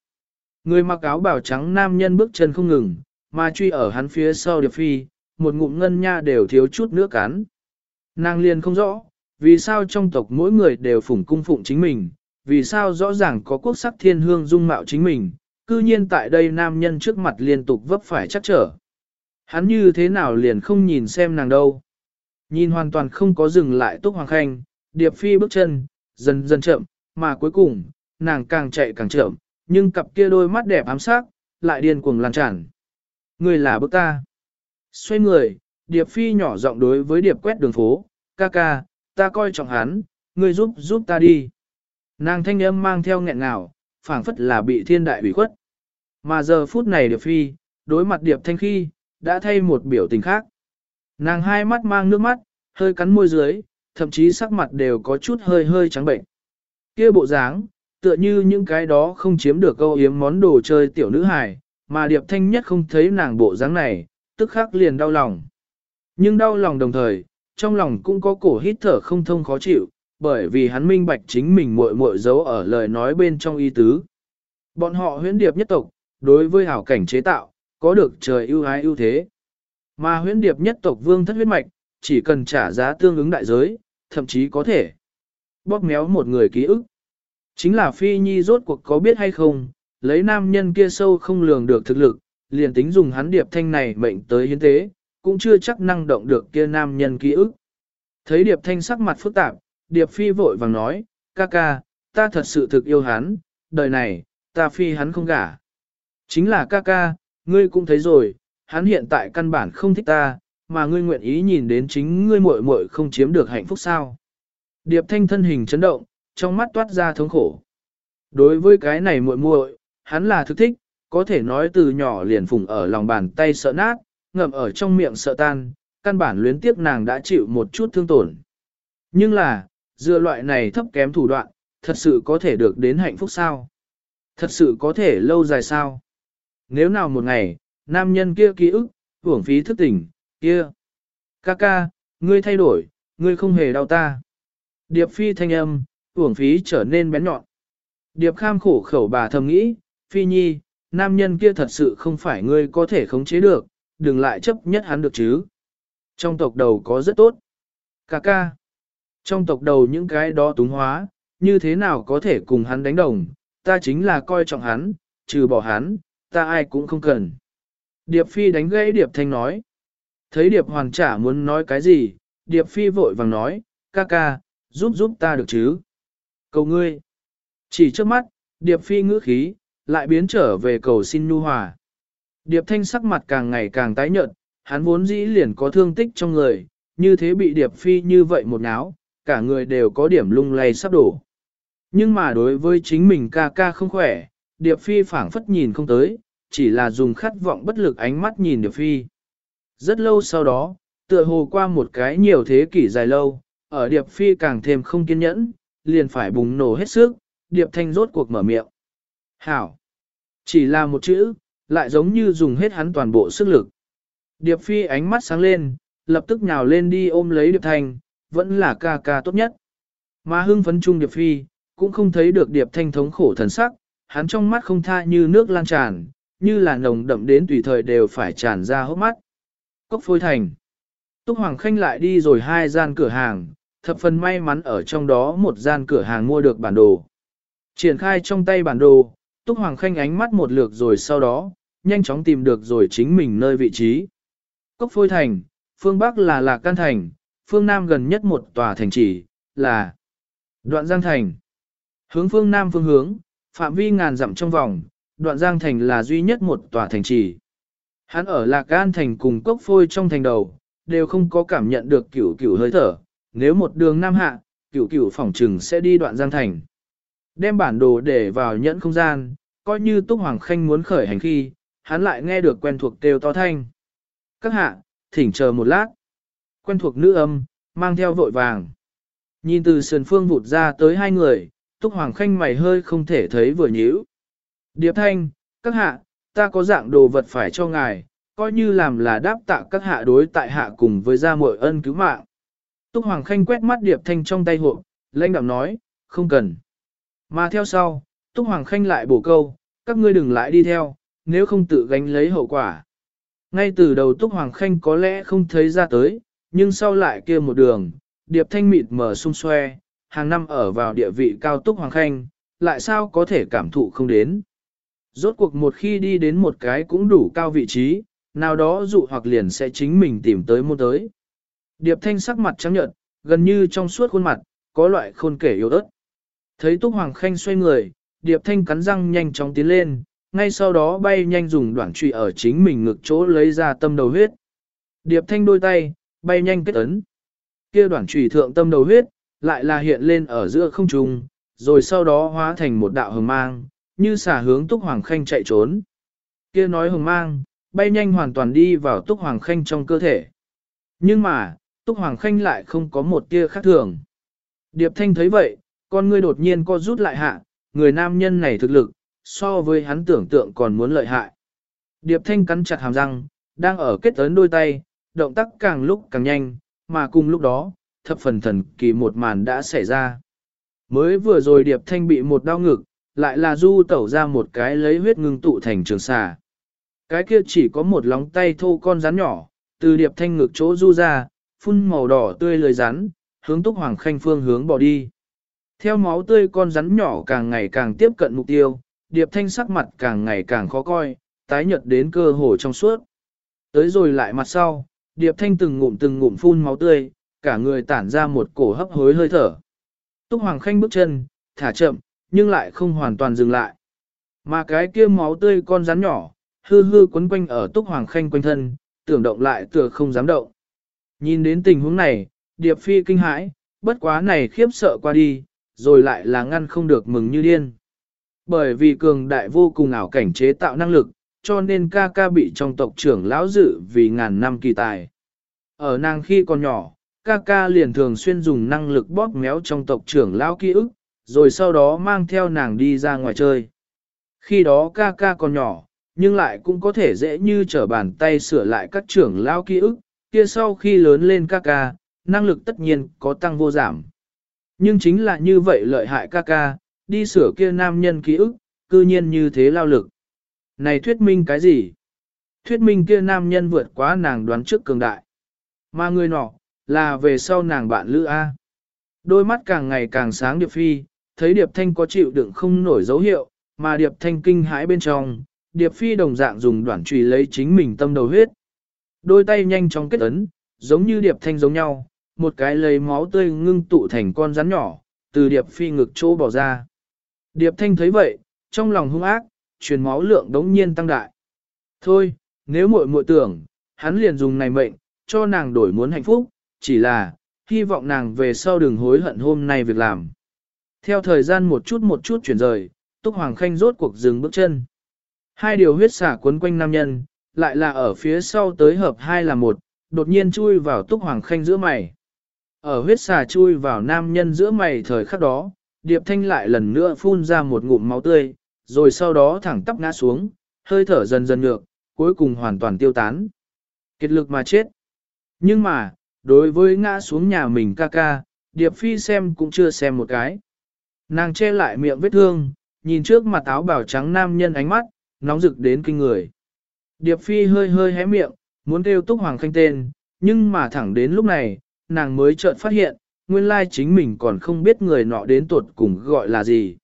Người mặc áo bảo trắng nam nhân bước chân không ngừng, mà truy ở hắn phía sau điệp phi, một ngụm ngân nha đều thiếu chút nước cắn. Nàng liền không rõ, vì sao trong tộc mỗi người đều phủng cung phụng chính mình, vì sao rõ ràng có quốc sắc thiên hương dung mạo chính mình, cư nhiên tại đây nam nhân trước mặt liên tục vấp phải chắc trở. Hắn như thế nào liền không nhìn xem nàng đâu. Nhìn hoàn toàn không có dừng lại Túc Hoàng Khanh, Điệp Phi bước chân, dần dần chậm, mà cuối cùng, nàng càng chạy càng chậm, nhưng cặp kia đôi mắt đẹp ám sát, lại điên cuồng lan tràn. Người là bức ta. Xoay người, Điệp Phi nhỏ giọng đối với Điệp quét đường phố, ca ca, ta coi trọng hắn, ngươi giúp giúp ta đi. Nàng thanh âm mang theo nghẹn ngào, phảng phất là bị thiên đại bị khuất. Mà giờ phút này Điệp Phi, đối mặt Điệp Thanh khi, đã thay một biểu tình khác. Nàng hai mắt mang nước mắt, hơi cắn môi dưới, thậm chí sắc mặt đều có chút hơi hơi trắng bệnh. Kia bộ dáng, tựa như những cái đó không chiếm được câu yếm món đồ chơi tiểu nữ hài, mà Điệp Thanh nhất không thấy nàng bộ dáng này, tức khắc liền đau lòng. Nhưng đau lòng đồng thời, trong lòng cũng có cổ hít thở không thông khó chịu, bởi vì hắn minh bạch chính mình muội muội giấu ở lời nói bên trong y tứ. Bọn họ huyễn điệp nhất tộc, đối với hảo cảnh chế tạo, có được trời ưu ái ưu thế. Mà huyễn điệp nhất tộc vương thất huyết mạch, chỉ cần trả giá tương ứng đại giới, thậm chí có thể bóp méo một người ký ức. Chính là Phi Nhi rốt cuộc có biết hay không, lấy nam nhân kia sâu không lường được thực lực, liền tính dùng hắn điệp thanh này mệnh tới hiến tế, cũng chưa chắc năng động được kia nam nhân ký ức. Thấy điệp thanh sắc mặt phức tạp, điệp phi vội vàng nói, ca ca, ta thật sự thực yêu hắn, đời này, ta phi hắn không gả. Chính là ca ca, ngươi cũng thấy rồi, hắn hiện tại căn bản không thích ta, mà ngươi nguyện ý nhìn đến chính ngươi muội muội không chiếm được hạnh phúc sao. Điệp thanh thân hình chấn động, trong mắt toát ra thống khổ. Đối với cái này muội muội, hắn là thực thích, có thể nói từ nhỏ liền phùng ở lòng bàn tay sợ nát, ngậm ở trong miệng sợ tan, căn bản luyến tiếc nàng đã chịu một chút thương tổn. Nhưng là, dựa loại này thấp kém thủ đoạn, thật sự có thể được đến hạnh phúc sao? Thật sự có thể lâu dài sao? Nếu nào một ngày, nam nhân kia ký ức, hưởng phí thức tỉnh, kia. Ca ca, ngươi thay đổi, ngươi không hề đau ta. Điệp phi thanh âm, hưởng phí trở nên bén nhọn. Điệp kham khổ khẩu bà thầm nghĩ, phi nhi, nam nhân kia thật sự không phải ngươi có thể khống chế được, đừng lại chấp nhất hắn được chứ. Trong tộc đầu có rất tốt. ca ca. Trong tộc đầu những cái đó túng hóa, như thế nào có thể cùng hắn đánh đồng, ta chính là coi trọng hắn, trừ bỏ hắn, ta ai cũng không cần. Điệp Phi đánh gãy Điệp Thanh nói. Thấy Điệp Hoàn trả muốn nói cái gì, Điệp Phi vội vàng nói, ca ca, giúp giúp ta được chứ. Cầu ngươi. Chỉ trước mắt, Điệp Phi ngữ khí, lại biến trở về cầu xin nhu hòa. Điệp Thanh sắc mặt càng ngày càng tái nhợt, hắn vốn dĩ liền có thương tích trong người, như thế bị Điệp Phi như vậy một náo, cả người đều có điểm lung lay sắp đổ. Nhưng mà đối với chính mình ca ca không khỏe, Điệp Phi phảng phất nhìn không tới, chỉ là dùng khát vọng bất lực ánh mắt nhìn Điệp Phi. Rất lâu sau đó, tựa hồ qua một cái nhiều thế kỷ dài lâu, ở Điệp Phi càng thêm không kiên nhẫn, liền phải bùng nổ hết sức, Điệp Thanh rốt cuộc mở miệng. Hảo! Chỉ là một chữ, lại giống như dùng hết hắn toàn bộ sức lực. Điệp Phi ánh mắt sáng lên, lập tức nhào lên đi ôm lấy Điệp Thanh, vẫn là ca ca tốt nhất. Mà hưng phấn chung Điệp Phi, cũng không thấy được Điệp Thanh thống khổ thần sắc, hắn trong mắt không tha như nước lan tràn, như là nồng đậm đến tùy thời đều phải tràn ra hốc mắt. Cốc phôi thành. Túc Hoàng Khanh lại đi rồi hai gian cửa hàng, thập phần may mắn ở trong đó một gian cửa hàng mua được bản đồ. Triển khai trong tay bản đồ, Túc Hoàng Khanh ánh mắt một lượt rồi sau đó, nhanh chóng tìm được rồi chính mình nơi vị trí. Cốc phôi thành, phương Bắc là Lạc Can Thành, phương Nam gần nhất một tòa thành chỉ, là Đoạn Giang Thành. Hướng phương Nam phương hướng, phạm vi ngàn dặm trong vòng, Đoạn Giang Thành là duy nhất một tòa thành trì. Hắn ở Lạc An Thành cùng cốc phôi trong thành đầu, đều không có cảm nhận được cửu cửu hơi thở, nếu một đường Nam hạ, cửu cửu phỏng trừng sẽ đi Đoạn Giang Thành. Đem bản đồ để vào nhẫn không gian, coi như Túc Hoàng Khanh muốn khởi hành khi, hắn lại nghe được quen thuộc kêu to thanh. Các hạ, thỉnh chờ một lát. Quen thuộc nữ âm, mang theo vội vàng. Nhìn từ sườn phương vụt ra tới hai người, Túc Hoàng Khanh mày hơi không thể thấy vừa nhíu. Điệp thanh, các hạ, ta có dạng đồ vật phải cho ngài, coi như làm là đáp tạ các hạ đối tại hạ cùng với gia muội ân cứu mạng. Túc Hoàng Khanh quét mắt Điệp Thanh trong tay hộ, lãnh đạm nói, không cần. Mà theo sau, Túc Hoàng Khanh lại bổ câu, các ngươi đừng lại đi theo, nếu không tự gánh lấy hậu quả. Ngay từ đầu Túc Hoàng Khanh có lẽ không thấy ra tới, nhưng sau lại kia một đường, Điệp Thanh mịt mở sung xoe, hàng năm ở vào địa vị cao Túc Hoàng Khanh, lại sao có thể cảm thụ không đến. Rốt cuộc một khi đi đến một cái cũng đủ cao vị trí, nào đó dụ hoặc liền sẽ chính mình tìm tới mua tới. Điệp Thanh sắc mặt trắng nhợt, gần như trong suốt khuôn mặt, có loại khôn kể yếu ớt. Thấy Túc Hoàng Khanh xoay người, Điệp Thanh cắn răng nhanh chóng tiến lên, ngay sau đó bay nhanh dùng đoạn trụy ở chính mình ngực chỗ lấy ra tâm đầu huyết. Điệp Thanh đôi tay, bay nhanh kết ấn. Kia đoạn trụy thượng tâm đầu huyết, lại là hiện lên ở giữa không trung, rồi sau đó hóa thành một đạo hồng mang, như xả hướng Túc Hoàng Khanh chạy trốn. Kia nói hồng mang, bay nhanh hoàn toàn đi vào Túc Hoàng Khanh trong cơ thể. Nhưng mà, Túc Hoàng Khanh lại không có một tia khác thường. Điệp Thanh thấy vậy, con ngươi đột nhiên co rút lại hạ, người nam nhân này thực lực, so với hắn tưởng tượng còn muốn lợi hại. Điệp Thanh cắn chặt hàm răng, đang ở kết ấn đôi tay, động tác càng lúc càng nhanh, mà cùng lúc đó, thập phần thần kỳ một màn đã xảy ra. Mới vừa rồi Điệp Thanh bị một đau ngực, lại là du tẩu ra một cái lấy huyết ngưng tụ thành trường xà. Cái kia chỉ có một lóng tay thô con rắn nhỏ, từ Điệp Thanh ngực chỗ du ra, phun màu đỏ tươi lời rắn, hướng Túc Hoàng Khanh phương hướng bỏ đi. Theo máu tươi con rắn nhỏ càng ngày càng tiếp cận mục tiêu, Điệp Thanh sắc mặt càng ngày càng khó coi, tái nhợt đến cơ hồ trong suốt. Tới rồi lại mặt sau, Điệp Thanh từng ngụm từng ngụm phun máu tươi, cả người tản ra một cổ hấp hối hơi thở. Túc Hoàng Khanh bước chân, thả chậm, nhưng lại không hoàn toàn dừng lại. Mà cái kia máu tươi con rắn nhỏ, hư hư quấn quanh ở Túc Hoàng Khanh quanh thân, tưởng động lại tựa không dám động. Nhìn đến tình huống này, Điệp Phi kinh hãi, bất quá này khiếp sợ qua đi, rồi lại là ngăn không được mừng như điên. Bởi vì cường đại vô cùng ảo cảnh chế tạo năng lực, cho nên ca ca bị trong tộc trưởng lão dự vì ngàn năm kỳ tài. Ở nàng khi còn nhỏ, ca ca liền thường xuyên dùng năng lực bóp méo trong tộc trưởng lão ký ức, rồi sau đó mang theo nàng đi ra ngoài chơi. Khi đó ca ca còn nhỏ, nhưng lại cũng có thể dễ như trở bàn tay sửa lại các trưởng lão ký ức, kia sau khi lớn lên ca ca, năng lực tất nhiên có tăng vô giảm. Nhưng chính là như vậy lợi hại ca ca, đi sửa kia nam nhân ký ức, cư nhiên như thế lao lực. Này thuyết minh cái gì? Thuyết minh kia nam nhân vượt quá nàng đoán trước cường đại. Mà người nọ, là về sau nàng bạn Lữ A. Đôi mắt càng ngày càng sáng Điệp Phi, thấy Điệp Thanh có chịu đựng không nổi dấu hiệu, mà Điệp Thanh kinh hãi bên trong, Điệp Phi đồng dạng dùng đoạn trùy lấy chính mình tâm đầu huyết. Đôi tay nhanh chóng kết ấn, giống như Điệp Thanh giống nhau, một cái lấy máu tươi ngưng tụ thành con rắn nhỏ, từ Điệp Phi ngực chỗ bỏ ra. Điệp Thanh thấy vậy, trong lòng hung ác, truyền máu lượng đống nhiên tăng đại. Thôi, nếu muội muội tưởng, hắn liền dùng này mệnh, cho nàng đổi muốn hạnh phúc, chỉ là, hy vọng nàng về sau đừng hối hận hôm nay việc làm. Theo thời gian một chút một chút chuyển rời, Túc Hoàng Khanh rốt cuộc dừng bước chân. Hai điều huyết xả cuốn quanh nam nhân, lại là ở phía sau tới hợp hai là một, đột nhiên chui vào Túc Hoàng Khanh giữa mày. Ở huyết xà chui vào nam nhân giữa mày thời khắc đó, Điệp Thanh lại lần nữa phun ra một ngụm máu tươi, rồi sau đó thẳng tắp ngã xuống, hơi thở dần dần ngược, cuối cùng hoàn toàn tiêu tán. Kiệt lực mà chết. Nhưng mà, đối với ngã xuống nhà mình ca ca, Điệp Phi xem cũng chưa xem một cái. Nàng che lại miệng vết thương, nhìn trước mặt áo bảo trắng nam nhân ánh mắt, nóng rực đến kinh người. Điệp Phi hơi hơi hé miệng, muốn kêu Túc Hoàng Khanh tên, nhưng mà thẳng đến lúc này, nàng mới chợt phát hiện, nguyên lai chính mình còn không biết người nọ đến tuột cùng gọi là gì.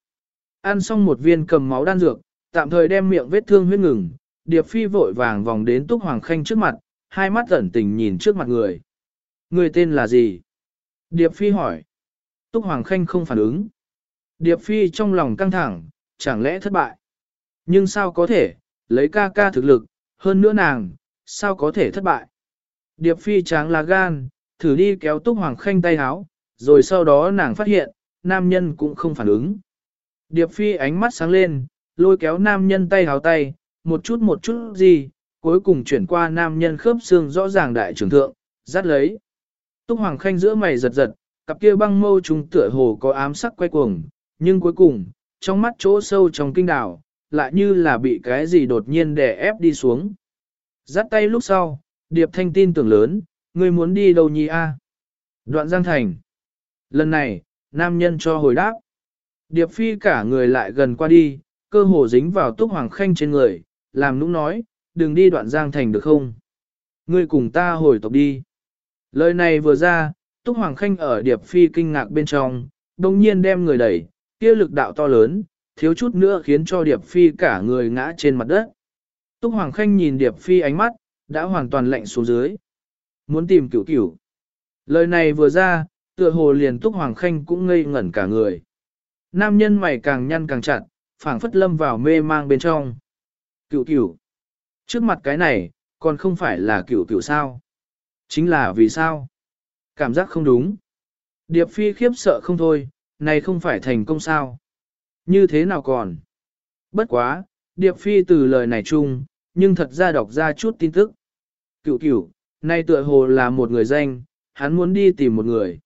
Ăn xong một viên cầm máu đan dược, tạm thời đem miệng vết thương huyết ngừng, Điệp Phi vội vàng vòng đến Túc Hoàng Khanh trước mặt, hai mắt ẩn tình nhìn trước mặt người. Người tên là gì? Điệp Phi hỏi. Túc Hoàng Khanh không phản ứng. Điệp Phi trong lòng căng thẳng, chẳng lẽ thất bại? Nhưng sao có thể, lấy ca ca thực lực, hơn nữa nàng, sao có thể thất bại? Điệp Phi tráng là gan, thử đi kéo Túc Hoàng Khanh tay háo, rồi sau đó nàng phát hiện, nam nhân cũng không phản ứng. Điệp Phi ánh mắt sáng lên, lôi kéo nam nhân tay háo tay, một chút một chút gì, cuối cùng chuyển qua nam nhân khớp xương rõ ràng đại trưởng thượng, dắt lấy. Túc Hoàng Khanh giữa mày giật giật, cặp kia băng mâu trùng tựa hồ có ám sắc quay cuồng, nhưng cuối cùng, trong mắt chỗ sâu trong kinh đảo, lại như là bị cái gì đột nhiên đè ép đi xuống. Giắt tay lúc sau, Điệp Thanh tin tưởng lớn, ngươi muốn đi đâu nhi a? Đoạn Giang Thành. Lần này, nam nhân cho hồi đáp. Điệp Phi cả người lại gần qua đi, cơ hồ dính vào Túc Hoàng Khanh trên người, làm nũng nói, đừng đi đoạn Giang Thành được không? Ngươi cùng ta hồi tộc đi. Lời này vừa ra, Túc Hoàng Khanh ở Điệp Phi kinh ngạc bên trong, đồng nhiên đem người đẩy, kia lực đạo to lớn, thiếu chút nữa khiến cho Điệp Phi cả người ngã trên mặt đất. Túc Hoàng Khanh nhìn Điệp Phi ánh mắt, đã hoàn toàn lạnh xuống dưới. Muốn tìm cửu cửu. Lời này vừa ra, tựa hồ liền Túc Hoàng Khanh cũng ngây ngẩn cả người. Nam nhân mày càng nhăn càng chặt, phảng phất lâm vào mê mang bên trong. Cửu cửu. Trước mặt cái này, còn không phải là cửu cửu sao. Chính là vì sao? Cảm giác không đúng. Điệp phi khiếp sợ không thôi, này không phải thành công sao. Như thế nào còn? Bất quá, Điệp phi từ lời này chung, nhưng thật ra đọc ra chút tin tức. Cửu cửu, nay tựa hồ là một người danh, hắn muốn đi tìm một người.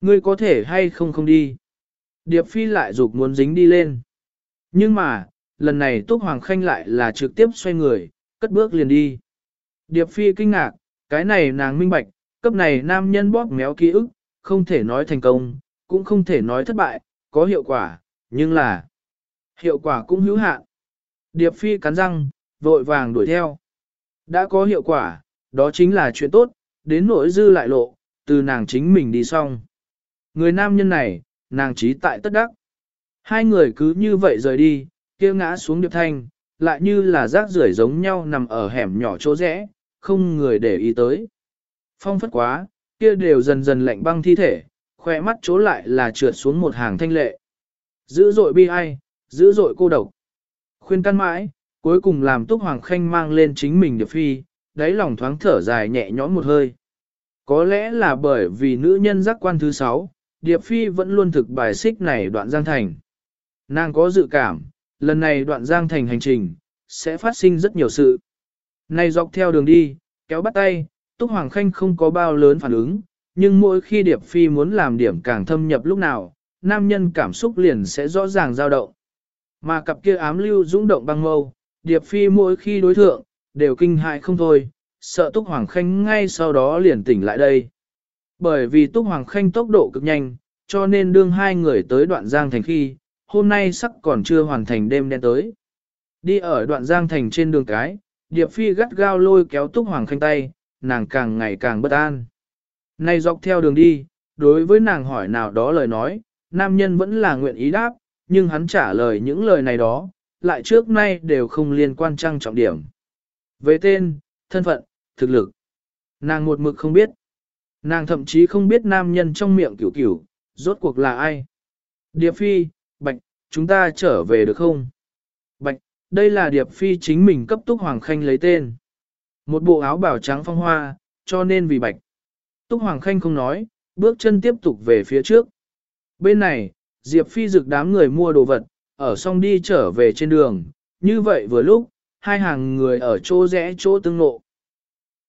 Ngươi có thể hay không không đi. Điệp phi lại dục muốn dính đi lên. Nhưng mà, lần này Túc Hoàng Khanh lại là trực tiếp xoay người, cất bước liền đi. Điệp phi kinh ngạc, cái này nàng minh bạch, cấp này nam nhân bóp méo ký ức, không thể nói thành công, cũng không thể nói thất bại, có hiệu quả, nhưng là hiệu quả cũng hữu hạn. Điệp phi cắn răng, vội vàng đuổi theo. Đã có hiệu quả, đó chính là chuyện tốt, đến nỗi dư lại lộ, từ nàng chính mình đi xong. Người nam nhân này, nàng trí tại tất đắc. Hai người cứ như vậy rời đi, kia ngã xuống điệp thanh, lại như là rác rưởi giống nhau nằm ở hẻm nhỏ chỗ rẽ, không người để ý tới. Phong phất quá, kia đều dần dần lạnh băng thi thể, khoe mắt chỗ lại là trượt xuống một hàng thanh lệ. Dữ dội bi ai, dữ dội cô độc. Khuyên căn mãi, cuối cùng làm Túc Hoàng Khanh mang lên chính mình điệp phi, đáy lòng thoáng thở dài nhẹ nhõm một hơi. Có lẽ là bởi vì nữ nhân giác quan thứ sáu, Điệp Phi vẫn luôn thực bài xích này đoạn Giang Thành. Nàng có dự cảm, lần này đoạn Giang Thành hành trình, sẽ phát sinh rất nhiều sự. Này dọc theo đường đi, kéo bắt tay, Túc Hoàng Khanh không có bao lớn phản ứng, nhưng mỗi khi Điệp Phi muốn làm điểm càng thâm nhập lúc nào, nam nhân cảm xúc liền sẽ rõ ràng dao động. Mà cặp kia ám lưu dũng động băng mâu, Điệp Phi mỗi khi đối thượng, đều kinh hại không thôi, sợ Túc Hoàng Khanh ngay sau đó liền tỉnh lại đây. Bởi vì Túc Hoàng Khanh tốc độ cực nhanh, cho nên đương hai người tới đoạn Giang Thành khi, hôm nay sắc còn chưa hoàn thành đêm đen tới. Đi ở đoạn Giang Thành trên đường cái, Điệp Phi gắt gao lôi kéo Túc Hoàng Khanh tay, nàng càng ngày càng bất an. Nay dọc theo đường đi, đối với nàng hỏi nào đó lời nói, nam nhân vẫn là nguyện ý đáp, nhưng hắn trả lời những lời này đó, lại trước nay đều không liên quan trăng trọng điểm. Về tên, thân phận, thực lực, nàng một mực không biết. Nàng thậm chí không biết nam nhân trong miệng cửu cửu, rốt cuộc là ai. Điệp Phi, Bạch, chúng ta trở về được không? Bạch, đây là Điệp Phi chính mình cấp Túc Hoàng Khanh lấy tên. Một bộ áo bảo trắng phong hoa, cho nên vì Bạch. Túc Hoàng Khanh không nói, bước chân tiếp tục về phía trước. Bên này, Diệp Phi rực đám người mua đồ vật, ở xong đi trở về trên đường, như vậy vừa lúc, hai hàng người ở chỗ rẽ chỗ tương ngộ.